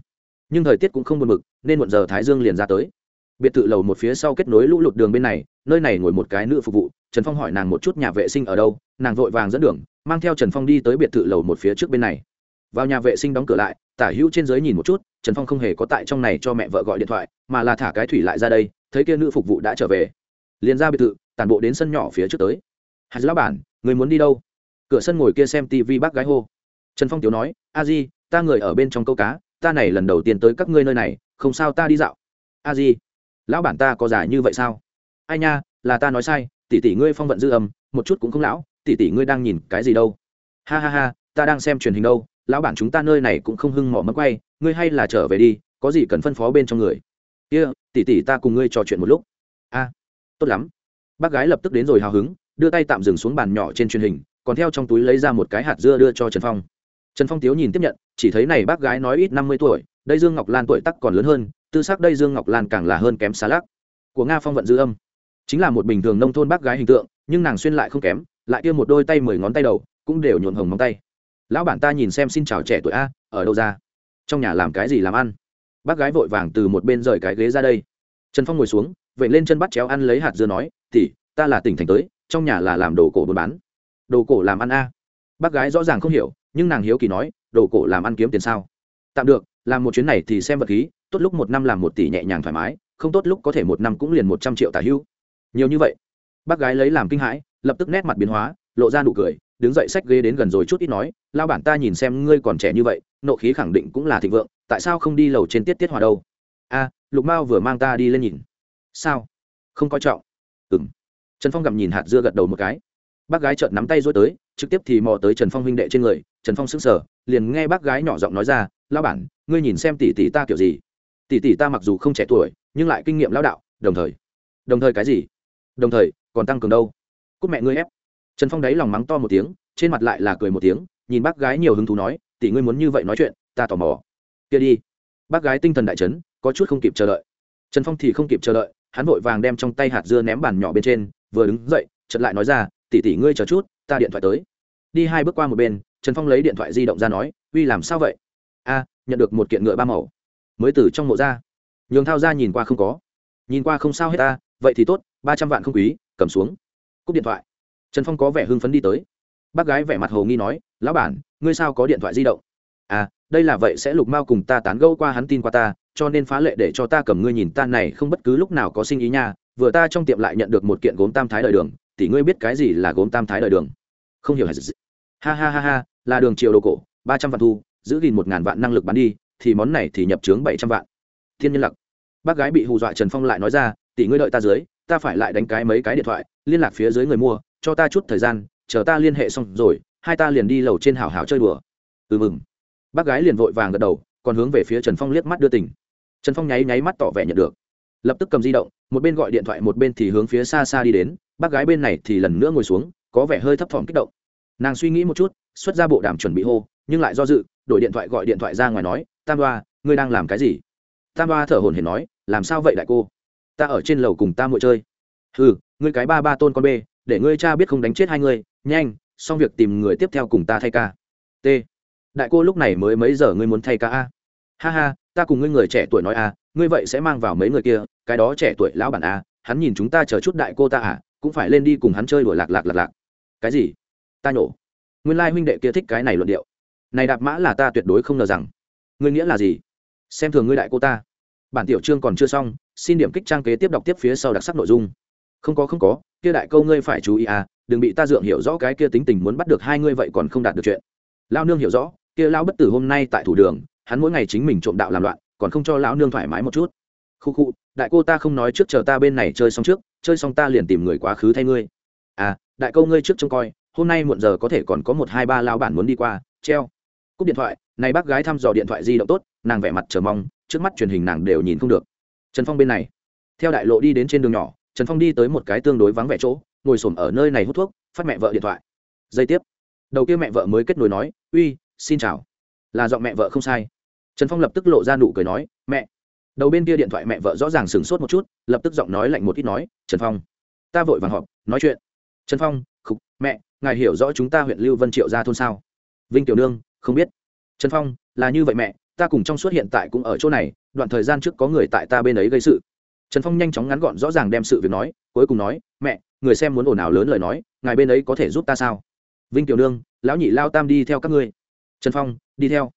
Nhưng thời tiết cũng không buồn bực, nên muộn giờ thái dương liền ra tới. Biệt thự lầu một phía sau kết nối lũ lụt đường bên này, nơi này ngồi một cái nữ phục vụ, trần phong hỏi nàng một chút nhà vệ sinh ở đâu, nàng vội vàng dẫn đường, mang theo trần phong đi tới biệt thự lầu một phía trước bên này. Vào nhà vệ sinh đóng cửa lại, tả hữu trên dưới nhìn một chút, trần phong không hề có tại trong này cho mẹ vợ gọi điện thoại, mà là thả cái thủy lại ra đây, thấy kia nữ phục vụ đã trở về. Liền ra biệt thự, tản bộ đến sân nhỏ phía trước tới. Hạt lão bản, người muốn đi đâu? Cửa sân ngồi kia xem tv bác gái hô. Trần phong tiếu nói a di ta người ở bên trong câu cá ta này lần đầu tiên tới các ngươi nơi này không sao ta đi dạo. A di lão bản ta có giả như vậy sao? Ai nha là ta nói sai tỷ tỷ ngươi phong vận dư âm một chút cũng không lão tỷ tỷ ngươi đang nhìn cái gì đâu. Ha ha ha ta đang xem truyền hình đâu lão bản chúng ta nơi này cũng không hưng mỏ mất quay ngươi hay là trở về đi có gì cần phân phó bên trong người. Kia、yeah, tỷ tỷ ta cùng ngươi trò chuyện một lúc. A tốt lắm. Bác gái lập tức đến rồi hào hứng đưa tay tạm dừng xuống bàn nhỏ trên truyền hình còn theo trong túi lấy ra một cái hạt dưa đưa cho trần phong. Trần phong tiếu nhìn tiếp nhận, chỉ thấy này bác gái nói ít năm mươi tuổi, đây dương ngọc lan tuổi tắc còn lớn hơn, tư xác đây dương ngọc lan càng là hơn kém xa lắc. Của nga phong vận dư âm. Chính là một bình thường nông thôn bác gái hình tượng, nhưng nàng xuyên lại không kém, lại kia một đôi tay mười ngón tay đầu, cũng đều nhuộm hồng móng tay. Lão bản ta nhìn xem xin chào trẻ tuổi a, ở đâu ra? Trong nhà làm cái gì làm ăn? Bác gái vội vàng từ một bên rời cái ghế ra đây. Trần phong ngồi xuống vậy lên chân bắt chéo ăn lấy hạt dưa nói tỉ ta là tỉnh thành tới, trong nhà là làm đồ cổ buôn bán đồ cổ làm ăn a. Bác gái rõ ràng không hiểu, nhưng nàng hiếu kỳ nói, đồ cổ làm ăn kiếm tiền sao? Tạm được, làm một chuyến này thì xem vật khí, tốt lúc một năm làm một tỷ nhẹ nhàng thoải mái, không tốt lúc có thể một năm cũng liền một trăm triệu tả hưu. Nhiều như vậy. Bác gái lấy làm kinh hãi, lập tức nét mặt biến hóa, lộ ra nụ cười, đứng dậy sách ghế đến gần rồi chút ít nói lao bản ta nhìn xem ngươi còn trẻ như vậy, nộ khí khẳng định cũng là thịnh vượng, tại sao không đi lầu trên tiết tiết hòa đâu? A, lục mao vừa mang ta đi lên nhìn. Sao? Không coi trọng. Ừng trần phong gặm nhìn hạt dưa gật đầu một cái bác gái trợn nắm tay rối tới, trực tiếp thì mò tới trần phong huynh đệ trên người. Trần phong sững sờ, liền nghe bác gái nhỏ giọng nói ra lao bản, ngươi nhìn xem tỷ tỷ ta kiểu gì? Tỷ tỷ ta mặc dù không trẻ tuổi, nhưng lại kinh nghiệm lao đạo, đồng thời. Đồng thời cái gì? Đồng thời, còn tăng cường đâu? Cúc mẹ ngươi ép. Trần phong đáy lòng mắng to một tiếng, trên mặt lại là cười một tiếng, nhìn bác gái nhiều hứng thú nói, tỷ ngươi muốn như vậy nói chuyện, ta tò mò. Kia đi. Bác gái tinh thần đại chấn, có chút không kịp chờ đợi. Trần phong thì không kịp chờ đợi, hắn vội vàng đem trong tay hạt dưa ném bàn nhỏ bên trên, vừa đứng dậy, chợt lại nói ra tỉ tỷ ngươi chờ chút, ta điện thoại tới. Đi hai bước qua một bên, trần phong lấy điện thoại di động ra nói, uy, làm sao vậy? A, nhận được một kiện ngựa ba màu. Mới từ trong mộ ra. Nhường thao ra nhìn qua không có. Nhìn qua không sao hết ta, vậy thì tốt, ba trăm vạn không quý, cầm xuống. Cúp điện thoại. Trần phong có vẻ hưng phấn đi tới. Bác gái vẻ mặt hồ nghi nói, lão bản, ngươi sao có điện thoại di động? À đây là vậy sẽ lục mao cùng ta tán gẫu qua hắn tin qua ta, cho nên phá lệ để cho ta cầm ngươi nhìn ta này không bất cứ lúc nào có sinh ý nha, vừa ta trong tiệm lại nhận được một kiện gốm tam thái đời đường tỷ ngươi biết cái gì là gốm tam thái đời đường? Không hiểu ha ha ha ha, là đường triều đồ cổ, ba trăm vạn thu, giữ gìn một ngàn vạn năng lực bán đi, thì món này thì nhập trướng bảy trăm vạn. Thiên nhân lặc. Bác gái bị hù dọa trần phong lại nói ra, tỷ ngươi đợi ta dưới, ta phải lại đánh cái mấy cái điện thoại, liên lạc phía dưới người mua, cho ta chút thời gian, chờ ta liên hệ xong rồi, hai ta liền đi lầu trên hào hào chơi đùa. Ừ mừng. Bác gái liền vội vàng gật đầu, còn hướng về phía trần phong liếc mắt đưa tỉnh trần phong nháy nháy mắt tỏ vẻ nhận được. Lập tức cầm di động, một bên gọi điện thoại, một bên thì hướng phía xa xa đi đến bác gái bên này thì lần nữa ngồi xuống, có vẻ hơi thấp thỏm kích động. Nàng suy nghĩ một chút, xuất ra bộ đàm chuẩn bị hô, nhưng lại do dự, đổi điện thoại gọi điện thoại ra ngoài nói, tam đoa, ngươi đang làm cái gì? Tam đoa thở hồn hển nói, làm sao vậy đại cô? Ta ở trên lầu cùng ta muội chơi. Ừ ngươi cái ba ba tôn con bê, để ngươi cha biết không đánh chết hai ngươi, nhanh, xong việc tìm người tiếp theo cùng ta thay ca. T. Đại cô lúc này mới mấy giờ ngươi muốn thay ca a? Ha ha, ta cùng ngươi người trẻ tuổi nói a, ngươi vậy sẽ mang vào mấy người kia, cái đó trẻ tuổi lão bản a, hắn nhìn chúng ta chờ chút đại cô ta à cũng phải lên đi cùng hắn chơi đuổi lạc lạc lạc lạc. Cái gì? Ta nhổ. Nguyên lai huynh đệ kia thích cái này luận điệu. Này đạp mã là ta tuyệt đối không ngờ rằng. Ngươi nghĩa là gì? Xem thường ngươi đại cô ta. Bản tiểu chương còn chưa xong, xin điểm kích trang kế tiếp đọc tiếp phía sau đặc sắc nội dung. Không có không có, kia đại câu ngươi phải chú ý à đừng bị ta dượng hiểu rõ cái kia tính tình muốn bắt được hai ngươi vậy còn không đạt được chuyện. Lao nương hiểu rõ, kia lao bất tử hôm nay tại thủ đường, hắn mỗi ngày chính mình trộm đạo làm loạn, còn không cho lão nương thoải mái một chút khu khu, đại cô ta không nói trước chờ ta bên này chơi xong trước, chơi xong ta liền tìm người quá khứ thay ngươi. À đại câu ngươi trước trông coi, hôm nay muộn giờ có thể còn có một hai ba lao bản muốn đi qua, treo. Cúp điện thoại, này bác gái thăm dò điện thoại di động tốt, nàng vẻ mặt chờ mong, trước mắt truyền hình nàng đều nhìn không được. Trần phong bên này. Theo đại lộ đi đến trên đường nhỏ, trần phong đi tới một cái tương đối vắng vẻ chỗ, ngồi s ở nơi này hút thuốc, phát mẹ vợ điện thoại. Giây tiếp. Đầu kia mẹ vợ mới kết nối nói, uy, xin chào. Là giọng mẹ vợ không sai. Trần phong lập tức lộ ra nụ cười nói, mẹ đầu bên kia điện thoại mẹ vợ rõ ràng sửng sốt một chút, lập tức giọng nói lạnh một ít nói, trần phong, ta vội vàng họp, nói chuyện. Trần phong, khục, mẹ, ngài hiểu rõ chúng ta huyện lưu vân triệu ra thôn sao? Vinh tiểu nương, không biết. Trần phong, là như vậy mẹ, ta cùng trong suốt hiện tại cũng ở chỗ này, đoạn thời gian trước có người tại ta bên ấy gây sự. Trần phong nhanh chóng ngắn gọn rõ ràng đem sự việc nói, cuối cùng nói, mẹ, người xem muốn ồn ào lớn lời nói, ngài bên ấy có thể giúp ta sao? Vinh tiểu nương, lão nhị lao tam đi theo các ngươi. Trần phong, đi theo.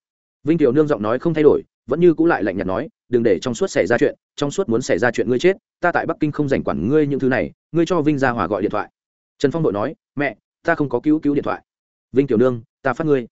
Vinh tiểu nương giọng nói không thay đổi, vẫn như cũng lại lạnh nhạt nói đừng để trong suốt xảy ra chuyện, trong suốt muốn xảy ra chuyện ngươi chết, ta tại bắc kinh không rảnh quản ngươi những thứ này, ngươi cho vinh gia hòa gọi điện thoại. Trần phong đội nói, mẹ, ta không có cứu cứu điện thoại. Vinh tiểu nương, ta phát ngươi.